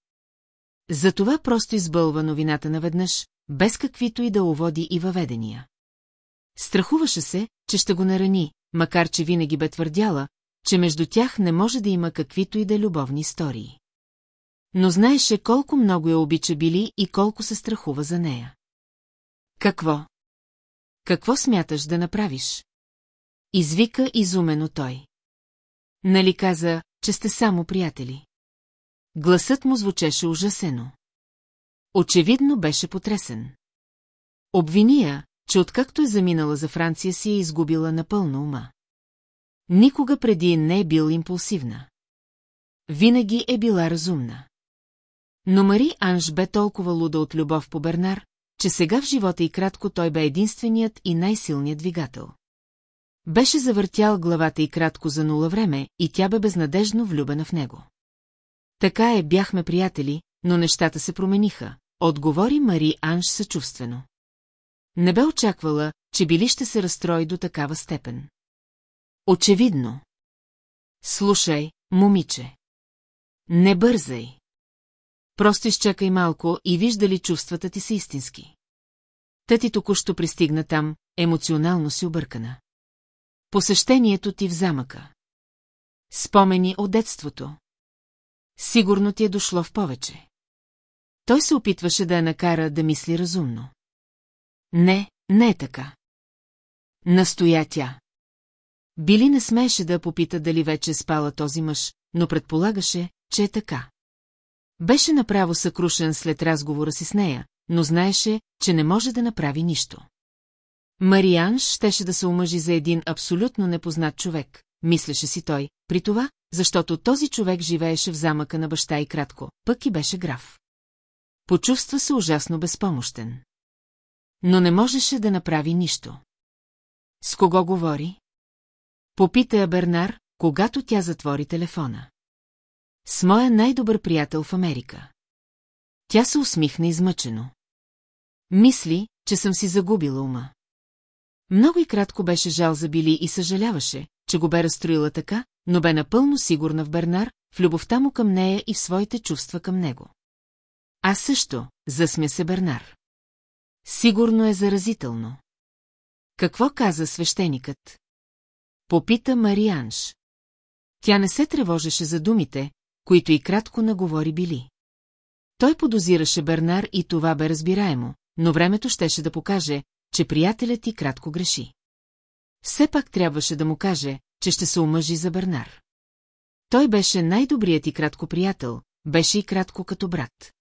Затова просто избълва новината наведнъж, без каквито и да уводи и въведения. Страхуваше се, че ще го нарани, макар че винаги бе твърдяла, че между тях не може да има каквито и да любовни истории. Но знаеше колко много я обича Били и колко се страхува за нея. Какво? Какво смяташ да направиш? Извика изумено той. Нали каза, че сте само приятели? Гласът му звучеше ужасено. Очевидно беше потресен. Обвиния, че откакто е заминала за Франция си е изгубила напълно ума. Никога преди не е бил импулсивна. Винаги е била разумна. Но Мари Анж бе толкова луда от любов по Бернар, че сега в живота и кратко той бе единственият и най-силният двигател. Беше завъртял главата и кратко за нула време и тя бе безнадежно влюбена в него. Така е, бяхме приятели, но нещата се промениха, отговори Мари Анж съчувствено. Не бе очаквала, че били ще се разстрои до такава степен. Очевидно. Слушай, момиче. Не бързай. Просто изчакай малко и вижда ли чувствата ти са истински. Та ти току-що пристигна там, емоционално си объркана. Посещението ти в замъка. Спомени от детството. Сигурно ти е дошло в повече. Той се опитваше да я накара да мисли разумно. Не, не е така. Настоя тя. Били не смееше да попита дали вече спала този мъж, но предполагаше, че е така. Беше направо съкрушен след разговора си с нея, но знаеше, че не може да направи нищо. Марианш щеше да се омъжи за един абсолютно непознат човек, мислеше си той, при това, защото този човек живееше в замъка на баща и кратко, пък и беше граф. Почувства се ужасно безпомощен. Но не можеше да направи нищо. С кого говори? Попита я Бернар, когато тя затвори телефона. С моя най-добър приятел в Америка. Тя се усмихна измъчено. Мисли, че съм си загубила ума. Много и кратко беше жал за Били и съжаляваше, че го бе разстроила така, но бе напълно сигурна в Бернар, в любовта му към нея и в своите чувства към него. Аз също, засмя се Бернар. Сигурно е заразително. Какво каза свещеникът? Попита Марианш. Тя не се тревожеше за думите, които и кратко наговори били. Той подозираше Бернар и това бе разбираемо, но времето щеше да покаже, че приятелят ти кратко греши. Все пак трябваше да му каже, че ще се омъжи за Бернар. Той беше най-добрият и кратко приятел, беше и кратко като брат.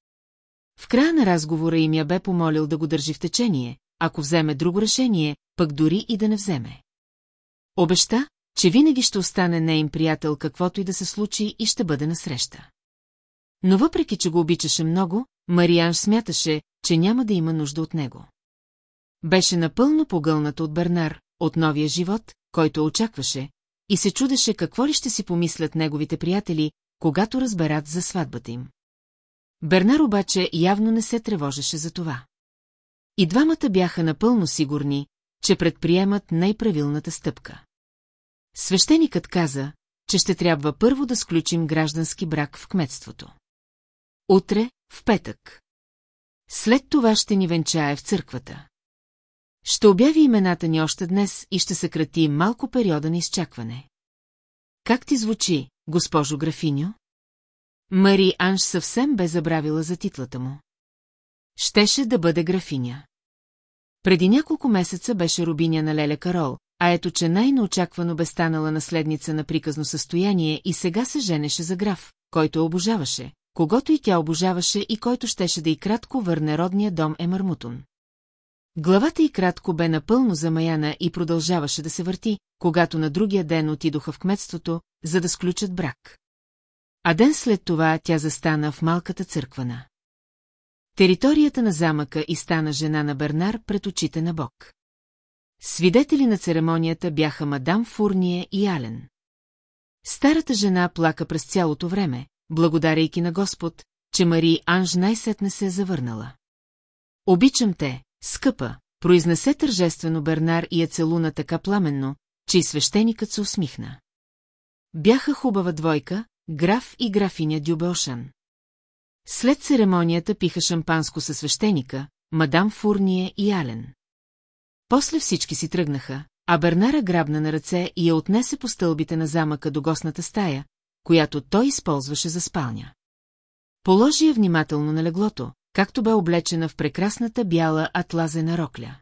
В края на разговора им я бе помолил да го държи в течение, ако вземе друго решение, пък дори и да не вземе. Обеща, че винаги ще остане нейн приятел каквото и да се случи и ще бъде насреща. Но въпреки, че го обичаше много, Марианж смяташе, че няма да има нужда от него. Беше напълно погълната от Бернар, от новия живот, който очакваше, и се чудеше какво ли ще си помислят неговите приятели, когато разберат за сватбата им. Бернар обаче явно не се тревожеше за това. И двамата бяха напълно сигурни, че предприемат най-правилната стъпка. Свещеникът каза, че ще трябва първо да сключим граждански брак в кметството. Утре, в петък. След това ще ни венчае в църквата. Ще обяви имената ни още днес и ще съкрати малко периода на изчакване. Как ти звучи, госпожо графиньо? Мари Анж съвсем бе забравила за титлата му. Щеше да бъде графиня. Преди няколко месеца беше рубиня на Леля Карол, а ето че най-неочаквано бе станала наследница на приказно състояние и сега се женеше за граф, който обожаваше, когато и тя обожаваше и който щеше да и кратко върне родния дом Емармутун. Главата й кратко бе напълно замаяна и продължаваше да се върти, когато на другия ден отидоха в кметството, за да сключат брак. А ден след това тя застана в малката църквана. Територията на замъка и стана жена на Бернар пред очите на Бог. Свидетели на церемонията бяха мадам Фурние и Ален. Старата жена плака през цялото време, благодарейки на Господ, че Мари Анж най-сетне се е завърнала. Обичам те, скъпа, произнесе тържествено Бернар и я целуна така пламенно, че и свещеникът се усмихна. Бяха хубава двойка, граф и графиня Дюбелшан. След церемонията пиха шампанско със свещеника, мадам Фурние и Ален. После всички си тръгнаха, а Бернара грабна на ръце и я отнесе по стълбите на замъка до гостната стая, която той използваше за спалня. Положи я внимателно на леглото, както бе облечена в прекрасната бяла атлазена рокля.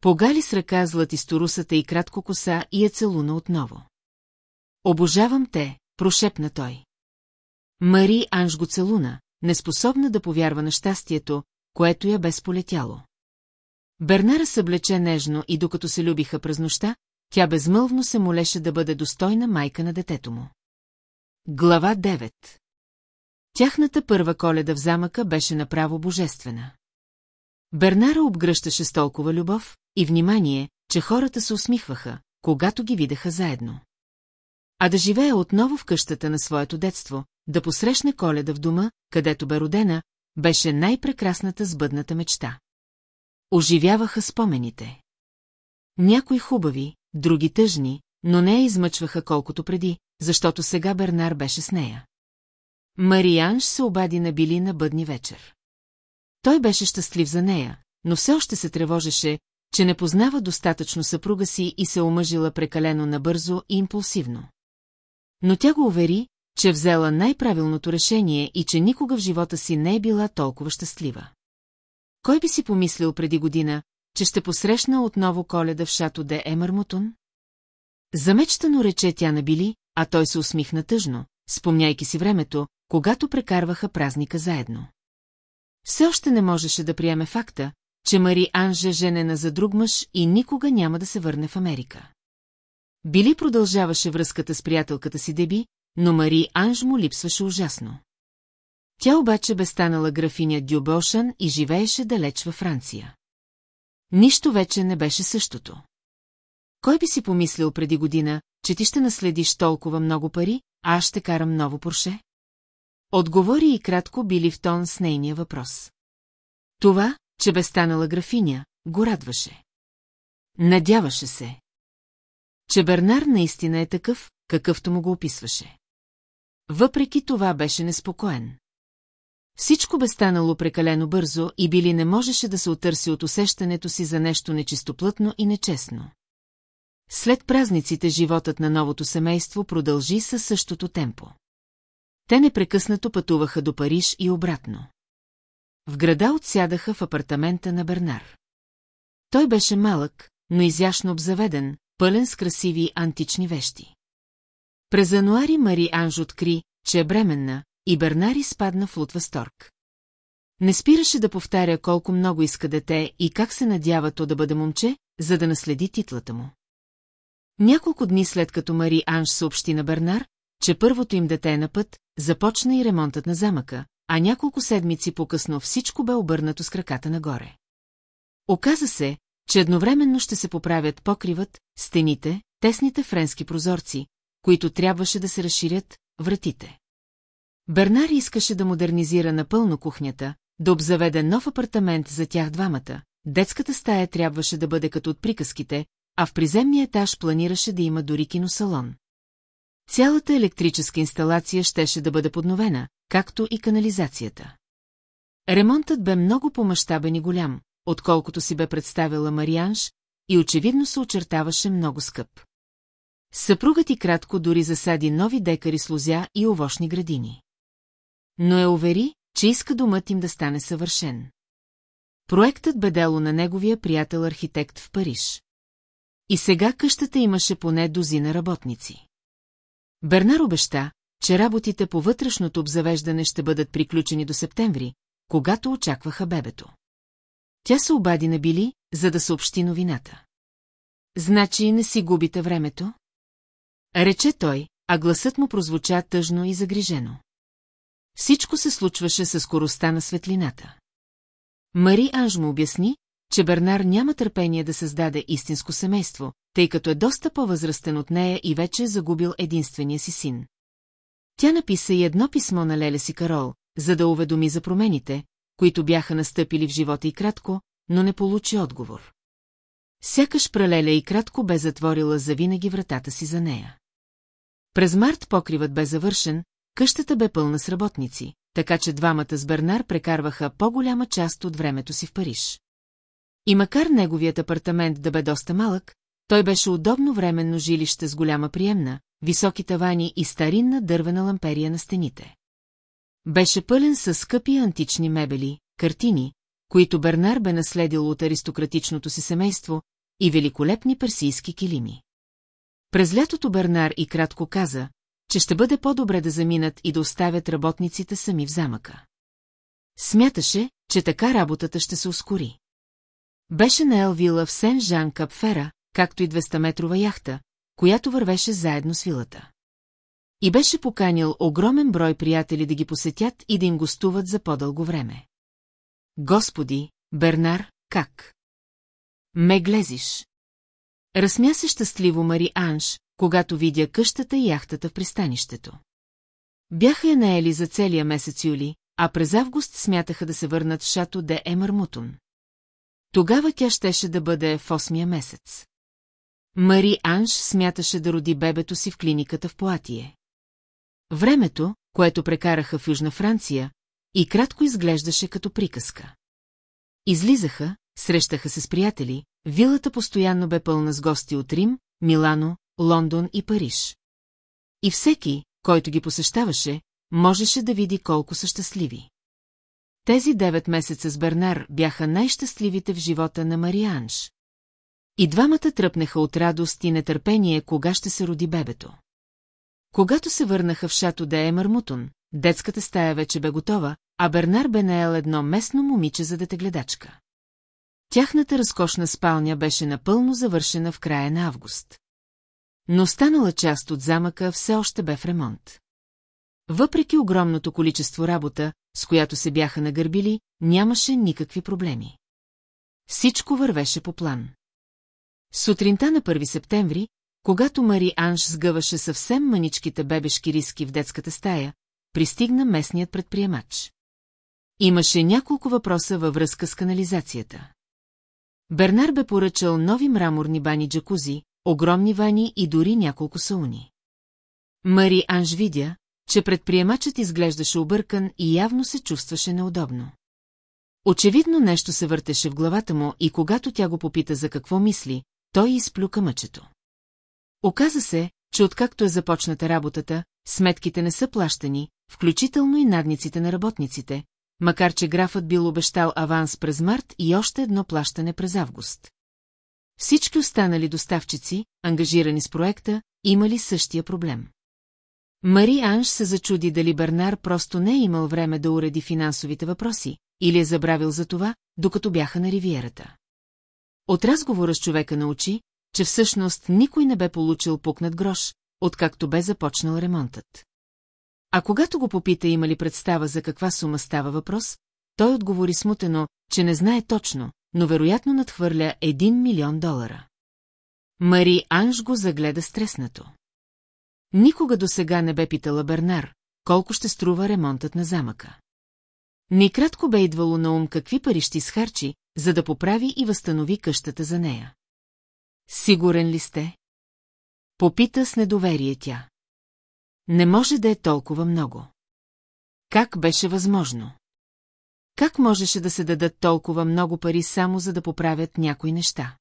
Погали с ръка златисторусата и кратко коса и я целуна отново. Обожавам те, прошепна той. Мари Анж го целуна, неспособна да повярва на щастието, което я бе сполетяло. Бернара съблече нежно и докато се любиха през нощта, тя безмълвно се молеше да бъде достойна майка на детето му. Глава 9 Тяхната първа коледа в замъка беше направо божествена. Бернара обгръщаше с толкова любов и внимание, че хората се усмихваха, когато ги видяха заедно. А да живее отново в къщата на своето детство, да посрещне коледа в дома, където бе родена, беше най-прекрасната сбъдната мечта. Оживяваха спомените. Някои хубави, други тъжни, но не я измъчваха колкото преди, защото сега Бернар беше с нея. Марианж се обади на Били на бъдни вечер. Той беше щастлив за нея, но все още се тревожеше, че не познава достатъчно съпруга си и се омъжила прекалено набързо и импулсивно. Но тя го увери, че взела най-правилното решение и че никога в живота си не е била толкова щастлива. Кой би си помислил преди година, че ще посрещна отново коледа в шато де Емърмутун? Замечтано рече тя на Били, а той се усмихна тъжно, спомняйки си времето, когато прекарваха празника заедно. Все още не можеше да приеме факта, че Мари Анже женена за друг мъж и никога няма да се върне в Америка. Били продължаваше връзката с приятелката си Деби, но Мари Анж му липсваше ужасно. Тя обаче бе станала графиня Дюбошан и живееше далеч във Франция. Нищо вече не беше същото. Кой би си помислил преди година, че ти ще наследиш толкова много пари, а аз ще карам ново порше? Отговори и кратко били в тон с нейния въпрос. Това, че бе станала графиня, го радваше. Надяваше се. Че Бернар наистина е такъв, какъвто му го описваше. Въпреки това беше неспокоен. Всичко бе станало прекалено бързо и Били не можеше да се отърси от усещането си за нещо нечистоплътно и нечестно. След празниците животът на новото семейство продължи със същото темпо. Те непрекъснато пътуваха до Париж и обратно. В града отсядаха в апартамента на Бернар. Той беше малък, но изящно обзаведен, пълен с красиви антични вещи. През януари Мари Анж откри, че е бременна, и Бернари спадна в лут възторг. Не спираше да повтаря колко много иска дете и как се надява то да бъде момче, за да наследи титлата му. Няколко дни след като Мари Анж съобщи на Бернар, че първото им дете е на път, започна и ремонтът на замъка, а няколко седмици по-късно всичко бе обърнато с краката нагоре. Оказа се, че едновременно ще се поправят покривът, стените, тесните френски прозорци, които трябваше да се разширят, вратите. Бернар искаше да модернизира напълно кухнята, да обзаведе нов апартамент за тях двамата, детската стая трябваше да бъде като от приказките, а в приземния етаж планираше да има дори киносалон. Цялата електрическа инсталация щеше да бъде подновена, както и канализацията. Ремонтът бе много по-мащабен и голям, отколкото си бе представила Марианш, и очевидно се очертаваше много скъп. Съпругът и кратко дори засади нови декари с лузя и овощни градини. Но е увери, че иска домът им да стане съвършен. Проектът бе дело на неговия приятел-архитект в Париж. И сега къщата имаше поне дозина работници. Бернар обеща, че работите по вътрешното обзавеждане ще бъдат приключени до септември, когато очакваха бебето. Тя се обади на Били, за да съобщи новината. Значи не си губите времето? Рече той, а гласът му прозвуча тъжно и загрижено. Всичко се случваше със скоростта на светлината. Мари Анж му обясни, че Бернар няма търпение да създаде истинско семейство, тъй като е доста по-възрастен от нея и вече е загубил единствения си син. Тя написа и едно писмо на Леля си Карол, за да уведоми за промените, които бяха настъпили в живота и кратко, но не получи отговор. Сякаш пралеля и кратко бе затворила завинаги вратата си за нея. През март покривът бе завършен, къщата бе пълна с работници, така че двамата с Бернар прекарваха по-голяма част от времето си в Париж. И макар неговият апартамент да бе доста малък, той беше удобно временно жилище с голяма приемна, високи тавани и старинна дървена ламперия на стените. Беше пълен с скъпи антични мебели, картини, които Бернар бе наследил от аристократичното си семейство, и великолепни персийски килими. През лятото Бернар и кратко каза, че ще бъде по-добре да заминат и да оставят работниците сами в замъка. Смяташе, че така работата ще се ускори. Беше на Елвила в Сен-Жан Капфера, както и 200-метрова яхта, която вървеше заедно с вилата. И беше поканил огромен брой приятели да ги посетят и да им гостуват за по-дълго време. Господи, Бернар, как? Ме глезиш. Разсмя се щастливо Мари Анш, когато видя къщата и яхтата в пристанището. Бяха я наели за целия месец юли, а през август смятаха да се върнат в шато де Емърмутун. Тогава тя щеше да бъде в осмия месец. Мари Анж смяташе да роди бебето си в клиниката в Поатие. Времето, което прекараха в Южна Франция, и кратко изглеждаше като приказка. Излизаха, срещаха се с приятели, вилата постоянно бе пълна с гости от Рим, Милано, Лондон и Париж. И всеки, който ги посещаваше, можеше да види колко са щастливи. Тези девет месеца с Бернар бяха най-щастливите в живота на Марианж. И двамата тръпнеха от радост и нетърпение, кога ще се роди бебето. Когато се върнаха в шато де Емърмутон, детската стая вече бе готова, а Бернар бе наел едно местно момиче за детегледачка. Тяхната разкошна спалня беше напълно завършена в края на август. Но останала част от замъка все още бе в ремонт. Въпреки огромното количество работа, с която се бяха нагърбили, нямаше никакви проблеми. Всичко вървеше по план. Сутринта на 1 септември, когато Мари Анш сгъваше съвсем маничките бебешки риски в детската стая, пристигна местният предприемач. Имаше няколко въпроса във връзка с канализацията. Бернар бе поръчал нови мраморни бани джакузи, огромни вани и дори няколко сауни. Мари Анж видя, че предприемачът изглеждаше объркан и явно се чувстваше неудобно. Очевидно нещо се въртеше в главата му и когато тя го попита за какво мисли, той изплю мъчето. Оказа се, че откакто е започната работата, сметките не са плащани, включително и надниците на работниците, макар че графът бил обещал аванс през март и още едно плащане през август. Всички останали доставчици, ангажирани с проекта, имали същия проблем. Мари Анж се зачуди дали Бернар просто не е имал време да уреди финансовите въпроси, или е забравил за това, докато бяха на ривиерата. От разговора с човека научи, че всъщност никой не бе получил пукнат грош, откакто бе започнал ремонтът. А когато го попита има ли представа за каква сума става въпрос, той отговори смутено, че не знае точно, но вероятно надхвърля 1 милион долара. Мари Анж го загледа стреснато. Никога до сега не бе питала Бернар, колко ще струва ремонтът на замъка. Ни кратко бе идвало на ум какви пари ще изхарчи, за да поправи и възстанови къщата за нея. Сигурен ли сте? Попита с недоверие тя. Не може да е толкова много. Как беше възможно? Как можеше да се дадат толкова много пари само за да поправят някои неща?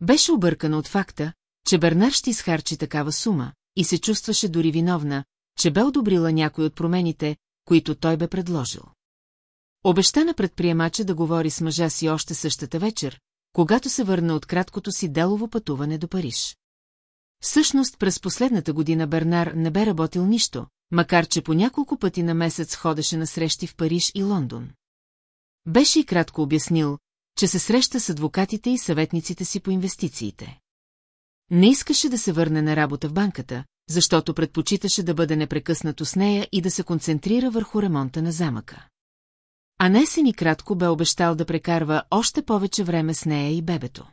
Беше объркана от факта, че Бернар ще изхарчи такава сума и се чувстваше дори виновна, че бе одобрила някой от промените, които той бе предложил. Обеща на предприемача да говори с мъжа си още същата вечер, когато се върна от краткото си делово пътуване до Париж. Всъщност през последната година Бернар не бе работил нищо, макар че по няколко пъти на месец ходеше на срещи в Париж и Лондон. Беше и кратко обяснил, че се среща с адвокатите и съветниците си по инвестициите. Не искаше да се върне на работа в банката, защото предпочиташе да бъде непрекъснато с нея и да се концентрира върху ремонта на замъка. А не се ни кратко бе обещал да прекарва още повече време с нея и бебето.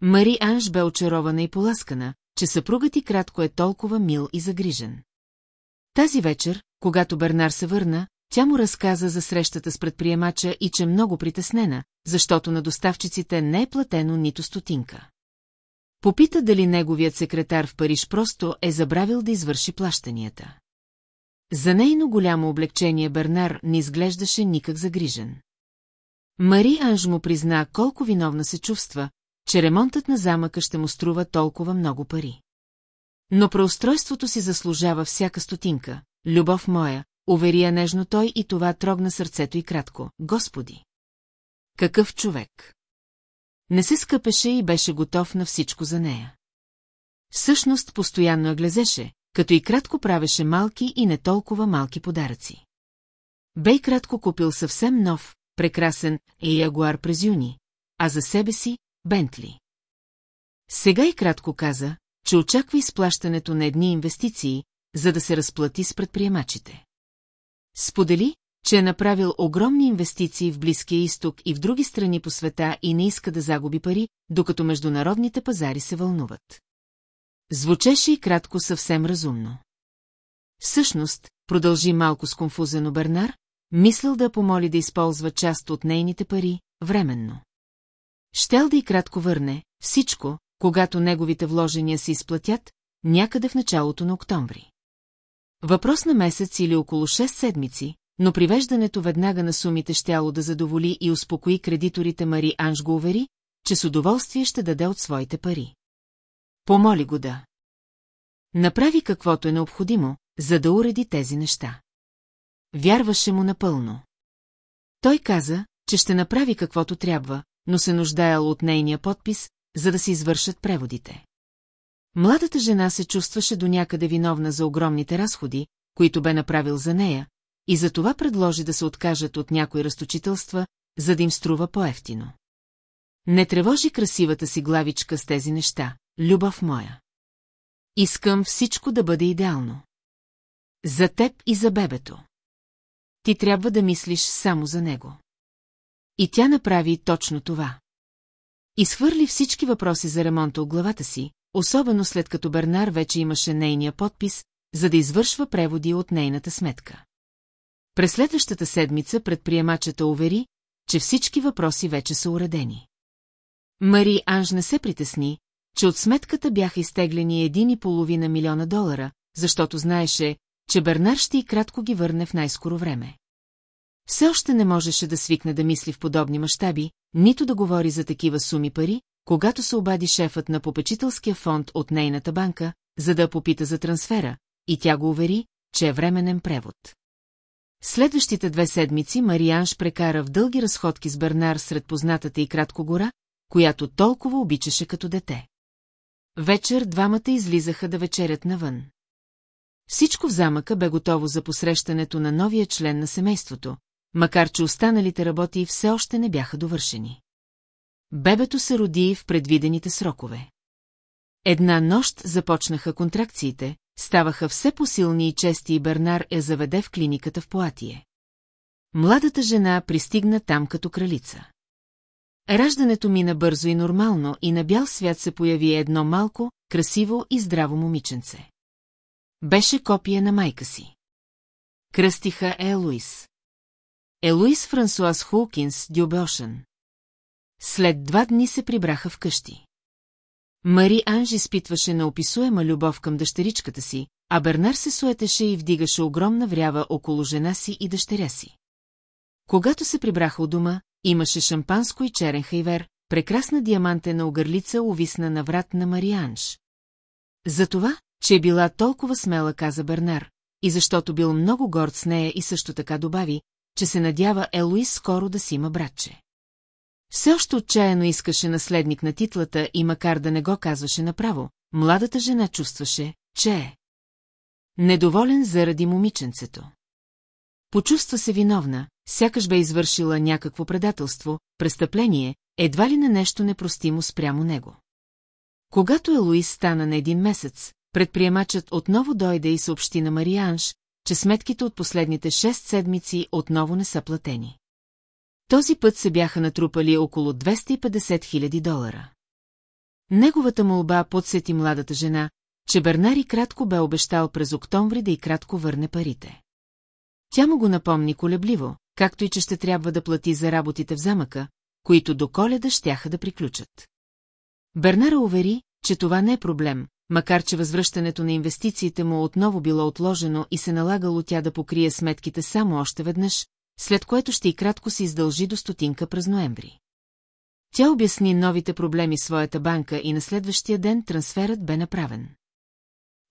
Мари Анж бе очарована и поласкана, че съпругът и кратко е толкова мил и загрижен. Тази вечер, когато Бернар се върна, тя му разказа за срещата с предприемача и че много притеснена, защото на доставчиците не е платено нито стотинка. Попита дали неговият секретар в Париж просто е забравил да извърши плащанията. За нейно голямо облегчение Бернар не изглеждаше никак загрижен. Мари Анж му призна колко виновна се чувства, че ремонтът на замъка ще му струва толкова много пари. Но преустройството си заслужава всяка стотинка, любов моя, увери я нежно той и това трогна сърцето и кратко. Господи! Какъв човек! Не се скъпеше и беше готов на всичко за нея. Всъщност постоянно я глезеше, като и кратко правеше малки и не толкова малки подаръци. Бей кратко купил съвсем нов, прекрасен и ягуар през юни, а за себе си – Бентли. Сега и кратко каза, че очаква изплащането на едни инвестиции, за да се разплати с предприемачите. Сподели, че е направил огромни инвестиции в Близкия изток и в други страни по света и не иска да загуби пари, докато международните пазари се вълнуват. Звучеше и кратко съвсем разумно. Всъщност, продължи малко сконфузено Бернар, мислил да помоли да използва част от нейните пари, временно. Щел да и кратко върне всичко, когато неговите вложения се изплатят, някъде в началото на октомври. Въпрос на месец или около 6 седмици, но привеждането веднага на сумите щяло да задоволи и успокои кредиторите Мари Анж го увери, че с удоволствие ще даде от своите пари. Помоли го да. Направи каквото е необходимо, за да уреди тези неща. Вярваше му напълно. Той каза, че ще направи каквото трябва, но се нуждаел от нейния подпис, за да се извършат преводите. Младата жена се чувстваше до някъде виновна за огромните разходи, които бе направил за нея, и за това предложи да се откажат от някои разточителства, за да им струва по-ефтино. Не тревожи красивата си главичка с тези неща, любов моя. Искам всичко да бъде идеално. За теб и за бебето. Ти трябва да мислиш само за него. И тя направи точно това. Изхвърли всички въпроси за ремонта от главата си, особено след като Бернар вече имаше нейния подпис, за да извършва преводи от нейната сметка. През следващата седмица предприемачата увери, че всички въпроси вече са уредени. Мари Анж не се притесни, че от сметката бяха изтеглени един и половина милиона долара, защото знаеше, че Бернар ще и кратко ги върне в най-скоро време. Все още не можеше да свикне да мисли в подобни мащаби, нито да говори за такива суми пари, когато се обади шефът на попечителския фонд от нейната банка, за да попита за трансфера, и тя го увери, че е временен превод. Следващите две седмици Марианш прекара в дълги разходки с Бернар сред познатата и кратко гора, която толкова обичаше като дете. Вечер двамата излизаха да вечерят навън. Всичко в замъка бе готово за посрещането на новия член на семейството, макар че останалите работи все още не бяха довършени. Бебето се роди в предвидените срокове. Една нощ започнаха контракциите, ставаха все посилни и чести и Бернар я заведе в клиниката в Поатие. Младата жена пристигна там като кралица. Раждането мина бързо и нормално и на бял свят се появи едно малко, красиво и здраво момиченце. Беше копия на майка си. Кръстиха Елуис. Елуис Франсуаз Хулкинс Дюбеошън. След два дни се прибраха вкъщи. Мари Анж изпитваше неописуема любов към дъщеричката си, а Бернар се суетеше и вдигаше огромна врява около жена си и дъщеря си. Когато се прибраха у дома, имаше шампанско и черен хайвер, прекрасна диамантена огърлица увисна на врат на Марианж. За това, че е била толкова смела, каза Бернар, и защото бил много горд с нея и също така добави, че се надява Елуис скоро да си има братче. Все още отчаяно искаше наследник на титлата и макар да не го казваше направо, младата жена чувстваше, че е. Недоволен заради момиченцето. Почувства се виновна, сякаш бе извършила някакво предателство, престъпление, едва ли на нещо непростимо спрямо него. Когато Елуис стана на един месец, предприемачът отново дойде и съобщи на Марианш, че сметките от последните шест седмици отново не са платени. Този път се бяха натрупали около 250 000 долара. Неговата молба подсети младата жена, че Бернари кратко бе обещал през октомври да и кратко върне парите. Тя му го напомни колебливо, както и че ще трябва да плати за работите в замъка, които до коледа щяха да приключат. Бернара увери, че това не е проблем, макар че възвръщането на инвестициите му отново било отложено и се налагало тя да покрие сметките само още веднъж, след което ще и кратко се издължи до стотинка през ноември. Тя обясни новите проблеми своята банка и на следващия ден трансферът бе направен.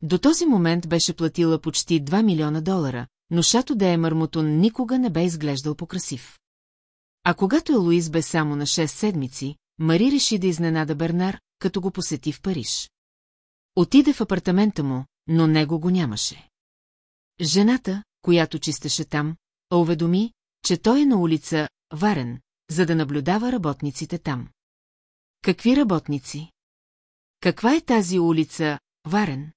До този момент беше платила почти 2 милиона долара, но Шато Дея Мармотон никога не бе изглеждал покрасив. А когато Елуиз бе само на 6 седмици, Мари реши да изненада Бернар, като го посети в Париж. Отиде в апартамента му, но него го нямаше. Жената, която чистеше там, уведоми, че той е на улица Варен, за да наблюдава работниците там. Какви работници? Каква е тази улица Варен?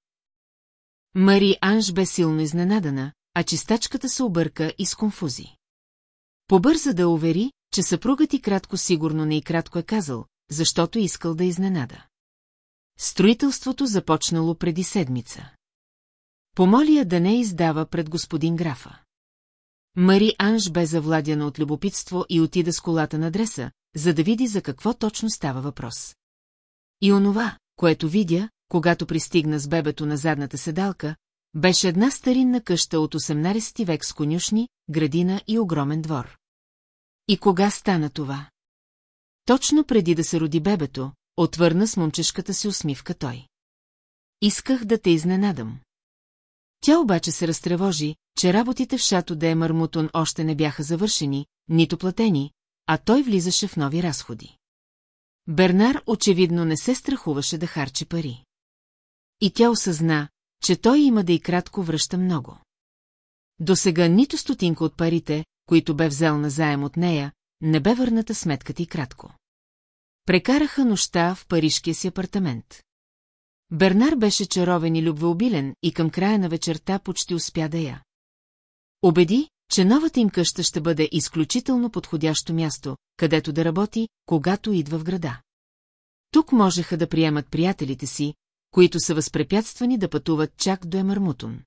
Мари Анж бе силно изненадана, а чистачката се обърка и с конфузи. Побърза да увери, че съпругът и кратко сигурно не и кратко е казал, защото искал да изненада. Строителството започнало преди седмица. Помоли я да не издава пред господин графа. Мари Анж бе завладяна от любопитство и отида с колата на адреса, за да види за какво точно става въпрос. И онова, което видя, когато пристигна с бебето на задната седалка, беше една старинна къща от 18 век с конюшни, градина и огромен двор. И кога стана това? Точно преди да се роди бебето, отвърна с момчешката си усмивка той. Исках да те изненадам. Тя обаче се разтревожи, че работите в шато де Мармутон още не бяха завършени, нито платени, а той влизаше в нови разходи. Бернар очевидно не се страхуваше да харчи пари. И тя осъзна, че той има да и кратко връща много. До сега нито стотинка от парите, които бе взел на заем от нея, не бе върната сметката и кратко. Прекараха нощта в парижкия си апартамент. Бернар беше чаровен и любвеобилен и към края на вечерта почти успя да я. Обеди, че новата им къща ще бъде изключително подходящо място, където да работи, когато идва в града. Тук можеха да приемат приятелите си, които са възпрепятствани да пътуват чак до Емармутун.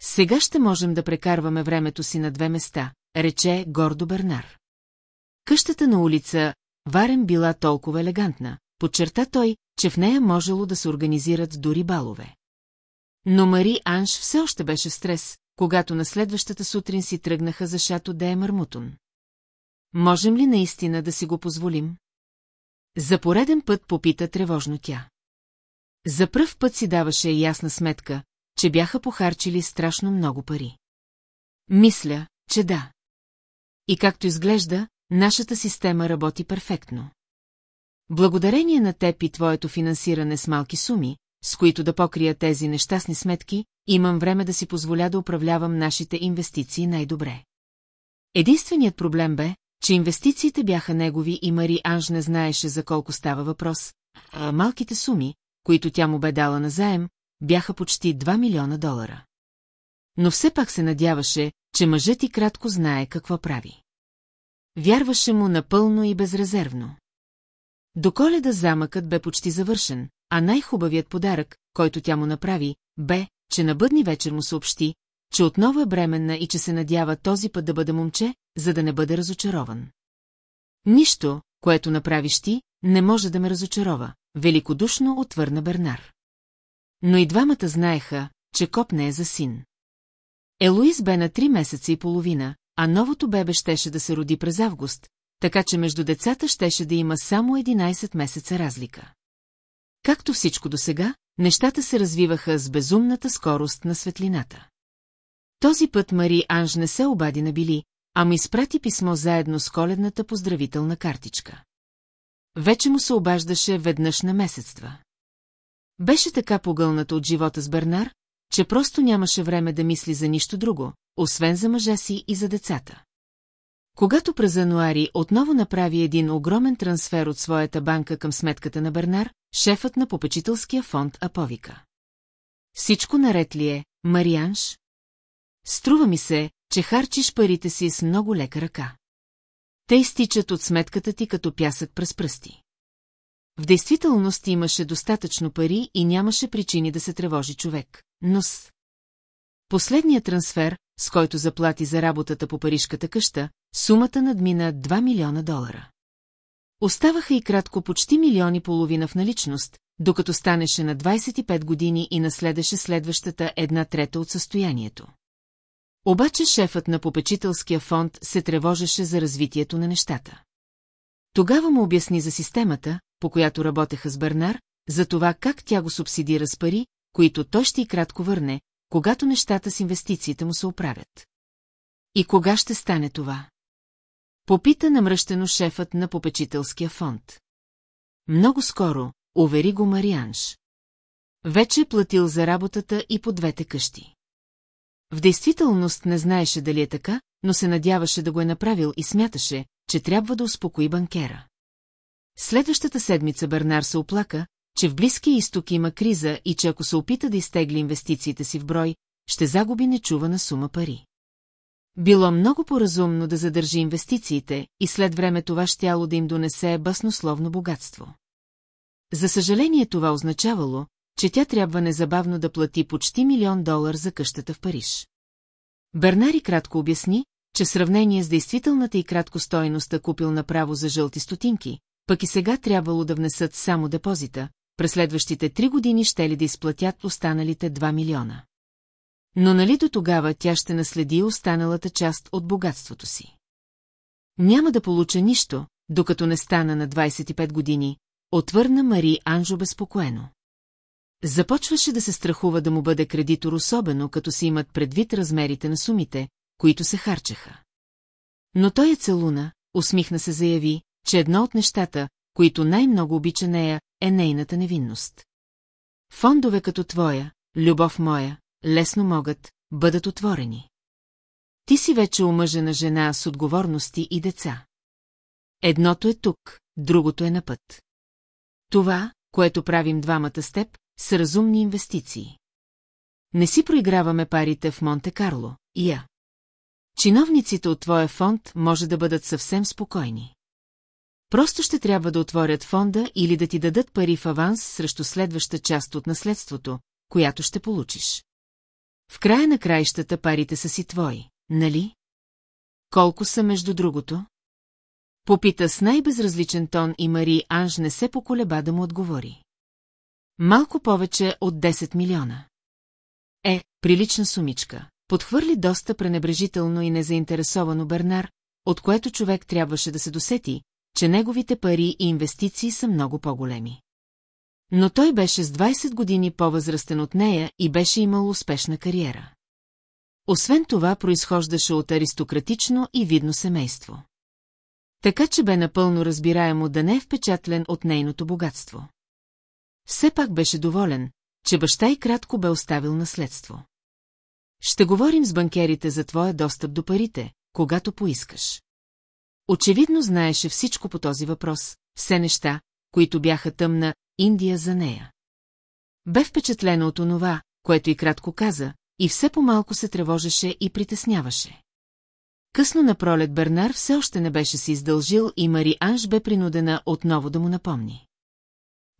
Сега ще можем да прекарваме времето си на две места, рече гордо Бернар. Къщата на улица Варен била толкова елегантна, подчерта той, че в нея можело да се организират дори балове. Но Мари Анш все още беше в стрес, когато на следващата сутрин си тръгнаха за шато де Мармутун. Можем ли наистина да си го позволим? За пореден път попита тревожно тя. За пръв път си даваше ясна сметка, че бяха похарчили страшно много пари. Мисля, че да. И както изглежда, нашата система работи перфектно. Благодарение на теб и твоето финансиране с малки суми, с които да покрия тези нещастни сметки, имам време да си позволя да управлявам нашите инвестиции най-добре. Единственият проблем бе, че инвестициите бяха негови и Мари Анж не знаеше за колко става въпрос, а малките суми, които тя му бе дала на заем, бяха почти 2 милиона долара. Но все пак се надяваше, че мъжът и кратко знае какво прави. Вярваше му напълно и безрезервно. До коледа замъкът бе почти завършен, а най-хубавият подарък, който тя му направи, бе, че на бъдни вечер му съобщи, че отново е бременна и че се надява този път да бъде момче, за да не бъде разочарован. Нищо, което направиш ти, не може да ме разочарова, великодушно отвърна Бернар. Но и двамата знаеха, че коп не е за син. Елоиз бе на три месеца и половина, а новото бебе щеше да се роди през август, така че между децата щеше да има само 11 месеца разлика. Както всичко до сега, нещата се развиваха с безумната скорост на светлината. Този път Мари Анж не се обади на Били, а му изпрати писмо заедно с коледната поздравителна картичка. Вече му се обаждаше веднъж на месецства. Беше така погълната от живота с Бернар, че просто нямаше време да мисли за нищо друго, освен за мъжа си и за децата. Когато през януари отново направи един огромен трансфер от своята банка към сметката на Бернар, шефът на попечителския фонд Аповика. Всичко наред ли е, Марианш? Струва ми се, че харчиш парите си с много лека ръка. Те изтичат от сметката ти като пясък през пръсти. В действителност имаше достатъчно пари и нямаше причини да се тревожи човек, но с... Последният трансфер, с който заплати за работата по парижката къща, сумата надмина 2 милиона долара. Оставаха и кратко почти милиони половина в наличност, докато станеше на 25 години и наследеше следващата една трета от състоянието. Обаче шефът на попечителския фонд се тревожеше за развитието на нещата. Тогава му обясни за системата, по която работеха с Бернар, за това как тя го субсидира с пари, които той ще и кратко върне, когато нещата с инвестициите му се оправят. И кога ще стане това? Попита намръщено шефът на попечителския фонд. Много скоро, увери го Марианш. Вече е платил за работата и по двете къщи. В действителност не знаеше дали е така, но се надяваше да го е направил и смяташе, че трябва да успокои банкера. Следващата седмица Бернар се оплака, че в Близкия изток има криза и че ако се опита да изтегли инвестициите си в брой, ще загуби нечувана сума пари. Било много поразумно да задържи инвестициите и след време това щяло да им донесе баснословно богатство. За съжаление това означавало, че тя трябва незабавно да плати почти милион долар за къщата в Париж. Бернари кратко обясни, че сравнение с действителната и кратко стойността купил направо за жълти стотинки, пък и сега трябвало да внесат само депозита, през следващите три години ще ли да изплатят останалите 2 милиона. Но нали до тогава тя ще наследи останалата част от богатството си? Няма да получа нищо, докато не стана на 25 години, отвърна Мари Анжо безпокоено. Започваше да се страхува да му бъде кредитор особено, като се имат предвид размерите на сумите, които се харчеха. Но той е целуна, усмихна се заяви, че едно от нещата, които най-много обича нея, е нейната невинност. Фондове като твоя, любов моя, лесно могат, бъдат отворени. Ти си вече омъжена жена с отговорности и деца. Едното е тук, другото е на път. Това, което правим двамата с теб, са разумни инвестиции. Не си проиграваме парите в Монте-Карло, я. Чиновниците от твоя фонд може да бъдат съвсем спокойни. Просто ще трябва да отворят фонда или да ти дадат пари в аванс срещу следваща част от наследството, която ще получиш. В края на краищата парите са си твои, нали? Колко са между другото? Попита с най-безразличен тон и Мари Анж не се поколеба да му отговори. Малко повече от 10 милиона. Е, прилична сумичка. Подхвърли доста пренебрежително и незаинтересовано Бернар, от което човек трябваше да се досети, че неговите пари и инвестиции са много по-големи. Но той беше с 20 години по-възрастен от нея и беше имал успешна кариера. Освен това, произхождаше от аристократично и видно семейство. Така че бе напълно разбираемо да не е впечатлен от нейното богатство. Все пак беше доволен, че баща и кратко бе оставил наследство. Ще говорим с банкерите за твоя достъп до парите, когато поискаш. Очевидно знаеше всичко по този въпрос, все неща, които бяха тъмна Индия за нея. Бе впечатлена от онова, което и кратко каза, и все по-малко се тревожеше и притесняваше. Късно на пролет Бернар все още не беше си издължил и Мари Анж бе принудена отново да му напомни.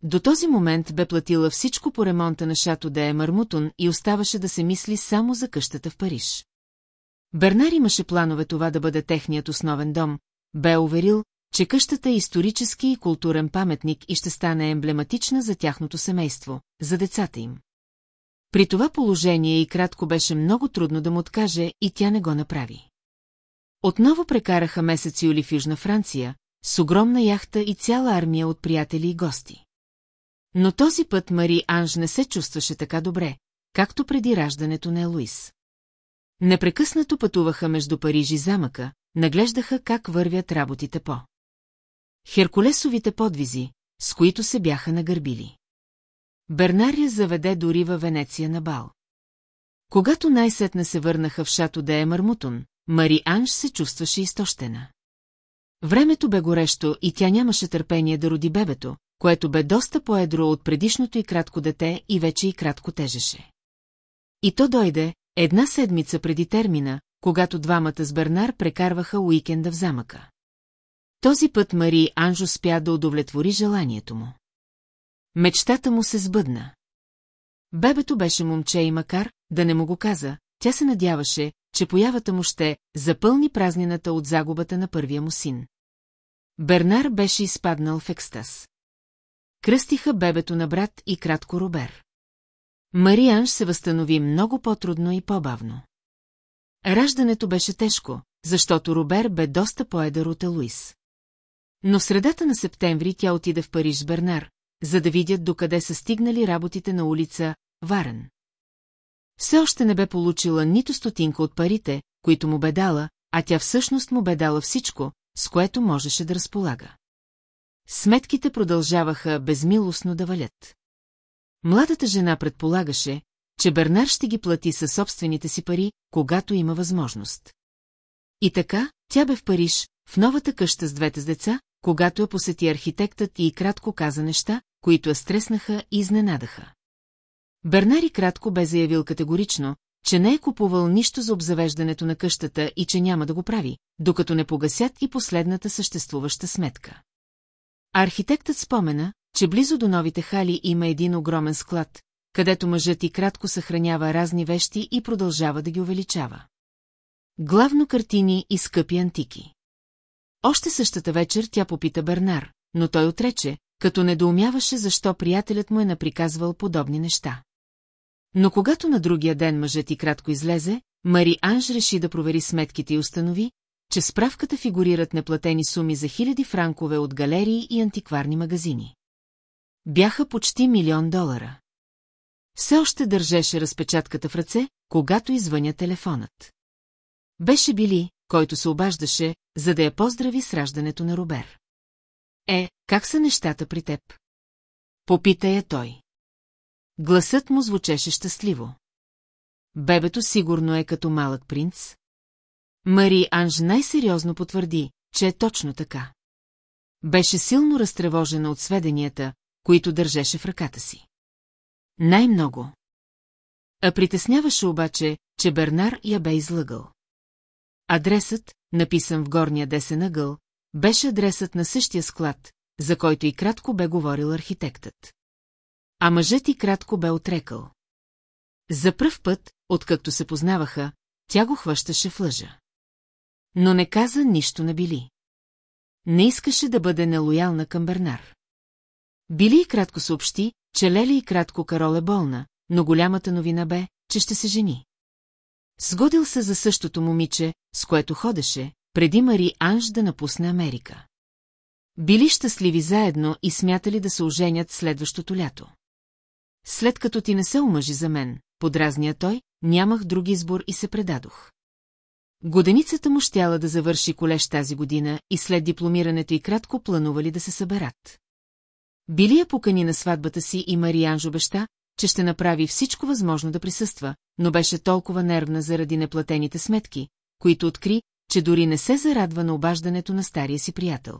До този момент бе платила всичко по ремонта на Шато де Мармутон и оставаше да се мисли само за къщата в Париж. Бернар имаше планове това да бъде техният основен дом, бе уверил, че къщата е исторически и културен паметник и ще стане емблематична за тяхното семейство, за децата им. При това положение и кратко беше много трудно да му откаже и тя не го направи. Отново прекараха месец юли в Южна Франция, с огромна яхта и цяла армия от приятели и гости. Но този път Мари Анж не се чувстваше така добре, както преди раждането на Елуис. Непрекъснато пътуваха между Париж и замъка, наглеждаха как вървят работите по. Херкулесовите подвизи, с които се бяха нагърбили. Бернария заведе дори във Венеция на бал. Когато най-сетне се върнаха в шато де Емармутон, Мари Анж се чувстваше изтощена. Времето бе горещо и тя нямаше търпение да роди бебето, което бе доста по-едро от предишното и кратко дете и вече и кратко тежеше. И то дойде, една седмица преди термина, когато двамата с Бернар прекарваха уикенда в замъка. Този път Мари Анжо спя да удовлетвори желанието му. Мечтата му се сбъдна. Бебето беше момче и макар, да не му го каза, тя се надяваше, че появата му ще запълни празнината от загубата на първия му син. Бернар беше изпаднал в екстаз. Кръстиха бебето на брат и кратко Робер. Марианж се възстанови много по-трудно и по-бавно. Раждането беше тежко, защото Робер бе доста по-едър от Елуис. Но в средата на септември тя отиде в Париж с Бернар, за да видят докъде са стигнали работите на улица Варен. Все още не бе получила нито стотинка от парите, които му бе дала, а тя всъщност му бе дала всичко, с което можеше да разполага. Сметките продължаваха безмилостно да валят. Младата жена предполагаше, че Бернар ще ги плати със собствените си пари, когато има възможност. И така, тя бе в Париж, в новата къща с двете с деца, когато я посети архитектът и кратко каза неща, които я стреснаха и изненадаха. Бернари кратко бе заявил категорично, че не е купувал нищо за обзавеждането на къщата и че няма да го прави, докато не погасят и последната съществуваща сметка. Архитектът спомена, че близо до новите хали има един огромен склад, където мъжът и кратко съхранява разни вещи и продължава да ги увеличава. Главно картини и скъпи антики. Още същата вечер тя попита Бернар, но той отрече, като недоумяваше защо приятелят му е наприказвал подобни неща. Но когато на другия ден мъжът и кратко излезе, Мари Анж реши да провери сметките и установи, че справката фигурират неплатени суми за хиляди франкове от галерии и антикварни магазини. Бяха почти милион долара. Все още държеше разпечатката в ръце, когато извъня телефонът. Беше били, който се обаждаше, за да я поздрави с раждането на Робер. Е, как са нещата при теб? Попита я той. Гласът му звучеше щастливо. Бебето сигурно е като малък принц. Мари Анж най-сериозно потвърди, че е точно така. Беше силно разтревожена от сведенията, които държеше в ръката си. Най-много. А притесняваше обаче, че Бернар я бе излъгал. Адресът, написан в горния десен ъгъл, беше адресът на същия склад, за който и кратко бе говорил архитектът. А мъжът и кратко бе отрекал. За пръв път, откакто се познаваха, тя го хващаше в лъжа. Но не каза нищо на Били. Не искаше да бъде нелоялна към Бернар. Били и кратко съобщи, че Лели и кратко Карол е болна, но голямата новина бе, че ще се жени. Сгодил се за същото момиче, с което ходеше, преди Мари Анж да напусне Америка. Били щастливи заедно и смятали да се оженят следващото лято. След като ти не се омъжи за мен, подразния той, нямах друг избор и се предадох. Годеницата му щяла да завърши колеж тази година и след дипломирането и кратко планували да се съберат. Били я покани на сватбата си и Марианж обеща, че ще направи всичко възможно да присъства, но беше толкова нервна заради неплатените сметки, които откри, че дори не се зарадва на обаждането на стария си приятел.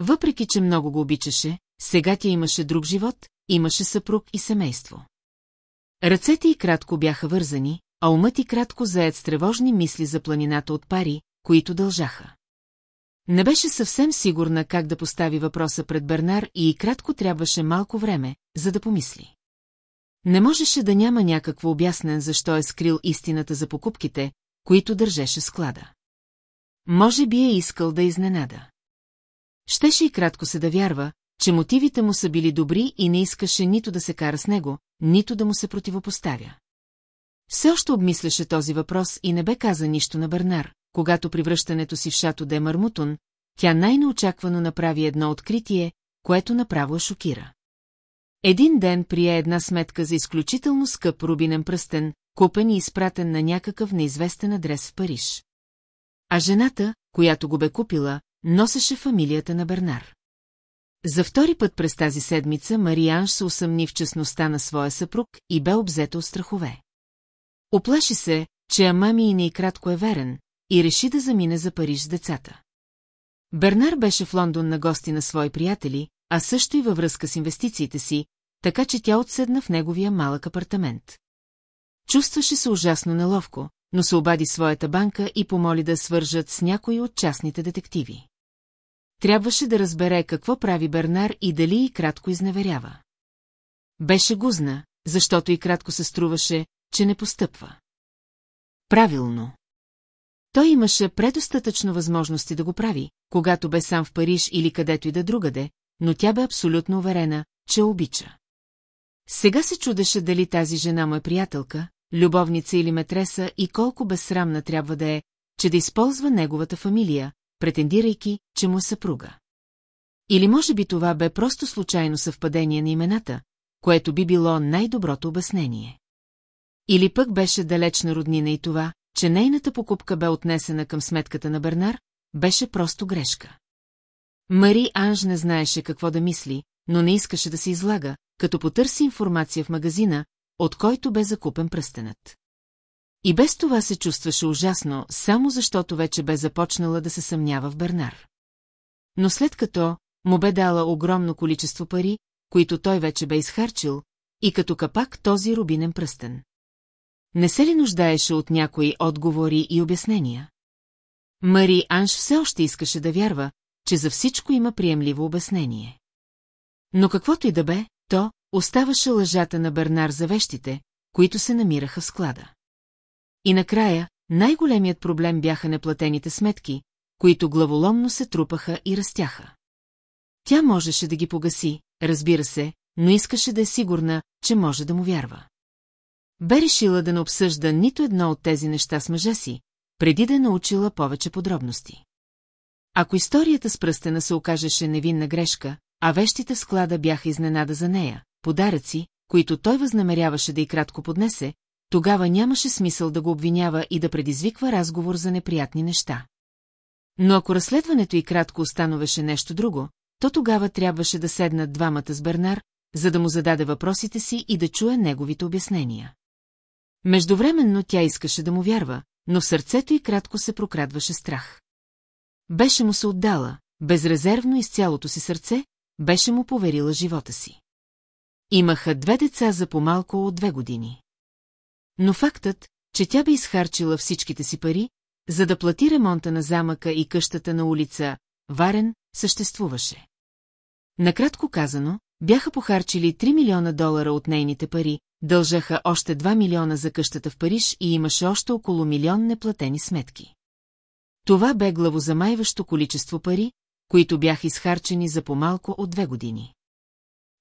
Въпреки, че много го обичаше, сега тя имаше друг живот, имаше съпруг и семейство. Ръцете й кратко бяха вързани, а умът й кратко заед с тревожни мисли за планината от пари, които дължаха. Не беше съвсем сигурна как да постави въпроса пред Бернар и кратко трябваше малко време, за да помисли. Не можеше да няма някакво обяснен защо е скрил истината за покупките, които държеше склада. Може би е искал да изненада. Щеше и кратко се да вярва, че мотивите му са били добри и не искаше нито да се кара с него, нито да му се противопоставя. Все още обмисляше този въпрос и не бе каза нищо на Бернар, когато при връщането си в шато де Мармутон, тя най-неочаквано направи едно откритие, което направо шокира. Един ден прие една сметка за изключително скъп рубинен пръстен, купен и изпратен на някакъв неизвестен адрес в Париж. А жената, която го бе купила, носеше фамилията на Бернар. За втори път през тази седмица Марианш се усъмни в честността на своя съпруг и бе обзета от страхове. Оплаши се, че Амами и не и кратко е верен, и реши да замине за Париж с децата. Бернар беше в Лондон на гости на свои приятели, а също и във връзка с инвестициите си, така че тя отседна в неговия малък апартамент. Чувстваше се ужасно неловко, но се обади своята банка и помоли да свържат с някои от частните детективи. Трябваше да разбере какво прави Бернар и дали и кратко изневерява. Беше гузна, защото и кратко се струваше, че не постъпва. Правилно. Той имаше предостатъчно възможности да го прави, когато бе сам в Париж или където и да другаде, но тя бе абсолютно уверена, че обича. Сега се чудеше дали тази жена му е приятелка, любовница или метреса и колко безсрамна трябва да е, че да използва неговата фамилия, претендирайки, че му е съпруга. Или може би това бе просто случайно съвпадение на имената, което би било най-доброто обяснение. Или пък беше далечна роднина и това, че нейната покупка бе отнесена към сметката на Бернар, беше просто грешка. Мари Анж не знаеше какво да мисли, но не искаше да се излага, като потърси информация в магазина, от който бе закупен пръстенът. И без това се чувстваше ужасно, само защото вече бе започнала да се съмнява в Бернар. Но след като му бе дала огромно количество пари, които той вече бе изхарчил, и като капак този рубинен пръстен. Не се ли нуждаеше от някои отговори и обяснения? Мари Анш все още искаше да вярва, че за всичко има приемливо обяснение. Но каквото и да бе, то оставаше лъжата на Бернар за вещите, които се намираха в склада. И накрая, най-големият проблем бяха неплатените сметки, които главоломно се трупаха и растяха. Тя можеше да ги погаси, разбира се, но искаше да е сигурна, че може да му вярва. Бе решила да не обсъжда нито едно от тези неща с мъжа си, преди да е научила повече подробности. Ако историята с пръстена се окажеше невинна грешка, а вещите склада бяха изненада за нея, подаръци, които той възнамеряваше да и кратко поднесе, тогава нямаше смисъл да го обвинява и да предизвиква разговор за неприятни неща. Но ако разследването и кратко установеше нещо друго, то тогава трябваше да седнат двамата с Бернар, за да му зададе въпросите си и да чуе неговите обяснения. Междувременно тя искаше да му вярва, но в сърцето й кратко се прокрадваше страх. Беше му се отдала, безрезервно и с цялото си сърце, беше му поверила живота си. Имаха две деца за по-малко от две години. Но фактът, че тя би изхарчила всичките си пари, за да плати ремонта на замъка и къщата на улица Варен, съществуваше. Накратко казано, бяха похарчили 3 милиона долара от нейните пари, дължаха още 2 милиона за къщата в Париж и имаше още около милион неплатени сметки. Това бе главозамайващо количество пари, които бяха изхарчени за по-малко от две години.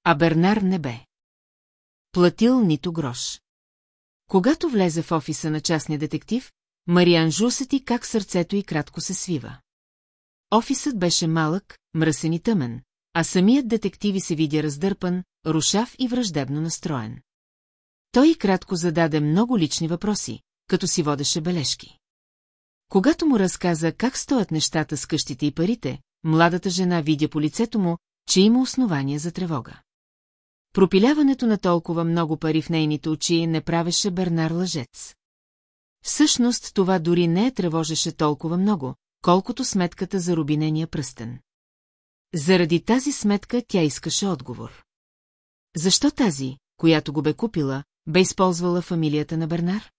А Бернар не бе. Платил нито грош. Когато влезе в офиса на частния детектив, Мариан жусети как сърцето й кратко се свива. Офисът беше малък, мръсен и тъмен, а самият детективи се видя раздърпан, рушав и враждебно настроен. Той кратко зададе много лични въпроси, като си водеше бележки. Когато му разказа как стоят нещата с къщите и парите, младата жена видя по лицето му, че има основания за тревога. Пропиляването на толкова много пари в нейните очи не правеше Бернар лъжец. Всъщност това дори не я тревожеше толкова много, колкото сметката за рубинения пръстен. Заради тази сметка тя искаше отговор. Защо тази, която го бе купила, бе използвала фамилията на Бернар?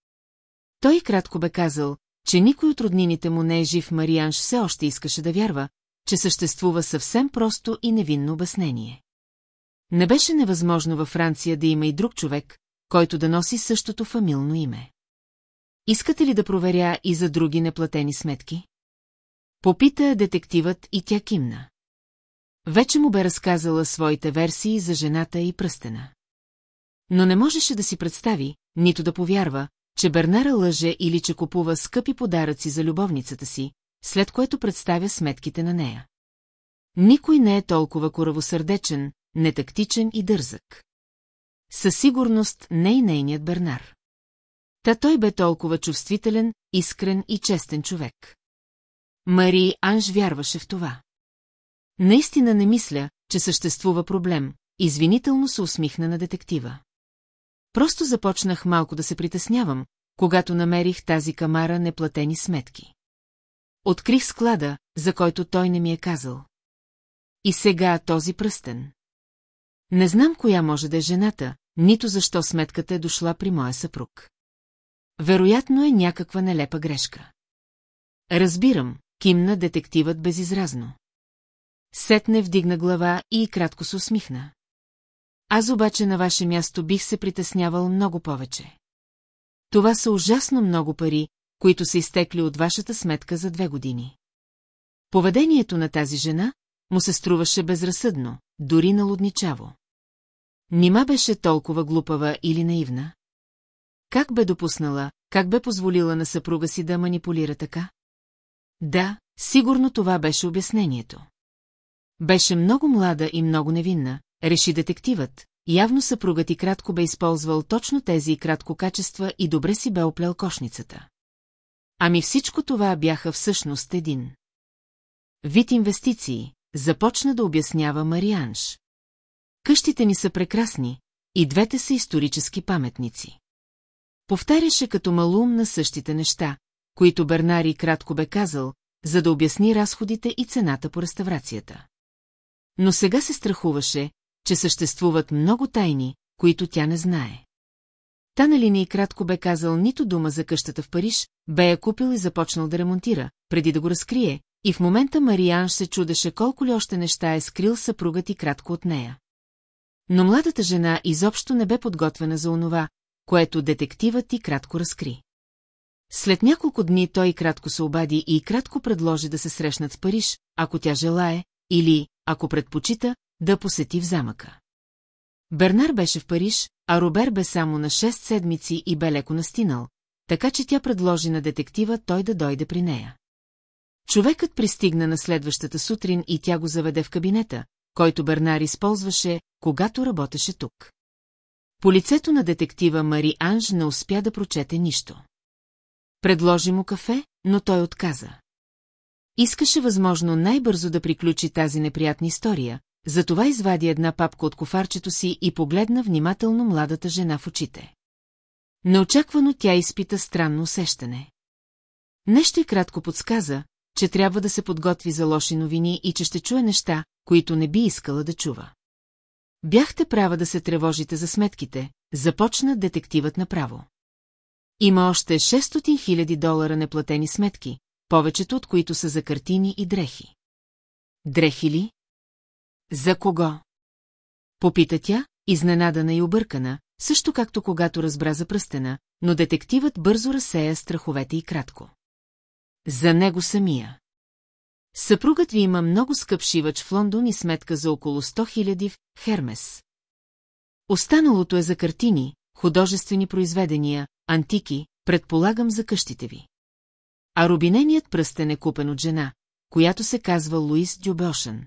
Той кратко бе казал, че никой от роднините му не е жив Марианш все още искаше да вярва, че съществува съвсем просто и невинно обяснение. Не беше невъзможно във Франция да има и друг човек, който да носи същото фамилно име. Искате ли да проверя и за други неплатени сметки? Попита детективът и тя кимна. Вече му бе разказала своите версии за жената и пръстена. Но не можеше да си представи, нито да повярва, че Бернара лъже или че купува скъпи подаръци за любовницата си, след което представя сметките на нея. Никой не е толкова коравосърдечен, нетактичен и дързък. Със сигурност не и нейният Бернар. Та той бе толкова чувствителен, искрен и честен човек. Мари Анж вярваше в това. Наистина не мисля, че съществува проблем, извинително се усмихна на детектива. Просто започнах малко да се притеснявам, когато намерих тази камара неплатени сметки. Открих склада, за който той не ми е казал. И сега този пръстен. Не знам коя може да е жената, нито защо сметката е дошла при моя съпруг. Вероятно е някаква нелепа грешка. Разбирам, кимна детективът безизразно. Сетне вдигна глава и кратко се усмихна. Аз обаче на ваше място бих се притеснявал много повече. Това са ужасно много пари, които са изтекли от вашата сметка за две години. Поведението на тази жена му се струваше безразсъдно, дори налудничаво. Нима беше толкова глупава или наивна? Как бе допуснала, как бе позволила на съпруга си да манипулира така? Да, сигурно това беше обяснението. Беше много млада и много невинна, реши детективът, явно съпругът и кратко бе използвал точно тези и кратко качества и добре си бе оплел кошницата. Ами всичко това бяха всъщност един. Вид инвестиции, започна да обяснява Марианш. Къщите ни са прекрасни, и двете са исторически паметници. Повтаряше като малум на същите неща, които Бернари кратко бе казал, за да обясни разходите и цената по реставрацията. Но сега се страхуваше, че съществуват много тайни, които тя не знае. Та нали ни и кратко бе казал нито дума за къщата в Париж, бе я купил и започнал да ремонтира, преди да го разкрие, и в момента Марианш се чудеше колко ли още неща е скрил съпругът и кратко от нея. Но младата жена изобщо не бе подготвена за онова, което детективът и кратко разкри. След няколко дни той кратко се обади и кратко предложи да се срещнат в Париж, ако тя желае, или, ако предпочита, да посети в замъка. Бернар беше в Париж, а Робер бе само на 6 седмици и бе леко настинал, така че тя предложи на детектива той да дойде при нея. Човекът пристигна на следващата сутрин и тя го заведе в кабинета, който Бернар използваше, когато работеше тук. По лицето на детектива Мари Анж не успя да прочете нищо. Предложи му кафе, но той отказа. Искаше възможно най-бързо да приключи тази неприятна история, затова извади една папка от кофарчето си и погледна внимателно младата жена в очите. Неочаквано тя изпита странно усещане. Нещо и кратко подсказа, че трябва да се подготви за лоши новини и че ще чуе неща, които не би искала да чува. Бяхте права да се тревожите за сметките, започна детективът направо. Има още 600 000 долара неплатени сметки, повечето от които са за картини и дрехи. Дрехи ли? За кого? Попита тя, изненадана и объркана, също както когато разбра за пръстена, но детективът бързо разсея страховете и кратко. За него самия. Съпругът ви има много скъп шивач в Лондон и сметка за около 100 хиляди в Хермес. Останалото е за картини, художествени произведения, антики, предполагам за къщите ви. А рубиненият пръстен е купен от жена, която се казва Луис Дюбошен.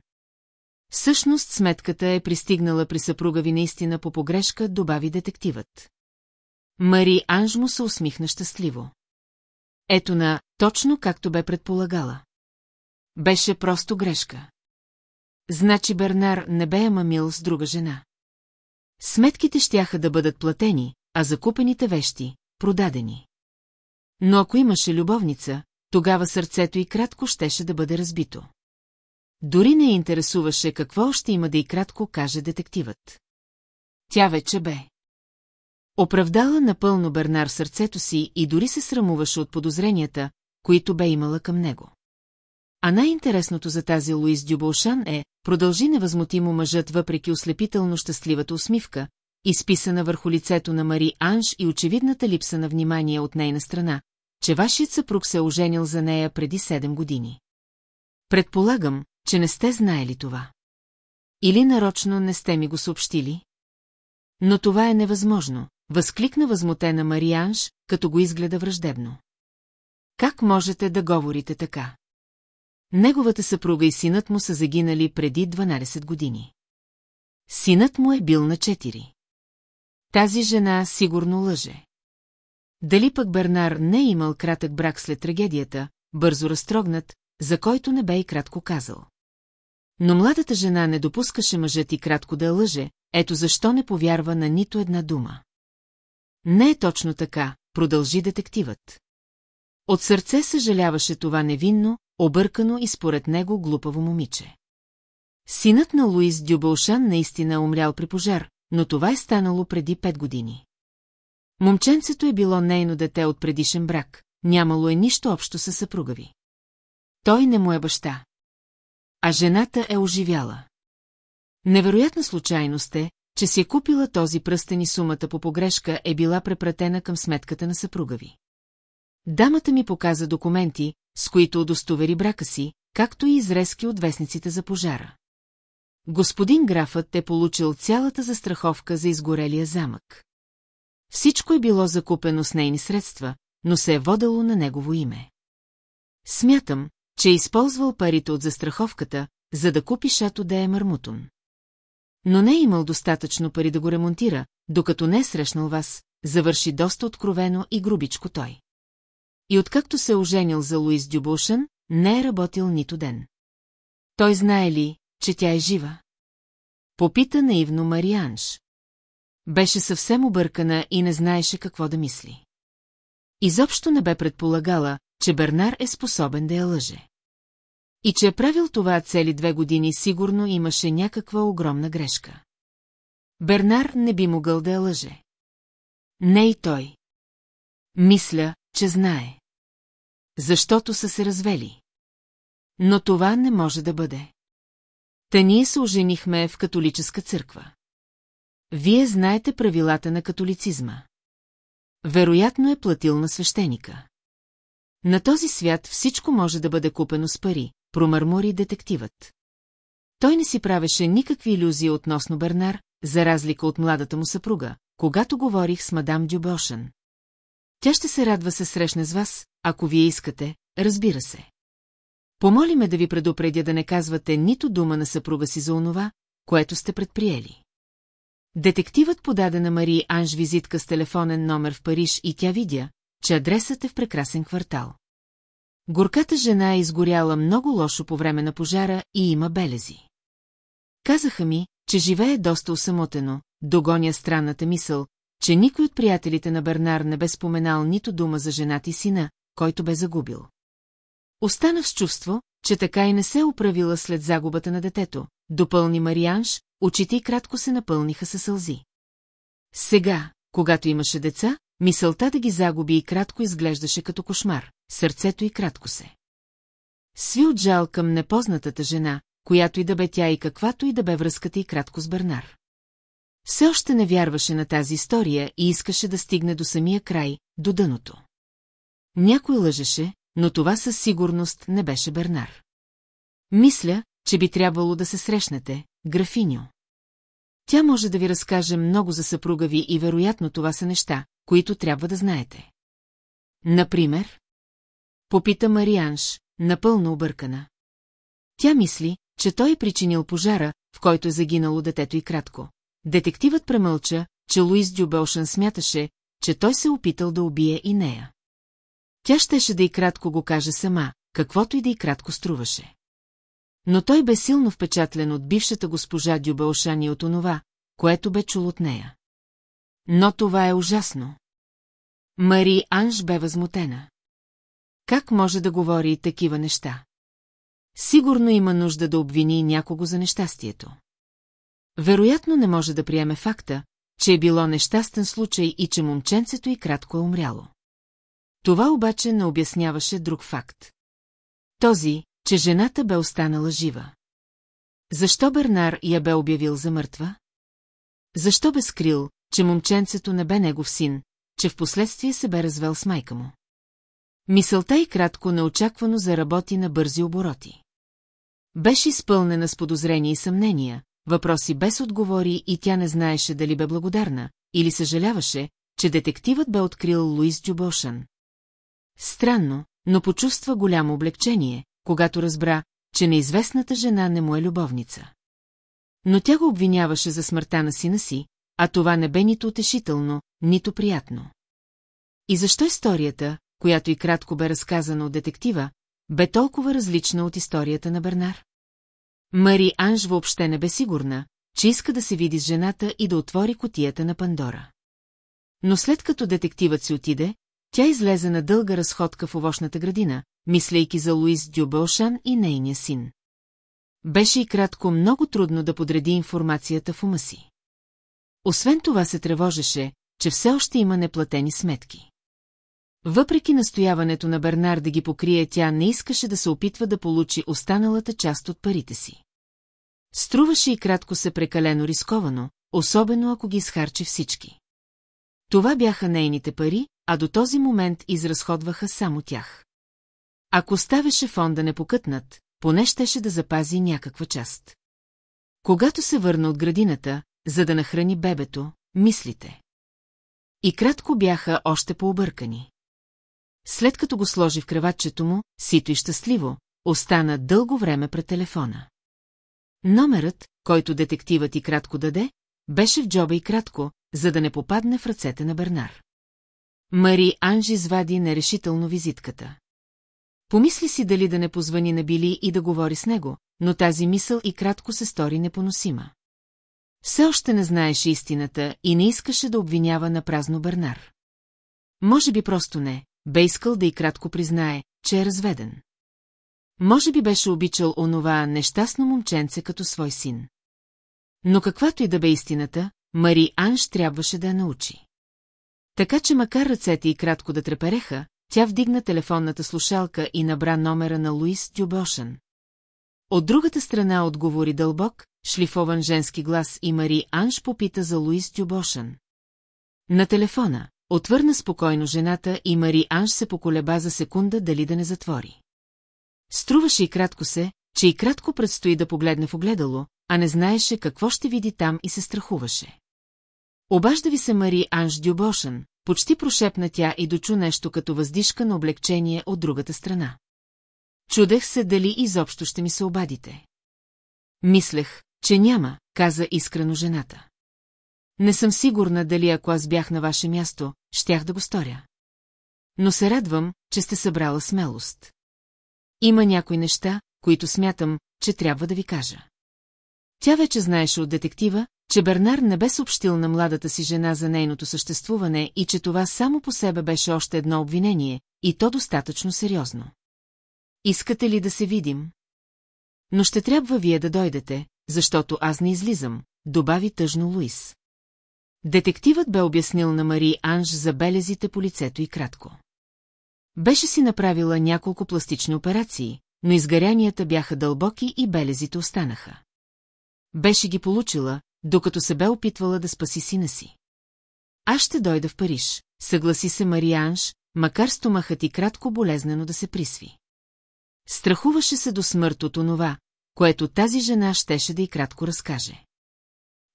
Всъщност сметката е пристигнала при съпруга ви наистина по погрешка, добави детективът. Мари Анж му се усмихна щастливо. Ето на, точно както бе предполагала. Беше просто грешка. Значи Бернар не бе мамил с друга жена. Сметките щяха да бъдат платени, а закупените вещи – продадени. Но ако имаше любовница, тогава сърцето и кратко щеше да бъде разбито. Дори не интересуваше какво още има да и кратко каже детективът. Тя вече бе. Оправдала напълно Бернар сърцето си и дори се срамуваше от подозренията, които бе имала към него. А най-интересното за тази Луис Дюболшан е, продължи невъзмутимо мъжът въпреки ослепително щастливата усмивка, изписана върху лицето на Мари Анж и очевидната липса на внимание от нейна страна, че вашият съпруг се е оженил за нея преди 7 години. Предполагам, че не сте знаели това. Или нарочно не сте ми го съобщили? Но това е невъзможно, възкликна възмутена Марианж, като го изгледа враждебно. Как можете да говорите така? Неговата съпруга и синът му са загинали преди 12 години. Синът му е бил на 4. Тази жена сигурно лъже. Дали пък Бернар не е имал кратък брак след трагедията, бързо разтрогнат, за който не бе и кратко казал. Но младата жена не допускаше мъжът и кратко да лъже, ето защо не повярва на нито една дума. Не е точно така, продължи детективът. От сърце съжаляваше това невинно, объркано и според него глупаво момиче. Синът на Луис Дюбълшан наистина е умрял при пожар, но това е станало преди пет години. Момченцето е било нейно дете от предишен брак, нямало е нищо общо със съпруга ви. Той не му е баща. А жената е оживяла. Невероятна случайност е, че си е купила този пръстен и сумата по погрешка е била препратена към сметката на съпруга ви. Дамата ми показа документи, с които удостовери брака си, както и изрезки от вестниците за пожара. Господин графът е получил цялата застраховка за изгорелия замък. Всичко е било закупено с нейни средства, но се е водало на негово име. Смятам, че е използвал парите от застраховката, за да купи шато да е Мармутон. Но не е имал достатъчно пари да го ремонтира, докато не е срещнал вас, завърши доста откровено и грубичко той. И откакто се е оженил за Луис Дюбушен, не е работил нито ден. Той знае ли, че тя е жива? Попита наивно Марианш. Беше съвсем объркана и не знаеше какво да мисли. Изобщо не бе предполагала, че Бернар е способен да я лъже. И че е правил това цели две години, сигурно имаше някаква огромна грешка. Бернар не би могъл да я лъже. Не и той. Мисля, че знае. Защото са се развели. Но това не може да бъде. Та ние се оженихме в католическа църква. Вие знаете правилата на католицизма. Вероятно е платил на свещеника. На този свят всичко може да бъде купено с пари, промърмори детективът. Той не си правеше никакви иллюзии относно Бернар, за разлика от младата му съпруга, когато говорих с мадам Дюбошен. Тя ще се радва се срещне с вас, ако вие искате, разбира се. Помоли ме да ви предупредя да не казвате нито дума на съпруга си за онова, което сте предприели. Детективът подаде на Мари Анж визитка с телефонен номер в Париж и тя видя, че адресът е в прекрасен квартал. Горката жена е изгоряла много лошо по време на пожара и има белези. Казаха ми, че живее доста усамотено, догоня странната мисъл, че никой от приятелите на Бернар не бе споменал нито дума за жената и сина, който бе загубил. Останах с чувство, че така и не се оправила след загубата на детето, допълни Марианш, очите и кратко се напълниха със сълзи. Сега, когато имаше деца, мисълта да ги загуби и кратко изглеждаше като кошмар, сърцето и кратко се. Сви от жал към непознатата жена, която и да бе тя и каквато и да бе връзката и кратко с Бернар. Все още не вярваше на тази история и искаше да стигне до самия край, до дъното. Някой лъжеше, но това със сигурност не беше Бернар. Мисля, че би трябвало да се срещнете, графиньо. Тя може да ви разкаже много за съпруга ви и вероятно това са неща, които трябва да знаете. Например? Попита Марианш, напълно объркана. Тя мисли, че той е причинил пожара, в който е загинало детето и кратко. Детективът премълча, че Луис Дюбелшън смяташе, че той се опитал да убие и нея. Тя щеше да и кратко го каже сама, каквото и да и кратко струваше. Но той бе силно впечатлен от бившата госпожа Дюбелшан и от онова, което бе чул от нея. Но това е ужасно. Мари Анж бе възмутена. Как може да говори такива неща? Сигурно има нужда да обвини някого за нещастието. Вероятно не може да приеме факта, че е било нещастен случай и че момченцето и кратко е умряло. Това обаче не обясняваше друг факт. Този, че жената бе останала жива. Защо Бернар я бе обявил за мъртва? Защо бе скрил, че момченцето не бе негов син, че в последствие се бе развел с майка му? Мисълта и кратко неочаквано заработи на бързи обороти. Беше изпълнена с подозрения и съмнения, въпроси без отговори и тя не знаеше дали бе благодарна, или съжаляваше, че детективът бе открил Луис Джубошан. Странно, но почувства голямо облегчение, когато разбра, че неизвестната жена не му е любовница. Но тя го обвиняваше за смъртта на сина си, а това не бе нито утешително, нито приятно. И защо историята, която и кратко бе разказана от детектива, бе толкова различна от историята на Бернар? Мари Анж въобще не бе сигурна, че иска да се види с жената и да отвори котията на Пандора. Но след като детективът си отиде, тя излезе на дълга разходка в овощната градина, мислейки за Луис Дюбелшан и нейния син. Беше и кратко много трудно да подреди информацията в ума си. Освен това се тревожеше, че все още има неплатени сметки. Въпреки настояването на Бернар да ги покрие, тя не искаше да се опитва да получи останалата част от парите си. Струваше и кратко се прекалено рисковано, особено ако ги изхарчи всички. Това бяха нейните пари, а до този момент изразходваха само тях. Ако ставеше фонда непокътнат, поне щеше да запази някаква част. Когато се върна от градината, за да нахрани бебето, мислите. И кратко бяха още пообъркани. След като го сложи в креватчето му, сито и щастливо, остана дълго време пред телефона. Номерът, който детективът и кратко даде, беше в джоба и кратко, за да не попадне в ръцете на Бернар. Мари Анжи извади нерешително визитката. Помисли си дали да не позвани на Били и да говори с него, но тази мисъл и кратко се стори непоносима. Все още не знаеше истината и не искаше да обвинява на празно Бернар. Може би просто не, бе искал да и кратко признае, че е разведен. Може би беше обичал онова нещастно момченце като свой син. Но каквато и да бе истината, Мари Анж трябваше да я научи. Така че макар ръцете и кратко да трепереха, тя вдигна телефонната слушалка и набра номера на Луис Дюбошен. От другата страна отговори дълбок, шлифован женски глас и Мари Анж попита за Луис Дюбошен. На телефона, отвърна спокойно жената и Мари Анж се поколеба за секунда дали да не затвори. Струваше и кратко се, че и кратко предстои да погледне в огледало, а не знаеше какво ще види там и се страхуваше. Обажда ви се Мари Анж Дюбошен, почти прошепна тя и дочу нещо като въздишка на облегчение от другата страна. Чудех се дали изобщо ще ми се обадите. Мислех, че няма, каза искрено жената. Не съм сигурна дали ако аз бях на ваше място, щях да го сторя. Но се радвам, че сте събрала смелост. Има някои неща, които смятам, че трябва да ви кажа. Тя вече знаеше от детектива, че Бернар не бе съобщил на младата си жена за нейното съществуване и че това само по себе беше още едно обвинение, и то достатъчно сериозно. Искате ли да се видим? Но ще трябва вие да дойдете, защото аз не излизам, добави тъжно Луис. Детективът бе обяснил на Мари Анж за белезите по лицето и кратко. Беше си направила няколко пластични операции, но изгарянията бяха дълбоки и белезите останаха. Беше ги получила, докато се бе опитвала да спаси сина си. Аз ще дойда в Париж, съгласи се Марианж, макар стомахът и кратко болезнено да се присви. Страхуваше се до смърт от онова, което тази жена щеше да и кратко разкаже.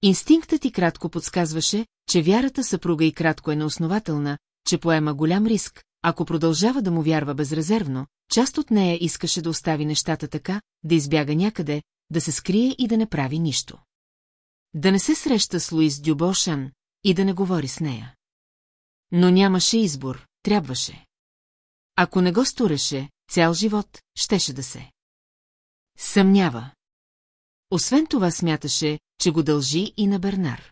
Инстинктът и кратко подсказваше, че вярата съпруга и кратко е неоснователна, че поема голям риск, ако продължава да му вярва безрезервно, част от нея искаше да остави нещата така, да избяга някъде, да се скрие и да не прави нищо. Да не се среща с Луис Дюбошан и да не говори с нея. Но нямаше избор, трябваше. Ако не го стореше, цял живот щеше да се. Съмнява. Освен това смяташе, че го дължи и на Бернар.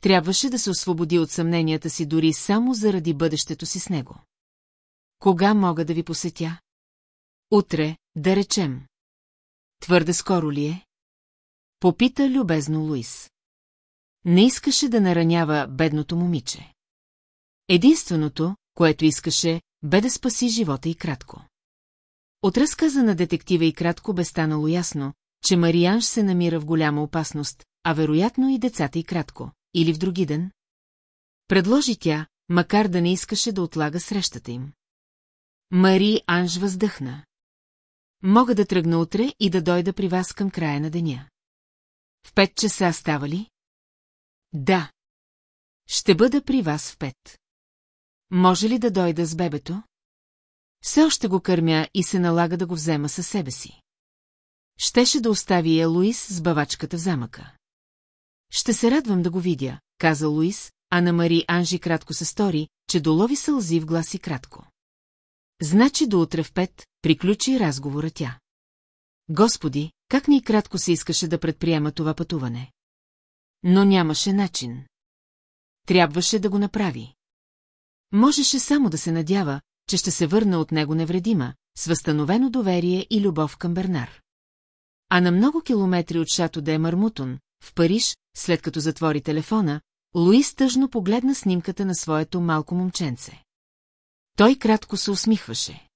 трябваше да се освободи от съмненията си дори само заради бъдещето си с него. Кога мога да ви посетя? Утре, да речем. Твърде скоро ли е? Попита любезно Луис. Не искаше да наранява бедното момиче. Единственото, което искаше, бе да спаси живота и кратко. От разказа на детектива и кратко бе станало ясно, че Марианж се намира в голяма опасност, а вероятно и децата и кратко, или в други ден. Предложи тя, макар да не искаше да отлага срещата им. Мари Анж въздъхна. Мога да тръгна утре и да дойда при вас към края на деня. В пет часа става ли? Да. Ще бъда при вас в пет. Може ли да дойда с бебето? Все още го кърмя и се налага да го взема със себе си. Щеше да остави я Луис с бавачката в замъка. Ще се радвам да го видя, каза Луис, а на Мари Анжи кратко се стори, че долови сълзи в гласи кратко. Значи до утре в пет, приключи разговора тя. Господи, как ни кратко се искаше да предприема това пътуване. Но нямаше начин. Трябваше да го направи. Можеше само да се надява, че ще се върна от него невредима, с възстановено доверие и любов към Бернар. А на много километри от шато де Мармутон, в Париж, след като затвори телефона, Луис тъжно погледна снимката на своето малко момченце. Той кратко се усмихваше.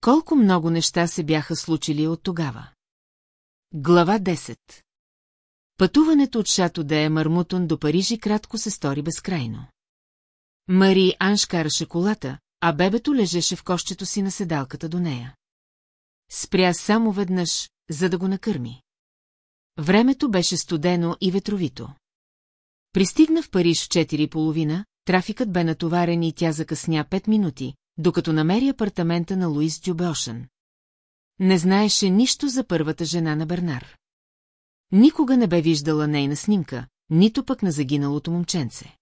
Колко много неща се бяха случили от тогава. Глава 10 Пътуването от Шато де Мармутон до Парижи кратко се стори безкрайно. Мари Анш караше колата, а бебето лежеше в кощето си на седалката до нея. Спря само веднъж, за да го накърми. Времето беше студено и ветровито. Пристигна в Париж в 4.30, трафикът бе натоварен и тя закъсня 5 минути, докато намери апартамента на Луис Дюбеошен. Не знаеше нищо за първата жена на Бернар. Никога не бе виждала нейна снимка, нито пък на загиналото момченце.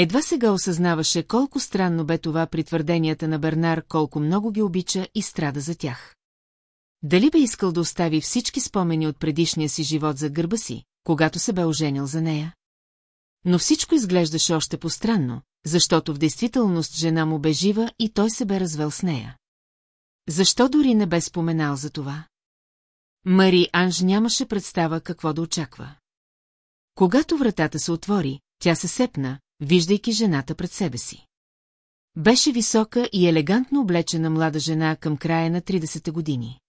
Едва сега осъзнаваше колко странно бе това при твърденията на Бернар, колко много ги обича и страда за тях. Дали бе искал да остави всички спомени от предишния си живот за гърба си, когато се бе оженил за нея? Но всичко изглеждаше още по-странно, защото в действителност жена му бе жива и той се бе развел с нея. Защо дори не бе споменал за това? Мари Анж нямаше представа какво да очаква. Когато вратата се отвори, тя се сепна, виждайки жената пред себе си. Беше висока и елегантно облечена млада жена към края на 30-те години.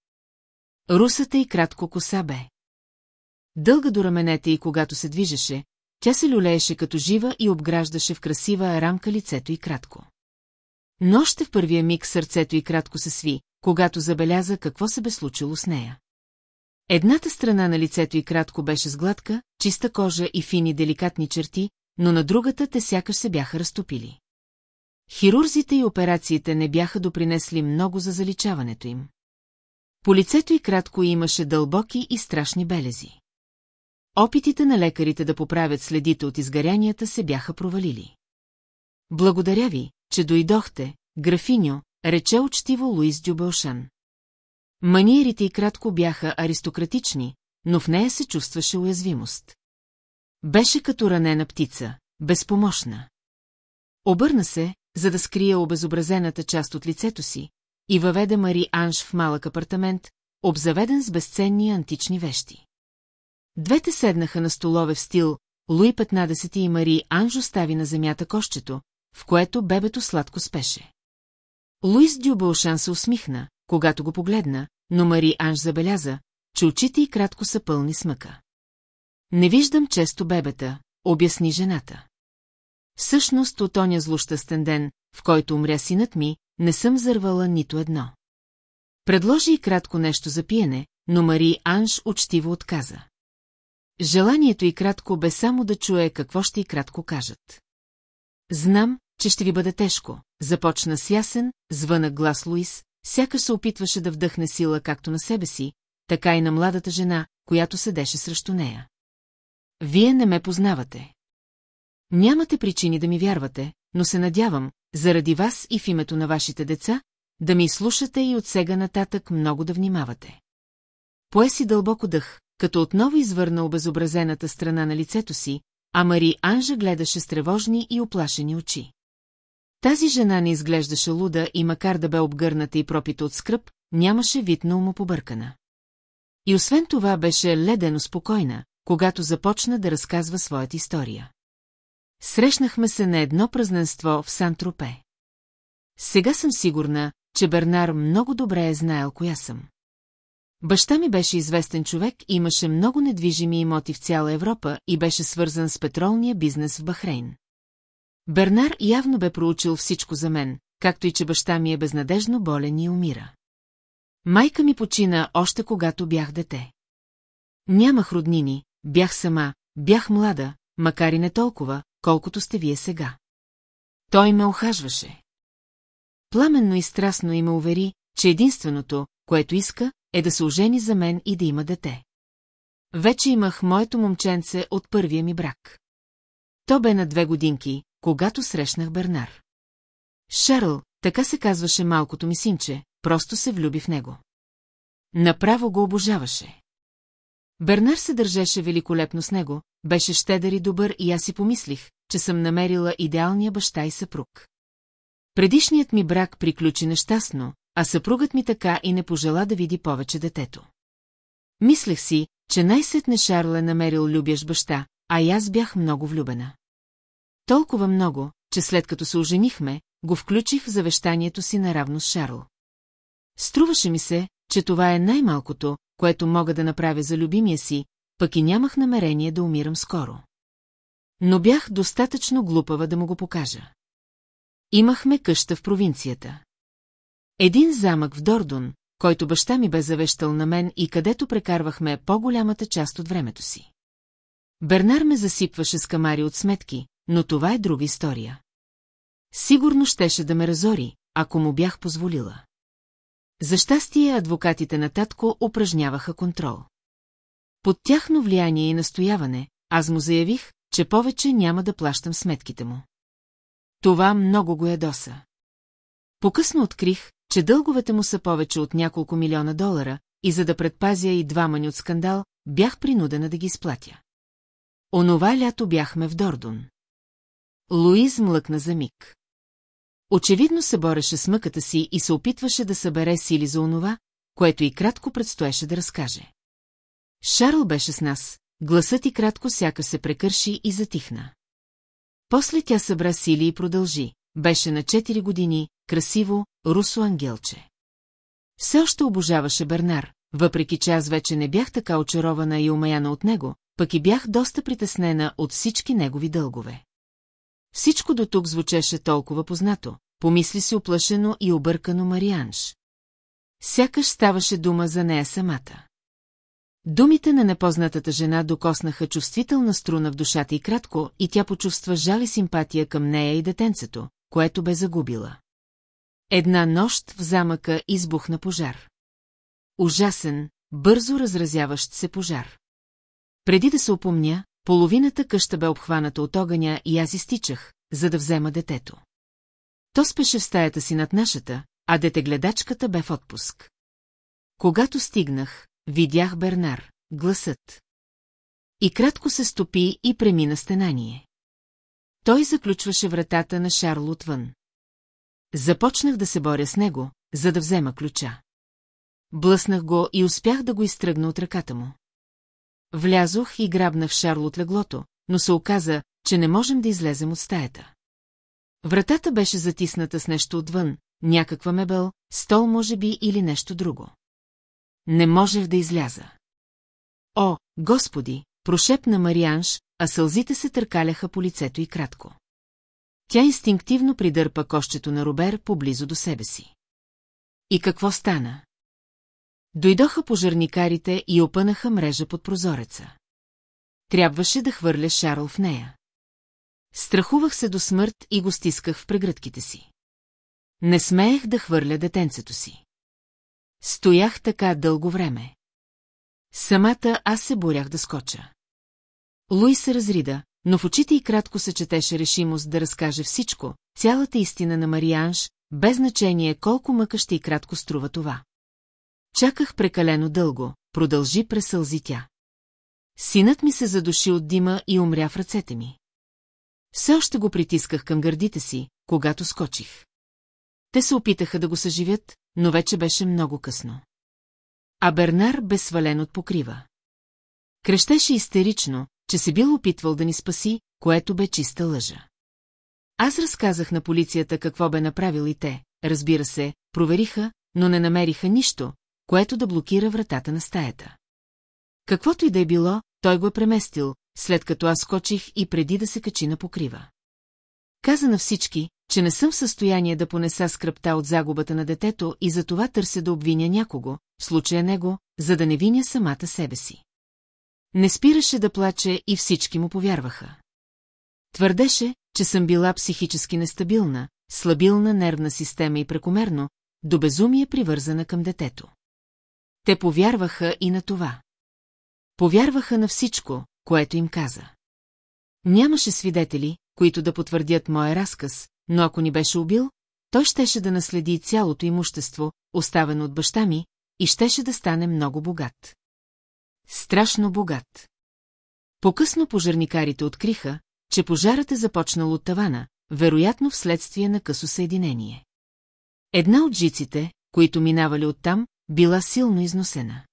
Русата и кратко коса бе. Дълга до раменете и когато се движеше, тя се люлееше като жива и обграждаше в красива рамка лицето и кратко. Но още в първия миг сърцето и кратко се сви, когато забеляза какво се бе случило с нея. Едната страна на лицето и кратко беше сгладка, чиста кожа и фини деликатни черти, но на другата те сякаш се бяха разтопили. Хирурзите и операциите не бяха допринесли много за заличаването им. По лицето и кратко имаше дълбоки и страшни белези. Опитите на лекарите да поправят следите от изгарянията се бяха провалили. Благодаря ви, че дойдохте, графиньо, рече учтиво Луис Дюбелшан. Маниерите и кратко бяха аристократични, но в нея се чувстваше уязвимост. Беше като ранена птица, безпомощна. Обърна се, за да скрие обезобразената част от лицето си, и въведе Мари Анж в малък апартамент, обзаведен с безценни антични вещи. Двете седнаха на столове в стил Луи 15 и Мари Анж остави на земята кощето, в което бебето сладко спеше. Луис Дюбълшан се усмихна, когато го погледна, но Мари Анж забеляза, че очите й кратко са пълни смъка. Не виждам често бебета, обясни жената. Всъщност от оня злощастен ден, в който умря синът ми, не съм зарвала нито едно. Предложи и кратко нещо за пиене, но Мари Анж учтиво отказа. Желанието и кратко бе само да чуе какво ще и кратко кажат. Знам, че ще ви бъде тежко, започна с ясен, звънък глас Луис, сякаш се опитваше да вдъхне сила както на себе си, така и на младата жена, която седеше срещу нея. Вие не ме познавате. Нямате причини да ми вярвате, но се надявам, заради вас и в името на вашите деца, да ми слушате и от сега нататък много да внимавате. Пое си дълбоко дъх, като отново извърна обезобразената страна на лицето си, а Мари Анжа гледаше с тревожни и оплашени очи. Тази жена не изглеждаше луда и макар да бе обгърната и пропита от скръп, нямаше вид на умопобъркана. И освен това беше ледено спокойна, когато започна да разказва своята история. Срещнахме се на едно празненство в Сан-Тропе. Сега съм сигурна, че Бернар много добре е знаел коя съм. Баща ми беше известен човек и имаше много недвижими имоти в цяла Европа и беше свързан с петролния бизнес в Бахрейн. Бернар явно бе проучил всичко за мен, както и че баща ми е безнадежно болен и умира. Майка ми почина още когато бях дете. Нямах роднини, бях сама, бях млада, макар и не толкова, колкото сте вие сега. Той ме охажваше. Пламенно и страстно и ме увери, че единственото, което иска, е да се ожени за мен и да има дете. Вече имах моето момченце от първия ми брак. То бе на две годинки, когато срещнах Бернар. Шарл, така се казваше малкото ми синче, просто се влюби в него. Направо го обожаваше. Бернар се държеше великолепно с него, беше щедър и добър и аз си помислих, че съм намерила идеалния баща и съпруг. Предишният ми брак приключи нещастно, а съпругът ми така и не пожела да види повече детето. Мислех си, че най-сетне Шарл е намерил любящ баща, а и аз бях много влюбена. Толкова много, че след като се оженихме, го включих в завещанието си наравно с Шарл. Струваше ми се, че това е най-малкото, което мога да направя за любимия си, пък и нямах намерение да умирам скоро. Но бях достатъчно глупава да му го покажа. Имахме къща в провинцията. Един замък в Дордон, който баща ми бе завещал на мен и където прекарвахме по-голямата част от времето си. Бернар ме засипваше с камари от сметки, но това е друга история. Сигурно щеше да ме разори, ако му бях позволила. За щастие адвокатите на татко упражняваха контрол. Под тяхно влияние и настояване, аз му заявих, че повече няма да плащам сметките му. Това много го ядоса. Покъсно открих, че дълговете му са повече от няколко милиона долара, и за да предпазя и двама ни от скандал, бях принудена да ги изплатя. Онова лято бяхме в Дордон. Луиз млъкна за миг. Очевидно се бореше с мъката си и се опитваше да събере сили за онова, което и кратко предстоеше да разкаже. Шарл беше с нас, гласът и кратко сяка се прекърши и затихна. После тя събра сили и продължи. Беше на 4 години, красиво, русо ангелче. Все още обожаваше Бернар, въпреки че аз вече не бях така очарована и умаяна от него, пък и бях доста притеснена от всички негови дългове. Всичко до тук звучеше толкова познато, помисли си оплашено и объркано Марианш. Сякаш ставаше дума за нея самата. Думите на непознатата жена докоснаха чувствителна струна в душата и кратко, и тя почувства жал и симпатия към нея и детенцето, което бе загубила. Една нощ в замъка избухна пожар. Ужасен, бързо разразяващ се пожар. Преди да се опомня, половината къща бе обхваната от огъня и аз изтичах, за да взема детето. То спеше в стаята си над нашата, а детегледачката бе в отпуск. Когато стигнах, видях Бернар, гласът. И кратко се стопи и премина стенание. Той заключваше вратата на Шарл отвън. Започнах да се боря с него, за да взема ключа. Блъснах го и успях да го изтръгна от ръката му. Влязох и грабнах Шарл от леглото, но се оказа, че не можем да излезем от стаята. Вратата беше затисната с нещо отвън, някаква мебел, стол може би или нещо друго. Не можех да изляза. О, господи, прошепна Марианш, а сълзите се търкаляха по лицето и кратко. Тя инстинктивно придърпа кощето на Робер поблизо до себе си. И какво стана? Дойдоха пожарникарите и опънаха мрежа под прозореца. Трябваше да хвърля Шарл в нея. Страхувах се до смърт и го стисках в прегръдките си. Не смеех да хвърля детенцето си. Стоях така дълго време. Самата аз се борях да скоча. Луи се разрида, но в очите и кратко се четеше решимост да разкаже всичко, цялата истина на Марианш, без значение колко мъка ще и кратко струва това. Чаках прекалено дълго, продължи през сълзи тя. Синът ми се задуши от дима и умря в ръцете ми. Все още го притисках към гърдите си, когато скочих. Те се опитаха да го съживят, но вече беше много късно. А Бернар бе свален от покрива. Крещеше истерично, че се бил опитвал да ни спаси, което бе чиста лъжа. Аз разказах на полицията какво бе направил и те, разбира се, провериха, но не намериха нищо, което да блокира вратата на стаята. Каквото и да е било, той го е преместил, след като аз скочих и преди да се качи на покрива. Каза на всички, че не съм в състояние да понеса скръпта от загубата на детето и за това търся да обвиня някого, в случая него, за да не виня самата себе си. Не спираше да плаче и всички му повярваха. Твърдеше, че съм била психически нестабилна, слабилна нервна система и прекомерно, до безумие привързана към детето. Те повярваха и на това. Повярваха на всичко, което им каза. Нямаше свидетели, които да потвърдят моя разказ, но ако ни беше убил, той щеше да наследи цялото имущество, оставено от баща ми, и щеше да стане много богат. Страшно богат. По-късно пожарникарите откриха, че пожарът е започнал от тавана, вероятно вследствие на късо съединение. Една от жиците, които минавали оттам, била силно износена.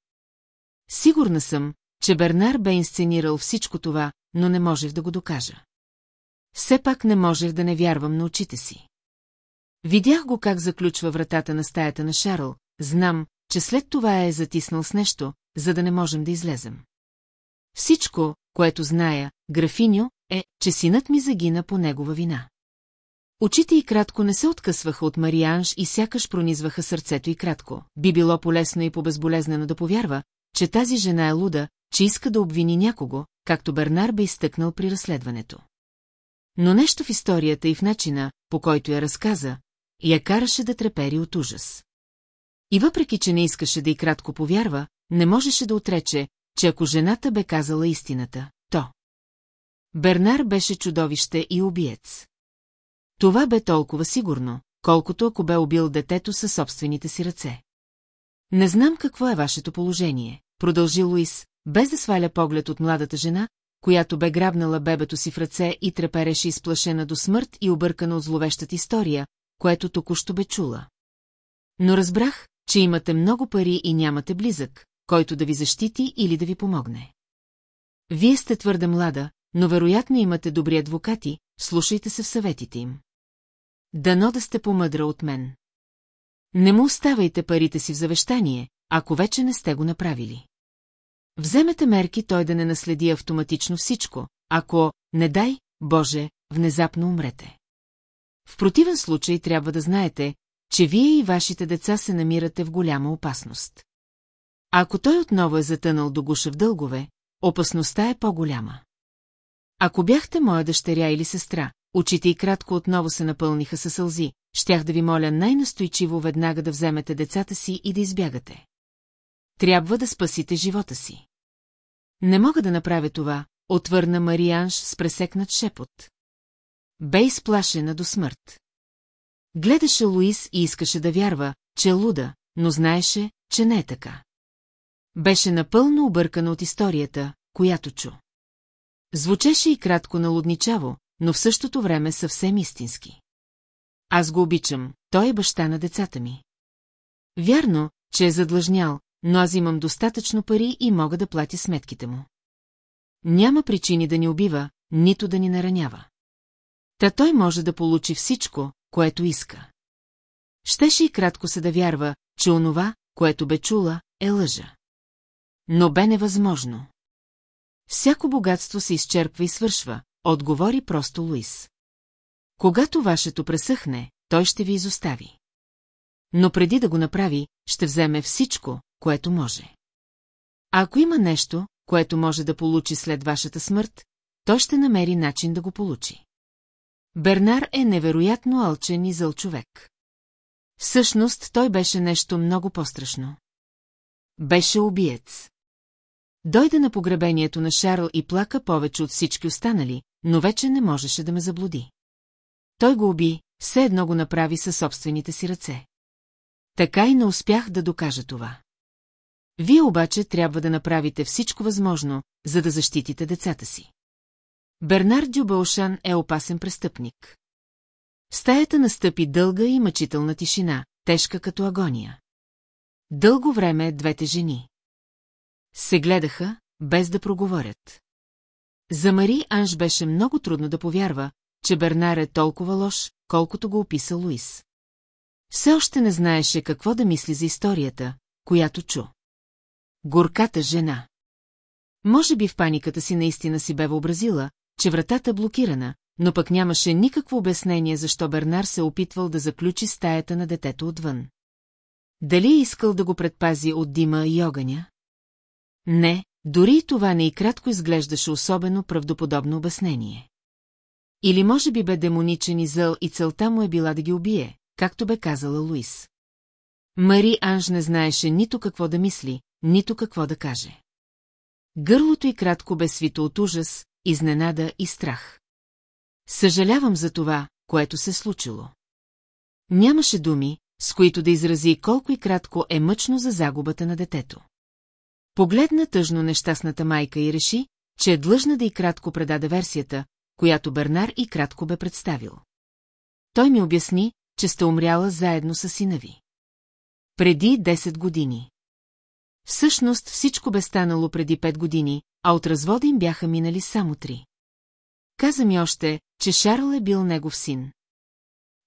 Сигурна съм, че Бернар бе инсценирал всичко това, но не можех да го докажа. Все пак не можех да не вярвам на очите си. Видях го как заключва вратата на стаята на Шарл, знам, че след това е затиснал с нещо, за да не можем да излезем. Всичко, което зная, графиньо, е, че синът ми загина по негова вина. Очите и кратко не се откъсваха от Марианж и сякаш пронизваха сърцето и кратко. Би било полезно и побезболезнено да повярва, че тази жена е луда, че иска да обвини някого, както Бернар бе изтъкнал при разследването. Но нещо в историята и в начина, по който я разказа, я караше да трепери от ужас. И въпреки, че не искаше да и кратко повярва, не можеше да отрече, че ако жената бе казала истината, то... Бернар беше чудовище и убиец. Това бе толкова сигурно, колкото ако бе убил детето със собствените си ръце. Не знам какво е вашето положение, продължи Луис, без да сваля поглед от младата жена, която бе грабнала бебето си в ръце и трепереше изплашена до смърт и объркана от зловещата история, което току-що бе чула. Но разбрах, че имате много пари и нямате близък, който да ви защити или да ви помогне. Вие сте твърде млада, но вероятно имате добри адвокати, слушайте се в съветите им. Дано да сте помъдра от мен. Не му оставайте парите си в завещание, ако вече не сте го направили. Вземете мерки той да не наследи автоматично всичко, ако, не дай, Боже, внезапно умрете. В противен случай трябва да знаете, че вие и вашите деца се намирате в голяма опасност. Ако той отново е затънал до гуша в дългове, опасността е по-голяма. Ако бяхте моя дъщеря или сестра, очите и кратко отново се напълниха със сълзи, щях да ви моля най-настойчиво веднага да вземете децата си и да избягате. Трябва да спасите живота си. Не мога да направя това, отвърна Марианш с пресекнат шепот. Бе изплашена до смърт. Гледаше Луис и искаше да вярва, че е луда, но знаеше, че не е така. Беше напълно объркана от историята, която чу. Звучеше и кратко налудничаво, но в същото време съвсем истински. Аз го обичам, той е баща на децата ми. Вярно, че е задлъжнял, но аз имам достатъчно пари и мога да платя сметките му. Няма причини да ни убива, нито да ни наранява. Та той може да получи всичко, което иска. Щеше и кратко се да вярва, че онова, което бе чула, е лъжа. Но бе невъзможно. Всяко богатство се изчерпва и свършва, отговори просто Луис. Когато вашето пресъхне, той ще ви изостави. Но преди да го направи, ще вземе всичко, което може. А ако има нещо, което може да получи след вашата смърт, той ще намери начин да го получи. Бернар е невероятно алчен и зъл човек. Всъщност той беше нещо много по-страшно. Беше убиец. Дойде на погребението на Шарл и плака повече от всички останали, но вече не можеше да ме заблуди. Той го уби, все едно го направи със собствените си ръце. Така и не успях да докажа това. Вие обаче трябва да направите всичко възможно, за да защитите децата си. Бернар Дюбълшан е опасен престъпник. В стаята настъпи дълга и мъчителна тишина, тежка като агония. Дълго време двете жени. Се гледаха, без да проговорят. За Мари Анж беше много трудно да повярва, че Бернар е толкова лош, колкото го описа Луис. Все още не знаеше какво да мисли за историята, която чу. Горката жена. Може би в паниката си наистина си бе въобразила, че вратата е блокирана, но пък нямаше никакво обяснение защо Бернар се опитвал да заключи стаята на детето отвън. Дали е искал да го предпази от дима и огъня? Не, дори и това не и кратко изглеждаше особено правдоподобно обяснение. Или може би бе демоничен и зъл и целта му е била да ги убие, както бе казала Луис. Мари Анж не знаеше нито какво да мисли, нито какво да каже. Гърлото и кратко бе свито от ужас, изненада и страх. Съжалявам за това, което се случило. Нямаше думи, с които да изрази колко и кратко е мъчно за загубата на детето. Погледна тъжно нещастната майка и реши, че е длъжна да и кратко предаде версията, която Бернар и кратко бе представил. Той ми обясни, че сте умряла заедно с сина ви. Преди 10 години. Всъщност всичко бе станало преди 5 години, а от развода им бяха минали само три. Каза ми още, че Шарл е бил негов син.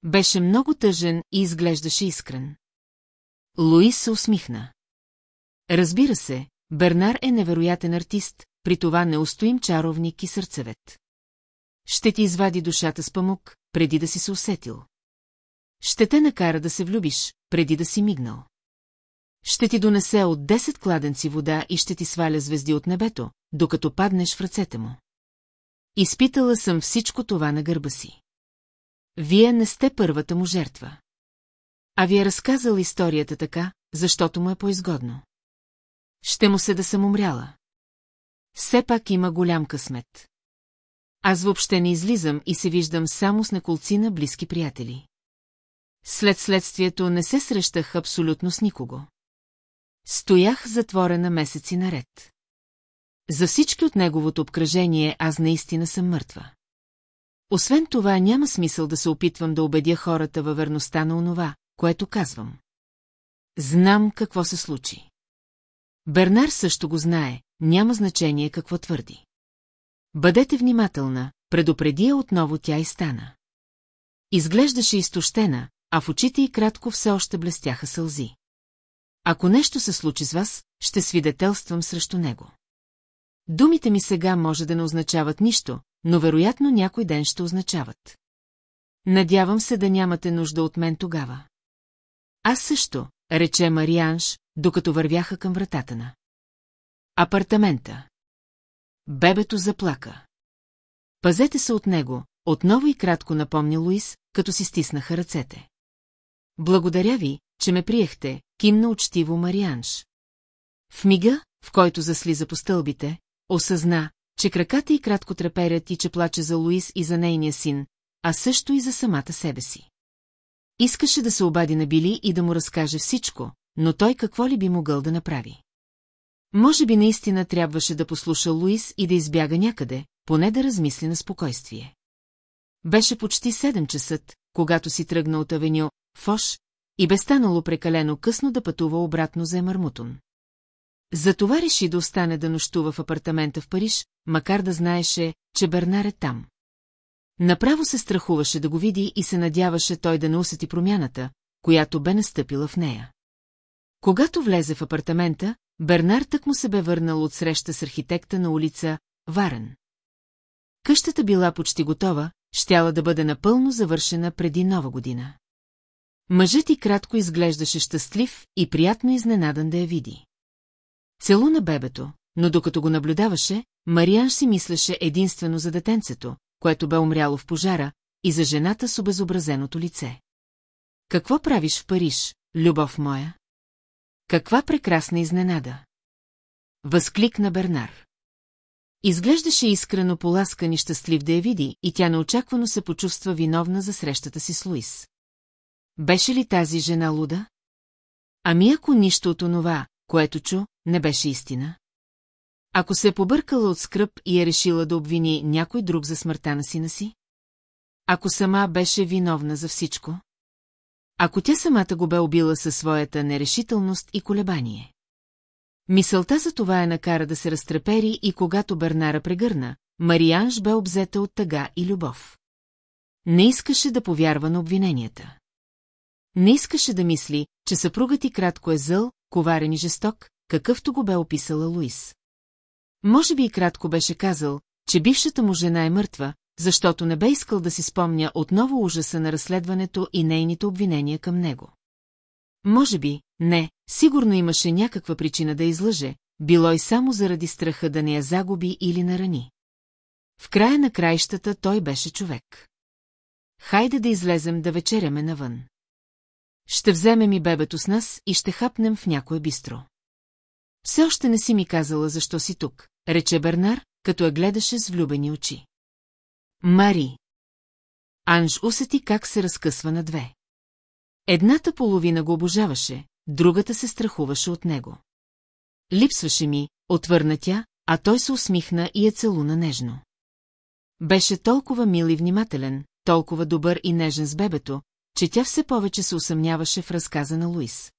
Беше много тъжен и изглеждаше искрен. Луис се усмихна. Разбира се, Бернар е невероятен артист, при това неустоим чаровник и сърцевет. Ще ти извади душата с памук, преди да си се усетил. Ще те накара да се влюбиш, преди да си мигнал. Ще ти донесе от 10 кладенци вода и ще ти сваля звезди от небето, докато паднеш в ръцете му. Изпитала съм всичко това на гърба си. Вие не сте първата му жертва. А ви е разказал историята така, защото му е поизгодно. Ще му се да съм умряла. Все пак има голям късмет. Аз въобще не излизам и се виждам само с неколцина близки приятели. След следствието не се срещах абсолютно с никого. Стоях затворена месеци наред. За всички от неговото обкръжение аз наистина съм мъртва. Освен това няма смисъл да се опитвам да убедя хората във верността на онова, което казвам. Знам какво се случи. Бернар също го знае, няма значение какво твърди. Бъдете внимателна, предупреди я отново тя и стана. Изглеждаше изтощена, а в очите й кратко все още блестяха сълзи. Ако нещо се случи с вас, ще свидетелствам срещу него. Думите ми сега може да не означават нищо, но вероятно някой ден ще означават. Надявам се да нямате нужда от мен тогава. Аз също, рече Марианш, докато вървяха към вратата на. Апартамента. Бебето заплака. Пазете се от него, отново и кратко напомни Луис, като си стиснаха ръцете. Благодаря ви, че ме приехте, кимна учтиво Марианш. В мига, в който заслиза по стълбите, осъзна, че краката й кратко треперят и че плаче за Луис и за нейния син, а също и за самата себе си. Искаше да се обади на Били и да му разкаже всичко, но той какво ли би могъл да направи? Може би наистина трябваше да послуша Луис и да избяга някъде, поне да размисли на спокойствие. Беше почти 7 часа, когато си тръгна от авеню Фош и бе станало прекалено късно да пътува обратно за Емармутон. Затова реши да остане да нощува в апартамента в Париж, макар да знаеше, че Бернар е там. Направо се страхуваше да го види и се надяваше той да не усети промяната, която бе настъпила в нея. Когато влезе в апартамента, Бернар тък му се бе върнал от среща с архитекта на улица Варен. Къщата била почти готова, щяла да бъде напълно завършена преди нова година. Мъжът и кратко изглеждаше щастлив и приятно изненадан да я види. Целуна бебето, но докато го наблюдаваше, Мариан си мислеше единствено за детенцето, което бе умряло в пожара, и за жената с обезобразеното лице. Какво правиш в Париж, любов моя? Каква прекрасна изненада! Възкликна Бернар. Изглеждаше искрено поласкан и щастлив да я види, и тя неочаквано се почувства виновна за срещата си с Луис. Беше ли тази жена луда? Ами ако нищо от онова, което чу, не беше истина? Ако се е побъркала от скръп и е решила да обвини някой друг за смъртта на сина си? Ако сама беше виновна за всичко? Ако тя самата го бе убила със своята нерешителност и колебание? Мисълта за това е накара да се разтрепери и когато Бернара прегърна, Марианж бе обзета от тъга и любов. Не искаше да повярва на обвиненията. Не искаше да мисли, че съпругът ти кратко е зъл, коварен и жесток, какъвто го бе описала Луис. Може би и кратко беше казал, че бившата му жена е мъртва, защото не бе искал да си спомня отново ужаса на разследването и нейните обвинения към него. Може би, не, сигурно имаше някаква причина да излъже, било и само заради страха да не я загуби или нарани. В края на краищата той беше човек. Хайде да излезем да вечеряме навън. Ще вземем и бебето с нас и ще хапнем в някое бистро. Все още не си ми казала защо си тук, рече Бернар, като я гледаше с влюбени очи. Мари. Анж усети как се разкъсва на две. Едната половина го обожаваше, другата се страхуваше от него. Липсваше ми, отвърна тя, а той се усмихна и я целуна нежно. Беше толкова мил и внимателен, толкова добър и нежен с бебето, че тя все повече се усъмняваше в разказа на Луис.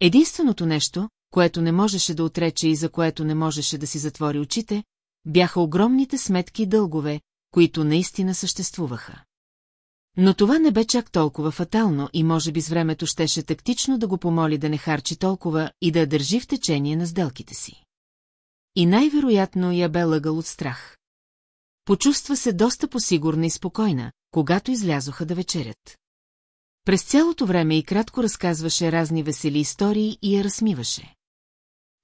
Единственото нещо, което не можеше да отрече и за което не можеше да си затвори очите, бяха огромните сметки и дългове, които наистина съществуваха. Но това не бе чак толкова фатално и може би с времето щеше тактично да го помоли да не харчи толкова и да държи в течение на сделките си. И най-вероятно я бе лъгал от страх. Почувства се доста посигурна и спокойна, когато излязоха да вечерят. През цялото време и кратко разказваше разни весели истории и я разсмиваше.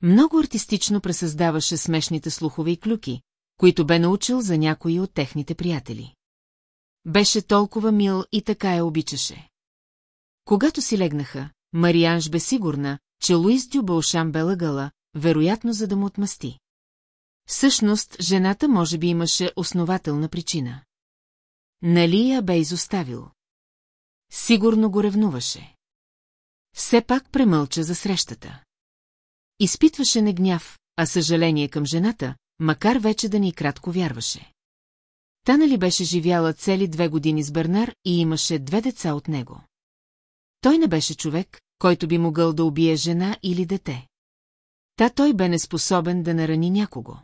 Много артистично пресъздаваше смешните слухове и клюки, които бе научил за някои от техните приятели. Беше толкова мил и така я обичаше. Когато си легнаха, Марианж бе сигурна, че Луис Дюбълшан бе лъгала, вероятно за да му отмъсти. Всъщност, жената може би имаше основателна причина. Нали я бе изоставил? Сигурно го ревнуваше. Все пак премълча за срещата. Изпитваше не гняв, а съжаление към жената, макар вече да ни кратко вярваше. Та нали беше живяла цели две години с Бернар и имаше две деца от него. Той не беше човек, който би могъл да убие жена или дете. Та той бе неспособен да нарани някого.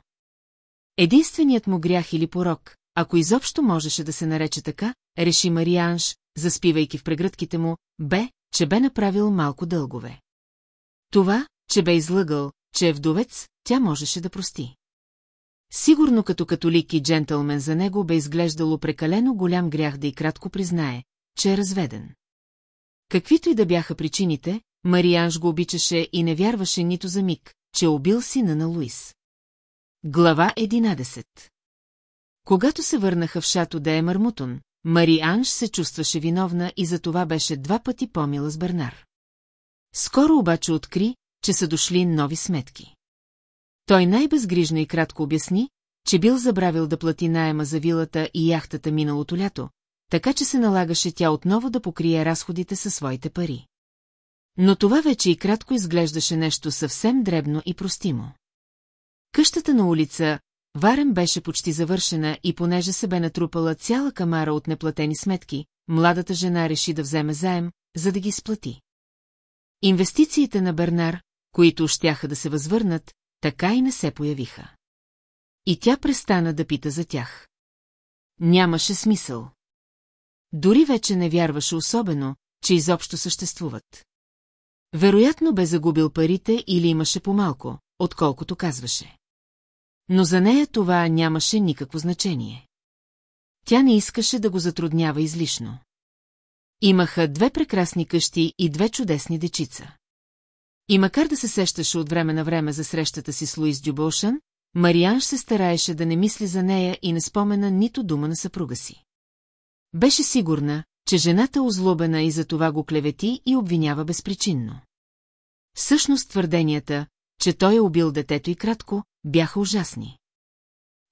Единственият му грях или порок, ако изобщо можеше да се нарече така, реши Марианж, заспивайки в прегръдките му, бе, че бе направил малко дългове. Това, че бе излъгал, че е вдовец, тя можеше да прости. Сигурно като католик и джентълмен за него бе изглеждало прекалено голям грях да и кратко признае, че е разведен. Каквито и да бяха причините, Марианж го обичаше и не вярваше нито за миг, че е убил сина на Луис. Глава 11 Когато се върнаха в шато де Мармутон, Мари Анж се чувстваше виновна и за това беше два пъти помила с Бернар. Скоро обаче откри, че са дошли нови сметки. Той най-безгрижно и кратко обясни, че бил забравил да плати найема за вилата и яхтата миналото лято, така че се налагаше тя отново да покрие разходите със своите пари. Но това вече и кратко изглеждаше нещо съвсем дребно и простимо. Къщата на улица Варен беше почти завършена и понеже се бе натрупала цяла камара от неплатени сметки, младата жена реши да вземе заем, за да ги сплати. Инвестициите на Бернар, които щяха да се възвърнат, така и не се появиха. И тя престана да пита за тях. Нямаше смисъл. Дори вече не вярваше особено, че изобщо съществуват. Вероятно бе загубил парите или имаше по-малко, отколкото казваше. Но за нея това нямаше никакво значение. Тя не искаше да го затруднява излишно. Имаха две прекрасни къщи и две чудесни дечица. И макар да се сещаше от време на време за срещата си с Луис Дюбошън, Марианж се стараеше да не мисли за нея и не спомена нито дума на съпруга си. Беше сигурна, че жената е озлобена и за това го клевети и обвинява безпричинно. Всъщност твърденията, че той е убил детето и кратко, бяха ужасни.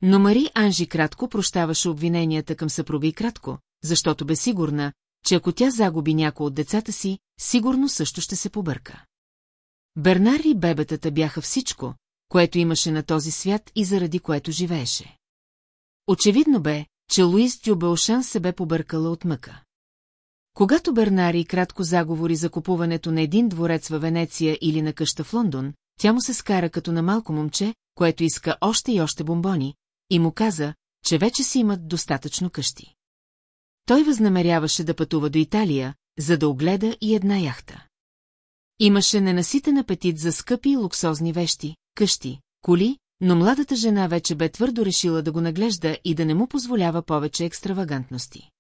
Но Мари Анжи кратко прощаваше обвиненията към съпруга и кратко, защото бе сигурна, че ако тя загуби някой от децата си, сигурно също ще се побърка. Бернар и бебетата бяха всичко, което имаше на този свят и заради което живееше. Очевидно бе, че Луис Дюбелшан се бе побъркала от мъка. Когато Бернари кратко заговори за купуването на един дворец във Венеция или на къща в Лондон, тя му се скара като на малко момче, което иска още и още бомбони, и му каза, че вече си имат достатъчно къщи. Той възнамеряваше да пътува до Италия, за да огледа и една яхта. Имаше ненаситен апетит за скъпи и луксозни вещи, къщи, коли, но младата жена вече бе твърдо решила да го наглежда и да не му позволява повече екстравагантности.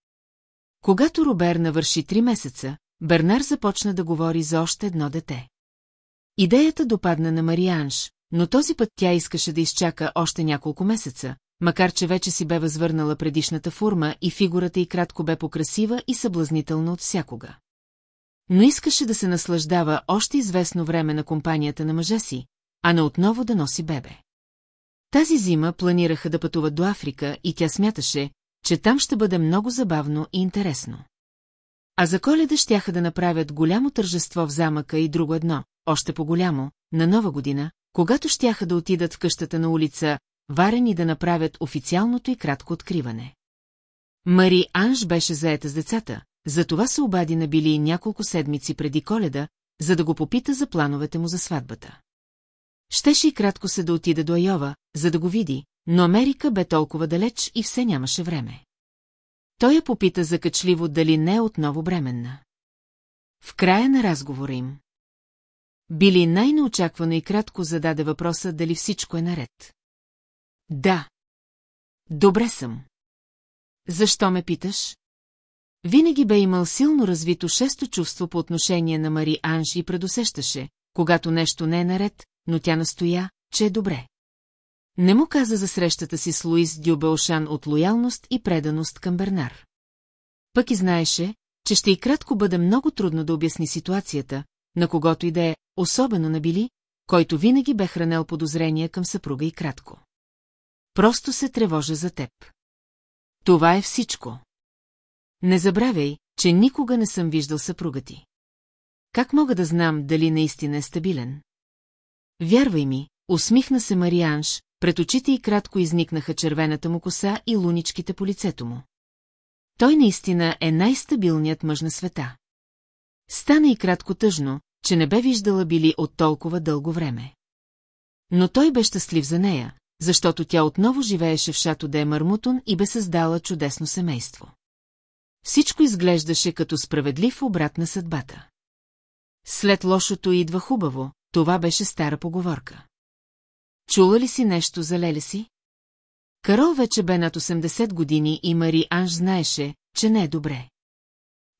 Когато Робер навърши три месеца, Бернар започна да говори за още едно дете. Идеята допадна на Марианш, но този път тя искаше да изчака още няколко месеца, макар че вече си бе възвърнала предишната форма и фигурата й кратко бе покрасива и съблазнителна от всякога. Но искаше да се наслаждава още известно време на компанията на мъжа си, а не отново да носи бебе. Тази зима планираха да пътуват до Африка и тя смяташе, че там ще бъде много забавно и интересно. А за коледа щяха да направят голямо тържество в замъка и друго едно, още по-голямо, на нова година, когато щяха да отидат в къщата на улица Варен и да направят официалното и кратко откриване. Мари Анж беше заета с децата, затова се обади на Били няколко седмици преди коледа, за да го попита за плановете му за сватбата. Щеше и кратко се да отида до Айова, за да го види, но Америка бе толкова далеч и все нямаше време. Той я попита закачливо дали не е отново бременна. В края на разговора им. Били най-неочаквано и кратко зададе въпроса дали всичко е наред. Да. Добре съм. Защо ме питаш? Винаги бе имал силно развито шесто чувство по отношение на Мари Анж и предусещаше, когато нещо не е наред, но тя настоя, че е добре. Не му каза за срещата си с Луис Дюбелшан от лоялност и преданост към Бернар. Пък и знаеше, че ще и кратко бъде много трудно да обясни ситуацията, на когото и да е, особено на Били, който винаги бе хранел подозрения към съпруга и кратко. Просто се тревожа за теб. Това е всичко. Не забравяй, че никога не съм виждал съпруга ти. Как мога да знам дали наистина е стабилен? Вярвай ми, усмихна се Марианш, пред очите и кратко изникнаха червената му коса и луничките по лицето му. Той наистина е най-стабилният мъж на света. Стана и кратко тъжно, че не бе виждала били от толкова дълго време. Но той бе щастлив за нея, защото тя отново живееше в шато де Мармутон и бе създала чудесно семейство. Всичко изглеждаше като справедлив обрат на съдбата. След лошото идва хубаво, това беше стара поговорка. Чула ли си нещо за леле си? Карол вече бе над 80 години и Мари Анж знаеше, че не е добре.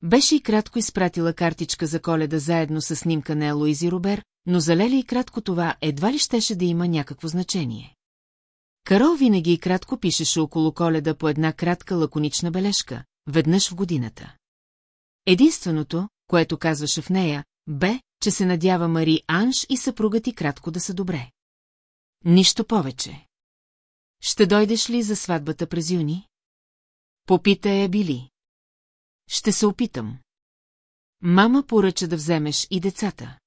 Беше и кратко изпратила картичка за коледа заедно с снимка на Елоизи Робер, но за Лели и кратко това едва ли щеше да има някакво значение. Карол винаги и кратко пишеше около коледа по една кратка лаконична бележка, веднъж в годината. Единственото, което казваше в нея, бе, че се надява Мари Анж и съпругът ти кратко да са добре. Нищо повече. Ще дойдеш ли за сватбата през юни? Попита я Били. Ще се опитам. Мама поръча да вземеш и децата.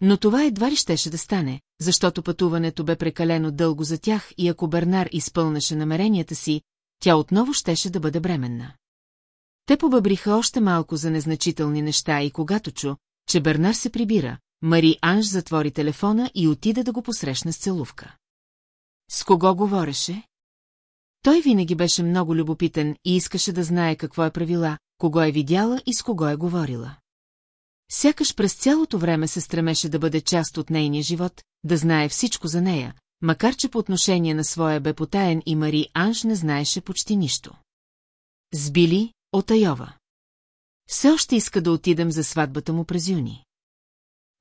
Но това едва ли щеше да стане, защото пътуването бе прекалено дълго за тях и ако Бернар изпълнеше намеренията си, тя отново щеше да бъде бременна. Те побъбриха още малко за незначителни неща и когато чу, че Бернар се прибира, Мари Анж затвори телефона и отида да го посрещне с целувка. С кого говореше? Той винаги беше много любопитен и искаше да знае какво е правила, кого е видяла и с кого е говорила. Сякаш през цялото време се стремеше да бъде част от нейния живот, да знае всичко за нея, макар че по отношение на своя бе потаен и Мари Анж не знаеше почти нищо. Сбили от Айова. Все още иска да отидем за сватбата му през юни.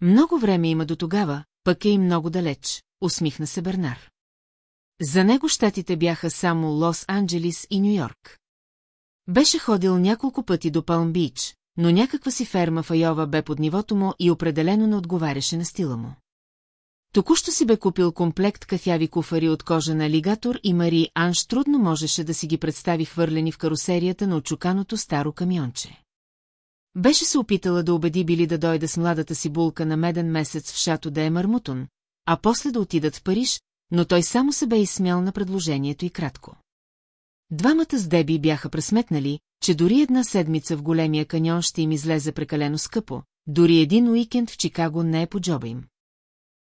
Много време има до тогава, пък е и много далеч, усмихна се Бернар. За него щатите бяха само Лос-Анджелис и Нью-Йорк. Беше ходил няколко пъти до Палм Бич, но някаква си ферма в Айова бе под нивото му и определено не отговаряше на стила му. Току-що си бе купил комплект кафяви куфари от кожа на алигатор и Мари Анш трудно можеше да си ги представи хвърлени в карусерията на очуканото старо камионче. Беше се опитала да убеди Били да дойде с младата си булка на меден месец в шато да е Мармутон, а после да отидат в Париж, но той само се бе изсмял на предложението и кратко. Двамата с Деби бяха пресметнали, че дори една седмица в големия каньон ще им излезе прекалено скъпо, дори един уикенд в Чикаго не е по джоба им.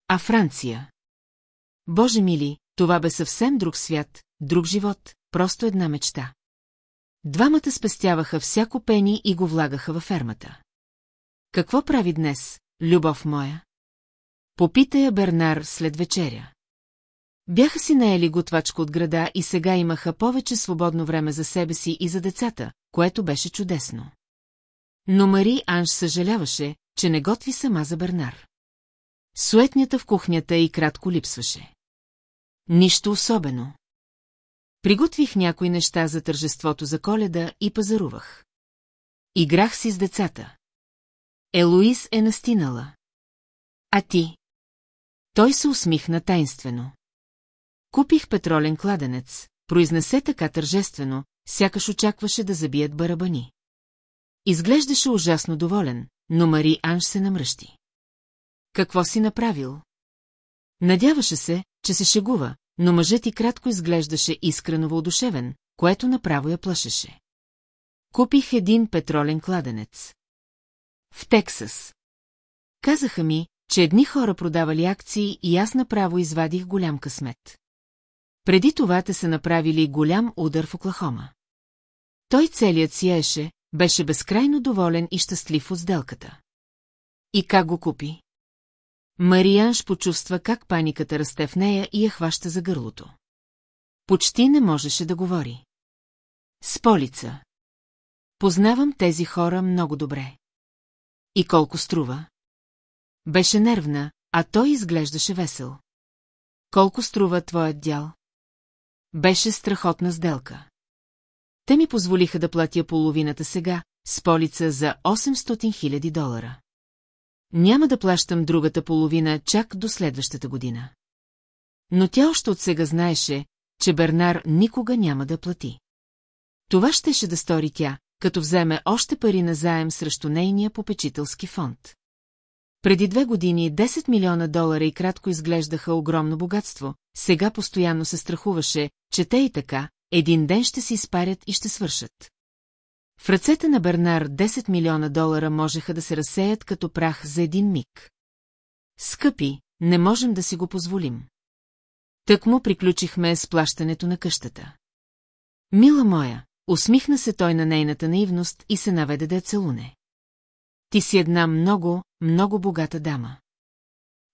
А Франция? Боже мили, това бе съвсем друг свят, друг живот, просто една мечта. Двамата спестяваха всяко пени и го влагаха във фермата. Какво прави днес, любов моя? Попита я Бернар след вечеря. Бяха си наели готвачка от града и сега имаха повече свободно време за себе си и за децата, което беше чудесно. Но Мари Анж съжаляваше, че не готви сама за Бернар. Суетнята в кухнята и кратко липсваше. Нищо особено. Приготвих някои неща за тържеството за коледа и пазарувах. Играх си с децата. Елоиз е настинала. А ти? Той се усмихна тайнствено. Купих петролен кладенец, произнесе така тържествено, сякаш очакваше да забият барабани. Изглеждаше ужасно доволен, но Мари Анж се намръщи. Какво си направил? Надяваше се, че се шегува, но мъжът и кратко изглеждаше искрено въодушевен, което направо я плашеше. Купих един петролен кладенец. В Тексас. Казаха ми, че едни хора продавали акции и аз направо извадих голям късмет. Преди това те са направили голям удар в Оклахома. Той целият сияеше, беше безкрайно доволен и щастлив от сделката. И как го купи? Марианш почувства как паниката расте в нея и я хваща за гърлото. Почти не можеше да говори. Сполица. Познавам тези хора много добре. И колко струва? Беше нервна, а той изглеждаше весел. Колко струва твоят дял? Беше страхотна сделка. Те ми позволиха да платя половината сега, с полица за 800 000 долара. Няма да плащам другата половина чак до следващата година. Но тя още от сега знаеше, че Бернар никога няма да плати. Това щеше да стори тя, като вземе още пари на заем срещу нейния попечителски фонд. Преди две години 10 милиона долара и кратко изглеждаха огромно богатство, сега постоянно се страхуваше, че те и така, един ден ще се изпарят и ще свършат. В ръцете на Бернар 10 милиона долара можеха да се разсеят като прах за един миг. Скъпи, не можем да си го позволим. Тък му приключихме с плащането на къщата. Мила моя, усмихна се той на нейната наивност и се наведе да я целуне. Ти си една много, много богата дама.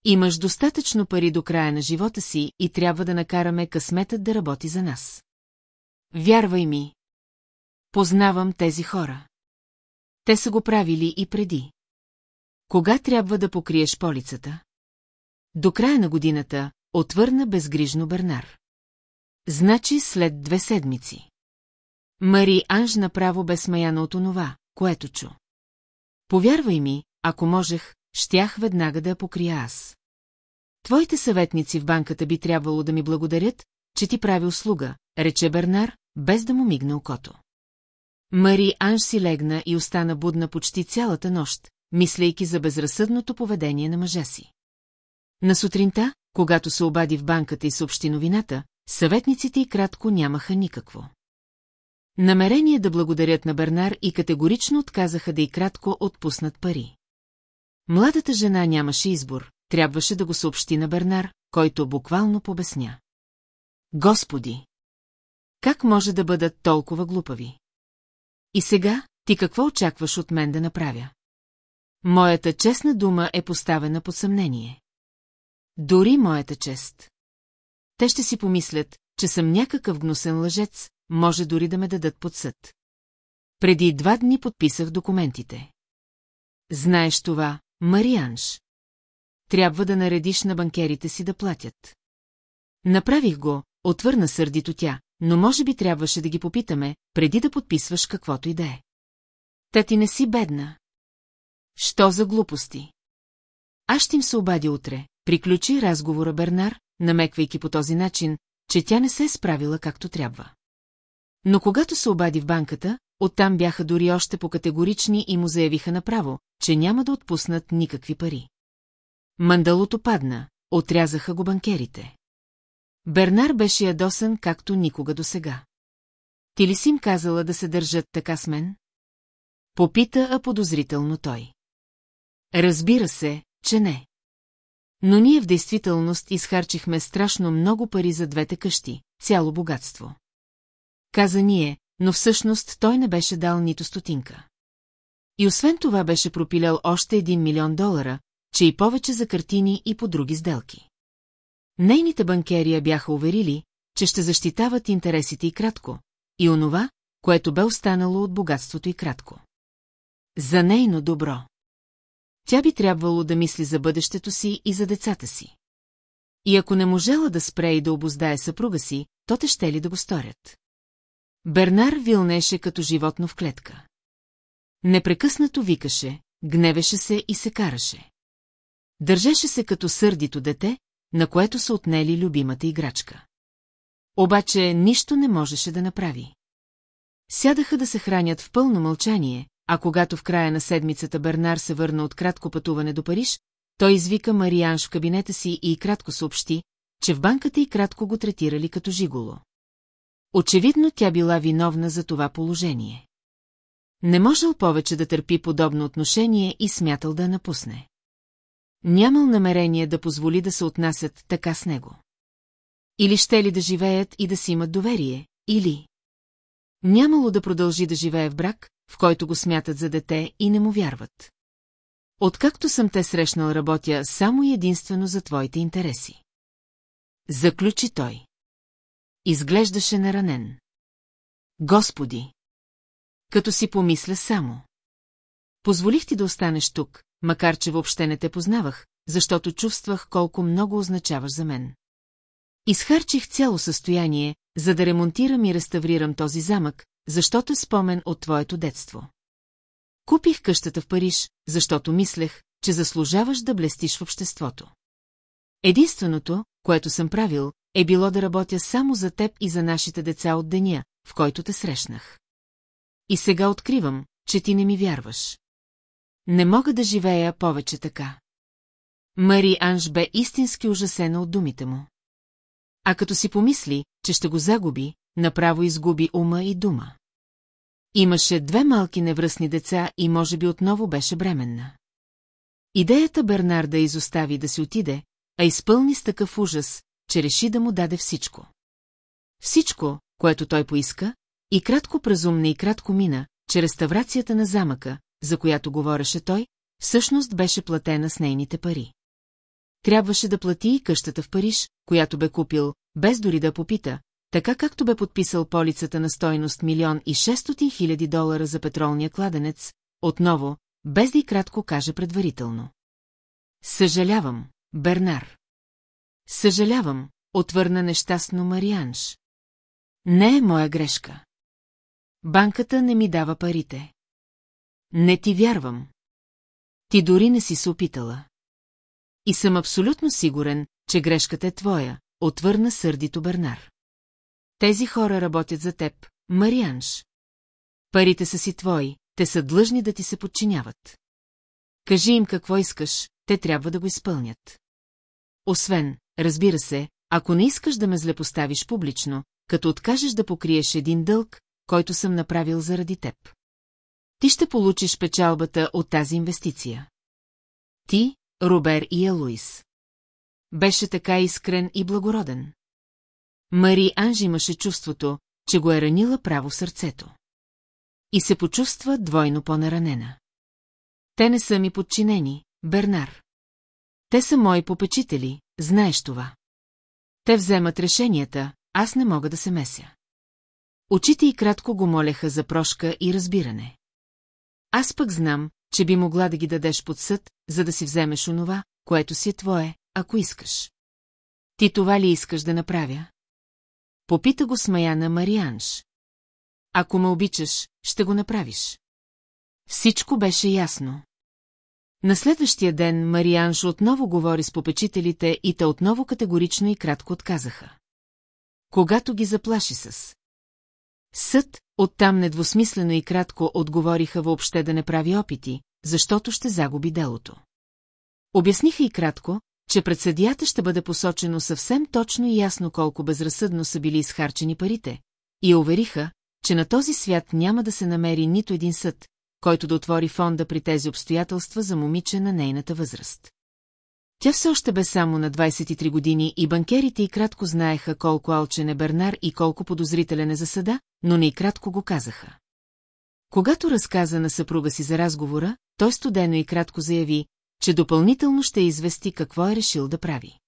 Имаш достатъчно пари до края на живота си и трябва да накараме късметът да работи за нас. Вярвай ми. Познавам тези хора. Те са го правили и преди. Кога трябва да покриеш полицата? До края на годината отвърна безгрижно Бернар. Значи след две седмици. Мари Анж направо бе смаяна от онова, което чу. Повярвай ми, ако можех, щях веднага да я покрия аз. Твоите съветници в банката би трябвало да ми благодарят, че ти прави услуга, рече Бернар, без да му мигне окото. Мари Анж си легна и остана будна почти цялата нощ, мислейки за безразсъдното поведение на мъжа си. На сутринта, когато се обади в банката и съобщи новината, съветниците и кратко нямаха никакво. Намерение да благодарят на Бернар и категорично отказаха да и кратко отпуснат пари. Младата жена нямаше избор, трябваше да го съобщи на Бернар, който буквално побесня. Господи! Как може да бъдат толкова глупави? И сега, ти какво очакваш от мен да направя? Моята честна дума е поставена под съмнение. Дори моята чест. Те ще си помислят, че съм някакъв гнусен лъжец, може дори да ме дадат под съд. Преди два дни подписах документите. Знаеш това, Марианш. Трябва да наредиш на банкерите си да платят. Направих го, отвърна сърдито тя, но може би трябваше да ги попитаме, преди да подписваш каквото и да е. Та ти не си бедна. Що за глупости? Аз ще им се обади утре, приключи разговора Бернар, намеквайки по този начин, че тя не се е справила както трябва. Но когато се обади в банката, оттам бяха дори още по-категорични и му заявиха направо, че няма да отпуснат никакви пари. Мандалото падна, отрязаха го банкерите. Бернар беше ядосан както никога досега. Ти ли си им казала да се държат така с мен? Попита, а подозрително той. Разбира се, че не. Но ние в действителност изхарчихме страшно много пари за двете къщи, цяло богатство. Каза ние, но всъщност той не беше дал нито стотинка. И освен това беше пропилял още един милион долара, че и повече за картини и по други сделки. Нейните банкерия бяха уверили, че ще защитават интересите и кратко, и онова, което бе останало от богатството и кратко. За нейно добро. Тя би трябвало да мисли за бъдещето си и за децата си. И ако не можела да спре и да обоздае съпруга си, то те ще ли да го сторят. Бернар вилнеше като животно в клетка. Непрекъснато викаше, гневеше се и се караше. Държеше се като сърдито дете, на което са отнели любимата играчка. Обаче нищо не можеше да направи. Сядаха да се хранят в пълно мълчание, а когато в края на седмицата Бернар се върна от кратко пътуване до Париж, той извика Марианш в кабинета си и кратко съобщи, че в банката и кратко го третирали като жиголо. Очевидно тя била виновна за това положение. Не можел повече да търпи подобно отношение и смятал да напусне. Нямал намерение да позволи да се отнасят така с него. Или ще ли да живеят и да си имат доверие, или... Нямало да продължи да живее в брак, в който го смятат за дете и не му вярват. Откакто съм те срещнал, работя само и единствено за твоите интереси. Заключи той. Изглеждаше наранен. Господи! Като си помисля само. Позволих ти да останеш тук, макар че въобще не те познавах, защото чувствах колко много означаваш за мен. Изхарчих цяло състояние, за да ремонтирам и реставрирам този замък, защото е спомен от твоето детство. Купих къщата в Париж, защото мислех, че заслужаваш да блестиш в обществото. Единственото, което съм правил, е било да работя само за теб и за нашите деца от деня, в който те срещнах. И сега откривам, че ти не ми вярваш. Не мога да живея повече така. Мари Анж бе истински ужасена от думите му. А като си помисли, че ще го загуби, направо изгуби ума и дума. Имаше две малки невръстни деца и може би отново беше бременна. Идеята Бернар да изостави да си отиде, а изпълни с такъв ужас, че реши да му даде всичко. Всичко, което той поиска, и кратко празумна и кратко мина, че реставрацията на замъка, за която говореше той, всъщност беше платена с нейните пари. Трябваше да плати и къщата в Париж, която бе купил, без дори да попита, така както бе подписал полицата на стойност милион и 600 хиляди долара за петролния кладенец, отново, без да и кратко каже предварително. Съжалявам, Бернар. Съжалявам, отвърна нещастно Марианш. Не е моя грешка. Банката не ми дава парите. Не ти вярвам. Ти дори не си се опитала. И съм абсолютно сигурен, че грешката е твоя, отвърна сърдито Бернар. Тези хора работят за теб, Марианш. Парите са си твои, те са длъжни да ти се подчиняват. Кажи им какво искаш, те трябва да го изпълнят. Освен, разбира се, ако не искаш да ме злепоставиш публично, като откажеш да покриеш един дълг, който съм направил заради теб. Ти ще получиш печалбата от тази инвестиция. Ти, Робер и Елуис. Беше така искрен и благороден. Мари Анж имаше чувството, че го е ранила право в сърцето. И се почувства двойно по-наранена. Те не са ми подчинени, Бернар. Те са мои попечители, знаеш това. Те вземат решенията, аз не мога да се меся. Очите и кратко го молеха за прошка и разбиране. Аз пък знам, че би могла да ги дадеш под съд, за да си вземеш онова, което си е твое, ако искаш. Ти това ли искаш да направя? Попита го смаяна Марианш. Ако ме обичаш, ще го направиш. Всичко беше ясно. На следващия ден Марианш отново говори с попечителите и те отново категорично и кратко отказаха. Когато ги заплаши с Съд, Оттам недвусмислено и кратко отговориха въобще да не прави опити, защото ще загуби делото. Обясниха и кратко, че пред съдията ще бъде посочено съвсем точно и ясно колко безразсъдно са били изхарчени парите, и увериха, че на този свят няма да се намери нито един съд, който да отвори фонда при тези обстоятелства за момиче на нейната възраст. Тя все още бе само на 23 години и банкерите и кратко знаеха колко алчен е Бернар и колко подозрителен е за съда, но не и кратко го казаха. Когато разказа на съпруга си за разговора, той студено и кратко заяви, че допълнително ще извести какво е решил да прави.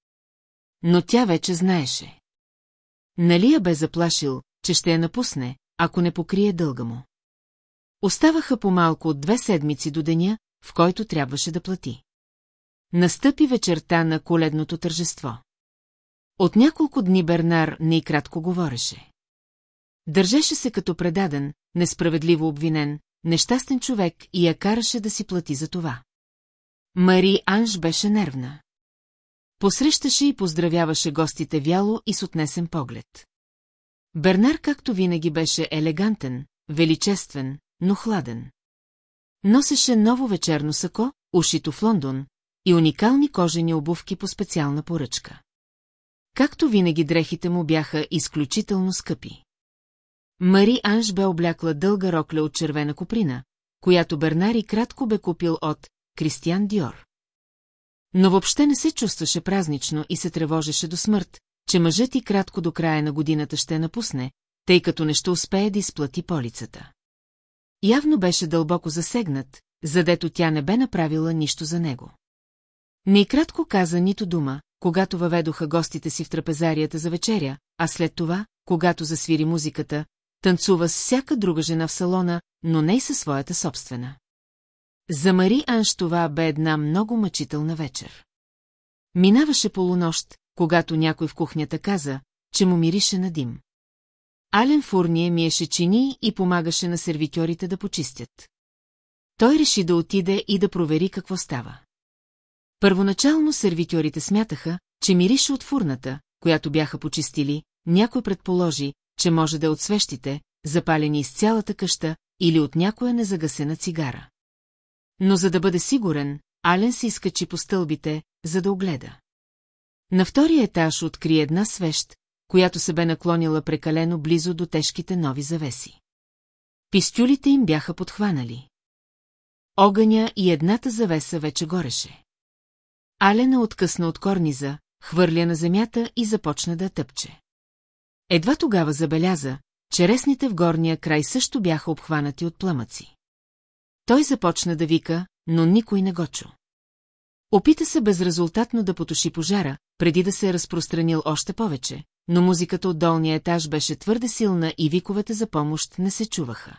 Но тя вече знаеше. Нали я бе заплашил, че ще я напусне, ако не покрие дълга му. Оставаха по-малко от две седмици до деня, в който трябваше да плати. Настъпи вечерта на коледното тържество. От няколко дни Бернар не и кратко говореше. Държеше се като предаден, несправедливо обвинен, нещастен човек и я караше да си плати за това. Мари Анж беше нервна. Посрещаше и поздравяваше гостите вяло и с отнесен поглед. Бернар както винаги беше елегантен, величествен, но хладен. Носеше ново вечерно сако, ушито в Лондон, и уникални кожени обувки по специална поръчка. Както винаги дрехите му бяха изключително скъпи. Мари Анж бе облякла дълга рокля от червена коприна, която Бернари кратко бе купил от Кристиан Диор. Но въобще не се чувстваше празнично и се тревожеше до смърт, че мъжът и кратко до края на годината ще напусне, тъй като не ще успее да изплати полицата. Явно беше дълбоко засегнат, задето тя не бе направила нищо за него. Не и кратко каза нито дума, когато въведоха гостите си в трапезарията за вечеря, а след това, когато засвири музиката, танцува с всяка друга жена в салона, но не и със своята собствена. За Мари Анш това бе една много мъчителна вечер. Минаваше полунощ, когато някой в кухнята каза, че му мирише на дим. Ален Фурния миеше чини и помагаше на сервитьорите да почистят. Той реши да отиде и да провери какво става. Първоначално сервитьорите смятаха, че мирише от фурната, която бяха почистили, някой предположи, че може да е от свещите, запалени из цялата къща, или от някоя незагасена цигара. Но за да бъде сигурен, Ален се изкачи по стълбите, за да огледа. На втория етаж откри една свещ, която се бе наклонила прекалено близо до тежките нови завеси. Пистюлите им бяха подхванали. Огъня и едната завеса вече гореше. Алена откъсна от корниза, хвърля на земята и започна да тъпче. Едва тогава забеляза, че ресните в горния край също бяха обхванати от пламъци. Той започна да вика, но никой не го чу. Опита се безрезултатно да потуши пожара, преди да се е разпространил още повече, но музиката от долния етаж беше твърде силна и виковете за помощ не се чуваха.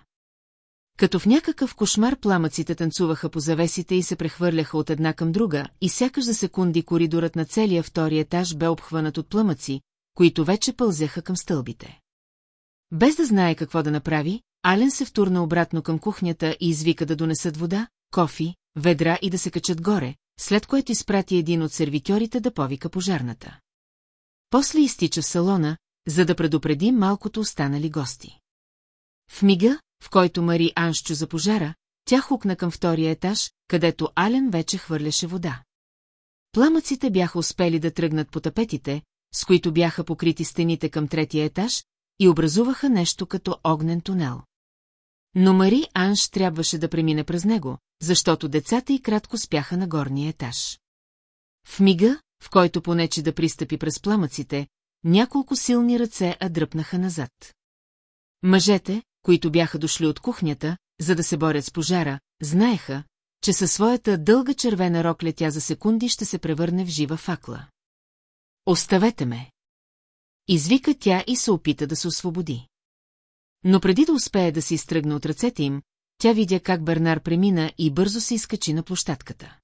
Като в някакъв кошмар пламъците танцуваха по завесите и се прехвърляха от една към друга, и сякаш за секунди коридорът на целия втори етаж бе обхванат от пламъци, които вече пълзяха към стълбите. Без да знае какво да направи, Ален се втурна обратно към кухнята и извика да донесат вода, кофи, ведра и да се качат горе, след което изпрати един от сервитьорите да повика пожарната. После изтича в салона, за да предупреди малкото останали гости. В мига, в който Мари Аншчо за пожара, тя хукна към втория етаж, където Ален вече хвърляше вода. Пламъците бяха успели да тръгнат по тапетите, с които бяха покрити стените към третия етаж, и образуваха нещо като огнен тунел. Но Мари Анш трябваше да премине през него, защото децата и кратко спяха на горния етаж. В мига, в който понече да пристъпи през пламъците, няколко силни ръце адръпнаха назад. Мъжете, които бяха дошли от кухнята, за да се борят с пожара, знаеха, че със своята дълга червена рокля тя за секунди ще се превърне в жива факла. Оставете ме! Извика тя и се опита да се освободи. Но преди да успее да се изтръгне от ръцете им, тя видя как Бернар премина и бързо се изкачи на площадката.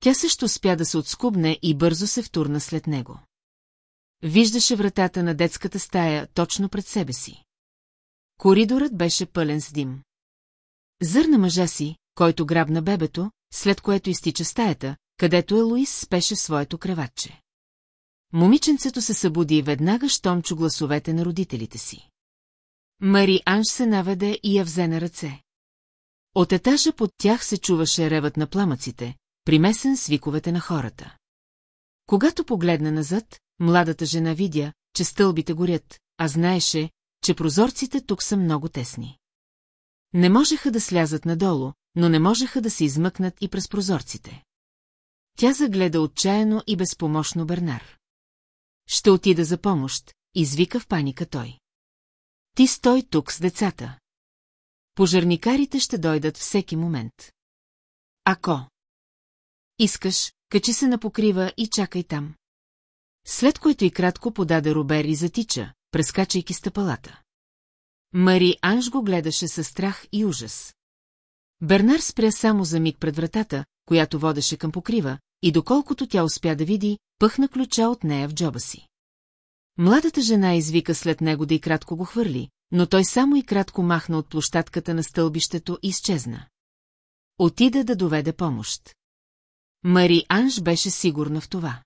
Тя също успя да се отскубне и бързо се втурна след него. Виждаше вратата на детската стая точно пред себе си. Коридорът беше пълен с дим. Зърна мъжа си, който грабна бебето, след което изтича стаята, където Елоис спеше своето креватче. Момиченцето се събуди веднага, щом чу гласовете на родителите си. Мари Анж се наведе и я взе на ръце. От етажа под тях се чуваше ревът на пламъците, примесен с виковете на хората. Когато погледна назад, младата жена видя, че стълбите горят, а знаеше, че прозорците тук са много тесни. Не можеха да слязат надолу, но не можеха да се измъкнат и през прозорците. Тя загледа отчаяно и безпомощно Бернар. Ще отида за помощ, извика в паника той. Ти стой тук с децата. Пожарникарите ще дойдат всеки момент. Ако искаш, качи се на покрива и чакай там. След което и кратко подаде Робер и затича, прескачайки стъпалата. Мари Анж го гледаше със страх и ужас. Бернар спря само за миг пред вратата, която водеше към покрива, и доколкото тя успя да види, пъхна ключа от нея в джоба си. Младата жена извика след него да и кратко го хвърли, но той само и кратко махна от площадката на стълбището и изчезна. Отида да доведе помощ. Мари Анж беше сигурна в това.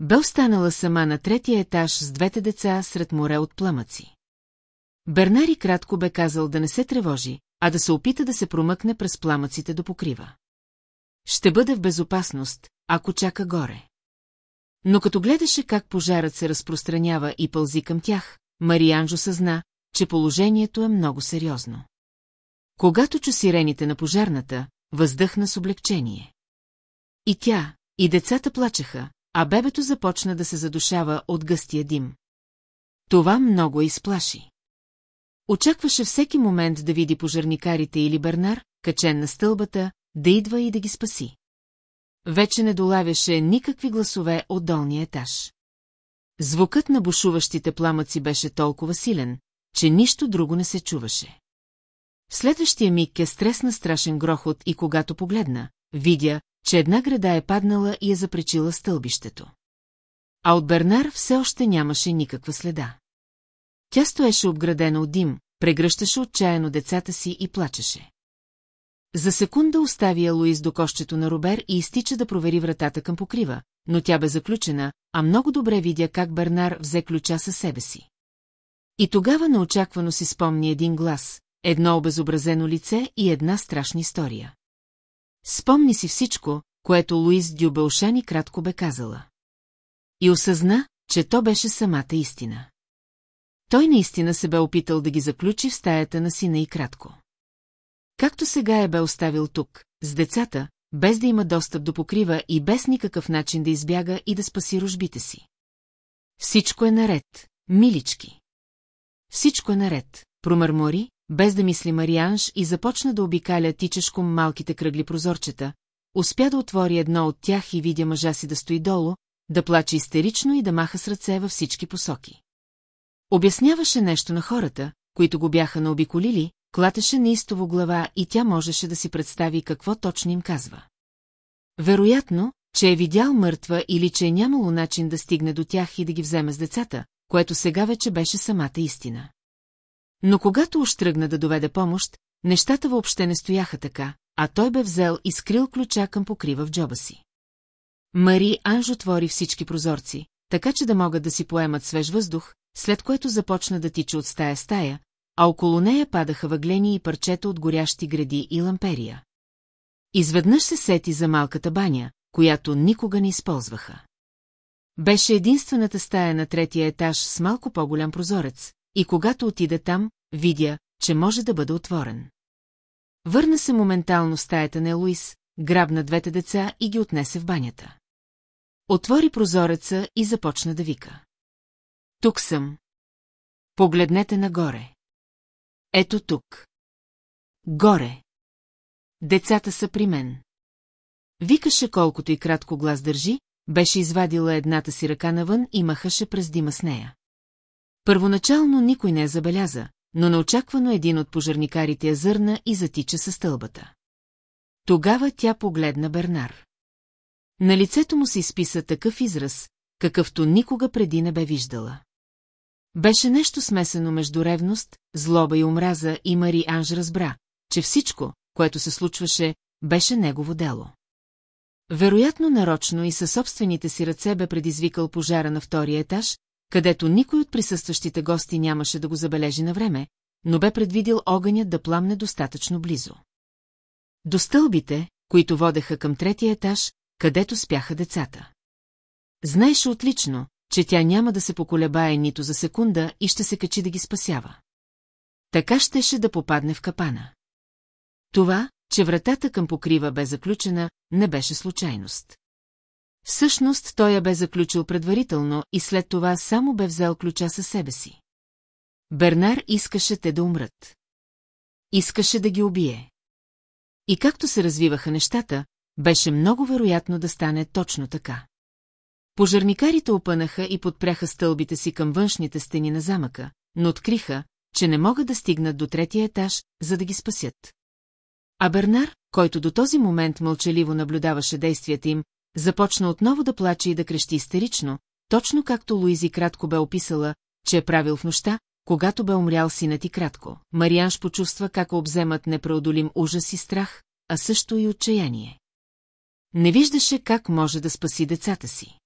Бе останала сама на третия етаж с двете деца сред море от пламъци. Бернари кратко бе казал да не се тревожи, а да се опита да се промъкне през пламъците до покрива. Ще бъде в безопасност, ако чака горе. Но като гледаше как пожарът се разпространява и пълзи към тях, Марианжо съзна, че положението е много сериозно. Когато чу сирените на пожарната, въздъхна с облегчение. И тя, и децата плачеха, а бебето започна да се задушава от гъстия дим. Това много изплаши. Очакваше всеки момент да види пожарникарите или Бернар, качен на стълбата, да идва и да ги спаси. Вече не долавяше никакви гласове от долния етаж. Звукът на бушуващите пламъци беше толкова силен, че нищо друго не се чуваше. В следващия миг е стресна страшен грохот и когато погледна, видя, че една града е паднала и е запречила стълбището. А от Бернар все още нямаше никаква следа. Тя стоеше обградена от дим, прегръщаше отчаяно децата си и плачеше. За секунда остави Луис до кощето на Робер и изтича да провери вратата към покрива, но тя бе заключена, а много добре видя как Бернар взе ключа със себе си. И тогава неочаквано си спомни един глас, едно обезобразено лице и една страшна история. Спомни си всичко, което Луис Дюбелшани кратко бе казала. И осъзна, че то беше самата истина. Той наистина се бе опитал да ги заключи в стаята на сина и кратко. Както сега е бе оставил тук, с децата, без да има достъп до покрива и без никакъв начин да избяга и да спаси рожбите си. Всичко е наред, милички. Всичко е наред, промърмори, без да мисли Марианж и започна да обикаля тичешком малките кръгли прозорчета, успя да отвори едно от тях и видя мъжа си да стои долу, да плаче истерично и да маха с ръце във всички посоки. Обясняваше нещо на хората, които го бяха наобиколили, клатеше неистово глава и тя можеше да си представи какво точно им казва. Вероятно, че е видял мъртва или че е нямало начин да стигне до тях и да ги вземе с децата, което сега вече беше самата истина. Но когато уж тръгна да доведе помощ, нещата въобще не стояха така, а той бе взел и скрил ключа към покрива в джоба си. Мари Анж отвори всички прозорци, така че да могат да си поемат свеж въздух, след което започна да тича от стая стая, а около нея падаха въглени и парчета от горящи гради и ламперия. Изведнъж се сети за малката баня, която никога не използваха. Беше единствената стая на третия етаж с малко по-голям прозорец, и когато отида там, видя, че може да бъде отворен. Върна се моментално стаята на Луис, грабна двете деца и ги отнесе в банята. Отвори прозореца и започна да вика. Тук съм. Погледнете нагоре. Ето тук. Горе. Децата са при мен. Викаше колкото и кратко глас държи, беше извадила едната си ръка навън и махаше през дима с нея. Първоначално никой не я забеляза, но неочаквано един от пожарникарите я зърна и затича със стълбата. Тогава тя погледна Бернар. На лицето му се изписа такъв израз, какъвто никога преди не бе виждала. Беше нещо смесено между ревност, злоба и омраза и Мари Анж разбра, че всичко, което се случваше, беше негово дело. Вероятно нарочно и със собствените си ръце бе предизвикал пожара на втория етаж, където никой от присъстващите гости нямаше да го забележи на време, но бе предвидил огънят да пламне достатъчно близо. До стълбите, които водеха към третия етаж, където спяха децата. Знаеше отлично, че тя няма да се поколебае нито за секунда и ще се качи да ги спасява. Така щеше да попадне в капана. Това, че вратата към покрива бе заключена, не беше случайност. Всъщност той я бе заключил предварително и след това само бе взел ключа със себе си. Бернар искаше те да умрат. Искаше да ги убие. И както се развиваха нещата, беше много вероятно да стане точно така. Пожарникарите опънаха и подпряха стълбите си към външните стени на замъка, но откриха, че не могат да стигнат до третия етаж, за да ги спасят. А Бернар, който до този момент мълчаливо наблюдаваше действията им, започна отново да плаче и да крещи истерично, точно както Луизи кратко бе описала, че е правил в нощта, когато бе умрял синът и кратко. Марианш почувства как обземат непреодолим ужас и страх, а също и отчаяние. Не виждаше как може да спаси децата си.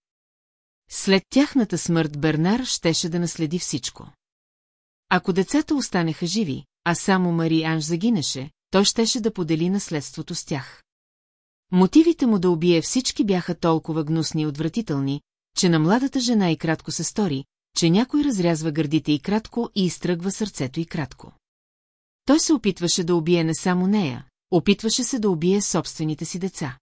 След тяхната смърт Бернар щеше да наследи всичко. Ако децата останеха живи, а само Мари Анж загинеше, той щеше да подели наследството с тях. Мотивите му да убие всички бяха толкова гнусни и отвратителни, че на младата жена и кратко се стори, че някой разрязва гърдите и кратко и изтръгва сърцето и кратко. Той се опитваше да убие не само нея, опитваше се да убие собствените си деца.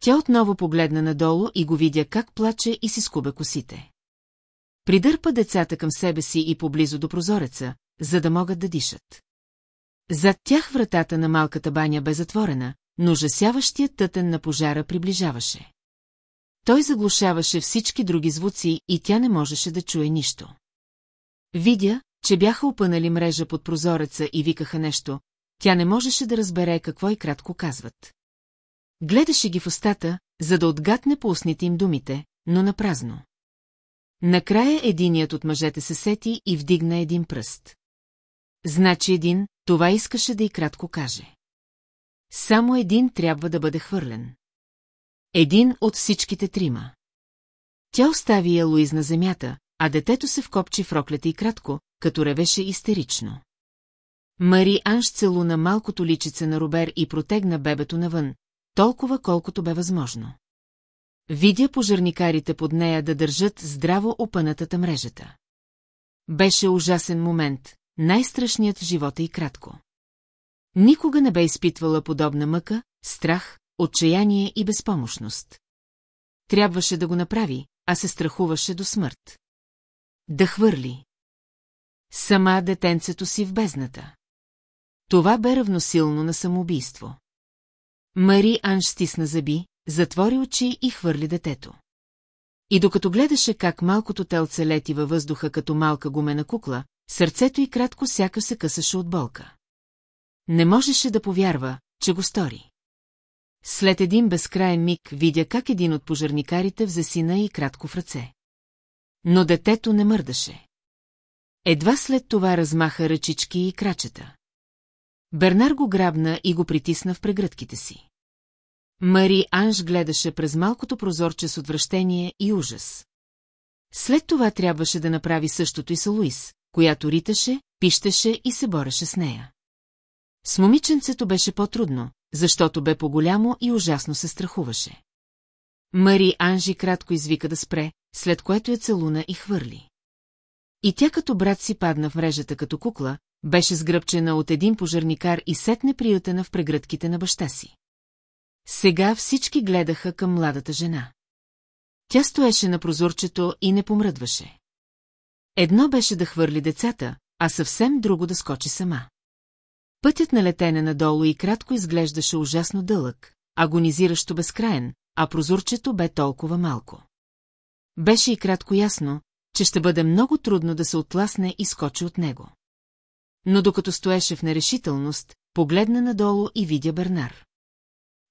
Тя отново погледна надолу и го видя как плаче и си скубе косите. Придърпа децата към себе си и поблизо до прозореца, за да могат да дишат. Зад тях вратата на малката баня бе затворена, но ужасяващият тътен на пожара приближаваше. Той заглушаваше всички други звуци и тя не можеше да чуе нищо. Видя, че бяха опънали мрежа под прозореца и викаха нещо, тя не можеше да разбере какво и кратко казват. Гледаше ги в устата, за да отгатне по устните им думите, но на празно. Накрая единият от мъжете се сети и вдигна един пръст. Значи един, това искаше да и кратко каже. Само един трябва да бъде хвърлен. Един от всичките трима. Тя остави я Луиз на земята, а детето се вкопчи в роклята и кратко, като ревеше истерично. Мари Анш целуна малкото личице на Робер и протегна бебето навън, толкова колкото бе възможно. Видя пожарникарите под нея да държат здраво опънатата мрежата. Беше ужасен момент, най-страшният в живота и кратко. Никога не бе изпитвала подобна мъка, страх, отчаяние и безпомощност. Трябваше да го направи, а се страхуваше до смърт. Да хвърли. Сама детенцето си в бездната. Това бе равносилно на самоубийство. Мари Анж стисна зъби, затвори очи и хвърли детето. И докато гледаше как малкото телце лети във въздуха като малка гумена кукла, сърцето й кратко сяка се късаше от болка. Не можеше да повярва, че го стори. След един безкраен миг видя как един от пожарникарите взе сина и кратко в ръце. Но детето не мърдаше. Едва след това размаха ръчички и крачета. Бернар го грабна и го притисна в прегръдките си. Мари Анж гледаше през малкото прозорче с отвращение и ужас. След това трябваше да направи същото и с Луис, която риташе, пищеше и се бореше с нея. С момиченцето беше по-трудно, защото бе по-голямо и ужасно се страхуваше. Мари Анжи кратко извика да спре, след което я целуна и хвърли. И тя като брат си падна в мрежата като кукла, беше сгръбчена от един пожарникар и сетне приютена в прегръдките на баща си. Сега всички гледаха към младата жена. Тя стоеше на прозорчето и не помръдваше. Едно беше да хвърли децата, а съвсем друго да скочи сама. Пътят на летене надолу и кратко изглеждаше ужасно дълъг, агонизиращо безкраен, а прозорчето бе толкова малко. Беше и кратко ясно, че ще бъде много трудно да се отласне и скочи от него. Но докато стоеше в нерешителност, погледна надолу и видя Бернар.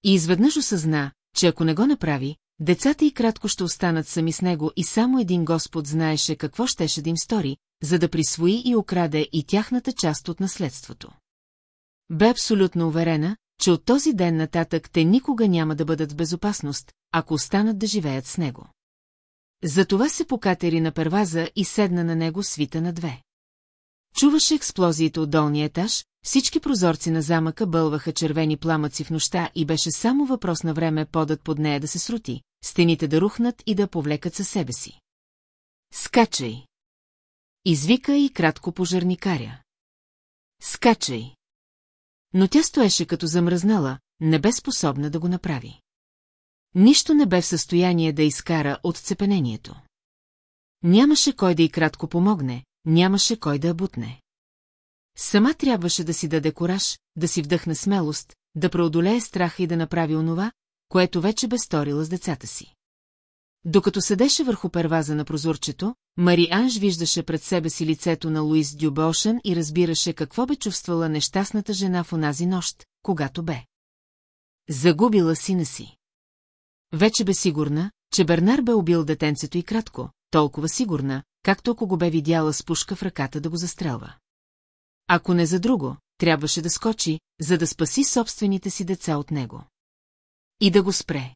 И изведнъж осъзна, че ако не го направи, децата и кратко ще останат сами с него и само един Господ знаеше какво щеше да им стори, за да присвои и украде и тяхната част от наследството. Бе абсолютно уверена, че от този ден нататък те никога няма да бъдат в безопасност, ако останат да живеят с него. Затова се покатери на перваза и седна на него свита на две. Чуваше експлозиите от долния етаж, всички прозорци на замъка бълваха червени пламъци в нощта и беше само въпрос на време подът под нея да се срути, стените да рухнат и да повлекат със себе си. Скачай! Извика и кратко пожарникаря. Скачай! Но тя стоеше като замръзнала, не бе способна да го направи. Нищо не бе в състояние да изкара от цепенението. Нямаше кой да и кратко помогне, нямаше кой да я бутне. Сама трябваше да си даде кораж, да си вдъхне смелост, да преодолее страха и да направи онова, което вече бе сторила с децата си. Докато седеше върху перваза на прозорчето, Мари Анж виждаше пред себе си лицето на Луис Дюбошен и разбираше какво бе чувствала нещастната жена в онази нощ, когато бе. Загубила сина си. Вече бе сигурна, че Бернар бе убил детенцето и кратко, толкова сигурна, както ако го бе видяла с пушка в ръката да го застрелва. Ако не за друго, трябваше да скочи, за да спаси собствените си деца от него. И да го спре.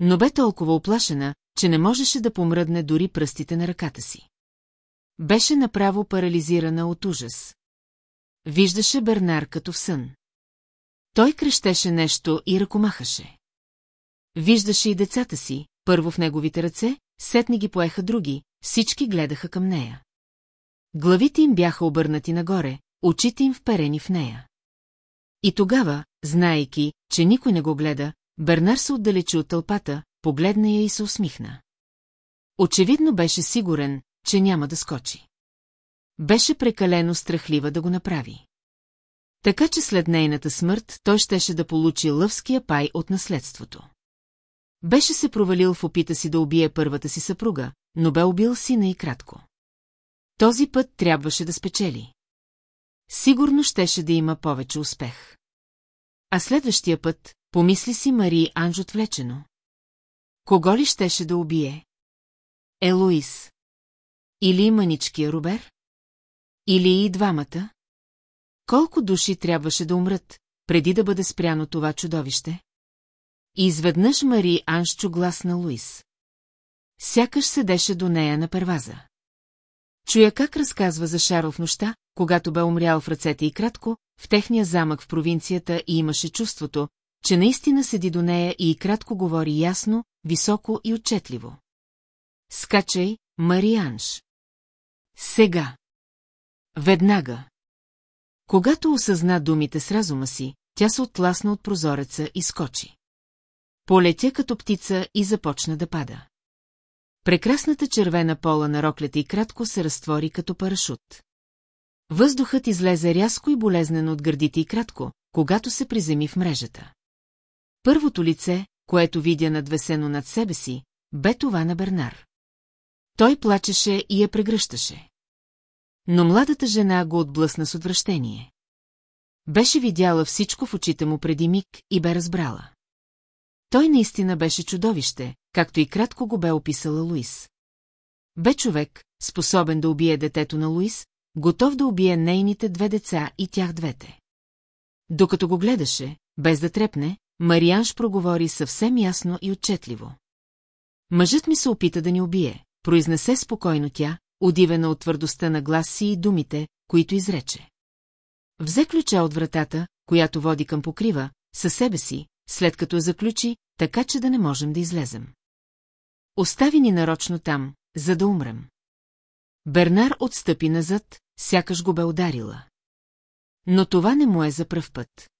Но бе толкова оплашена, че не можеше да помръдне дори пръстите на ръката си. Беше направо парализирана от ужас. Виждаше Бернар като в сън. Той крещеше нещо и ръкомахаше. Виждаше и децата си, първо в неговите ръце, сетни ги поеха други, всички гледаха към нея. Главите им бяха обърнати нагоре, очите им вперени в нея. И тогава, знаейки, че никой не го гледа, Бернар се отдалечи от тълпата, погледна я и се усмихна. Очевидно беше сигурен, че няма да скочи. Беше прекалено страхлива да го направи. Така че след нейната смърт той щеше да получи лъвския пай от наследството. Беше се провалил в опита си да убие първата си съпруга, но бе убил сина и кратко. Този път трябваше да спечели. Сигурно щеше да има повече успех. А следващия път, помисли си Мари Анж отвлечено. Кого ли щеше да убие? Елоис. Или маничкия Робер? Или и двамата? Колко души трябваше да умрат, преди да бъде спряно това чудовище? И изведнъж Мари Анж чу глас на Луис. Сякаш седеше до нея на перваза. Чуя как разказва за Шарл в нощта, когато бе умрял в ръцете и кратко, в техния замък в провинцията и имаше чувството, че наистина седи до нея и кратко говори ясно, високо и отчетливо. Скачай, Марианш. Сега. Веднага. Когато осъзна думите с разума си, тя се отласна от прозореца и скочи. Полетя като птица и започна да пада. Прекрасната червена пола на роклята и кратко се разтвори като парашут. Въздухът излезе рязко и болезнено от гърдите и кратко, когато се приземи в мрежата. Първото лице, което видя надвесено над себе си, бе това на Бернар. Той плачеше и я прегръщаше. Но младата жена го отблъсна с отвращение. Беше видяла всичко в очите му преди миг и бе разбрала. Той наистина беше чудовище, както и кратко го бе описала Луис. Бе човек, способен да убие детето на Луис, готов да убие нейните две деца и тях двете. Докато го гледаше, без да трепне, Марианш проговори съвсем ясно и отчетливо. Мъжът ми се опита да ни убие, произнесе спокойно тя, удивена от твърдостта на глас си и думите, които изрече. Взе ключа от вратата, която води към покрива, със себе си, след като я заключи, така че да не можем да излезем. Остави ни нарочно там, за да умрем. Бернар отстъпи назад, сякаш го бе ударила. Но това не му е за пръв път.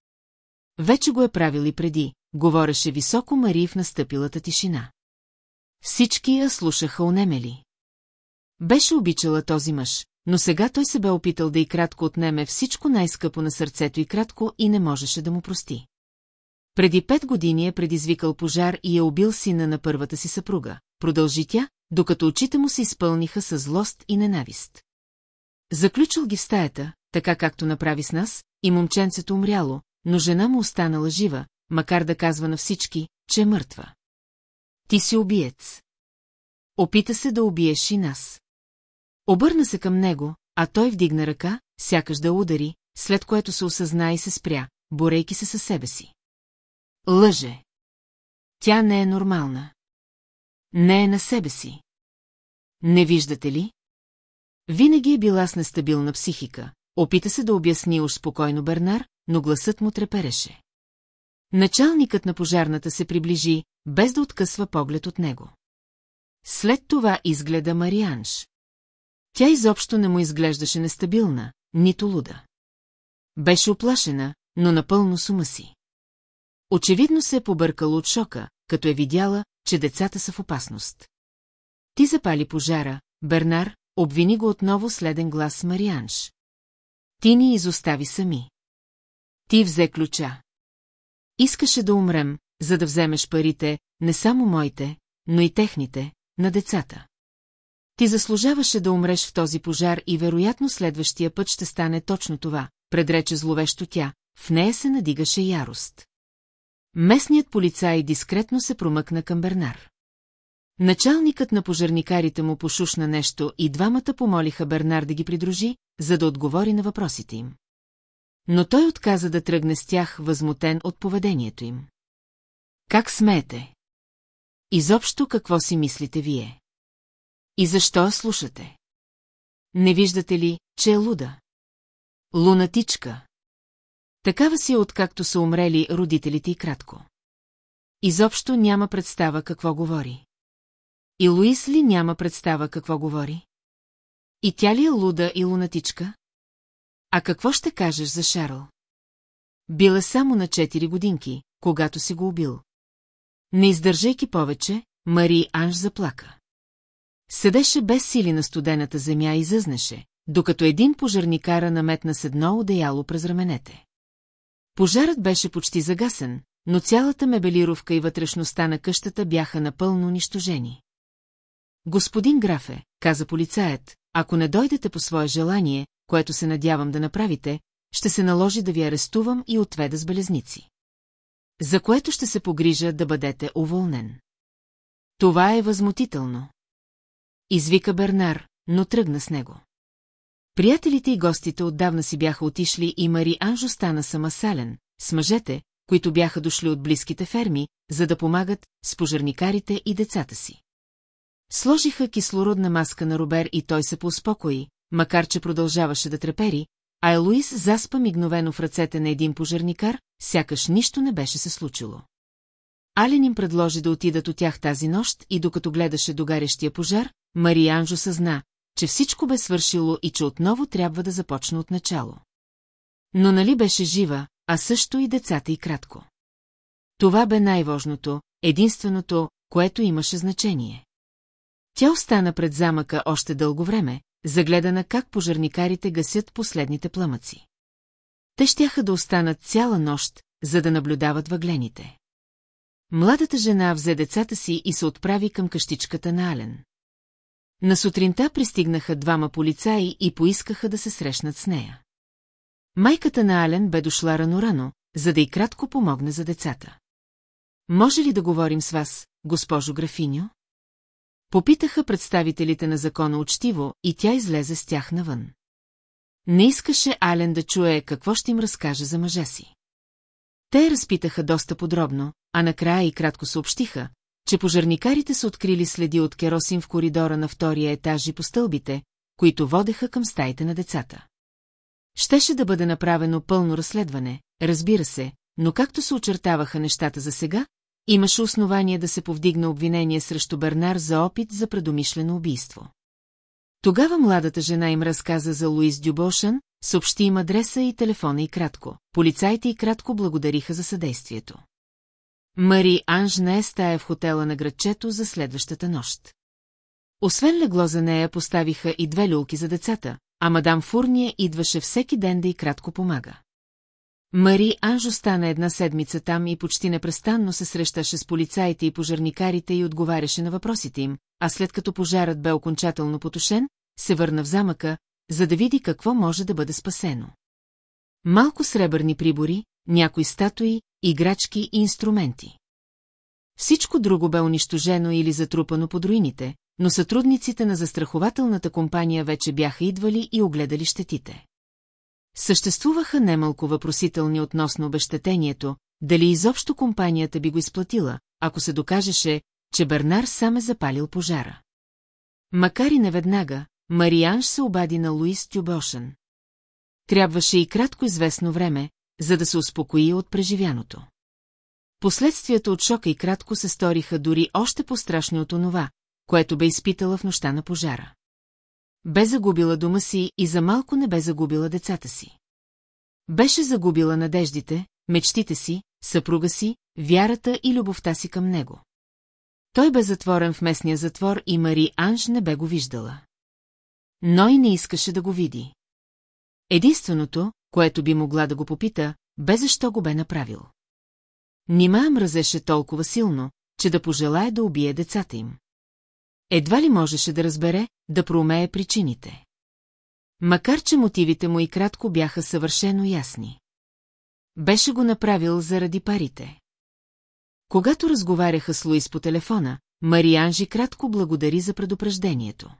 Вече го е правил и преди, говореше високо Мари в настъпилата тишина. Всички я слушаха онемели. Беше обичала този мъж, но сега той се бе опитал да и кратко отнеме всичко най-скъпо на сърцето и кратко и не можеше да му прости. Преди пет години е предизвикал пожар и е убил сина на първата си съпруга. Продължи тя, докато очите му се изпълниха с злост и ненавист. Заключил ги в стаята, така както направи с нас, и момченцето умряло, но жена му останала жива, макар да казва на всички, че е мъртва. Ти си убиец. Опита се да убиеш и нас. Обърна се към него, а той вдигна ръка, сякаш да удари, след което се осъзна и се спря, борейки се със себе си. Лъже. Тя не е нормална. Не е на себе си. Не виждате ли? Винаги е била с нестабилна психика. Опита се да обясни уж спокойно Бернар, но гласът му трепереше. Началникът на пожарната се приближи, без да откъсва поглед от него. След това изгледа Марианш. Тя изобщо не му изглеждаше нестабилна, нито луда. Беше оплашена, но напълно сума си. Очевидно се е побъркала от шока, като е видяла, че децата са в опасност. Ти запали пожара, Бернар, обвини го отново следен глас Марианш. Ти ни изостави сами. Ти взе ключа. Искаше да умрем, за да вземеш парите, не само моите, но и техните, на децата. Ти заслужаваше да умреш в този пожар и вероятно следващия път ще стане точно това, предрече зловещо тя, в нея се надигаше ярост. Местният полицай дискретно се промъкна към Бернар. Началникът на пожарникарите му пошушна нещо и двамата помолиха Бернар да ги придружи, за да отговори на въпросите им. Но той отказа да тръгне с тях, възмутен от поведението им. Как смеете? Изобщо какво си мислите вие? И защо слушате? Не виждате ли, че е луда? Лунатичка. Такава си е откакто са умрели родителите и кратко. Изобщо няма представа какво говори. И Луис ли няма представа какво говори? И тя ли е луда и лунатичка? А какво ще кажеш за Шарл? Била само на 4 годинки, когато си го убил. Не издържайки повече, Мари Анж заплака. Седеше без сили на студената земя и зъзнеше, докато един пожарникара наметна с едно одеяло през раменете. Пожарът беше почти загасен, но цялата мебелировка и вътрешността на къщата бяха напълно унищожени. Господин графе, каза полицаят, ако не дойдете по свое желание, което се надявам да направите, ще се наложи да ви арестувам и отведа с белезници. За което ще се погрижа да бъдете уволнен. Това е възмутително. Извика Бернар, но тръгна с него. Приятелите и гостите отдавна си бяха отишли и Мари Анжо стана сама сален, с мъжете, които бяха дошли от близките ферми, за да помагат с пожарникарите и децата си. Сложиха кислородна маска на Робер и той се поуспокои, макар че продължаваше да трепери, а Елуис заспа мигновено в ръцете на един пожарникар, сякаш нищо не беше се случило. Ален им предложи да отидат от тях тази нощ и докато гледаше догарящия пожар, Мария Анжо съзна, че всичко бе свършило и че отново трябва да започне от начало. Но нали беше жива, а също и децата и кратко. Това бе най-важното, единственото, което имаше значение. Тя остана пред замъка още дълго време, загледана как пожарникарите гасят последните пламъци. Те щяха да останат цяла нощ, за да наблюдават въглените. Младата жена взе децата си и се отправи към къщичката на Ален. На сутринта пристигнаха двама полицаи и поискаха да се срещнат с нея. Майката на Ален бе дошла рано-рано, за да и кратко помогне за децата. Може ли да говорим с вас, госпожо графиньо? Попитаха представителите на закона учтиво и тя излезе с тях навън. Не искаше Ален да чуе какво ще им разкаже за мъжа си. Те разпитаха доста подробно, а накрая и кратко съобщиха, че пожарникарите са открили следи от керосин в коридора на втория етаж и по стълбите, които водеха към стаите на децата. Щеше да бъде направено пълно разследване, разбира се, но както се очертаваха нещата за сега, имаше основание да се повдигне обвинение срещу Бернар за опит за предумишлено убийство. Тогава младата жена им разказа за Луис Дюбошън, съобщи им адреса и телефона и кратко. Полицайите и кратко благодариха за съдействието. Мари Анж не е стая в хотела на градчето за следващата нощ. Освен легло за нея поставиха и две люлки за децата, а мадам Фурния идваше всеки ден да й кратко помага. Мари Анж остана една седмица там и почти непрестанно се срещаше с полицаите и пожарникарите и отговаряше на въпросите им, а след като пожарът бе окончателно потушен, се върна в замъка, за да види какво може да бъде спасено. Малко сребърни прибори, някои статуи, играчки и инструменти. Всичко друго бе унищожено или затрупано под руините, но сътрудниците на застрахователната компания вече бяха идвали и огледали щетите. Съществуваха немалко въпросителни относно обещетението, дали изобщо компанията би го изплатила, ако се докажеше, че Бернар сам е запалил пожара. Макар и неведнага, Марианж се обади на Луис Тюбошен. Трябваше и кратко известно време, за да се успокои от преживяното. Последствията от шока и кратко се сториха дори още по-страшни от онова, което бе изпитала в нощта на пожара. Бе загубила дома си и за малко не бе загубила децата си. Беше загубила надеждите, мечтите си, съпруга си, вярата и любовта си към него. Той бе затворен в местния затвор и Мари Анж не бе го виждала. Но и не искаше да го види. Единственото, което би могла да го попита, бе защо го бе направил. Нима мразеше толкова силно, че да пожелае да убие децата им. Едва ли можеше да разбере, да проумее причините. Макар, че мотивите му и кратко бяха съвършено ясни. Беше го направил заради парите. Когато разговаряха с Луис по телефона, Марианжи кратко благодари за предупреждението.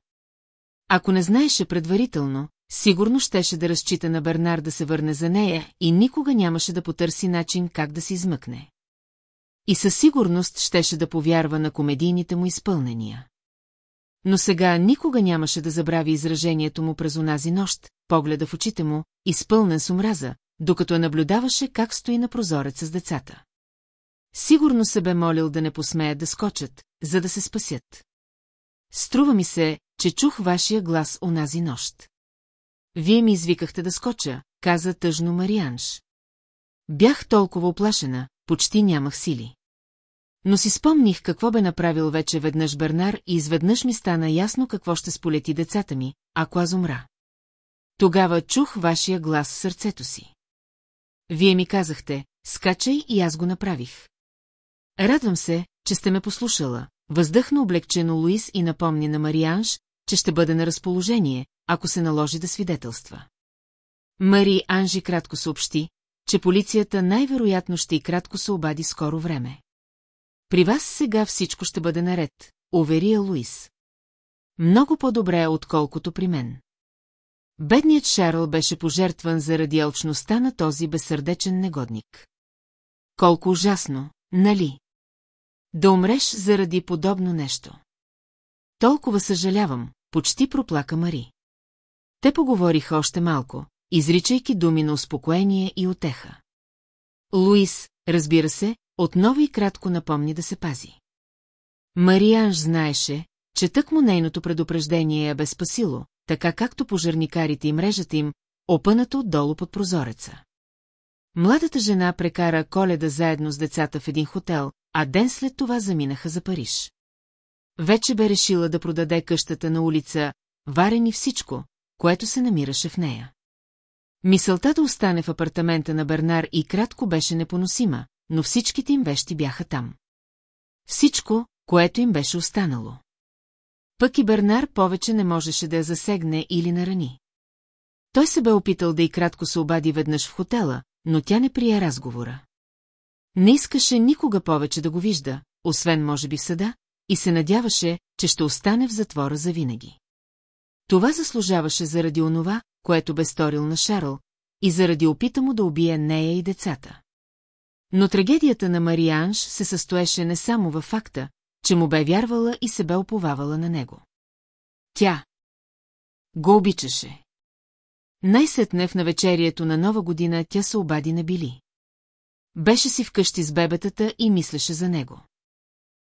Ако не знаеше предварително, сигурно щеше да разчита на Бернар да се върне за нея и никога нямаше да потърси начин как да се измъкне. И със сигурност щеше да повярва на комедийните му изпълнения. Но сега никога нямаше да забрави изражението му през онази нощ, погледа в очите му, изпълнен с омраза, докато я наблюдаваше как стои на прозореца с децата. Сигурно се бе молил да не посмеят да скочат, за да се спасят. Струва ми се, че чух вашия глас онази нощ. Вие ми извикахте да скоча, каза тъжно Марианш. Бях толкова оплашена, почти нямах сили. Но си спомних какво бе направил вече веднъж Бернар и изведнъж ми стана ясно какво ще сполети децата ми, ако аз умра. Тогава чух вашия глас в сърцето си. Вие ми казахте, скачай и аз го направих. Радвам се, че сте ме послушала, въздъхна облегчено Луис и напомни на Марианж, че ще бъде на разположение, ако се наложи да свидетелства. Мари Анжи кратко съобщи, че полицията най-вероятно ще и кратко се обади скоро време. При вас сега всичко ще бъде наред, уверия Луис. Много по-добре, отколкото при мен. Бедният Шарл беше пожертван заради алчността на този безсърдечен негодник. Колко ужасно, нали? Да умреш заради подобно нещо. Толкова съжалявам, почти проплака Мари. Те поговориха още малко, изричайки думи на успокоение и отеха. Луис, разбира се, отново и кратко напомни да се пази. Марианж знаеше, че тък му нейното предупреждение я бе спасило, така както пожарникарите и мрежата им, опъната отдолу под прозореца. Младата жена прекара коледа заедно с децата в един хотел, а ден след това заминаха за Париж. Вече бе решила да продаде къщата на улица, варени всичко, което се намираше в нея. Мисълта да остане в апартамента на Бернар и кратко беше непоносима, но всичките им вещи бяха там. Всичко, което им беше останало. Пък и Бернар повече не можеше да я засегне или нарани. Той се бе опитал да и кратко се обади веднъж в хотела, но тя не прие разговора. Не искаше никога повече да го вижда, освен може би в съда, и се надяваше, че ще остане в затвора завинаги. Това заслужаваше заради онова, което бе сторил на Шарл, и заради опита му да убие нея и децата. Но трагедията на Марианж се състоеше не само във факта, че му бе вярвала и се бе оповавала на него. Тя го обичаше. Най-сетне в навечерието на нова година тя се обади на Били. Беше си вкъщи с бебетата и мислеше за него.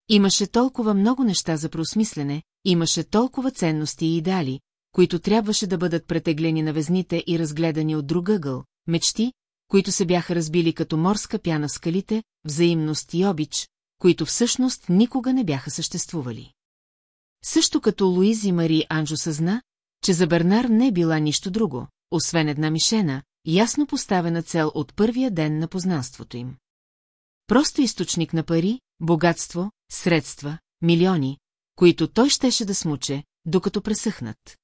Имаше толкова много неща за преосмислене, имаше толкова ценности и идеали, които трябваше да бъдат претеглени на везните и разгледани от друг ъгъл, мечти, които се бяха разбили като морска пяна в скалите, взаимност и обич, които всъщност никога не бяха съществували. Също като Луизи Мари Анжо съзна, че за Бернар не е била нищо друго, освен една мишена, ясно поставена цел от първия ден на познанството им. Просто източник на пари, богатство, средства, милиони, които той щеше да смуче, докато пресъхнат.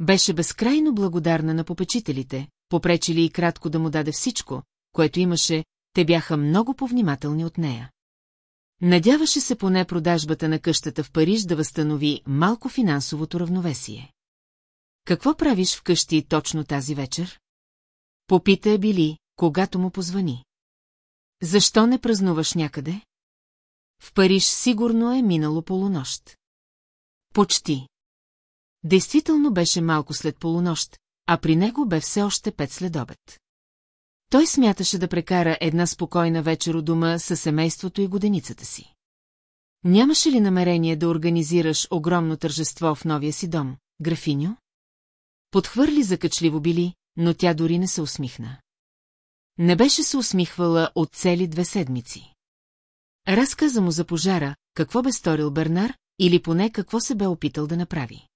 Беше безкрайно благодарна на попечителите, попречили и кратко да му даде всичко, което имаше, те бяха много повнимателни от нея. Надяваше се поне продажбата на къщата в Париж да възстанови малко финансовото равновесие. Какво правиш вкъщи точно тази вечер? Попита е били, когато му позвани. Защо не празнуваш някъде? В Париж сигурно е минало полунощ. Почти. Действително беше малко след полунощ, а при него бе все още пет следобед. Той смяташе да прекара една спокойна вечер у дома със семейството и годеницата си. Нямаше ли намерение да организираш огромно тържество в новия си дом, графиньо? Подхвърли закачливо били, но тя дори не се усмихна. Не беше се усмихвала от цели две седмици. Разказа му за пожара, какво бе сторил Бернар, или поне какво се бе опитал да направи.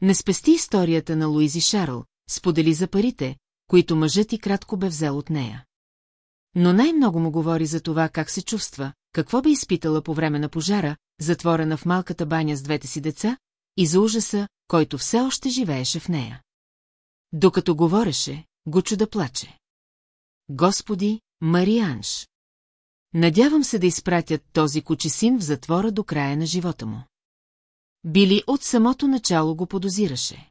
Не спести историята на Луизи Шарл, сподели за парите, които мъжът и кратко бе взел от нея. Но най-много му говори за това как се чувства, какво бе изпитала по време на пожара, затворена в малката баня с двете си деца, и за ужаса, който все още живееше в нея. Докато говореше, го чуда плаче. Господи, Марианш! Надявам се да изпратят този кучесин в затвора до края на живота му. Били от самото начало го подозираше.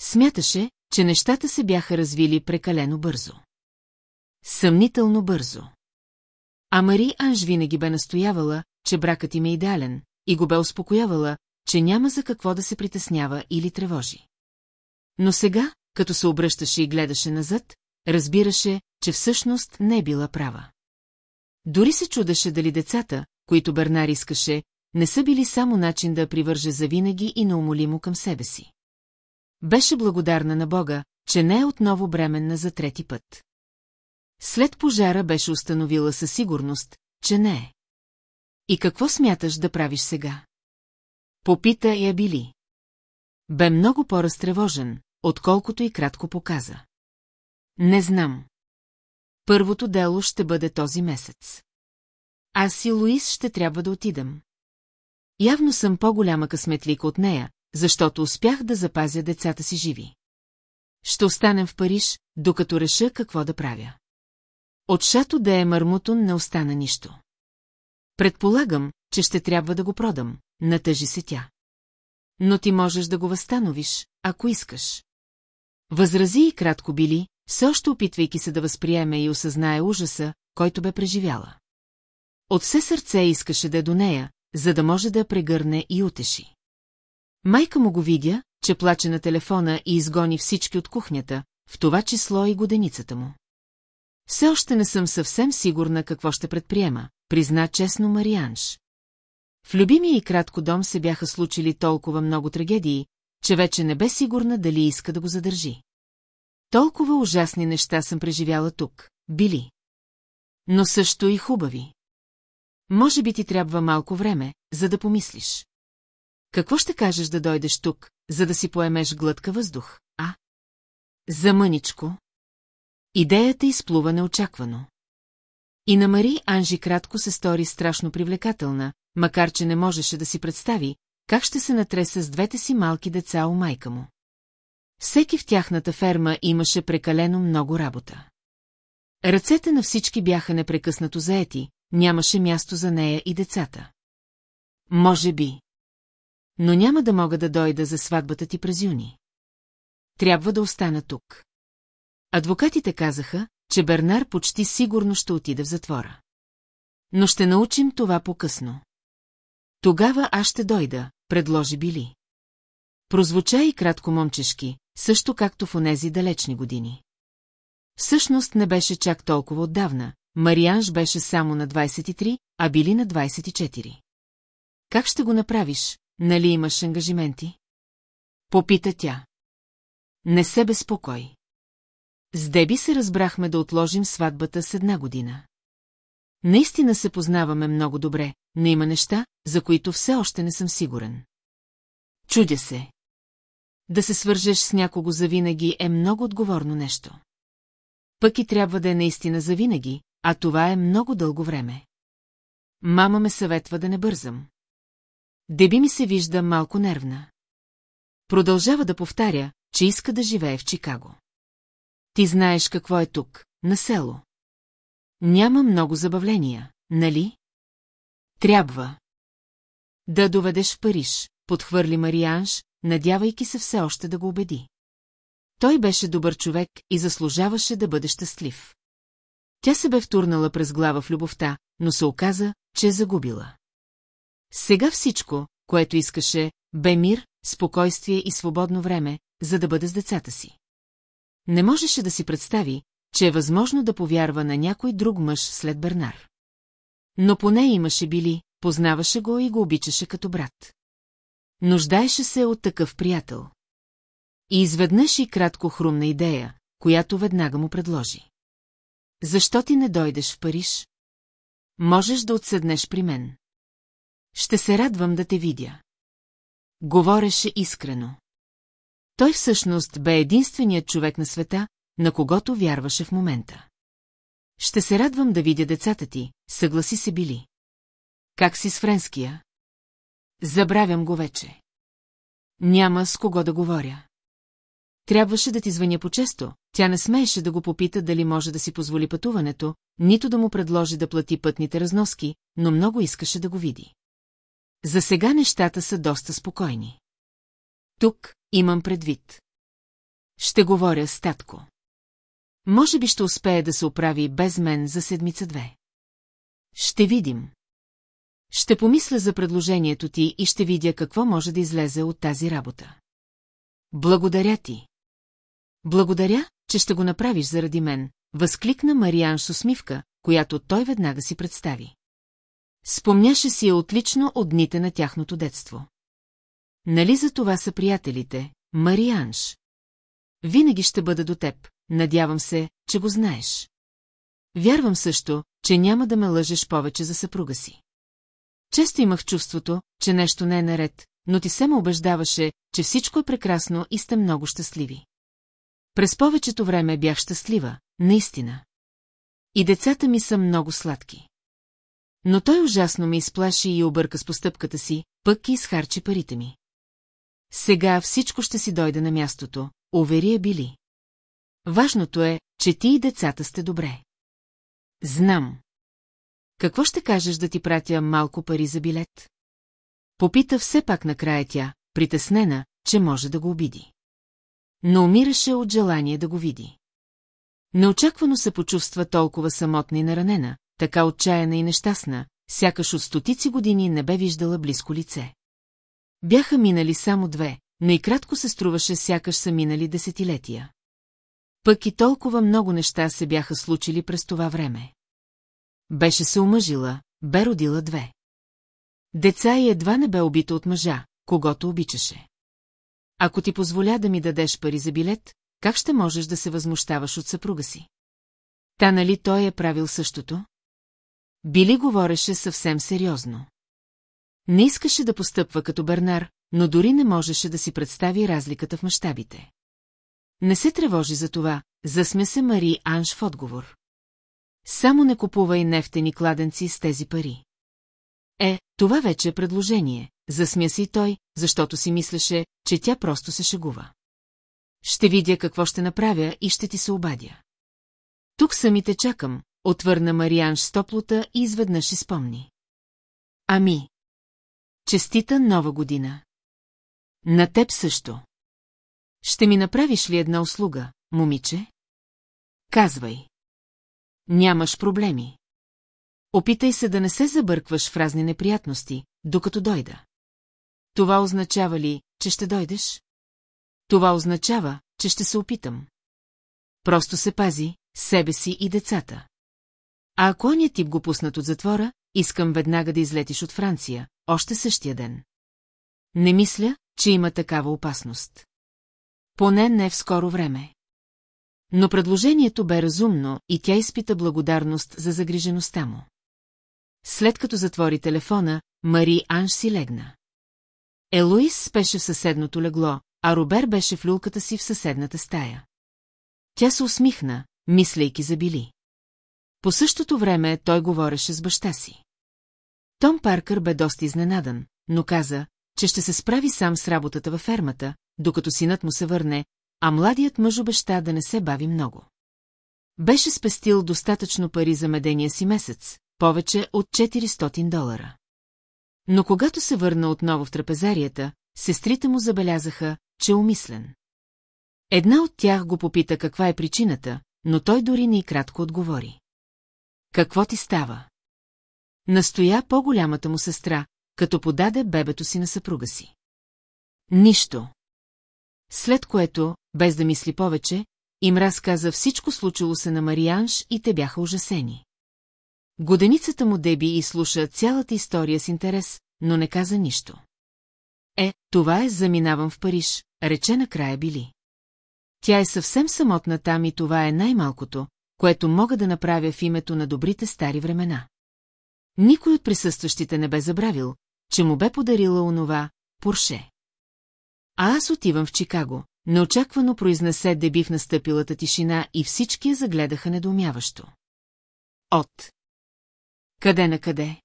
Смяташе, че нещата се бяха развили прекалено бързо. Съмнително бързо. А Мари Анж винаги бе настоявала, че бракът им е идеален, и го бе успокоявала, че няма за какво да се притеснява или тревожи. Но сега, като се обръщаше и гледаше назад, разбираше, че всъщност не е била права. Дори се чудеше дали децата, които Бернар искаше, не са били само начин да привърже завинаги и неумолимо към себе си. Беше благодарна на Бога, че не е отново бременна за трети път. След пожара беше установила със сигурност, че не е. И какво смяташ да правиш сега? Попита я били. Бе много по-разтревожен, отколкото и кратко показа. Не знам. Първото дело ще бъде този месец. Аз и Луис ще трябва да отидем. Явно съм по-голяма късметлика от нея, защото успях да запазя децата си живи. Ще останем в Париж, докато реша какво да правя. От шато да е Мармутон не остана нищо. Предполагам, че ще трябва да го продам, натъжи се тя. Но ти можеш да го възстановиш, ако искаш. Възрази и кратко били, все още опитвайки се да възприеме и осъзнае ужаса, който бе преживяла. От все сърце искаше да е до нея, за да може да я прегърне и утеши. Майка му го видя, че плаче на телефона и изгони всички от кухнята, в това число и годеницата му. Все още не съм съвсем сигурна какво ще предприема, призна честно Марианш. В любимия и кратко дом се бяха случили толкова много трагедии, че вече не бе сигурна дали иска да го задържи. Толкова ужасни неща съм преживяла тук, били. Но също и хубави. Може би ти трябва малко време, за да помислиш. Какво ще кажеш да дойдеш тук, за да си поемеш глътка въздух, а? За мъничко. Идеята изплува неочаквано. И на Мари Анжи кратко се стори страшно привлекателна, макар че не можеше да си представи, как ще се натреса с двете си малки деца у майка му. Всеки в тяхната ферма имаше прекалено много работа. Ръцете на всички бяха непрекъснато заети, нямаше място за нея и децата. Може би. Но няма да мога да дойда за сватбата ти през юни. Трябва да остана тук. Адвокатите казаха, че Бернар почти сигурно ще отиде в затвора. Но ще научим това по-късно. Тогава аз ще дойда, предложи Били. Прозвуча и кратко момчешки, също както в онези далечни години. Всъщност не беше чак толкова отдавна, Марианж беше само на 23, а били на 24. Как ще го направиш, нали имаш ангажименти? Попита тя. Не се безпокой. С Деби се разбрахме да отложим сватбата с една година. Наистина се познаваме много добре, но има неща, за които все още не съм сигурен. Чудя се. Да се свържеш с някого завинаги е много отговорно нещо. Пък и трябва да е наистина завинаги, а това е много дълго време. Мама ме съветва да не бързам. Деби ми се вижда малко нервна. Продължава да повтаря, че иска да живее в Чикаго. Ти знаеш какво е тук, на село. Няма много забавления, нали? Трябва. Да доведеш в Париж, подхвърли Марианж, надявайки се все още да го убеди. Той беше добър човек и заслужаваше да бъде щастлив. Тя се бе втурнала през глава в любовта, но се оказа, че е загубила. Сега всичко, което искаше, бе мир, спокойствие и свободно време, за да бъде с децата си. Не можеше да си представи, че е възможно да повярва на някой друг мъж след Бернар. Но поне имаше били, познаваше го и го обичаше като брат. Нуждаеше се от такъв приятел. И изведнъж и кратко хрумна идея, която веднага му предложи. Защо ти не дойдеш в Париж? Можеш да отседнеш при мен. Ще се радвам да те видя. Говореше искрено. Той всъщност бе единственият човек на света, на когото вярваше в момента. Ще се радвам да видя децата ти, съгласи се били. Как си с френския? Забравям го вече. Няма с кого да говоря. Трябваше да ти звъня по-често, тя не смееше да го попита дали може да си позволи пътуването, нито да му предложи да плати пътните разноски, но много искаше да го види. За сега нещата са доста спокойни. Тук имам предвид. Ще говоря с татко. Може би ще успее да се оправи без мен за седмица-две. Ще видим. Ще помисля за предложението ти и ще видя какво може да излезе от тази работа. Благодаря ти. Благодаря, че ще го направиш заради мен, възкликна Мариан с усмивка, която той веднага си представи. Спомняше си я отлично от дните на тяхното детство. Нали за това са приятелите, Марианш? Винаги ще бъда до теб, надявам се, че го знаеш. Вярвам също, че няма да ме лъжеш повече за съпруга си. Често имах чувството, че нещо не е наред, но ти се ме убеждаваше, че всичко е прекрасно и сте много щастливи. През повечето време бях щастлива, наистина. И децата ми са много сладки. Но той ужасно ме изплаши и обърка с постъпката си, пък и изхарчи парите ми. Сега всичко ще си дойде на мястото, увери е били. Важното е, че ти и децата сте добре. Знам. Какво ще кажеш да ти пратя малко пари за билет? Попита все пак накрая тя, притеснена, че може да го обиди. Но умираше от желание да го види. Неочаквано се почувства толкова самотна и наранена, така отчаяна и нещастна, сякаш от стотици години не бе виждала близко лице. Бяха минали само две, но и кратко се струваше сякаш са минали десетилетия. Пък и толкова много неща се бяха случили през това време. Беше се омъжила, бе родила две. Деца и едва не бе убита от мъжа, когато обичаше. Ако ти позволя да ми дадеш пари за билет, как ще можеш да се възмущаваш от съпруга си? Та нали той е правил същото? Били говореше съвсем сериозно. Не искаше да постъпва като Бернар, но дори не можеше да си представи разликата в мащабите. Не се тревожи за това, засме се Мари Анш в отговор. Само не купувай нефтени кладенци с тези пари. Е, това вече е предложение, засмя си той, защото си мислеше, че тя просто се шегува. Ще видя какво ще направя и ще ти се обадя. Тук самите чакам, отвърна Марианш с топлота и изведнъж изпомни. Ами. Честита нова година. На теб също. Ще ми направиш ли една услуга, момиче? Казвай. Нямаш проблеми. Опитай се да не се забъркваш в разни неприятности, докато дойда. Това означава ли, че ще дойдеш? Това означава, че ще се опитам. Просто се пази, себе си и децата. А ако оня тип го пуснат от затвора, искам веднага да излетиш от Франция, още същия ден. Не мисля, че има такава опасност. Поне не в скоро време. Но предложението бе разумно и тя изпита благодарност за загрижеността му. След като затвори телефона, Мари Анж си легна. Елоис спеше в съседното легло, а Робер беше в люлката си в съседната стая. Тя се усмихна, мислейки за Били. По същото време той говореше с баща си. Том Паркър бе доста изненадан, но каза, че ще се справи сам с работата във фермата, докато синът му се върне, а младият мъж обеща да не се бави много. Беше спестил достатъчно пари за медения си месец, повече от 400 долара. Но когато се върна отново в трапезарията, сестрите му забелязаха, че е умислен. Една от тях го попита каква е причината, но той дори не и кратко отговори. Какво ти става? Настоя по-голямата му сестра, като подаде бебето си на съпруга си. Нищо. След което, без да мисли повече, им разказа всичко случило се на Марианш и те бяха ужасени. Годеницата му Деби и слуша цялата история с интерес, но не каза нищо. Е, това е заминавам в Париж, рече накрая Били. Тя е съвсем самотна там и това е най-малкото, което мога да направя в името на добрите стари времена. Никой от присъстващите не бе забравил, че му бе подарила онова Порше. А аз отивам в Чикаго, неочаквано произнесе Деби в настъпилата тишина и всички я загледаха недоумяващо. От. Къде на къде?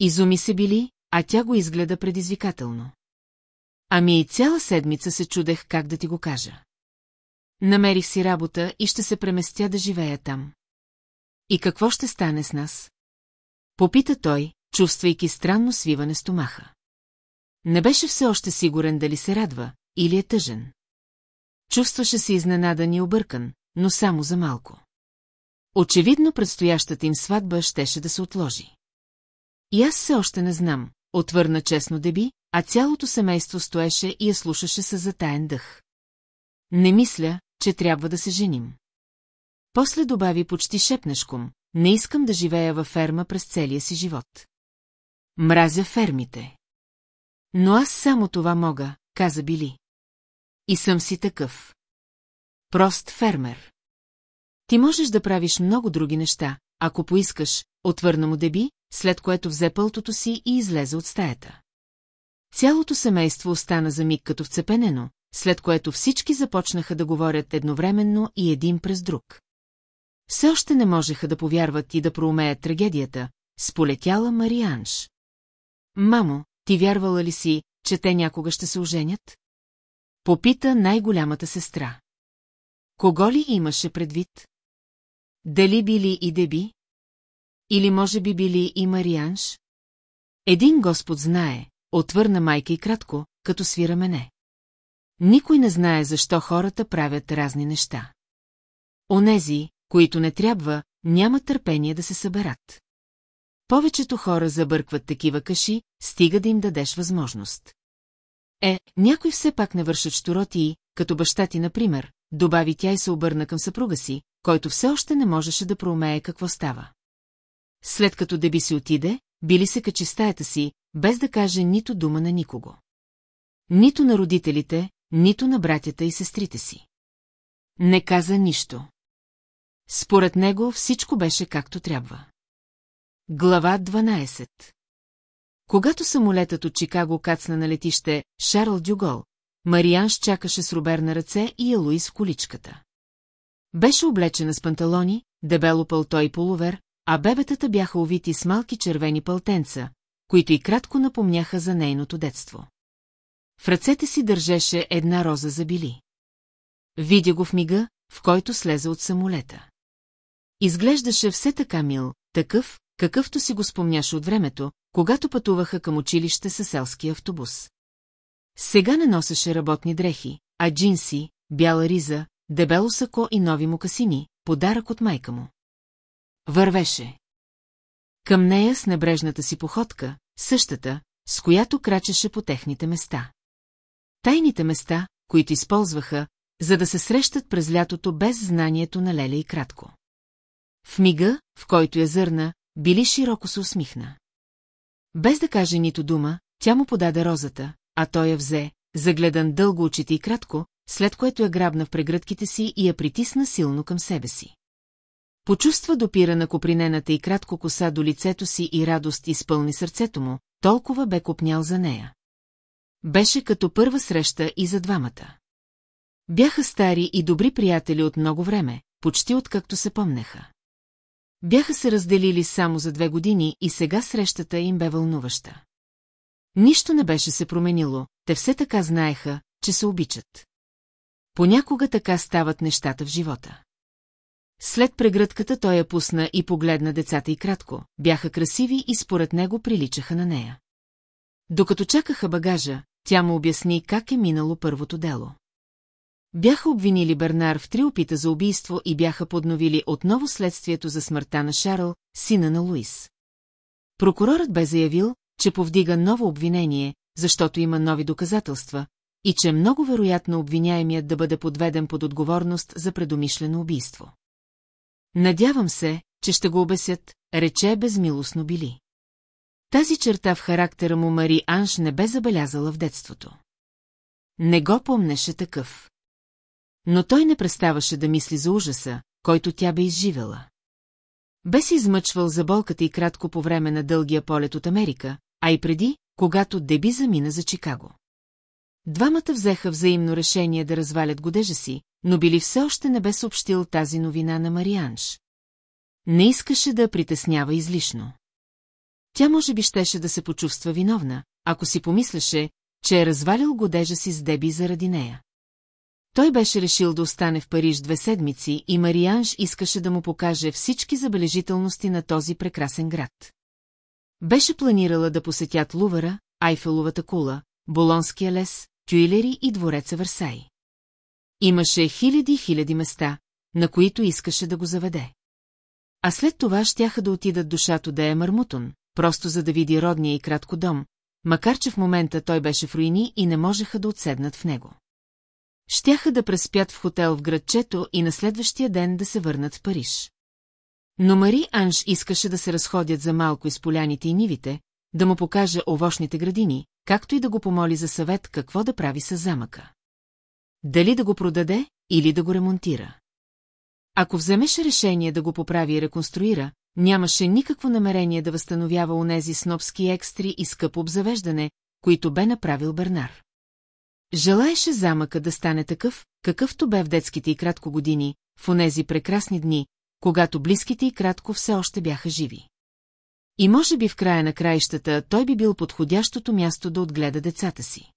Изуми се били, а тя го изгледа предизвикателно. Ами и цяла седмица се чудех как да ти го кажа. Намерих си работа и ще се преместя да живея там. И какво ще стане с нас? Попита той, чувствайки странно свиване стомаха. Не беше все още сигурен дали се радва или е тъжен. Чувстваше се изненадан и объркан, но само за малко. Очевидно предстоящата им сватба щеше да се отложи. И аз все още не знам, отвърна честно Деби, а цялото семейство стоеше и я слушаше с затаен дъх. Не мисля, че трябва да се женим. После добави почти шепнешком, не искам да живея във ферма през целия си живот. Мразя фермите. Но аз само това мога, каза Били. И съм си такъв. Прост фермер. Ти можеш да правиш много други неща, ако поискаш, отвърна му Деби, след което взе пълтото си и излезе от стаята. Цялото семейство остана за миг като вцепенено, след което всички започнаха да говорят едновременно и един през друг. Все още не можеха да повярват и да проумеят трагедията, сполетяла Марианш. Мамо, ти вярвала ли си, че те някога ще се оженят? Попита най-голямата сестра. Кого ли имаше предвид? Дали били и Деби? Или може би били и Марианш? Един Господ знае, отвърна майка и кратко, като свира мене. Никой не знае защо хората правят разни неща. Онези, които не трябва, няма търпение да се съберат. Повечето хора забъркват такива каши, стига да им дадеш възможност. Е, някой все пак не вършат штуротии, като баща ти, например, добави тя и се обърна към съпруга си, който все още не можеше да проумее какво става. След като Деби си отиде, били се качи стаята си, без да каже нито дума на никого. Нито на родителите, нито на братята и сестрите си. Не каза нищо. Според него всичко беше както трябва. Глава 12 Когато самолетът от Чикаго кацна на летище Шарл Дюгол, Марианш чакаше с Робер на ръце и Елуис в количката. Беше облечена с панталони, дебело пълто и полувер, а бебетата бяха увити с малки червени пълтенца, които и кратко напомняха за нейното детство. В ръцете си държеше една роза за били. Видя го в мига, в който слезе от самолета. Изглеждаше все така мил, такъв, какъвто си го спомняше от времето, когато пътуваха към училище със селски автобус. Сега не носеше работни дрехи, а джинси, бяла риза, дебело сако и нови мукасини, подарък от майка му. Вървеше. Към нея с небрежната си походка, същата, с която крачеше по техните места. Тайните места, които използваха, за да се срещат през лятото без знанието на Леля и кратко. В мига, в който я зърна, Били широко се усмихна. Без да каже нито дума, тя му подаде розата, а той я взе, загледан дълго очите и кратко, след което я грабна в прегръдките си и я притисна силно към себе си. Почувства допира на копринената и кратко коса до лицето си и радост изпълни сърцето му, толкова бе копнял за нея. Беше като първа среща и за двамата. Бяха стари и добри приятели от много време, почти откакто се помнеха. Бяха се разделили само за две години и сега срещата им бе вълнуваща. Нищо не беше се променило, те все така знаеха, че се обичат. Понякога така стават нещата в живота. След прегръдката той я пусна и погледна децата и кратко, бяха красиви и според него приличаха на нея. Докато чакаха багажа, тя му обясни как е минало първото дело. Бяха обвинили Бернар в три опита за убийство и бяха подновили отново следствието за смъртта на Шарл, сина на Луис. Прокурорът бе заявил, че повдига ново обвинение, защото има нови доказателства, и че е много вероятно обвиняемият да бъде подведен под отговорност за предумишлено убийство. Надявам се, че ще го обесят, рече безмилостно били. Тази черта в характера му Мари Анш не бе забелязала в детството. Не го помнеше такъв. Но той не преставаше да мисли за ужаса, който тя бе изживела. Бе се измъчвал за болката и кратко по време на дългия полет от Америка, а и преди, когато Деби замина за Чикаго. Двамата взеха взаимно решение да развалят годежа си, но били все още не бе съобщил тази новина на Марианш. Не искаше да притеснява излишно. Тя може би щеше да се почувства виновна, ако си помислеше, че е развалил годежа си с Деби заради нея. Той беше решил да остане в Париж две седмици и Марианж искаше да му покаже всички забележителности на този прекрасен град. Беше планирала да посетят Лувара, Айфеловата кула, Болонския лес, Тюилери и двореца Версай. Имаше хиляди хиляди места, на които искаше да го заведе. А след това щяха да отидат до шато да е Мармутон, просто за да види родния и кратко дом, макар че в момента той беше в руини и не можеха да отседнат в него. Щяха да преспят в хотел в градчето и на следващия ден да се върнат в Париж. Но Мари Анж искаше да се разходят за малко из поляните и нивите, да му покаже овощните градини, както и да го помоли за съвет какво да прави с замъка. Дали да го продаде или да го ремонтира. Ако вземеше решение да го поправи и реконструира, нямаше никакво намерение да възстановява онези снобски екстри и скъпо обзавеждане, които бе направил Бернар. Желаеше замъка да стане такъв, какъвто бе в детските и кратко години, в онези прекрасни дни, когато близките и кратко все още бяха живи. И може би в края на краищата той би бил подходящото място да отгледа децата си.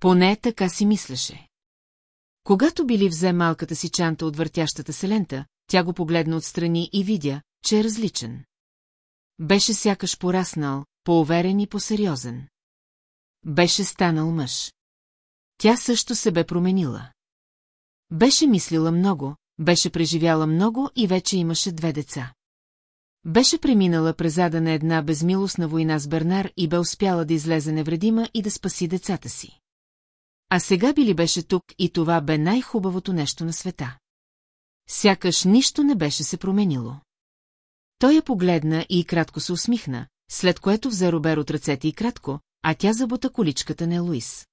Поне така си мислеше. Когато Били взе малката си чанта от въртящата се лента, тя го погледна отстрани и видя, че е различен. Беше сякаш пораснал, поуверен и посериозен. Беше станал мъж. Тя също се бе променила. Беше мислила много, беше преживяла много и вече имаше две деца. Беше преминала през зада на една безмилостна война с Бернар и бе успяла да излезе невредима и да спаси децата си. А сега били беше тук и това бе най-хубавото нещо на света. Сякаш нищо не беше се променило. Той я погледна и кратко се усмихна, след което взе Робер от ръцете и кратко, а тя забута количката на Луис.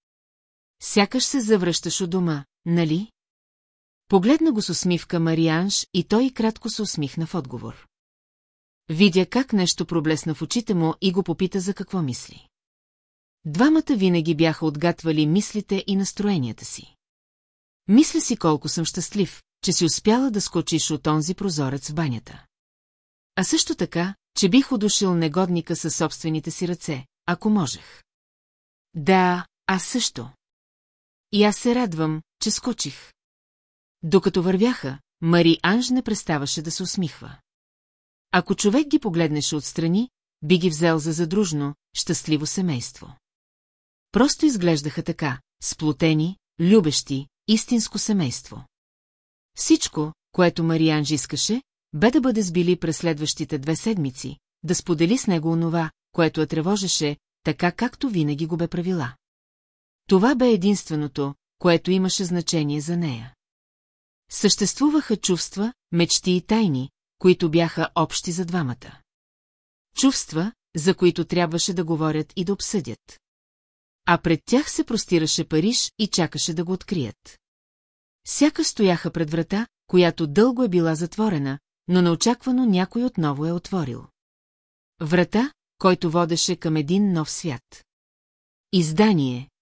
Сякаш се завръщаш у дома, нали? Погледна го с усмивка Марианж и той кратко се усмихна в отговор. Видя как нещо проблесна в очите му и го попита за какво мисли. Двамата винаги бяха отгатвали мислите и настроенията си. Мисля си колко съм щастлив, че си успяла да скочиш от онзи прозорец в банята. А също така, че бих удушил негодника със собствените си ръце, ако можех. Да, аз също. И аз се радвам, че скочих. Докато вървяха, Мари Анж не преставаше да се усмихва. Ако човек ги погледнеше отстрани, би ги взел за задружно, щастливо семейство. Просто изглеждаха така, сплотени, любещи, истинско семейство. Всичко, което Марианж искаше, бе да бъде сбили през следващите две седмици, да сподели с него онова, което я тревожеше, така както винаги го бе правила. Това бе единственото, което имаше значение за нея. Съществуваха чувства, мечти и тайни, които бяха общи за двамата. Чувства, за които трябваше да говорят и да обсъдят. А пред тях се простираше Париж и чакаше да го открият. Сяка стояха пред врата, която дълго е била затворена, но неочаквано някой отново е отворил. Врата, който водеше към един нов свят. Издание